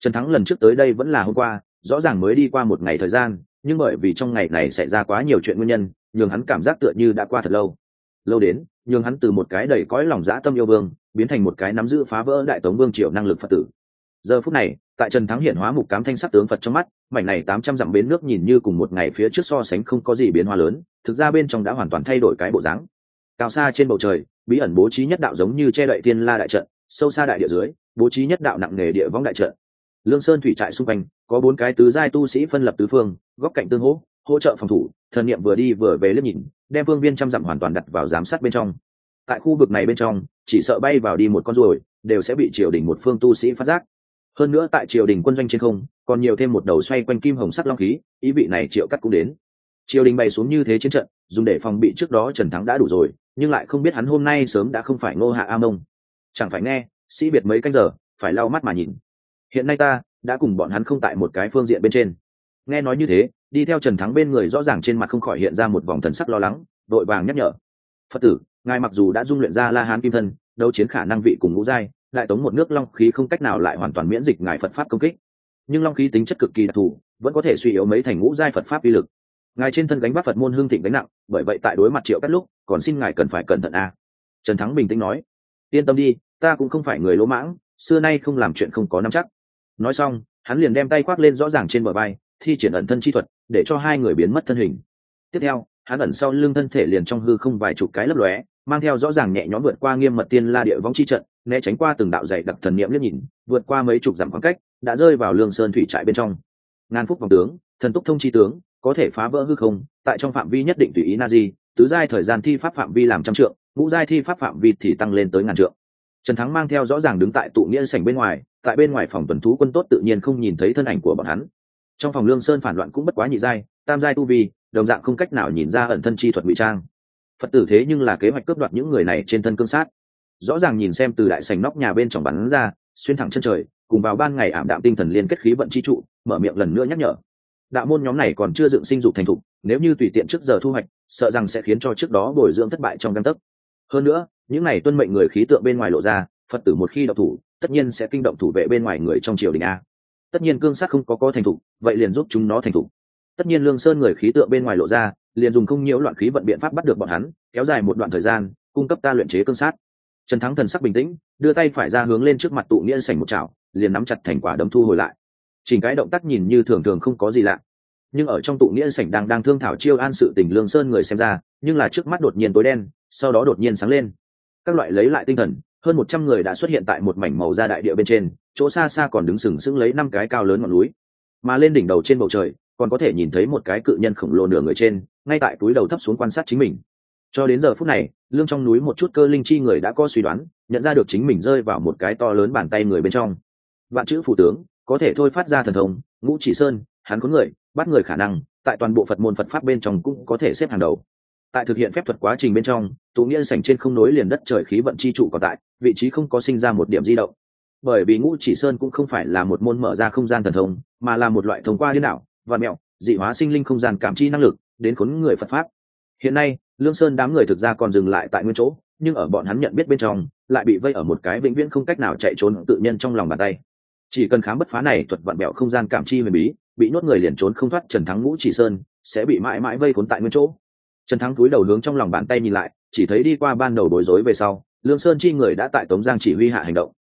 Trần thắng lần trước tới đây vẫn là hôm qua, rõ ràng mới đi qua một ngày thời gian, nhưng bởi vì trong ngày này xảy ra quá nhiều chuyện nguyên nhân, nhường hắn cảm giác tựa như đã qua thật lâu. Lâu đến nhường hắn từ một cái đầy cõi lòng dã tâm yêu vương, biến thành một cái nắm giữ phá vỡ đại tống vương triều năng lực phật tử. Giờ phút này, tại trần thắng hiện hóa mục cám thanh sắc tướng phật trong mắt, mảnh này tám trăm dặm bến nước nhìn như cùng một ngày phía trước so sánh không có gì biến hóa lớn, thực ra bên trong đã hoàn toàn thay đổi cái bộ dáng. Cao xa trên bầu trời, bí ẩn bố trí nhất đạo giống như che đậy tiên la đại trận, sâu xa đại địa dưới, bố trí nhất đạo nặng nề địa võng đại trận. Lương sơn thủy trại xung quanh, có bốn cái tứ giai tu sĩ phân lập tứ phương, góc cạnh tương hỗ hỗ trợ phòng thủ, thần niệm vừa đi vừa về liếc nhìn, đem phương viên trăm dặm hoàn toàn đặt vào giám sát bên trong. Tại khu vực này bên trong, chỉ sợ bay vào đi một con ruồi, đều sẽ bị triều đình một phương tu sĩ phát giác. Hơn nữa tại triều đình quân doanh trên không, còn nhiều thêm một đầu xoay quanh kim hồng sắt long khí, ý vị này triệu cắt cũng đến. Triều đình bày xuống như thế chiến trận, dùng để phòng bị trước đó trần thắng đã đủ rồi, nhưng lại không biết hắn hôm nay sớm đã không phải ngô hạ a mông. Chẳng phải nghe, sĩ biệt mấy canh giờ, phải lau mắt mà nhìn. Hiện nay ta, đã cùng bọn hắn không tại một cái phương diện bên trên. Nghe nói như thế đi theo trần thắng bên người rõ ràng trên mặt không khỏi hiện ra một vòng thần sắc lo lắng đội vàng nhắc nhở. Phật tử, ngài mặc dù đã dung luyện ra la hán kim thân, đấu chiến khả năng vị cùng ngũ giai đại tống một nước long khí không cách nào lại hoàn toàn miễn dịch ngài phật pháp công kích. Nhưng long khí tính chất cực kỳ đặc thù, vẫn có thể suy yếu mấy thành ngũ giai phật pháp uy lực. Ngài trên thân gánh vác phật môn hương thịnh gánh nặng, bởi vậy tại đối mặt triệu cắt lúc, còn xin ngài cần phải cẩn thận a. Trần thắng bình tĩnh nói. Yên tâm đi, ta cũng không phải người lỗ mãng, xưa nay không làm chuyện không có nắm chắc. Nói xong, hắn liền đem tay khoác lên rõ ràng trên bờ vai thi triển ẩn thân chi thuật, để cho hai người biến mất thân hình. Tiếp theo, hắn ẩn sau lưng thân thể liền trong hư không vài chục cái lấp lóe, mang theo rõ ràng nhẹ nhõm vượt qua nghiêm mật tiên la địa vong chi trận, né tránh qua từng đạo dày đặc thần niệm liếc nhìn, vượt qua mấy chục dặm khoảng cách, đã rơi vào lương sơn thủy trại bên trong. Ngàn phúc vòng tướng, thần túc thông chi tướng, có thể phá vỡ hư không, tại trong phạm vi nhất định tùy ý na di, tứ giai thời gian thi pháp phạm vi làm trăm trượng, ngũ giai thi pháp phạm vi thì tăng lên tới ngàn trượng. Trần thắng mang theo rõ ràng đứng tại tụ nghĩa sảnh bên ngoài, tại bên ngoài phòng tuần thú quân tốt tự nhiên không nhìn thấy thân ảnh của bọn hắn trong phòng lương sơn phản loạn cũng bất quá nhị giai, tam giai tu vi, đồng dạng không cách nào nhìn ra ẩn thân chi thuật ngụy trang. Phật tử thế nhưng là kế hoạch cướp đoạt những người này trên thân cương sát. Rõ ràng nhìn xem từ đại sành nóc nhà bên trong bắn ra, xuyên thẳng chân trời, cùng vào ban ngày ảm đạm tinh thần liên kết khí vận chi trụ, mở miệng lần nữa nhắc nhở. Đạo môn nhóm này còn chưa dựng sinh dục thành thục, nếu như tùy tiện trước giờ thu hoạch, sợ rằng sẽ khiến cho trước đó bồi dưỡng thất bại trong căn tấc. Hơn nữa, những này tuân mệnh người khí tượng bên ngoài lộ ra, phật tử một khi độc thủ, tất nhiên sẽ kinh động thủ vệ bên ngoài người trong triều đình a tất nhiên cương sát không có có thành thủ, vậy liền giúp chúng nó thành thủ. tất nhiên lương sơn người khí tượng bên ngoài lộ ra liền dùng không nhiễu loạn khí vận biện pháp bắt được bọn hắn kéo dài một đoạn thời gian cung cấp ta luyện chế cương sát. Trần thắng thần sắc bình tĩnh đưa tay phải ra hướng lên trước mặt tụ nghĩa sành một chảo liền nắm chặt thành quả đấm thu hồi lại. Chỉnh cái động tác nhìn như thường thường không có gì lạ. Nhưng ở trong tụ nghĩa sảnh đang đang thương thảo chiêu an sự tình lương sơn người xem ra nhưng là trước mắt đột nhiên tối đen sau đó đột nhiên sáng lên. Các loại lấy lại tinh thần hơn một trăm người đã xuất hiện tại một mảnh màu da đại địa bên trên, chỗ xa xa còn đứng sừng sững lấy năm cái cao lớn ngọn núi. Mà lên đỉnh đầu trên bầu trời, còn có thể nhìn thấy một cái cự nhân khổng lồ nửa người trên, ngay tại túi đầu thấp xuống quan sát chính mình. Cho đến giờ phút này, lương trong núi một chút cơ linh chi người đã có suy đoán, nhận ra được chính mình rơi vào một cái to lớn bàn tay người bên trong. Vạn chữ phủ tướng, có thể thôi phát ra thần thông, ngũ chỉ sơn, hắn có người, bắt người khả năng, tại toàn bộ phật môn phật pháp bên trong cũng có thể xếp hàng đầu tại thực hiện phép thuật quá trình bên trong, tụ nghĩa sảnh trên không nối liền đất trời khí vận chi trụ còn tại, vị trí không có sinh ra một điểm di động. Bởi vì ngũ chỉ sơn cũng không phải là một môn mở ra không gian thần thông, mà là một loại thông qua liên đạo và mẹo, dị hóa sinh linh không gian cảm chi năng lực, đến khốn người phật pháp. Hiện nay, lương sơn đám người thực ra còn dừng lại tại nguyên chỗ, nhưng ở bọn hắn nhận biết bên trong, lại bị vây ở một cái vĩnh viễn không cách nào chạy trốn tự nhân trong lòng bàn tay. Chỉ cần khám bất phá này thuật vặn bẹo không gian cảm chi huyền bí, bị nhốt người liền trốn không thoát trần thắng ngũ chỉ sơn, sẽ bị mãi mãi vây khốn tại nguyên chỗ trần thắng cúi đầu hướng trong lòng bàn tay nhìn lại, chỉ thấy đi qua ban đầu bối rối về sau, lương sơn chi người đã tại tống giang chỉ huy hạ hành động.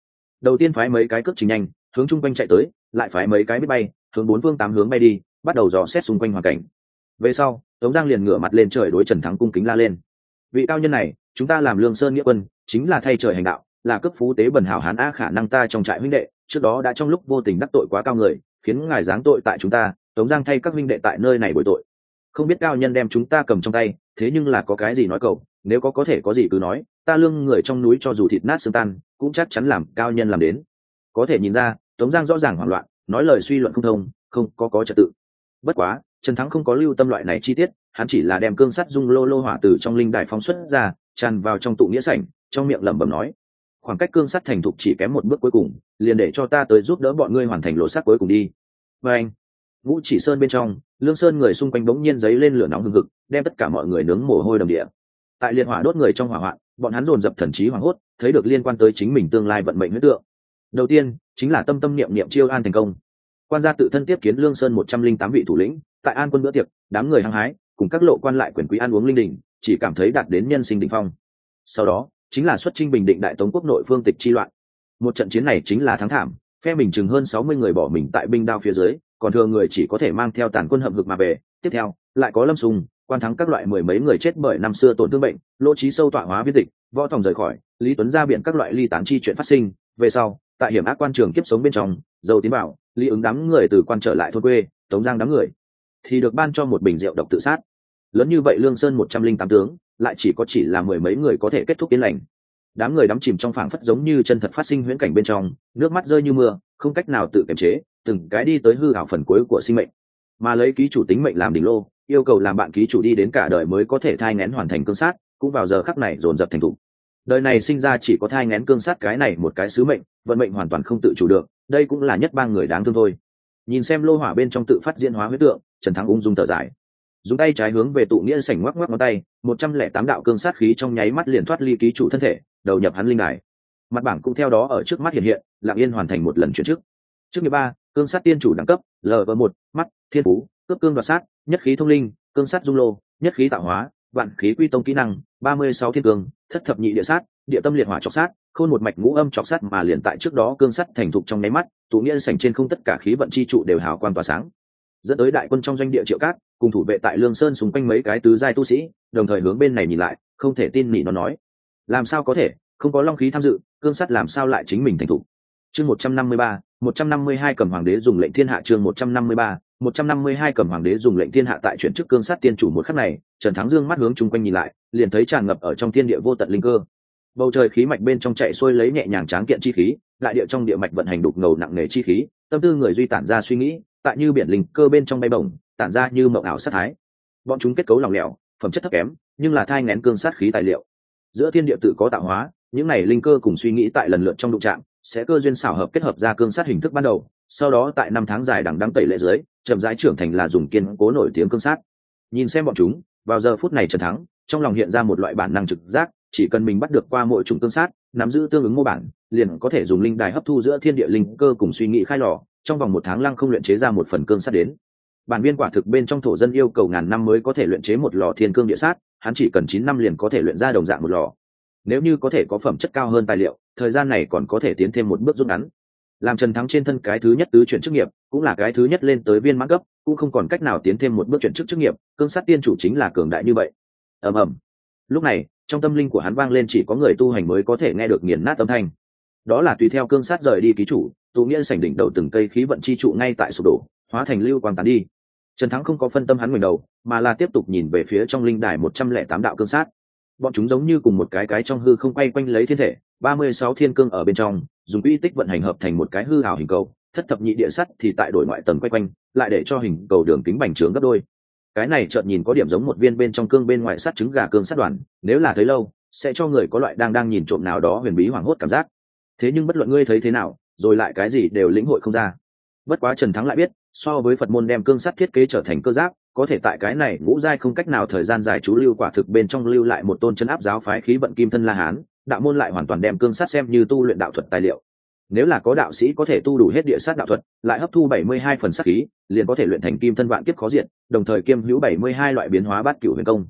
Đầu tiên phái mấy cái cước trình nhanh, hướng chung quanh chạy tới, lại phái mấy cái biết bay, hướng bốn phương tám hướng bay đi, bắt đầu dò xét xung quanh hoàn cảnh. Về sau, tống giang liền ngửa mặt lên trời đối trần thắng cung kính la lên. Vị cao nhân này, chúng ta làm lương sơn nghĩa quân, chính là thay trời hành đạo, là cấp phú tế bần hảo hán a khả năng ta trong trại huynh đệ, trước đó đã trong lúc vô tình đắc tội quá cao người, khiến ngài giáng tội tại chúng ta, tống giang thay các huynh đệ tại nơi này bồi tội không biết cao nhân đem chúng ta cầm trong tay thế nhưng là có cái gì nói cậu, nếu có có thể có gì cứ nói ta lương người trong núi cho dù thịt nát xương tan cũng chắc chắn làm cao nhân làm đến. Có thể nhìn ra tống giang rõ ràng hoảng loạn nói lời suy luận không thông không có có trật tự. Bất quá trần thắng không có lưu tâm loại này chi tiết hắn chỉ là đem cương sắt dung lô lô hỏa từ trong linh đài phóng xuất ra tràn vào trong tụ nghĩa sảnh trong miệng lẩm bẩm nói khoảng cách cương sắt thành thục chỉ kém một bước cuối cùng liền để cho ta tới giúp đỡ bọn ngươi hoàn thành lộ sắc cuối cùng đi. Và anh vũ chỉ sơn bên trong, lương sơn người xung quanh bỗng nhiên giấy lên lửa nóng hừng hực, đem tất cả mọi người nướng mồ hôi đầm địa. Tại liệt hỏa đốt người trong hỏa hoạn, bọn hắn dồn dập thần trí hoảng hốt, thấy được liên quan tới chính mình tương lai vận mệnh huyết tượng. Đầu tiên, chính là tâm tâm niệm niệm chiêu an thành công. Quan gia tự thân tiếp kiến lương sơn một trăm linh tám vị thủ lĩnh, tại an quân bữa tiệc, đám người hăng hái, cùng các lộ quan lại quyền quý ăn uống linh đình, chỉ cảm thấy đạt đến nhân sinh đỉnh phong. Sau đó, chính là xuất chinh bình định đại tống quốc nội phương tịch chi loạn. Một trận chiến này chính là thắng thảm, phe mình chừng hơn sáu mươi người bỏ mình tại binh đao phía dưới còn thường người chỉ có thể mang theo tàn quân hậm hực mà về. Tiếp theo, lại có lâm sùng, quan thắng các loại mười mấy người chết bởi năm xưa tổn thương bệnh, lỗ trí sâu tọa hóa viết tịch, võ tòng rời khỏi, lý tuấn ra biển các loại ly tán chi chuyện phát sinh. Về sau, tại hiểm ác quan trường kiếp sống bên trong, dầu tiến bảo, lý ứng đám người từ quan trở lại thôn quê, tống giang đám người, thì được ban cho một bình rượu độc tự sát. Lớn như vậy lương sơn một trăm linh tám tướng, lại chỉ có chỉ là mười mấy người có thể kết thúc yên lành. Đám người đắm chìm trong phảng phất giống như chân thật phát sinh huyễn cảnh bên trong, nước mắt rơi như mưa, không cách nào tự kiềm chế từng cái đi tới hư hảo phần cuối của sinh mệnh. Mà lấy ký chủ tính mệnh làm đỉnh lô, yêu cầu làm bạn ký chủ đi đến cả đời mới có thể thai ngén hoàn thành cương sát, cũng vào giờ khắc này dồn dập thành thục. Đời này sinh ra chỉ có thai ngén cương sát cái này một cái sứ mệnh, vận mệnh hoàn toàn không tự chủ được, đây cũng là nhất ba người đáng thương thôi. Nhìn xem lô hỏa bên trong tự phát diễn hóa huyết tượng, trần thắng ung dung thở dài. Dùng tay trái hướng về tụ nghĩa sảnh ngoắc ngoắc ngón tay, một trăm lẻ tám đạo cương sát khí trong nháy mắt liền thoát ly ký chủ thân thể, đầu nhập hắn linh đài. Mặt bảng cũng theo đó ở trước mắt hiện hiện lạng yên hoàn thành một lần chuyển chức. Trước nghiệp ba cương sát tiên chủ đẳng cấp lv một, mắt, thiên phú, cướp cương đoạt sát, nhất khí thông linh, cương sát dung lô, nhất khí tạo hóa, vạn khí quy tông kỹ năng, ba mươi sáu thiên cương thất thập nhị địa sát, địa tâm liệt hỏa chọc sát, khôn một mạch ngũ âm chọc sát mà liền tại trước đó cương sắt thành thục trong nháy mắt, tụ nghĩa sảnh trên không tất cả khí vận chi trụ đều hào quan tỏa sáng. Dẫn tới đại quân trong doanh địa triệu cát, cùng thủ vệ tại lương sơn xung quanh mấy cái tứ giai tu sĩ, đồng thời hướng bên này nhìn lại, không thể tin nỉ nó nói. Làm sao có thể? Không có long khí tham dự, cương sắt làm sao lại chính mình thành thục? Chương một trăm năm mươi ba, một trăm năm mươi hai cầm hoàng đế dùng lệnh thiên hạ chương một trăm năm mươi ba, một trăm năm mươi hai cầm hoàng đế dùng lệnh thiên hạ tại chuyển chức cương sát tiên chủ một khắc này, trần thắng dương mắt hướng chung quanh nhìn lại, liền thấy tràn ngập ở trong thiên địa vô tận linh cơ. Bầu trời khí mạch bên trong chạy xuôi lấy nhẹ nhàng tráng kiện chi khí lại địa trong địa mạch vận hành đục ngầu nặng nề chi khí, tâm tư người duy tản ra suy nghĩ, tại như biển linh cơ bên trong bay bổng, tản ra như mộng ảo sát thái. Bọn chúng kết cấu lỏng lẻo, phẩm chất thấp kém, nhưng là thai ngén cương sát khí tài liệu. Giữa thiên địa tự có tạo hóa, những này linh cơ cùng suy nghĩ tại lần lượt trong đụng trạng sẽ cơ duyên xảo hợp kết hợp ra cương sát hình thức ban đầu, sau đó tại năm tháng dài đằng đắng tẩy lệ dưới, chậm rãi trưởng thành là dùng kiên cố nổi tiếng cương sát. Nhìn xem bọn chúng, vào giờ phút này trần thắng, trong lòng hiện ra một loại bản năng trực giác, chỉ cần mình bắt được qua mỗi chủng tương sát, nắm giữ tương ứng mô bản, liền có thể dùng linh đài hấp thu giữa thiên địa linh cơ cùng suy nghĩ khai lò, trong vòng một tháng lăng không luyện chế ra một phần cương sát đến. Bản viên quả thực bên trong thổ dân yêu cầu ngàn năm mới có thể luyện chế một lò thiên cương địa sát, hắn chỉ cần chín năm liền có thể luyện ra đồng dạng một lò nếu như có thể có phẩm chất cao hơn tài liệu, thời gian này còn có thể tiến thêm một bước rút ngắn. Làm trần thắng trên thân cái thứ nhất tứ chuyển chức nghiệp, cũng là cái thứ nhất lên tới viên mãn cấp, cũng không còn cách nào tiến thêm một bước chuyển chức chức nghiệp, cương sát tiên chủ chính là cường đại như vậy. Ầm ầm. Lúc này, trong tâm linh của hắn vang lên chỉ có người tu hành mới có thể nghe được nghiền nát âm thanh. Đó là tùy theo cương sát rời đi ký chủ, tụ nghĩa sảnh đỉnh đầu từng cây khí vận chi trụ ngay tại sụp đổ, hóa thành lưu quang tán đi. Trần thắng không có phân tâm hắn mình đầu, mà là tiếp tục nhìn về phía trong linh đài một trăm lẻ tám đạo cương sát bọn chúng giống như cùng một cái cái trong hư không quay quanh lấy thiên thể, ba mươi sáu thiên cương ở bên trong, dùng uy tích vận hành hợp thành một cái hư hào hình cầu, thất thập nhị địa sắt thì tại đổi ngoại tầng quay quanh, lại để cho hình cầu đường kính bành trướng gấp đôi. Cái này chợt nhìn có điểm giống một viên bên trong cương bên ngoài sắt trứng gà cương sắt đoàn, nếu là thấy lâu, sẽ cho người có loại đang đang nhìn trộm nào đó huyền bí hoảng hốt cảm giác. Thế nhưng bất luận ngươi thấy thế nào, rồi lại cái gì đều lĩnh hội không ra. Bất quá trần thắng lại biết, so với phật môn đem cương sắt thiết kế trở thành cơ giáp có thể tại cái này ngũ giai không cách nào thời gian dài chú lưu quả thực bên trong lưu lại một tôn chân áp giáo phái khí vận kim thân la hán, đạo môn lại hoàn toàn đem cương sát xem như tu luyện đạo thuật tài liệu. Nếu là có đạo sĩ có thể tu đủ hết địa sát đạo thuật, lại hấp thu bảy mươi hai phần sát khí, liền có thể luyện thành kim thân vạn kiếp khó diện đồng thời kiêm hữu bảy mươi hai loại biến hóa bát cửu huyền công.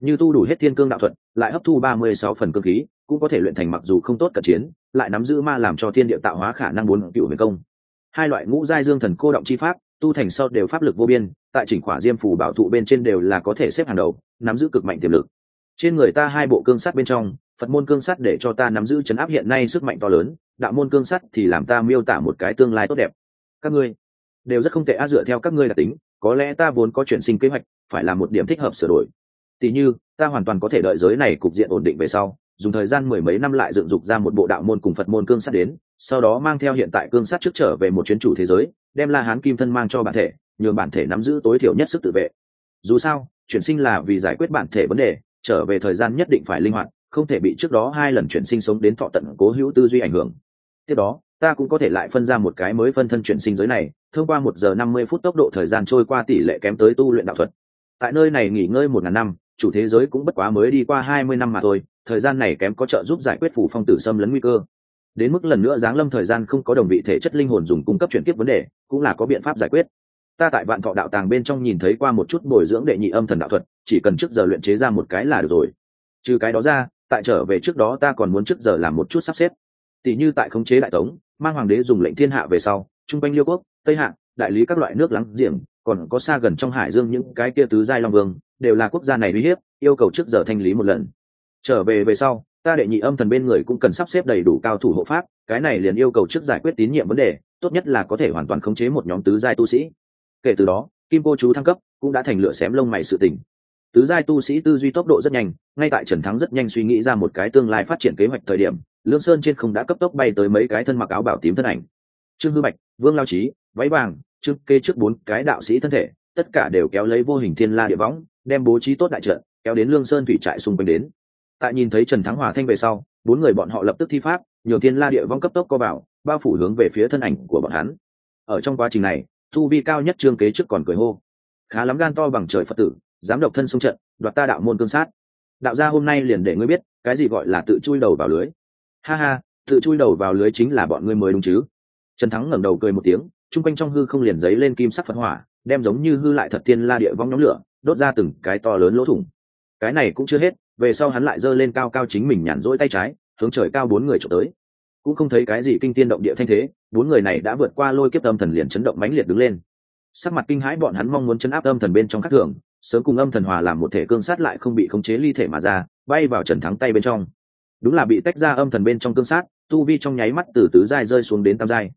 Như tu đủ hết thiên cương đạo thuật, lại hấp thu ba mươi sáu phần cương khí, cũng có thể luyện thành mặc dù không tốt cận chiến, lại nắm giữ ma làm cho thiên địa tạo hóa khả năng bốn cửu huyền công. Hai loại ngũ giai dương thần cô động chi pháp tu thành sau đều pháp lực vô biên, tại chỉnh khỏa diêm phủ bảo thụ bên trên đều là có thể xếp hàng đầu, nắm giữ cực mạnh tiềm lực. Trên người ta hai bộ cương sắt bên trong, phật môn cương sắt để cho ta nắm giữ chấn áp hiện nay sức mạnh to lớn, đạo môn cương sắt thì làm ta miêu tả một cái tương lai tốt đẹp. Các ngươi đều rất không tệ á, dựa theo các ngươi đặc tính, có lẽ ta vốn có chuyển sinh kế hoạch, phải là một điểm thích hợp sửa đổi. Tỉ như, ta hoàn toàn có thể đợi giới này cục diện ổn định về sau, dùng thời gian mười mấy năm lại dựng dục ra một bộ đạo môn cùng phật môn cương sắt đến sau đó mang theo hiện tại cương sát trước trở về một chuyến chủ thế giới, đem la hán kim thân mang cho bản thể, nhường bản thể nắm giữ tối thiểu nhất sức tự vệ. Dù sao, chuyển sinh là vì giải quyết bản thể vấn đề, trở về thời gian nhất định phải linh hoạt, không thể bị trước đó hai lần chuyển sinh sống đến thọ tận cố hữu tư duy ảnh hưởng. Tiếp đó, ta cũng có thể lại phân ra một cái mới phân thân chuyển sinh giới này, thông qua một giờ năm mươi phút tốc độ thời gian trôi qua tỷ lệ kém tới tu luyện đạo thuật. Tại nơi này nghỉ ngơi một ngàn năm, chủ thế giới cũng bất quá mới đi qua hai mươi năm mà thôi, thời gian này kém có trợ giúp giải quyết phủ phong tử xâm lấn nguy cơ đến mức lần nữa giáng lâm thời gian không có đồng vị thể chất linh hồn dùng cung cấp chuyển tiếp vấn đề, cũng là có biện pháp giải quyết. Ta tại vạn thọ đạo tàng bên trong nhìn thấy qua một chút bồi dưỡng đệ nhị âm thần đạo thuật, chỉ cần trước giờ luyện chế ra một cái là được rồi. Trừ cái đó ra, tại trở về trước đó ta còn muốn trước giờ làm một chút sắp xếp. Tỷ như tại khống chế đại tống, mang hoàng đế dùng lệnh thiên hạ về sau, trung quanh liêu quốc, tây hạ, đại lý các loại nước láng giềng, còn có xa gần trong hải dương những cái kia tứ giai long vương, đều là quốc gia này uy hiếp, yêu cầu trước giờ thanh lý một lần. Trở về về sau ta đệ nhị âm thần bên người cũng cần sắp xếp đầy đủ cao thủ hộ pháp, cái này liền yêu cầu trước giải quyết tín nhiệm vấn đề, tốt nhất là có thể hoàn toàn khống chế một nhóm tứ giai tu sĩ. Kể từ đó, kim cô chú thăng cấp cũng đã thành lựa xém lông mày sự tình. Tứ giai tu sĩ tư duy tốc độ rất nhanh, ngay tại trần thắng rất nhanh suy nghĩ ra một cái tương lai phát triển kế hoạch thời điểm, lương sơn trên không đã cấp tốc bay tới mấy cái thân mặc áo bảo tím thân ảnh. Trương hư bạch, vương lao trí váy vàng trương kê trước bốn cái đạo sĩ thân thể, tất cả đều kéo lấy vô hình thiên la địa võng, đem bố trí tốt đại trận, kéo đến lương sơn thủy trại xung quanh đến tại nhìn thấy trần thắng hòa thanh về sau, bốn người bọn họ lập tức thi pháp nhiều thiên la địa vong cấp tốc co vào, bao phủ hướng về phía thân ảnh của bọn hắn. Ở trong quá trình này thu vi cao nhất trương kế trước còn cười hô. Khá lắm gan to bằng trời phật tử, dám độc thân xung trận, đoạt ta đạo môn cương sát. Đạo gia hôm nay liền để ngươi biết, cái gì gọi là tự chui đầu vào lưới. Ha ha, tự chui đầu vào lưới chính là bọn ngươi mới đúng chứ. Trần thắng ngẩng đầu cười một tiếng, chung quanh trong hư không liền giấy lên kim sắc phật hỏa, đem giống như hư lại thật tiên la địa vong nhóm lửa, đốt ra từng cái to lớn lỗ thủng. Cái này cũng chưa hết về sau hắn lại giơ lên cao cao chính mình nhàn rỗi tay trái, hướng trời cao bốn người trộm tới. Cũng không thấy cái gì kinh tiên động địa thanh thế, bốn người này đã vượt qua lôi kiếp âm thần liền chấn động mãnh liệt đứng lên. Sắc mặt kinh hãi bọn hắn mong muốn chấn áp âm thần bên trong các thường, sớm cùng âm thần hòa làm một thể cương sát lại không bị khống chế ly thể mà ra, bay vào trần thắng tay bên trong. Đúng là bị tách ra âm thần bên trong cương sát, tu vi trong nháy mắt từ tứ giai rơi xuống đến tam giai.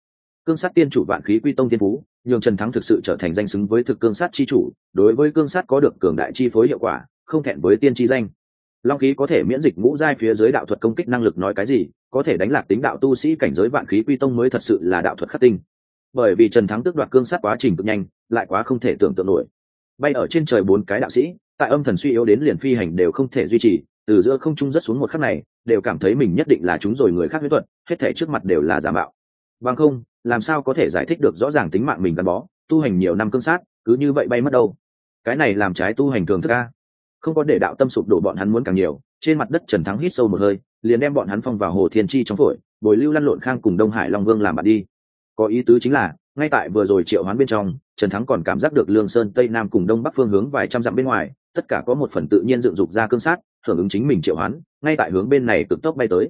Cương sát tiên chủ vạn khí quy tông tiên phú, nhường trần thắng thực sự trở thành danh xứng với thực cương sát chi chủ, đối với cương sát có được cường đại chi phối hiệu quả, không thẹn với tiên chi danh long khí có thể miễn dịch ngũ giai phía dưới đạo thuật công kích năng lực nói cái gì, có thể đánh lạc tính đạo tu sĩ cảnh giới vạn khí quy tông mới thật sự là đạo thuật khắc tinh. Bởi vì trần thắng tước đoạt cương sát quá trình cực nhanh, lại quá không thể tưởng tượng nổi. Bay ở trên trời bốn cái đạo sĩ, tại âm thần suy yếu đến liền phi hành đều không thể duy trì, từ giữa không trung rất xuống một khắc này, đều cảm thấy mình nhất định là chúng rồi người khác huyết thuật, hết thể trước mặt đều là giả mạo. Bằng không, làm sao có thể giải thích được rõ ràng tính mạng mình gắn bó, tu hành nhiều năm cương sát, cứ như vậy bay mất đâu? Cái này làm trái tu hành thường thức a không có để đạo tâm sụp đổ bọn hắn muốn càng nhiều, trên mặt đất trần thắng hít sâu một hơi, liền đem bọn hắn phong vào hồ thiên chi trong phổi, bồi lưu lăn lộn khang cùng đông hải long vương làm bạn đi. Có ý tứ chính là, ngay tại vừa rồi triệu hoán bên trong, trần thắng còn cảm giác được lương sơn tây nam cùng đông bắc phương hướng vài trăm dặm bên ngoài, tất cả có một phần tự nhiên dựng dục ra cương sát, hưởng ứng chính mình triệu hoán, ngay tại hướng bên này cực tốc bay tới.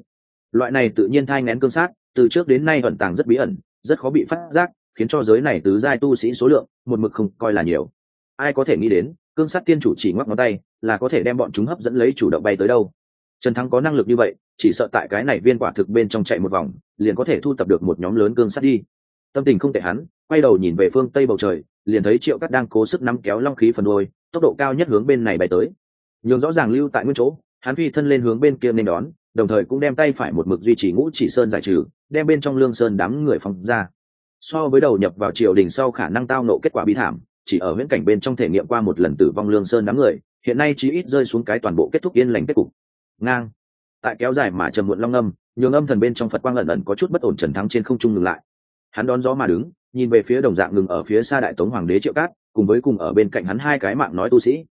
Loại này tự nhiên thai ngén cương sát, từ trước đến nay ẩn tàng rất bí ẩn, rất khó bị phát giác, khiến cho giới này tứ giai tu sĩ số lượng, một mực không coi là nhiều. Ai có thể nghĩ đến cương sát tiên chủ chỉ ngoắc ngón tay, là có thể đem bọn chúng hấp dẫn lấy chủ động bay tới đâu. Trần thắng có năng lực như vậy, chỉ sợ tại cái này viên quả thực bên trong chạy một vòng, liền có thể thu tập được một nhóm lớn cương sát đi. Tâm tình không tệ hắn, quay đầu nhìn về phương tây bầu trời, liền thấy triệu cắt đang cố sức nắm kéo long khí phần đôi tốc độ cao nhất hướng bên này bay tới. Nhường rõ ràng lưu tại nguyên chỗ, hắn phi thân lên hướng bên kia nên đón, đồng thời cũng đem tay phải một mực duy trì ngũ chỉ sơn giải trừ, đem bên trong lương sơn đám người phóng ra. So với đầu nhập vào triều đình sau khả năng tao nộ kết quả bi thảm chỉ ở viễn cảnh bên trong thể nghiệm qua một lần tử vong lương sơn đám người, hiện nay chí ít rơi xuống cái toàn bộ kết thúc yên lành kết cục. Ngang. Tại kéo dài mà trầm muộn long âm, nhường âm thần bên trong phật quang ẩn ẩn có chút bất ổn trần thắng trên không trung ngừng lại. Hắn đón gió mà đứng, nhìn về phía đồng dạng ngừng ở phía xa đại tống hoàng đế triệu cát, cùng với cùng ở bên cạnh hắn hai cái mạng nói tu sĩ.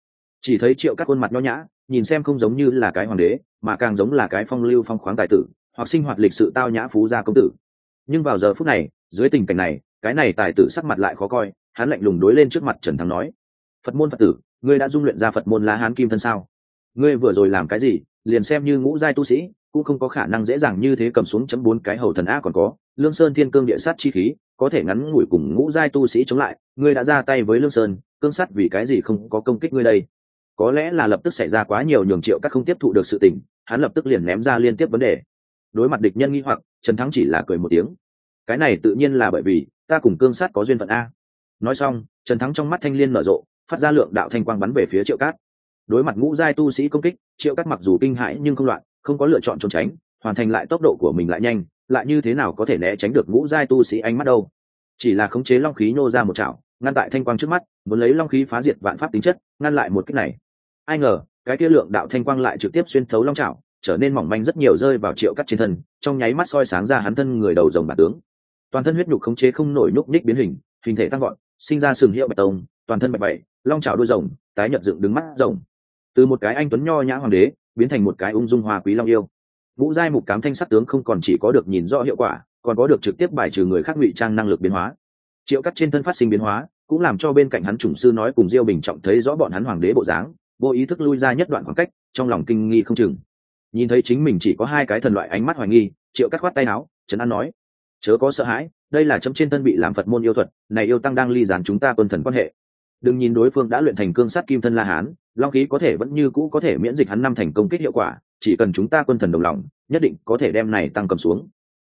Chỉ thấy triệu cát khuôn mặt nho nhã, nhìn xem không giống như là cái hoàng đế, mà càng giống là cái phong lưu phong khoáng tài tử, hoặc sinh hoạt lịch sự tao nhã phú gia công tử. Nhưng vào giờ phút này, dưới tình cảnh này, cái này tài tử sắc mặt lại khó coi hắn lạnh lùng đối lên trước mặt trần thắng nói, phật môn phật tử, ngươi đã dung luyện ra phật môn la hán kim thân sao? Ngươi vừa rồi làm cái gì, liền xem như ngũ giai tu sĩ, cũng không có khả năng dễ dàng như thế cầm xuống chấm bốn cái hầu thần a còn có, lương sơn thiên cương địa sát chi khí, có thể ngắn ngủi cùng ngũ giai tu sĩ chống lại, ngươi đã ra tay với lương sơn, cương sắt vì cái gì không có công kích ngươi đây? Có lẽ là lập tức xảy ra quá nhiều nhường triệu các không tiếp thụ được sự tình, hắn lập tức liền ném ra liên tiếp vấn đề. Đối mặt địch nhân nghi hoặc, trần thắng chỉ là cười một tiếng, cái này tự nhiên là bởi vì ta cùng cương sát có duyên phận a nói xong, trần thắng trong mắt thanh liên nở rộ, phát ra lượng đạo thanh quang bắn về phía triệu cát. Đối mặt ngũ giai tu sĩ công kích, triệu cát mặc dù kinh hãi nhưng không loạn, không có lựa chọn trốn tránh, hoàn thành lại tốc độ của mình lại nhanh, lại như thế nào có thể né tránh được ngũ giai tu sĩ ánh mắt đâu. Chỉ là khống chế long khí nô ra một chảo, ngăn tại thanh quang trước mắt, muốn lấy long khí phá diệt vạn pháp tính chất, ngăn lại một cách này. Ai ngờ, cái kia lượng đạo thanh quang lại trực tiếp xuyên thấu long chảo, trở nên mỏng manh rất nhiều rơi vào triệu cắt trên thân, trong nháy mắt soi sáng ra hắn thân người đầu rồng bản tướng. Toàn thân huyết nhục khống chế không nổi nhúc ních biến hình hình thể tăng gọn sinh ra sừng hiệu bạch tông, toàn thân bạch bảy, long trào đôi rồng, tái nhật dựng đứng mắt rồng. Từ một cái anh tuấn nho nhã hoàng đế, biến thành một cái ung dung hoa quý long yêu. Vũ giai mục cám thanh sắc tướng không còn chỉ có được nhìn rõ hiệu quả, còn có được trực tiếp bài trừ người khác ngụy trang năng lực biến hóa. Triệu cắt trên thân phát sinh biến hóa, cũng làm cho bên cạnh hắn chủng sư nói cùng diêu bình trọng thấy rõ bọn hắn hoàng đế bộ dáng, vô ý thức lui ra nhất đoạn khoảng cách, trong lòng kinh nghi không chừng. Nhìn thấy chính mình chỉ có hai cái thần loại ánh mắt hoài nghi, triệu cắt khoát tay áo trấn an nói, chớ có sợ hãi đây là chấm trên thân bị làm phật môn yêu thuật, này yêu tăng đang ly gián chúng ta quân thần quan hệ. Đừng nhìn đối phương đã luyện thành cương sát kim thân la hán, long khí có thể vẫn như cũ có thể miễn dịch hắn năm thành công kích hiệu quả, chỉ cần chúng ta quân thần đồng lòng, nhất định có thể đem này tăng cầm xuống.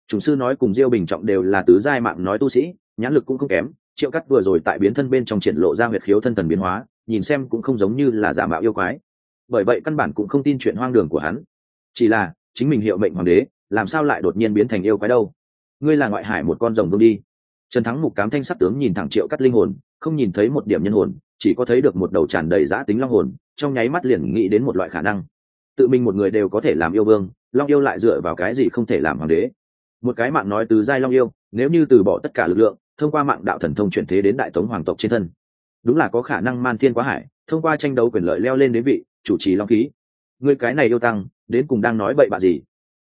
Chúng sư nói cùng diêu bình trọng đều là tứ giai mạng nói tu sĩ, nhãn lực cũng không kém, triệu cắt vừa rồi tại biến thân bên trong triển lộ ra huyệt khiếu thân thần biến hóa, nhìn xem cũng không giống như là giả mạo yêu quái. Bởi vậy căn bản cũng không tin chuyện hoang đường của hắn. Chỉ là, chính mình hiệu mệnh hoàng đế, làm sao lại đột nhiên biến thành yêu quái đâu? Ngươi là ngoại hải một con rồng vương đi. Trần thắng mục cám thanh sắc tướng nhìn thẳng triệu cắt linh hồn, không nhìn thấy một điểm nhân hồn, chỉ có thấy được một đầu tràn đầy giã tính long hồn, trong nháy mắt liền nghĩ đến một loại khả năng. Tự mình một người đều có thể làm yêu vương, long yêu lại dựa vào cái gì không thể làm hoàng đế? Một cái mạng nói từ giai long yêu, nếu như từ bỏ tất cả lực lượng, thông qua mạng đạo thần thông chuyển thế đến đại tống hoàng tộc trên thân, đúng là có khả năng man thiên quá hải, thông qua tranh đấu quyền lợi leo lên đến vị, chủ trì long khí. Người cái này yêu tăng, đến cùng đang nói bậy bạ gì?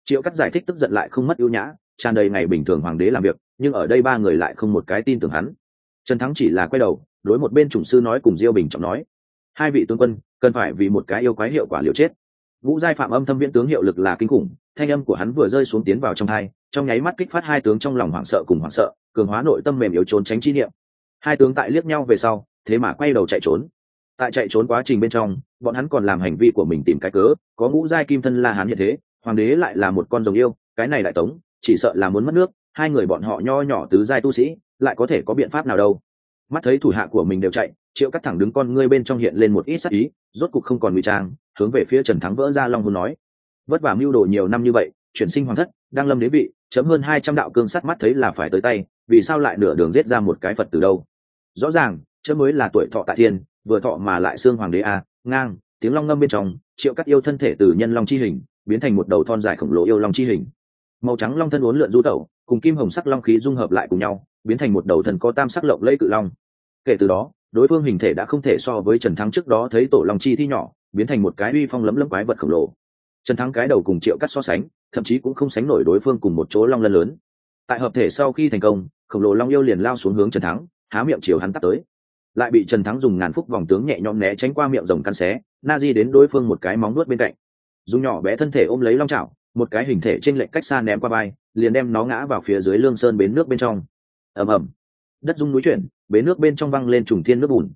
Triệu cắt giải thích tức giận lại không mất ưu nhã tràn đầy ngày bình thường hoàng đế làm việc, nhưng ở đây ba người lại không một cái tin tưởng hắn. Trần thắng chỉ là quay đầu, đối một bên chủng sư nói cùng diêu bình trọng nói, hai vị tướng quân, cần phải vì một cái yêu quái hiệu quả liều chết. Vũ giai phạm âm thâm viễn tướng hiệu lực là kinh khủng, thanh âm của hắn vừa rơi xuống tiến vào trong hai, trong nháy mắt kích phát hai tướng trong lòng hoảng sợ cùng hoảng sợ, cường hóa nội tâm mềm yếu trốn tránh chi niệm. Hai tướng tại liếc nhau về sau, thế mà quay đầu chạy trốn. Tại chạy trốn quá trình bên trong, bọn hắn còn làm hành vi của mình tìm cái cớ, có ngũ giai kim thân la hán như thế, hoàng đế lại là một con rồng yêu, cái này đại tống chỉ sợ là muốn mất nước, hai người bọn họ nho nhỏ tứ giai tu sĩ, lại có thể có biện pháp nào đâu. Mắt thấy thủ hạ của mình đều chạy, triệu cắt thẳng đứng con ngươi bên trong hiện lên một ít sắc ý, rốt cục không còn ngụy trang, hướng về phía trần thắng vỡ ra long hồn nói. Vất vả mưu đồ nhiều năm như vậy, chuyển sinh hoàng thất, đang lâm đế vị, chấm hơn hai trăm đạo cương sắt mắt thấy là phải tới tay, vì sao lại nửa đường giết ra một cái phật từ đâu? Rõ ràng chớ mới là tuổi thọ tại thiên, vừa thọ mà lại xương hoàng đế a, ngang, tiếng long ngâm bên trong, triệu cắt yêu thân thể từ nhân long chi hình, biến thành một đầu thon dài khổng lồ yêu long chi hình màu trắng long thân uốn lượn du tẩu, cùng kim hồng sắc long khí dung hợp lại cùng nhau, biến thành một đầu thần có tam sắc lộng lẫy cự long. Kể từ đó, đối phương hình thể đã không thể so với trần thắng trước đó thấy tổ long chi thi nhỏ, biến thành một cái uy phong lấm lấm quái vật khổng lồ. Trần thắng cái đầu cùng triệu cắt so sánh, thậm chí cũng không sánh nổi đối phương cùng một chỗ long lân lớn. Tại hợp thể sau khi thành công, khổng lồ long yêu liền lao xuống hướng trần thắng, há miệng chiều hắn tắt tới. Lại bị trần thắng dùng ngàn phúc vòng tướng nhẹ nhõm né tránh qua miệng rồng căn xé, na di đến đối phương một cái móng nuốt bên cạnh. Dùng nhỏ bé thân thể ôm lấy long trào một cái hình thể trên lệnh cách xa ném qua bay liền đem nó ngã vào phía dưới lương sơn bến nước bên trong. Ầm ầm. Đất dung núi chuyển, bến nước bên trong văng lên trùng thiên nước bùn.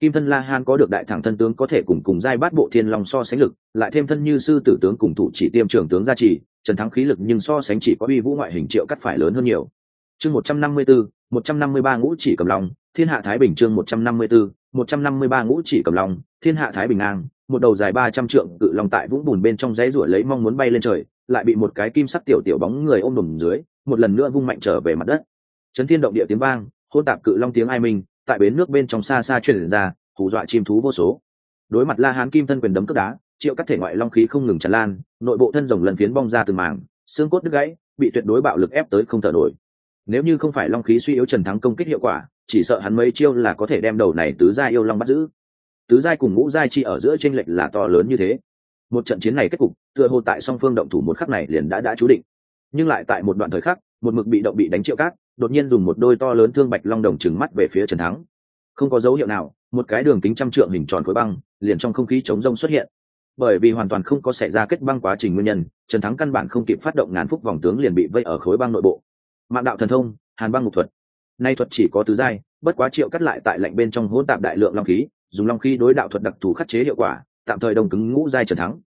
Kim thân la han có được đại thẳng thân tướng có thể cùng cùng giai bát bộ thiên long so sánh lực, lại thêm thân như sư tử tướng cùng thủ chỉ tiêm trưởng tướng gia trì, trần thắng khí lực nhưng so sánh chỉ có uy vũ ngoại hình triệu cắt phải lớn hơn nhiều. Chương một trăm năm mươi bốn một trăm năm mươi ba ngũ chỉ cầm lòng, thiên hạ thái bình chương một trăm năm mươi bốn một trăm năm mươi ba ngũ chỉ cầm lòng, thiên hạ thái bình ngang, một đầu dài ba trăm trượng cự long tại vũng bùn bên trong dãy ruổi lấy mong muốn bay lên trời lại bị một cái kim sắc tiểu tiểu bóng người ôm đùm dưới, một lần nữa vung mạnh trở về mặt đất. Chấn thiên động địa tiếng vang, hôn tạp cự long tiếng ai minh, tại bến nước bên trong xa xa truyền ra, hù dọa chim thú vô số. Đối mặt la hán kim thân quyền đấm cướp đá, triệu các thể ngoại long khí không ngừng tràn lan, nội bộ thân rồng lần phiến bong ra từng mảng, xương cốt đứt gãy, bị tuyệt đối bạo lực ép tới không thở nổi. Nếu như không phải long khí suy yếu trần thắng công kích hiệu quả, chỉ sợ hắn mấy chiêu là có thể đem đầu này tứ gia yêu long bắt giữ. Tứ giai cùng ngũ giai chi ở giữa tranh lệch là to lớn như thế một trận chiến này kết cục, tựa hồ tại song phương động thủ một khắc này liền đã đã chú định. Nhưng lại tại một đoạn thời khắc, một mực bị động bị đánh triệu cát, đột nhiên dùng một đôi to lớn thương bạch long đồng trừng mắt về phía trần thắng. Không có dấu hiệu nào, một cái đường kính trăm trượng hình tròn khối băng, liền trong không khí chống rông xuất hiện. Bởi vì hoàn toàn không có xảy ra kết băng quá trình nguyên nhân, trần thắng căn bản không kịp phát động ngàn phúc vòng tướng liền bị vây ở khối băng nội bộ. Mạng đạo thần thông, hàn băng ngục thuật. Nay thuật chỉ có tứ giai, bất quá triệu cắt lại tại lạnh bên trong hỗn tạp đại lượng long khí, dùng long khí đối đạo thuật đặc thù khắc chế hiệu quả tạm thời đồng cứng ngũ giai trần thắng.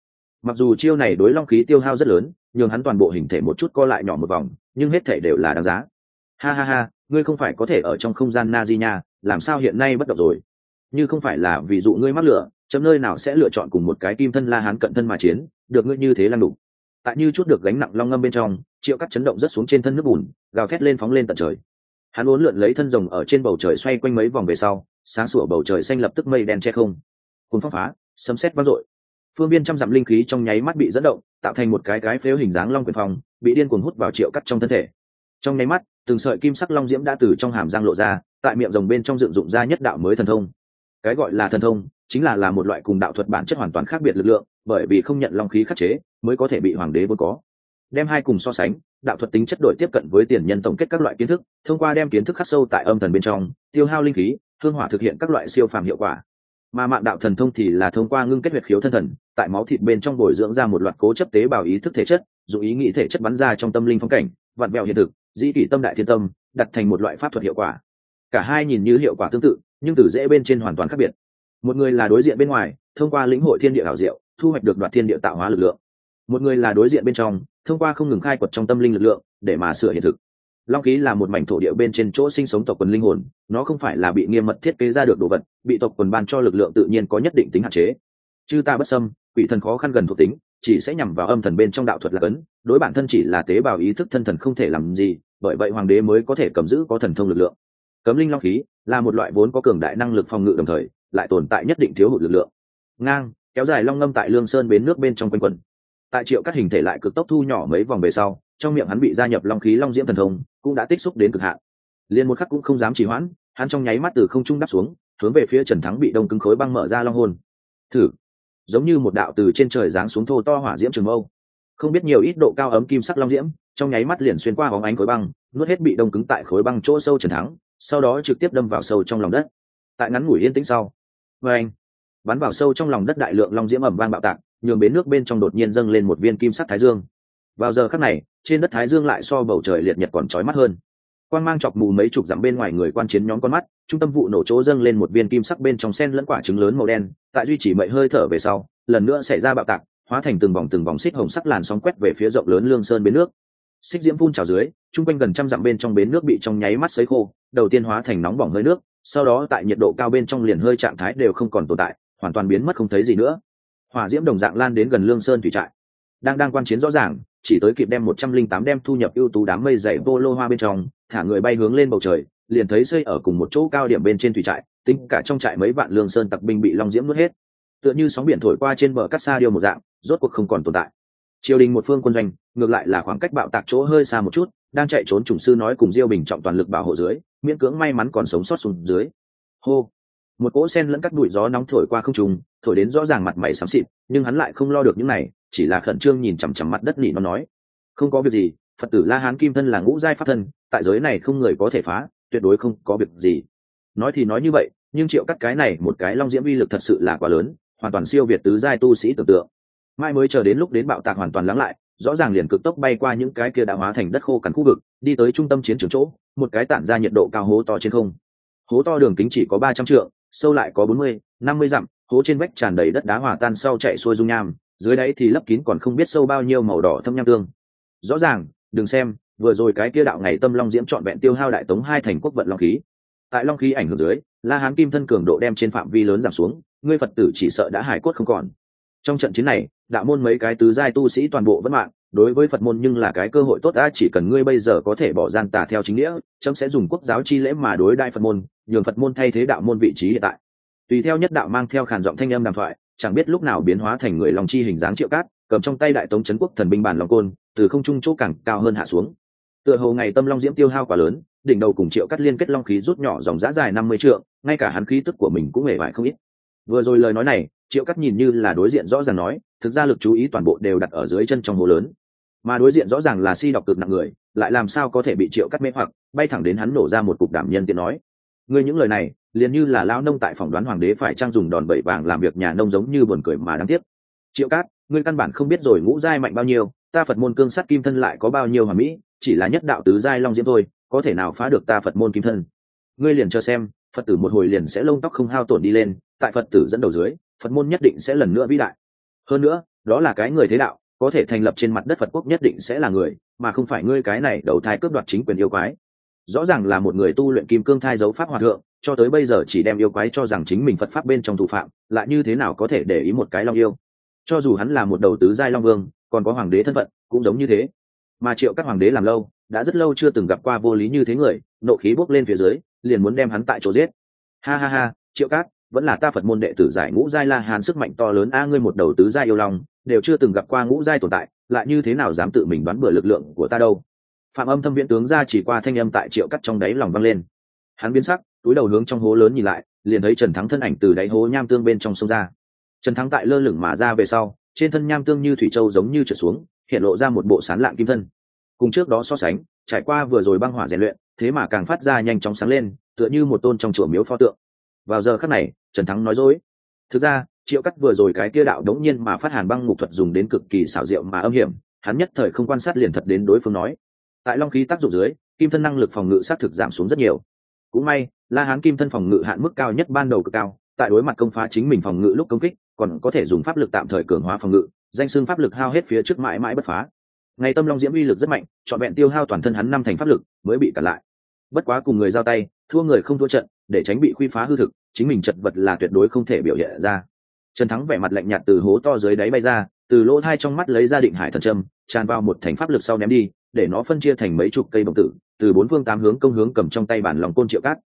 Mặc dù chiêu này đối long khí tiêu hao rất lớn nhường hắn toàn bộ hình thể một chút co lại nhỏ một vòng, nhưng hết thể đều là đáng giá. Ha ha ha, ngươi không phải có thể ở trong không gian na di nha, làm sao hiện nay bất động rồi? Như không phải là ví dụ ngươi mắc lửa, chấm nơi nào sẽ lựa chọn cùng một cái kim thân la hán cận thân mà chiến, được ngươi như thế lăng đủ. Tại như chút được gánh nặng long ngâm bên trong, triệu cắt chấn động rất xuống trên thân nước bùn, gào thét lên phóng lên tận trời. Hắn uốn lượn lấy thân rồng ở trên bầu trời xoay quanh mấy vòng về sau, sáng sủa bầu trời xanh lập tức mây đen che không. Cùng phong phá sấm sét vang dội. Phương viên trăm dặm linh khí trong nháy mắt bị dẫn động, tạo thành một cái cái phếu hình dáng long quyền phòng bị điên cuồng hút vào triệu cắt trong thân thể. Trong nháy mắt, từng sợi kim sắc long diễm đã từ trong hàm răng lộ ra, tại miệng rồng bên trong dựng dụng ra nhất đạo mới thần thông. Cái gọi là thần thông, chính là là một loại cùng đạo thuật bản chất hoàn toàn khác biệt lực lượng, bởi vì không nhận long khí khắc chế, mới có thể bị hoàng đế vốn có. Đem hai cùng so sánh, đạo thuật tính chất đổi tiếp cận với tiền nhân tổng kết các loại kiến thức, thông qua đem kiến thức khắc sâu tại âm thần bên trong, tiêu hao linh khí thương hỏa thực hiện các loại siêu phàm hiệu quả mà mạng đạo thần thông thì là thông qua ngưng kết huyệt khiếu thân thần, tại máu thịt bên trong bồi dưỡng ra một loạt cố chấp tế bào ý thức thể chất, dù ý nghĩ thể chất bắn ra trong tâm linh phong cảnh, vặn vẹo hiện thực, dĩ kỷ tâm đại thiên tâm, đặt thành một loại pháp thuật hiệu quả. Cả hai nhìn như hiệu quả tương tự, nhưng từ dễ bên trên hoàn toàn khác biệt. Một người là đối diện bên ngoài, thông qua lĩnh hội thiên địa hảo diệu, thu hoạch được đoạt thiên địa tạo hóa lực lượng. Một người là đối diện bên trong, thông qua không ngừng khai quật trong tâm linh lực lượng, để mà sửa hiện thực long khí là một mảnh thổ địa bên trên chỗ sinh sống tộc quần linh hồn, nó không phải là bị nghiêm mật thiết kế ra được đồ vật, bị tộc quần ban cho lực lượng tự nhiên có nhất định tính hạn chế. Chư ta bất xâm, quỷ thần khó khăn gần thuộc tính, chỉ sẽ nhằm vào âm thần bên trong đạo thuật là cấn, đối bản thân chỉ là tế bào ý thức thân thần không thể làm gì, bởi vậy hoàng đế mới có thể cầm giữ có thần thông lực lượng. Cấm linh long khí là một loại vốn có cường đại năng lực phòng ngự đồng thời, lại tồn tại nhất định thiếu hụt lực lượng. Ngang, kéo dài long ngâm tại lương sơn bến nước bên trong quanh quần tại triệu các hình thể lại cực tốc thu nhỏ mấy vòng về sau, trong miệng hắn bị gia nhập long khí long diễm thần thông cũng đã tích xúc đến cực hạn. Liền một khắc cũng không dám trì hoãn, hắn trong nháy mắt từ không trung đắp xuống, hướng về phía trần thắng bị đông cứng khối băng mở ra long hồn. Thử! Giống như một đạo từ trên trời giáng xuống thô to hỏa diễm trường mâu. Không biết nhiều ít độ cao ấm kim sắc long diễm, trong nháy mắt liền xuyên qua hóng ánh khối băng, nuốt hết bị đông cứng tại khối băng chỗ sâu trần thắng, sau đó trực tiếp đâm vào sâu trong lòng đất. Tại ngắn ngủi yên tĩnh sau vê anh, bắn vào sâu trong lòng đất đại lượng long diễm ẩm vang bạo tạc, nhường bến nước bên trong đột nhiên dâng lên một viên kim sắc thái dương vào giờ khắc này, trên đất thái dương lại so bầu trời liệt nhật còn trói mắt hơn. Quan mang chọc mù mấy chục dặm bên ngoài người quan chiến nhóm con mắt, trung tâm vụ nổ chỗ dâng lên một viên kim sắc bên trong sen lẫn quả trứng lớn màu đen, tại duy trì mậy hơi thở về sau, lần nữa xảy ra bạo tạc, hóa thành từng vòng từng vòng xích hồng sắc làn sóng quét về phía rộng lớn lương sơn bến nước. Xích diễm phun trào dưới chung quanh gần trăm dặm bên trong bến nước bị trong nháy mắt sấy khô, đầu tiên hóa thành nóng bỏng hơi nước, sau đó tại nhiệt độ cao bên trong liền hơi trạng thái đều không còn tồn tại, hoàn toàn biến mất không thấy gì nữa. Hỏa diễm đồng dạng lan đến gần lương sơn thủy trại. Đang đang quan chiến rõ ràng chỉ tới kịp đem một trăm linh tám đem thu nhập ưu tú đám mây dày vô lô hoa bên trong, thả người bay hướng lên bầu trời, liền thấy xây ở cùng một chỗ cao điểm bên trên thủy trại, tính cả trong trại mấy vạn lương sơn tặc binh bị long diễm nuốt hết. Tựa như sóng biển thổi qua trên bờ cắt xa điêu một dạng, rốt cuộc không còn tồn tại. Triều đình một phương quân doanh, ngược lại là khoảng cách bạo tạc chỗ hơi xa một chút, đang chạy trốn trùng sư nói cùng diêu bình trọng toàn lực bảo hộ dưới, miễn cưỡng may mắn còn sống sót xuống dưới. Hô! Một cỗ sen lẫn các bụi gió nóng thổi qua không trùng thổi đến rõ ràng mặt mày xám xịt, nhưng hắn lại không lo được những này chỉ là khẩn trương nhìn chằm chằm mặt đất nỉ nó nói, không có việc gì, phật tử la hán kim thân là ngũ giai pháp thân, tại giới này không người có thể phá, tuyệt đối không có việc gì. Nói thì nói như vậy, nhưng triệu cắt cái này một cái long diễm vi lực thật sự là quá lớn, hoàn toàn siêu việt tứ giai tu sĩ tưởng tượng. Mai mới chờ đến lúc đến bạo tạc hoàn toàn lắng lại, rõ ràng liền cực tốc bay qua những cái kia đã hóa thành đất khô cằn khu vực, đi tới trung tâm chiến trường chỗ, một cái tản ra nhiệt độ cao hố to trên không. Hố to đường kính chỉ có ba trăm trượng, sâu lại có bốn mươi, năm mươi dặm, hố trên vách tràn đầy đất đá hòa tan sau chạy xuôi dung nham dưới đáy thì lấp kín còn không biết sâu bao nhiêu màu đỏ thâm nham tương. Rõ ràng, đừng xem, vừa rồi cái kia đạo ngày tâm long diễm trọn vẹn tiêu hao đại tống hai thành quốc vận long khí. Tại long khí ảnh hưởng dưới, la hán kim thân cường độ đem trên phạm vi lớn giảm xuống, ngươi phật tử chỉ sợ đã hải cốt không còn. Trong trận chiến này, đạo môn mấy cái tứ giai tu sĩ toàn bộ vẫn mạng, đối với phật môn nhưng là cái cơ hội tốt đã chỉ cần ngươi bây giờ có thể bỏ gian tà theo chính nghĩa trẫm sẽ dùng quốc giáo chi lễ mà đối đại phật môn, nhường phật môn thay thế đạo môn vị trí hiện tại. Tùy theo nhất đạo mang theo khàn giọng thanh âm đàm thoại chẳng biết lúc nào biến hóa thành người lòng chi hình dáng triệu cát, cầm trong tay đại tống trấn quốc thần binh bản long côn, từ không trung chỗ càng cao hơn hạ xuống. Tựa hồ ngày tâm long diễm tiêu hao quá lớn, đỉnh đầu cùng triệu cắt liên kết long khí rút nhỏ dòng giã dài năm mươi trượng, ngay cả hắn khí tức của mình cũng hề vải không ít. Vừa rồi lời nói này, triệu cắt nhìn như là đối diện rõ ràng nói, thực ra lực chú ý toàn bộ đều đặt ở dưới chân trong hồ lớn. Mà đối diện rõ ràng là si đọc cực nặng người, lại làm sao có thể bị triệu cắt mê hoặc, bay thẳng đến hắn nổ ra một cục đảm nhân tiện nói ngươi những lời này, liền như là lao nông tại phỏng đoán hoàng đế phải trang dùng đòn bẩy vàng làm việc nhà nông giống như buồn cười mà đáng tiếc. Triệu cát, ngươi căn bản không biết rồi ngũ giai mạnh bao nhiêu, ta phật môn cương sắt kim thân lại có bao nhiêu hòa mỹ, chỉ là nhất đạo tứ giai long diễm thôi, có thể nào phá được ta phật môn kim thân? Ngươi liền cho xem, phật tử một hồi liền sẽ lông tóc không hao tổn đi lên, tại phật tử dẫn đầu dưới, phật môn nhất định sẽ lần nữa vĩ đại. Hơn nữa, đó là cái người thế đạo, có thể thành lập trên mặt đất phật quốc nhất định sẽ là người, mà không phải ngươi cái này đầu thai cướp đoạt chính quyền yêu quái rõ ràng là một người tu luyện kim cương thai dấu pháp hòa thượng, cho tới bây giờ chỉ đem yêu quái cho rằng chính mình phật pháp bên trong thủ phạm, lại như thế nào có thể để ý một cái long yêu? Cho dù hắn là một đầu tứ giai long vương, còn có hoàng đế thân phận, cũng giống như thế. Mà triệu các hoàng đế làm lâu, đã rất lâu chưa từng gặp qua vô lý như thế người, nộ khí bốc lên phía dưới, liền muốn đem hắn tại chỗ giết. Ha ha ha, triệu cát vẫn là ta phật môn đệ tử giải ngũ giai la hàn sức mạnh to lớn a, ngươi một đầu tứ giai yêu long, đều chưa từng gặp qua ngũ giai tồn tại, lại như thế nào dám tự mình đoán bừa lực lượng của ta đâu? Phạm âm thâm viễn tướng ra chỉ qua thanh âm tại triệu cắt trong đáy lòng văng lên. Hắn biến sắc, túi đầu hướng trong hố lớn nhìn lại, liền thấy trần thắng thân ảnh từ đáy hố nham tương bên trong sông ra. Trần thắng tại lơ lửng mà ra về sau, trên thân nham tương như thủy châu giống như trượt xuống, hiện lộ ra một bộ sán lạng kim thân. Cùng trước đó so sánh, trải qua vừa rồi băng hỏa rèn luyện, thế mà càng phát ra nhanh chóng sáng lên, tựa như một tôn trong chùa miếu pho tượng. Vào giờ khắc này, trần thắng nói dối. Thực ra, triệu cắt vừa rồi cái kia đạo đống nhiên mà phát hàn băng ngục thuật dùng đến cực kỳ xảo diệu mà âm hiểm, hắn nhất thời không quan sát liền thật đến đối phương nói tại long khí tác dụng dưới, kim thân năng lực phòng ngự sát thực giảm xuống rất nhiều. Cũng may, la hán kim thân phòng ngự hạn mức cao nhất ban đầu cực cao, tại đối mặt công phá chính mình phòng ngự lúc công kích, còn có thể dùng pháp lực tạm thời cường hóa phòng ngự, danh xưng pháp lực hao hết phía trước mãi mãi bất phá. Ngày tâm long diễm uy lực rất mạnh, trọn vẹn tiêu hao toàn thân hắn năm thành pháp lực, mới bị cản lại. Bất quá cùng người giao tay, thua người không thua trận, để tránh bị khuy phá hư thực, chính mình chật vật là tuyệt đối không thể biểu hiện ra. Trần thắng vẻ mặt lạnh nhạt từ hố to dưới đáy bay ra, từ lỗ thai trong mắt lấy ra định hải thần trâm tràn vào một thành pháp lực sau ném đi để nó phân chia thành mấy chục cây đồng tử, từ bốn phương tám hướng công hướng cầm trong tay bản lòng côn triệu cát.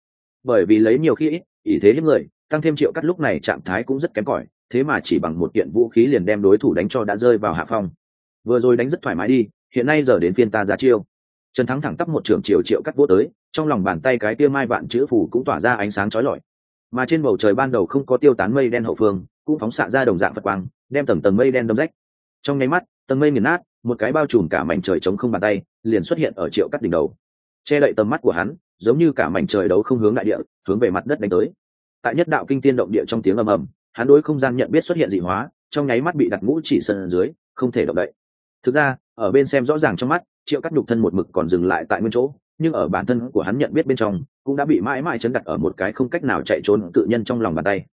Bởi vì lấy nhiều khi ít ý thế hiếp người, tăng thêm triệu cát lúc này trạng thái cũng rất kém cỏi, thế mà chỉ bằng một kiện vũ khí liền đem đối thủ đánh cho đã rơi vào hạ phong. Vừa rồi đánh rất thoải mái đi, hiện nay giờ đến phiên ta ra chiêu. Trần thắng thẳng tắp một trường triệu triệu cắt vô tới, trong lòng bàn tay cái tia mai vạn chữ phủ cũng tỏa ra ánh sáng chói lọi. Mà trên bầu trời ban đầu không có tiêu tán mây đen hậu phương, cũng phóng xạ ra đồng dạng phật quang, đem tầng tầng mây đen đâm rách. Trong nháy mắt, tầng mây nghiền nát một cái bao trùm cả mảnh trời trống không bàn tay, liền xuất hiện ở triệu cắt đỉnh đầu. Che đậy tầm mắt của hắn, giống như cả mảnh trời đấu không hướng đại địa, hướng về mặt đất đánh tới. Tại nhất đạo kinh tiên động địa trong tiếng ầm ầm, hắn đối không gian nhận biết xuất hiện dị hóa, trong nháy mắt bị đặt ngũ chỉ sân dưới, không thể động đậy. Thực ra, ở bên xem rõ ràng trong mắt, triệu cắt nhục thân một mực còn dừng lại tại nguyên chỗ, nhưng ở bản thân của hắn nhận biết bên trong, cũng đã bị mãi mãi chấn đặt ở một cái không cách nào chạy trốn tự nhân trong lòng bàn tay.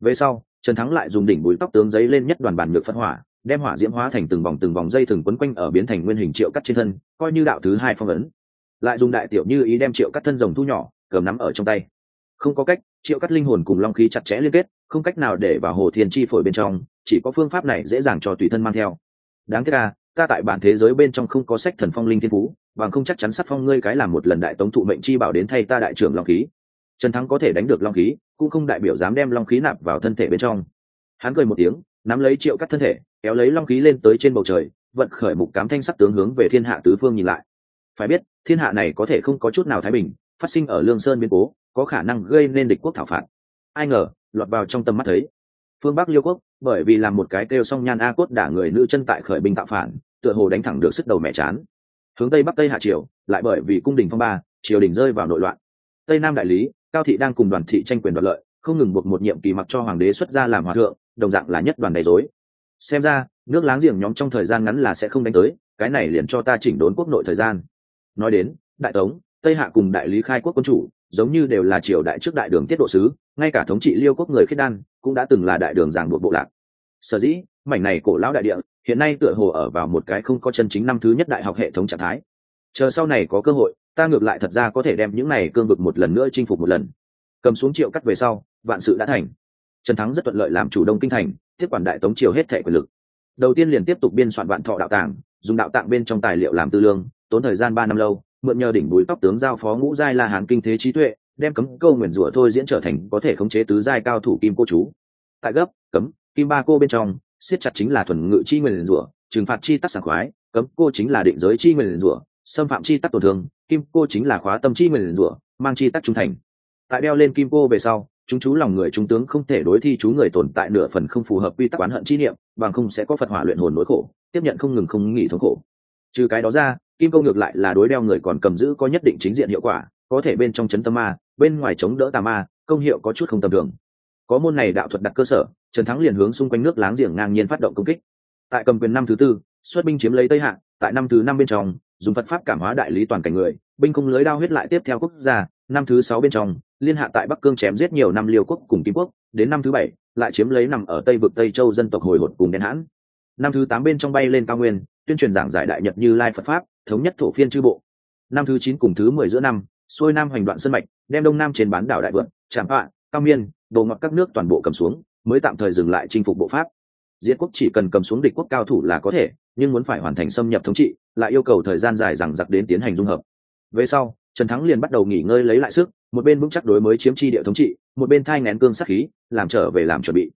Về sau, trần thắng lại dùng đỉnh búi tóc tướng giấy lên nhất đoàn bản ngược phân hỏa đem hỏa diễm hóa thành từng vòng từng vòng dây thừng quấn quanh ở biến thành nguyên hình triệu cắt trên thân, coi như đạo thứ hai phong ấn. Lại dùng đại tiểu như ý đem triệu cắt thân rồng thu nhỏ, cầm nắm ở trong tay. Không có cách, triệu cắt linh hồn cùng long khí chặt chẽ liên kết, không cách nào để vào hồ thiên chi phổi bên trong, chỉ có phương pháp này dễ dàng cho tùy thân mang theo. Đáng tiếc là ta tại bản thế giới bên trong không có sách thần phong linh thiên phú, bằng không chắc chắn sắc phong ngươi cái làm một lần đại tống thụ mệnh chi bảo đến thay ta đại trưởng long khí. Trần thắng có thể đánh được long khí, cũng không đại biểu dám đem long khí nạp vào thân thể bên trong. Hắn cười một tiếng nắm lấy triệu cắt thân thể, kéo lấy long khí lên tới trên bầu trời, vận khởi mục cám thanh sắc tướng hướng về thiên hạ tứ phương nhìn lại. Phải biết, thiên hạ này có thể không có chút nào thái bình, phát sinh ở lương sơn biến cố, có khả năng gây nên địch quốc thảo phạt. Ai ngờ, lọt vào trong tầm mắt thấy, phương bắc liêu quốc, bởi vì làm một cái kêu song nhan a cốt đả người nữ chân tại khởi binh tạo phản, tựa hồ đánh thẳng được sức đầu mẹ chán. Hướng tây bắc tây hạ triều, lại bởi vì cung đình phong ba, triều đình rơi vào nội loạn. Tây nam đại lý, cao thị đang cùng đoàn thị tranh quyền đoạt lợi không ngừng buộc một nhiệm kỳ mặc cho hoàng đế xuất ra làm hòa thượng, đồng dạng là nhất đoàn đầy dối xem ra, nước láng giềng nhóm trong thời gian ngắn là sẽ không đánh tới, cái này liền cho ta chỉnh đốn quốc nội thời gian. Nói đến, đại tống, tây hạ cùng đại lý khai quốc quân chủ, giống như đều là triều đại trước đại đường tiết độ sứ, ngay cả thống trị liêu quốc người khiết đan cũng đã từng là đại đường giảng buộc bộ lạc. Sở dĩ, mảnh này cổ lão đại địa, hiện nay tựa hồ ở vào một cái không có chân chính năm thứ nhất đại học hệ thống trạng thái. Chờ sau này có cơ hội, ta ngược lại thật ra có thể đem những này cương vực một lần nữa chinh phục một lần. Cầm xuống triệu cắt về sau vạn sự đã thành. Trần thắng rất thuận lợi làm chủ đông kinh thành, tiếp quản đại tống triều hết thệ quyền lực. Đầu tiên liền tiếp tục biên soạn vạn thọ đạo tàng, dùng đạo tạng bên trong tài liệu làm tư lương, tốn thời gian ba năm lâu, mượn nhờ đỉnh bùi tóc tướng giao phó ngũ giai la hán kinh thế trí tuệ, đem cấm câu nguyền rủa thôi diễn trở thành có thể khống chế tứ giai cao thủ kim cô chú. Tại gấp, cấm, kim ba cô bên trong, siết chặt chính là thuần ngự chi nguyền rủa, trừng phạt chi tắc sảng khoái, cấm cô chính là định giới chi nguyền rủa, xâm phạm chi tắc tổn thương, kim cô chính là khóa tâm chi nguyền rủa, mang chi tắc trung thành. Tại đeo lên kim cô về sau chúng chú lòng người trung tướng không thể đối thi chú người tồn tại nửa phần không phù hợp quy tắc oán hận chi niệm, bằng không sẽ có phật hỏa luyện hồn nỗi khổ, tiếp nhận không ngừng không nghỉ thống khổ. Trừ cái đó ra, kim câu ngược lại là đối đeo người còn cầm giữ có nhất định chính diện hiệu quả, có thể bên trong chấn tâm ma, bên ngoài chống đỡ tà ma, công hiệu có chút không tầm thường. Có môn này đạo thuật đặt cơ sở, trần thắng liền hướng xung quanh nước láng giềng ngang nhiên phát động công kích. Tại cầm quyền năm thứ tư, xuất binh chiếm lấy tây hạ, tại năm thứ năm bên trong, dùng phật pháp cảm hóa đại lý toàn cảnh người, binh không lưới đao huyết lại tiếp theo quốc gia, năm thứ sáu bên trong liên hạ tại bắc cương chém giết nhiều năm liêu quốc cùng kim quốc, đến năm thứ bảy, lại chiếm lấy nằm ở tây vực tây châu dân tộc hồi hột cùng đen hãn. Năm thứ tám bên trong bay lên cao nguyên, tuyên truyền giảng giải đại nhật như lai phật pháp, thống nhất thổ phiên chư bộ. Năm thứ chín cùng thứ mười giữa năm, xuôi nam hoành đoạn sân mạch, đem đông nam trên bán đảo đại vượng, trạm hạ, cao miên, đồ ngọc các nước toàn bộ cầm xuống, mới tạm thời dừng lại chinh phục bộ pháp. Diễn quốc chỉ cần cầm xuống địch quốc cao thủ là có thể, nhưng muốn phải hoàn thành xâm nhập thống trị, lại yêu cầu thời gian dài rằng giặc đến tiến hành dung hợp. Về sau, trần thắng liền bắt đầu nghỉ ngơi lấy lại sức một bên vững chắc đối mới chiếm chi địa thống trị, một bên thai ngén cương sắc khí, làm trở về làm chuẩn bị.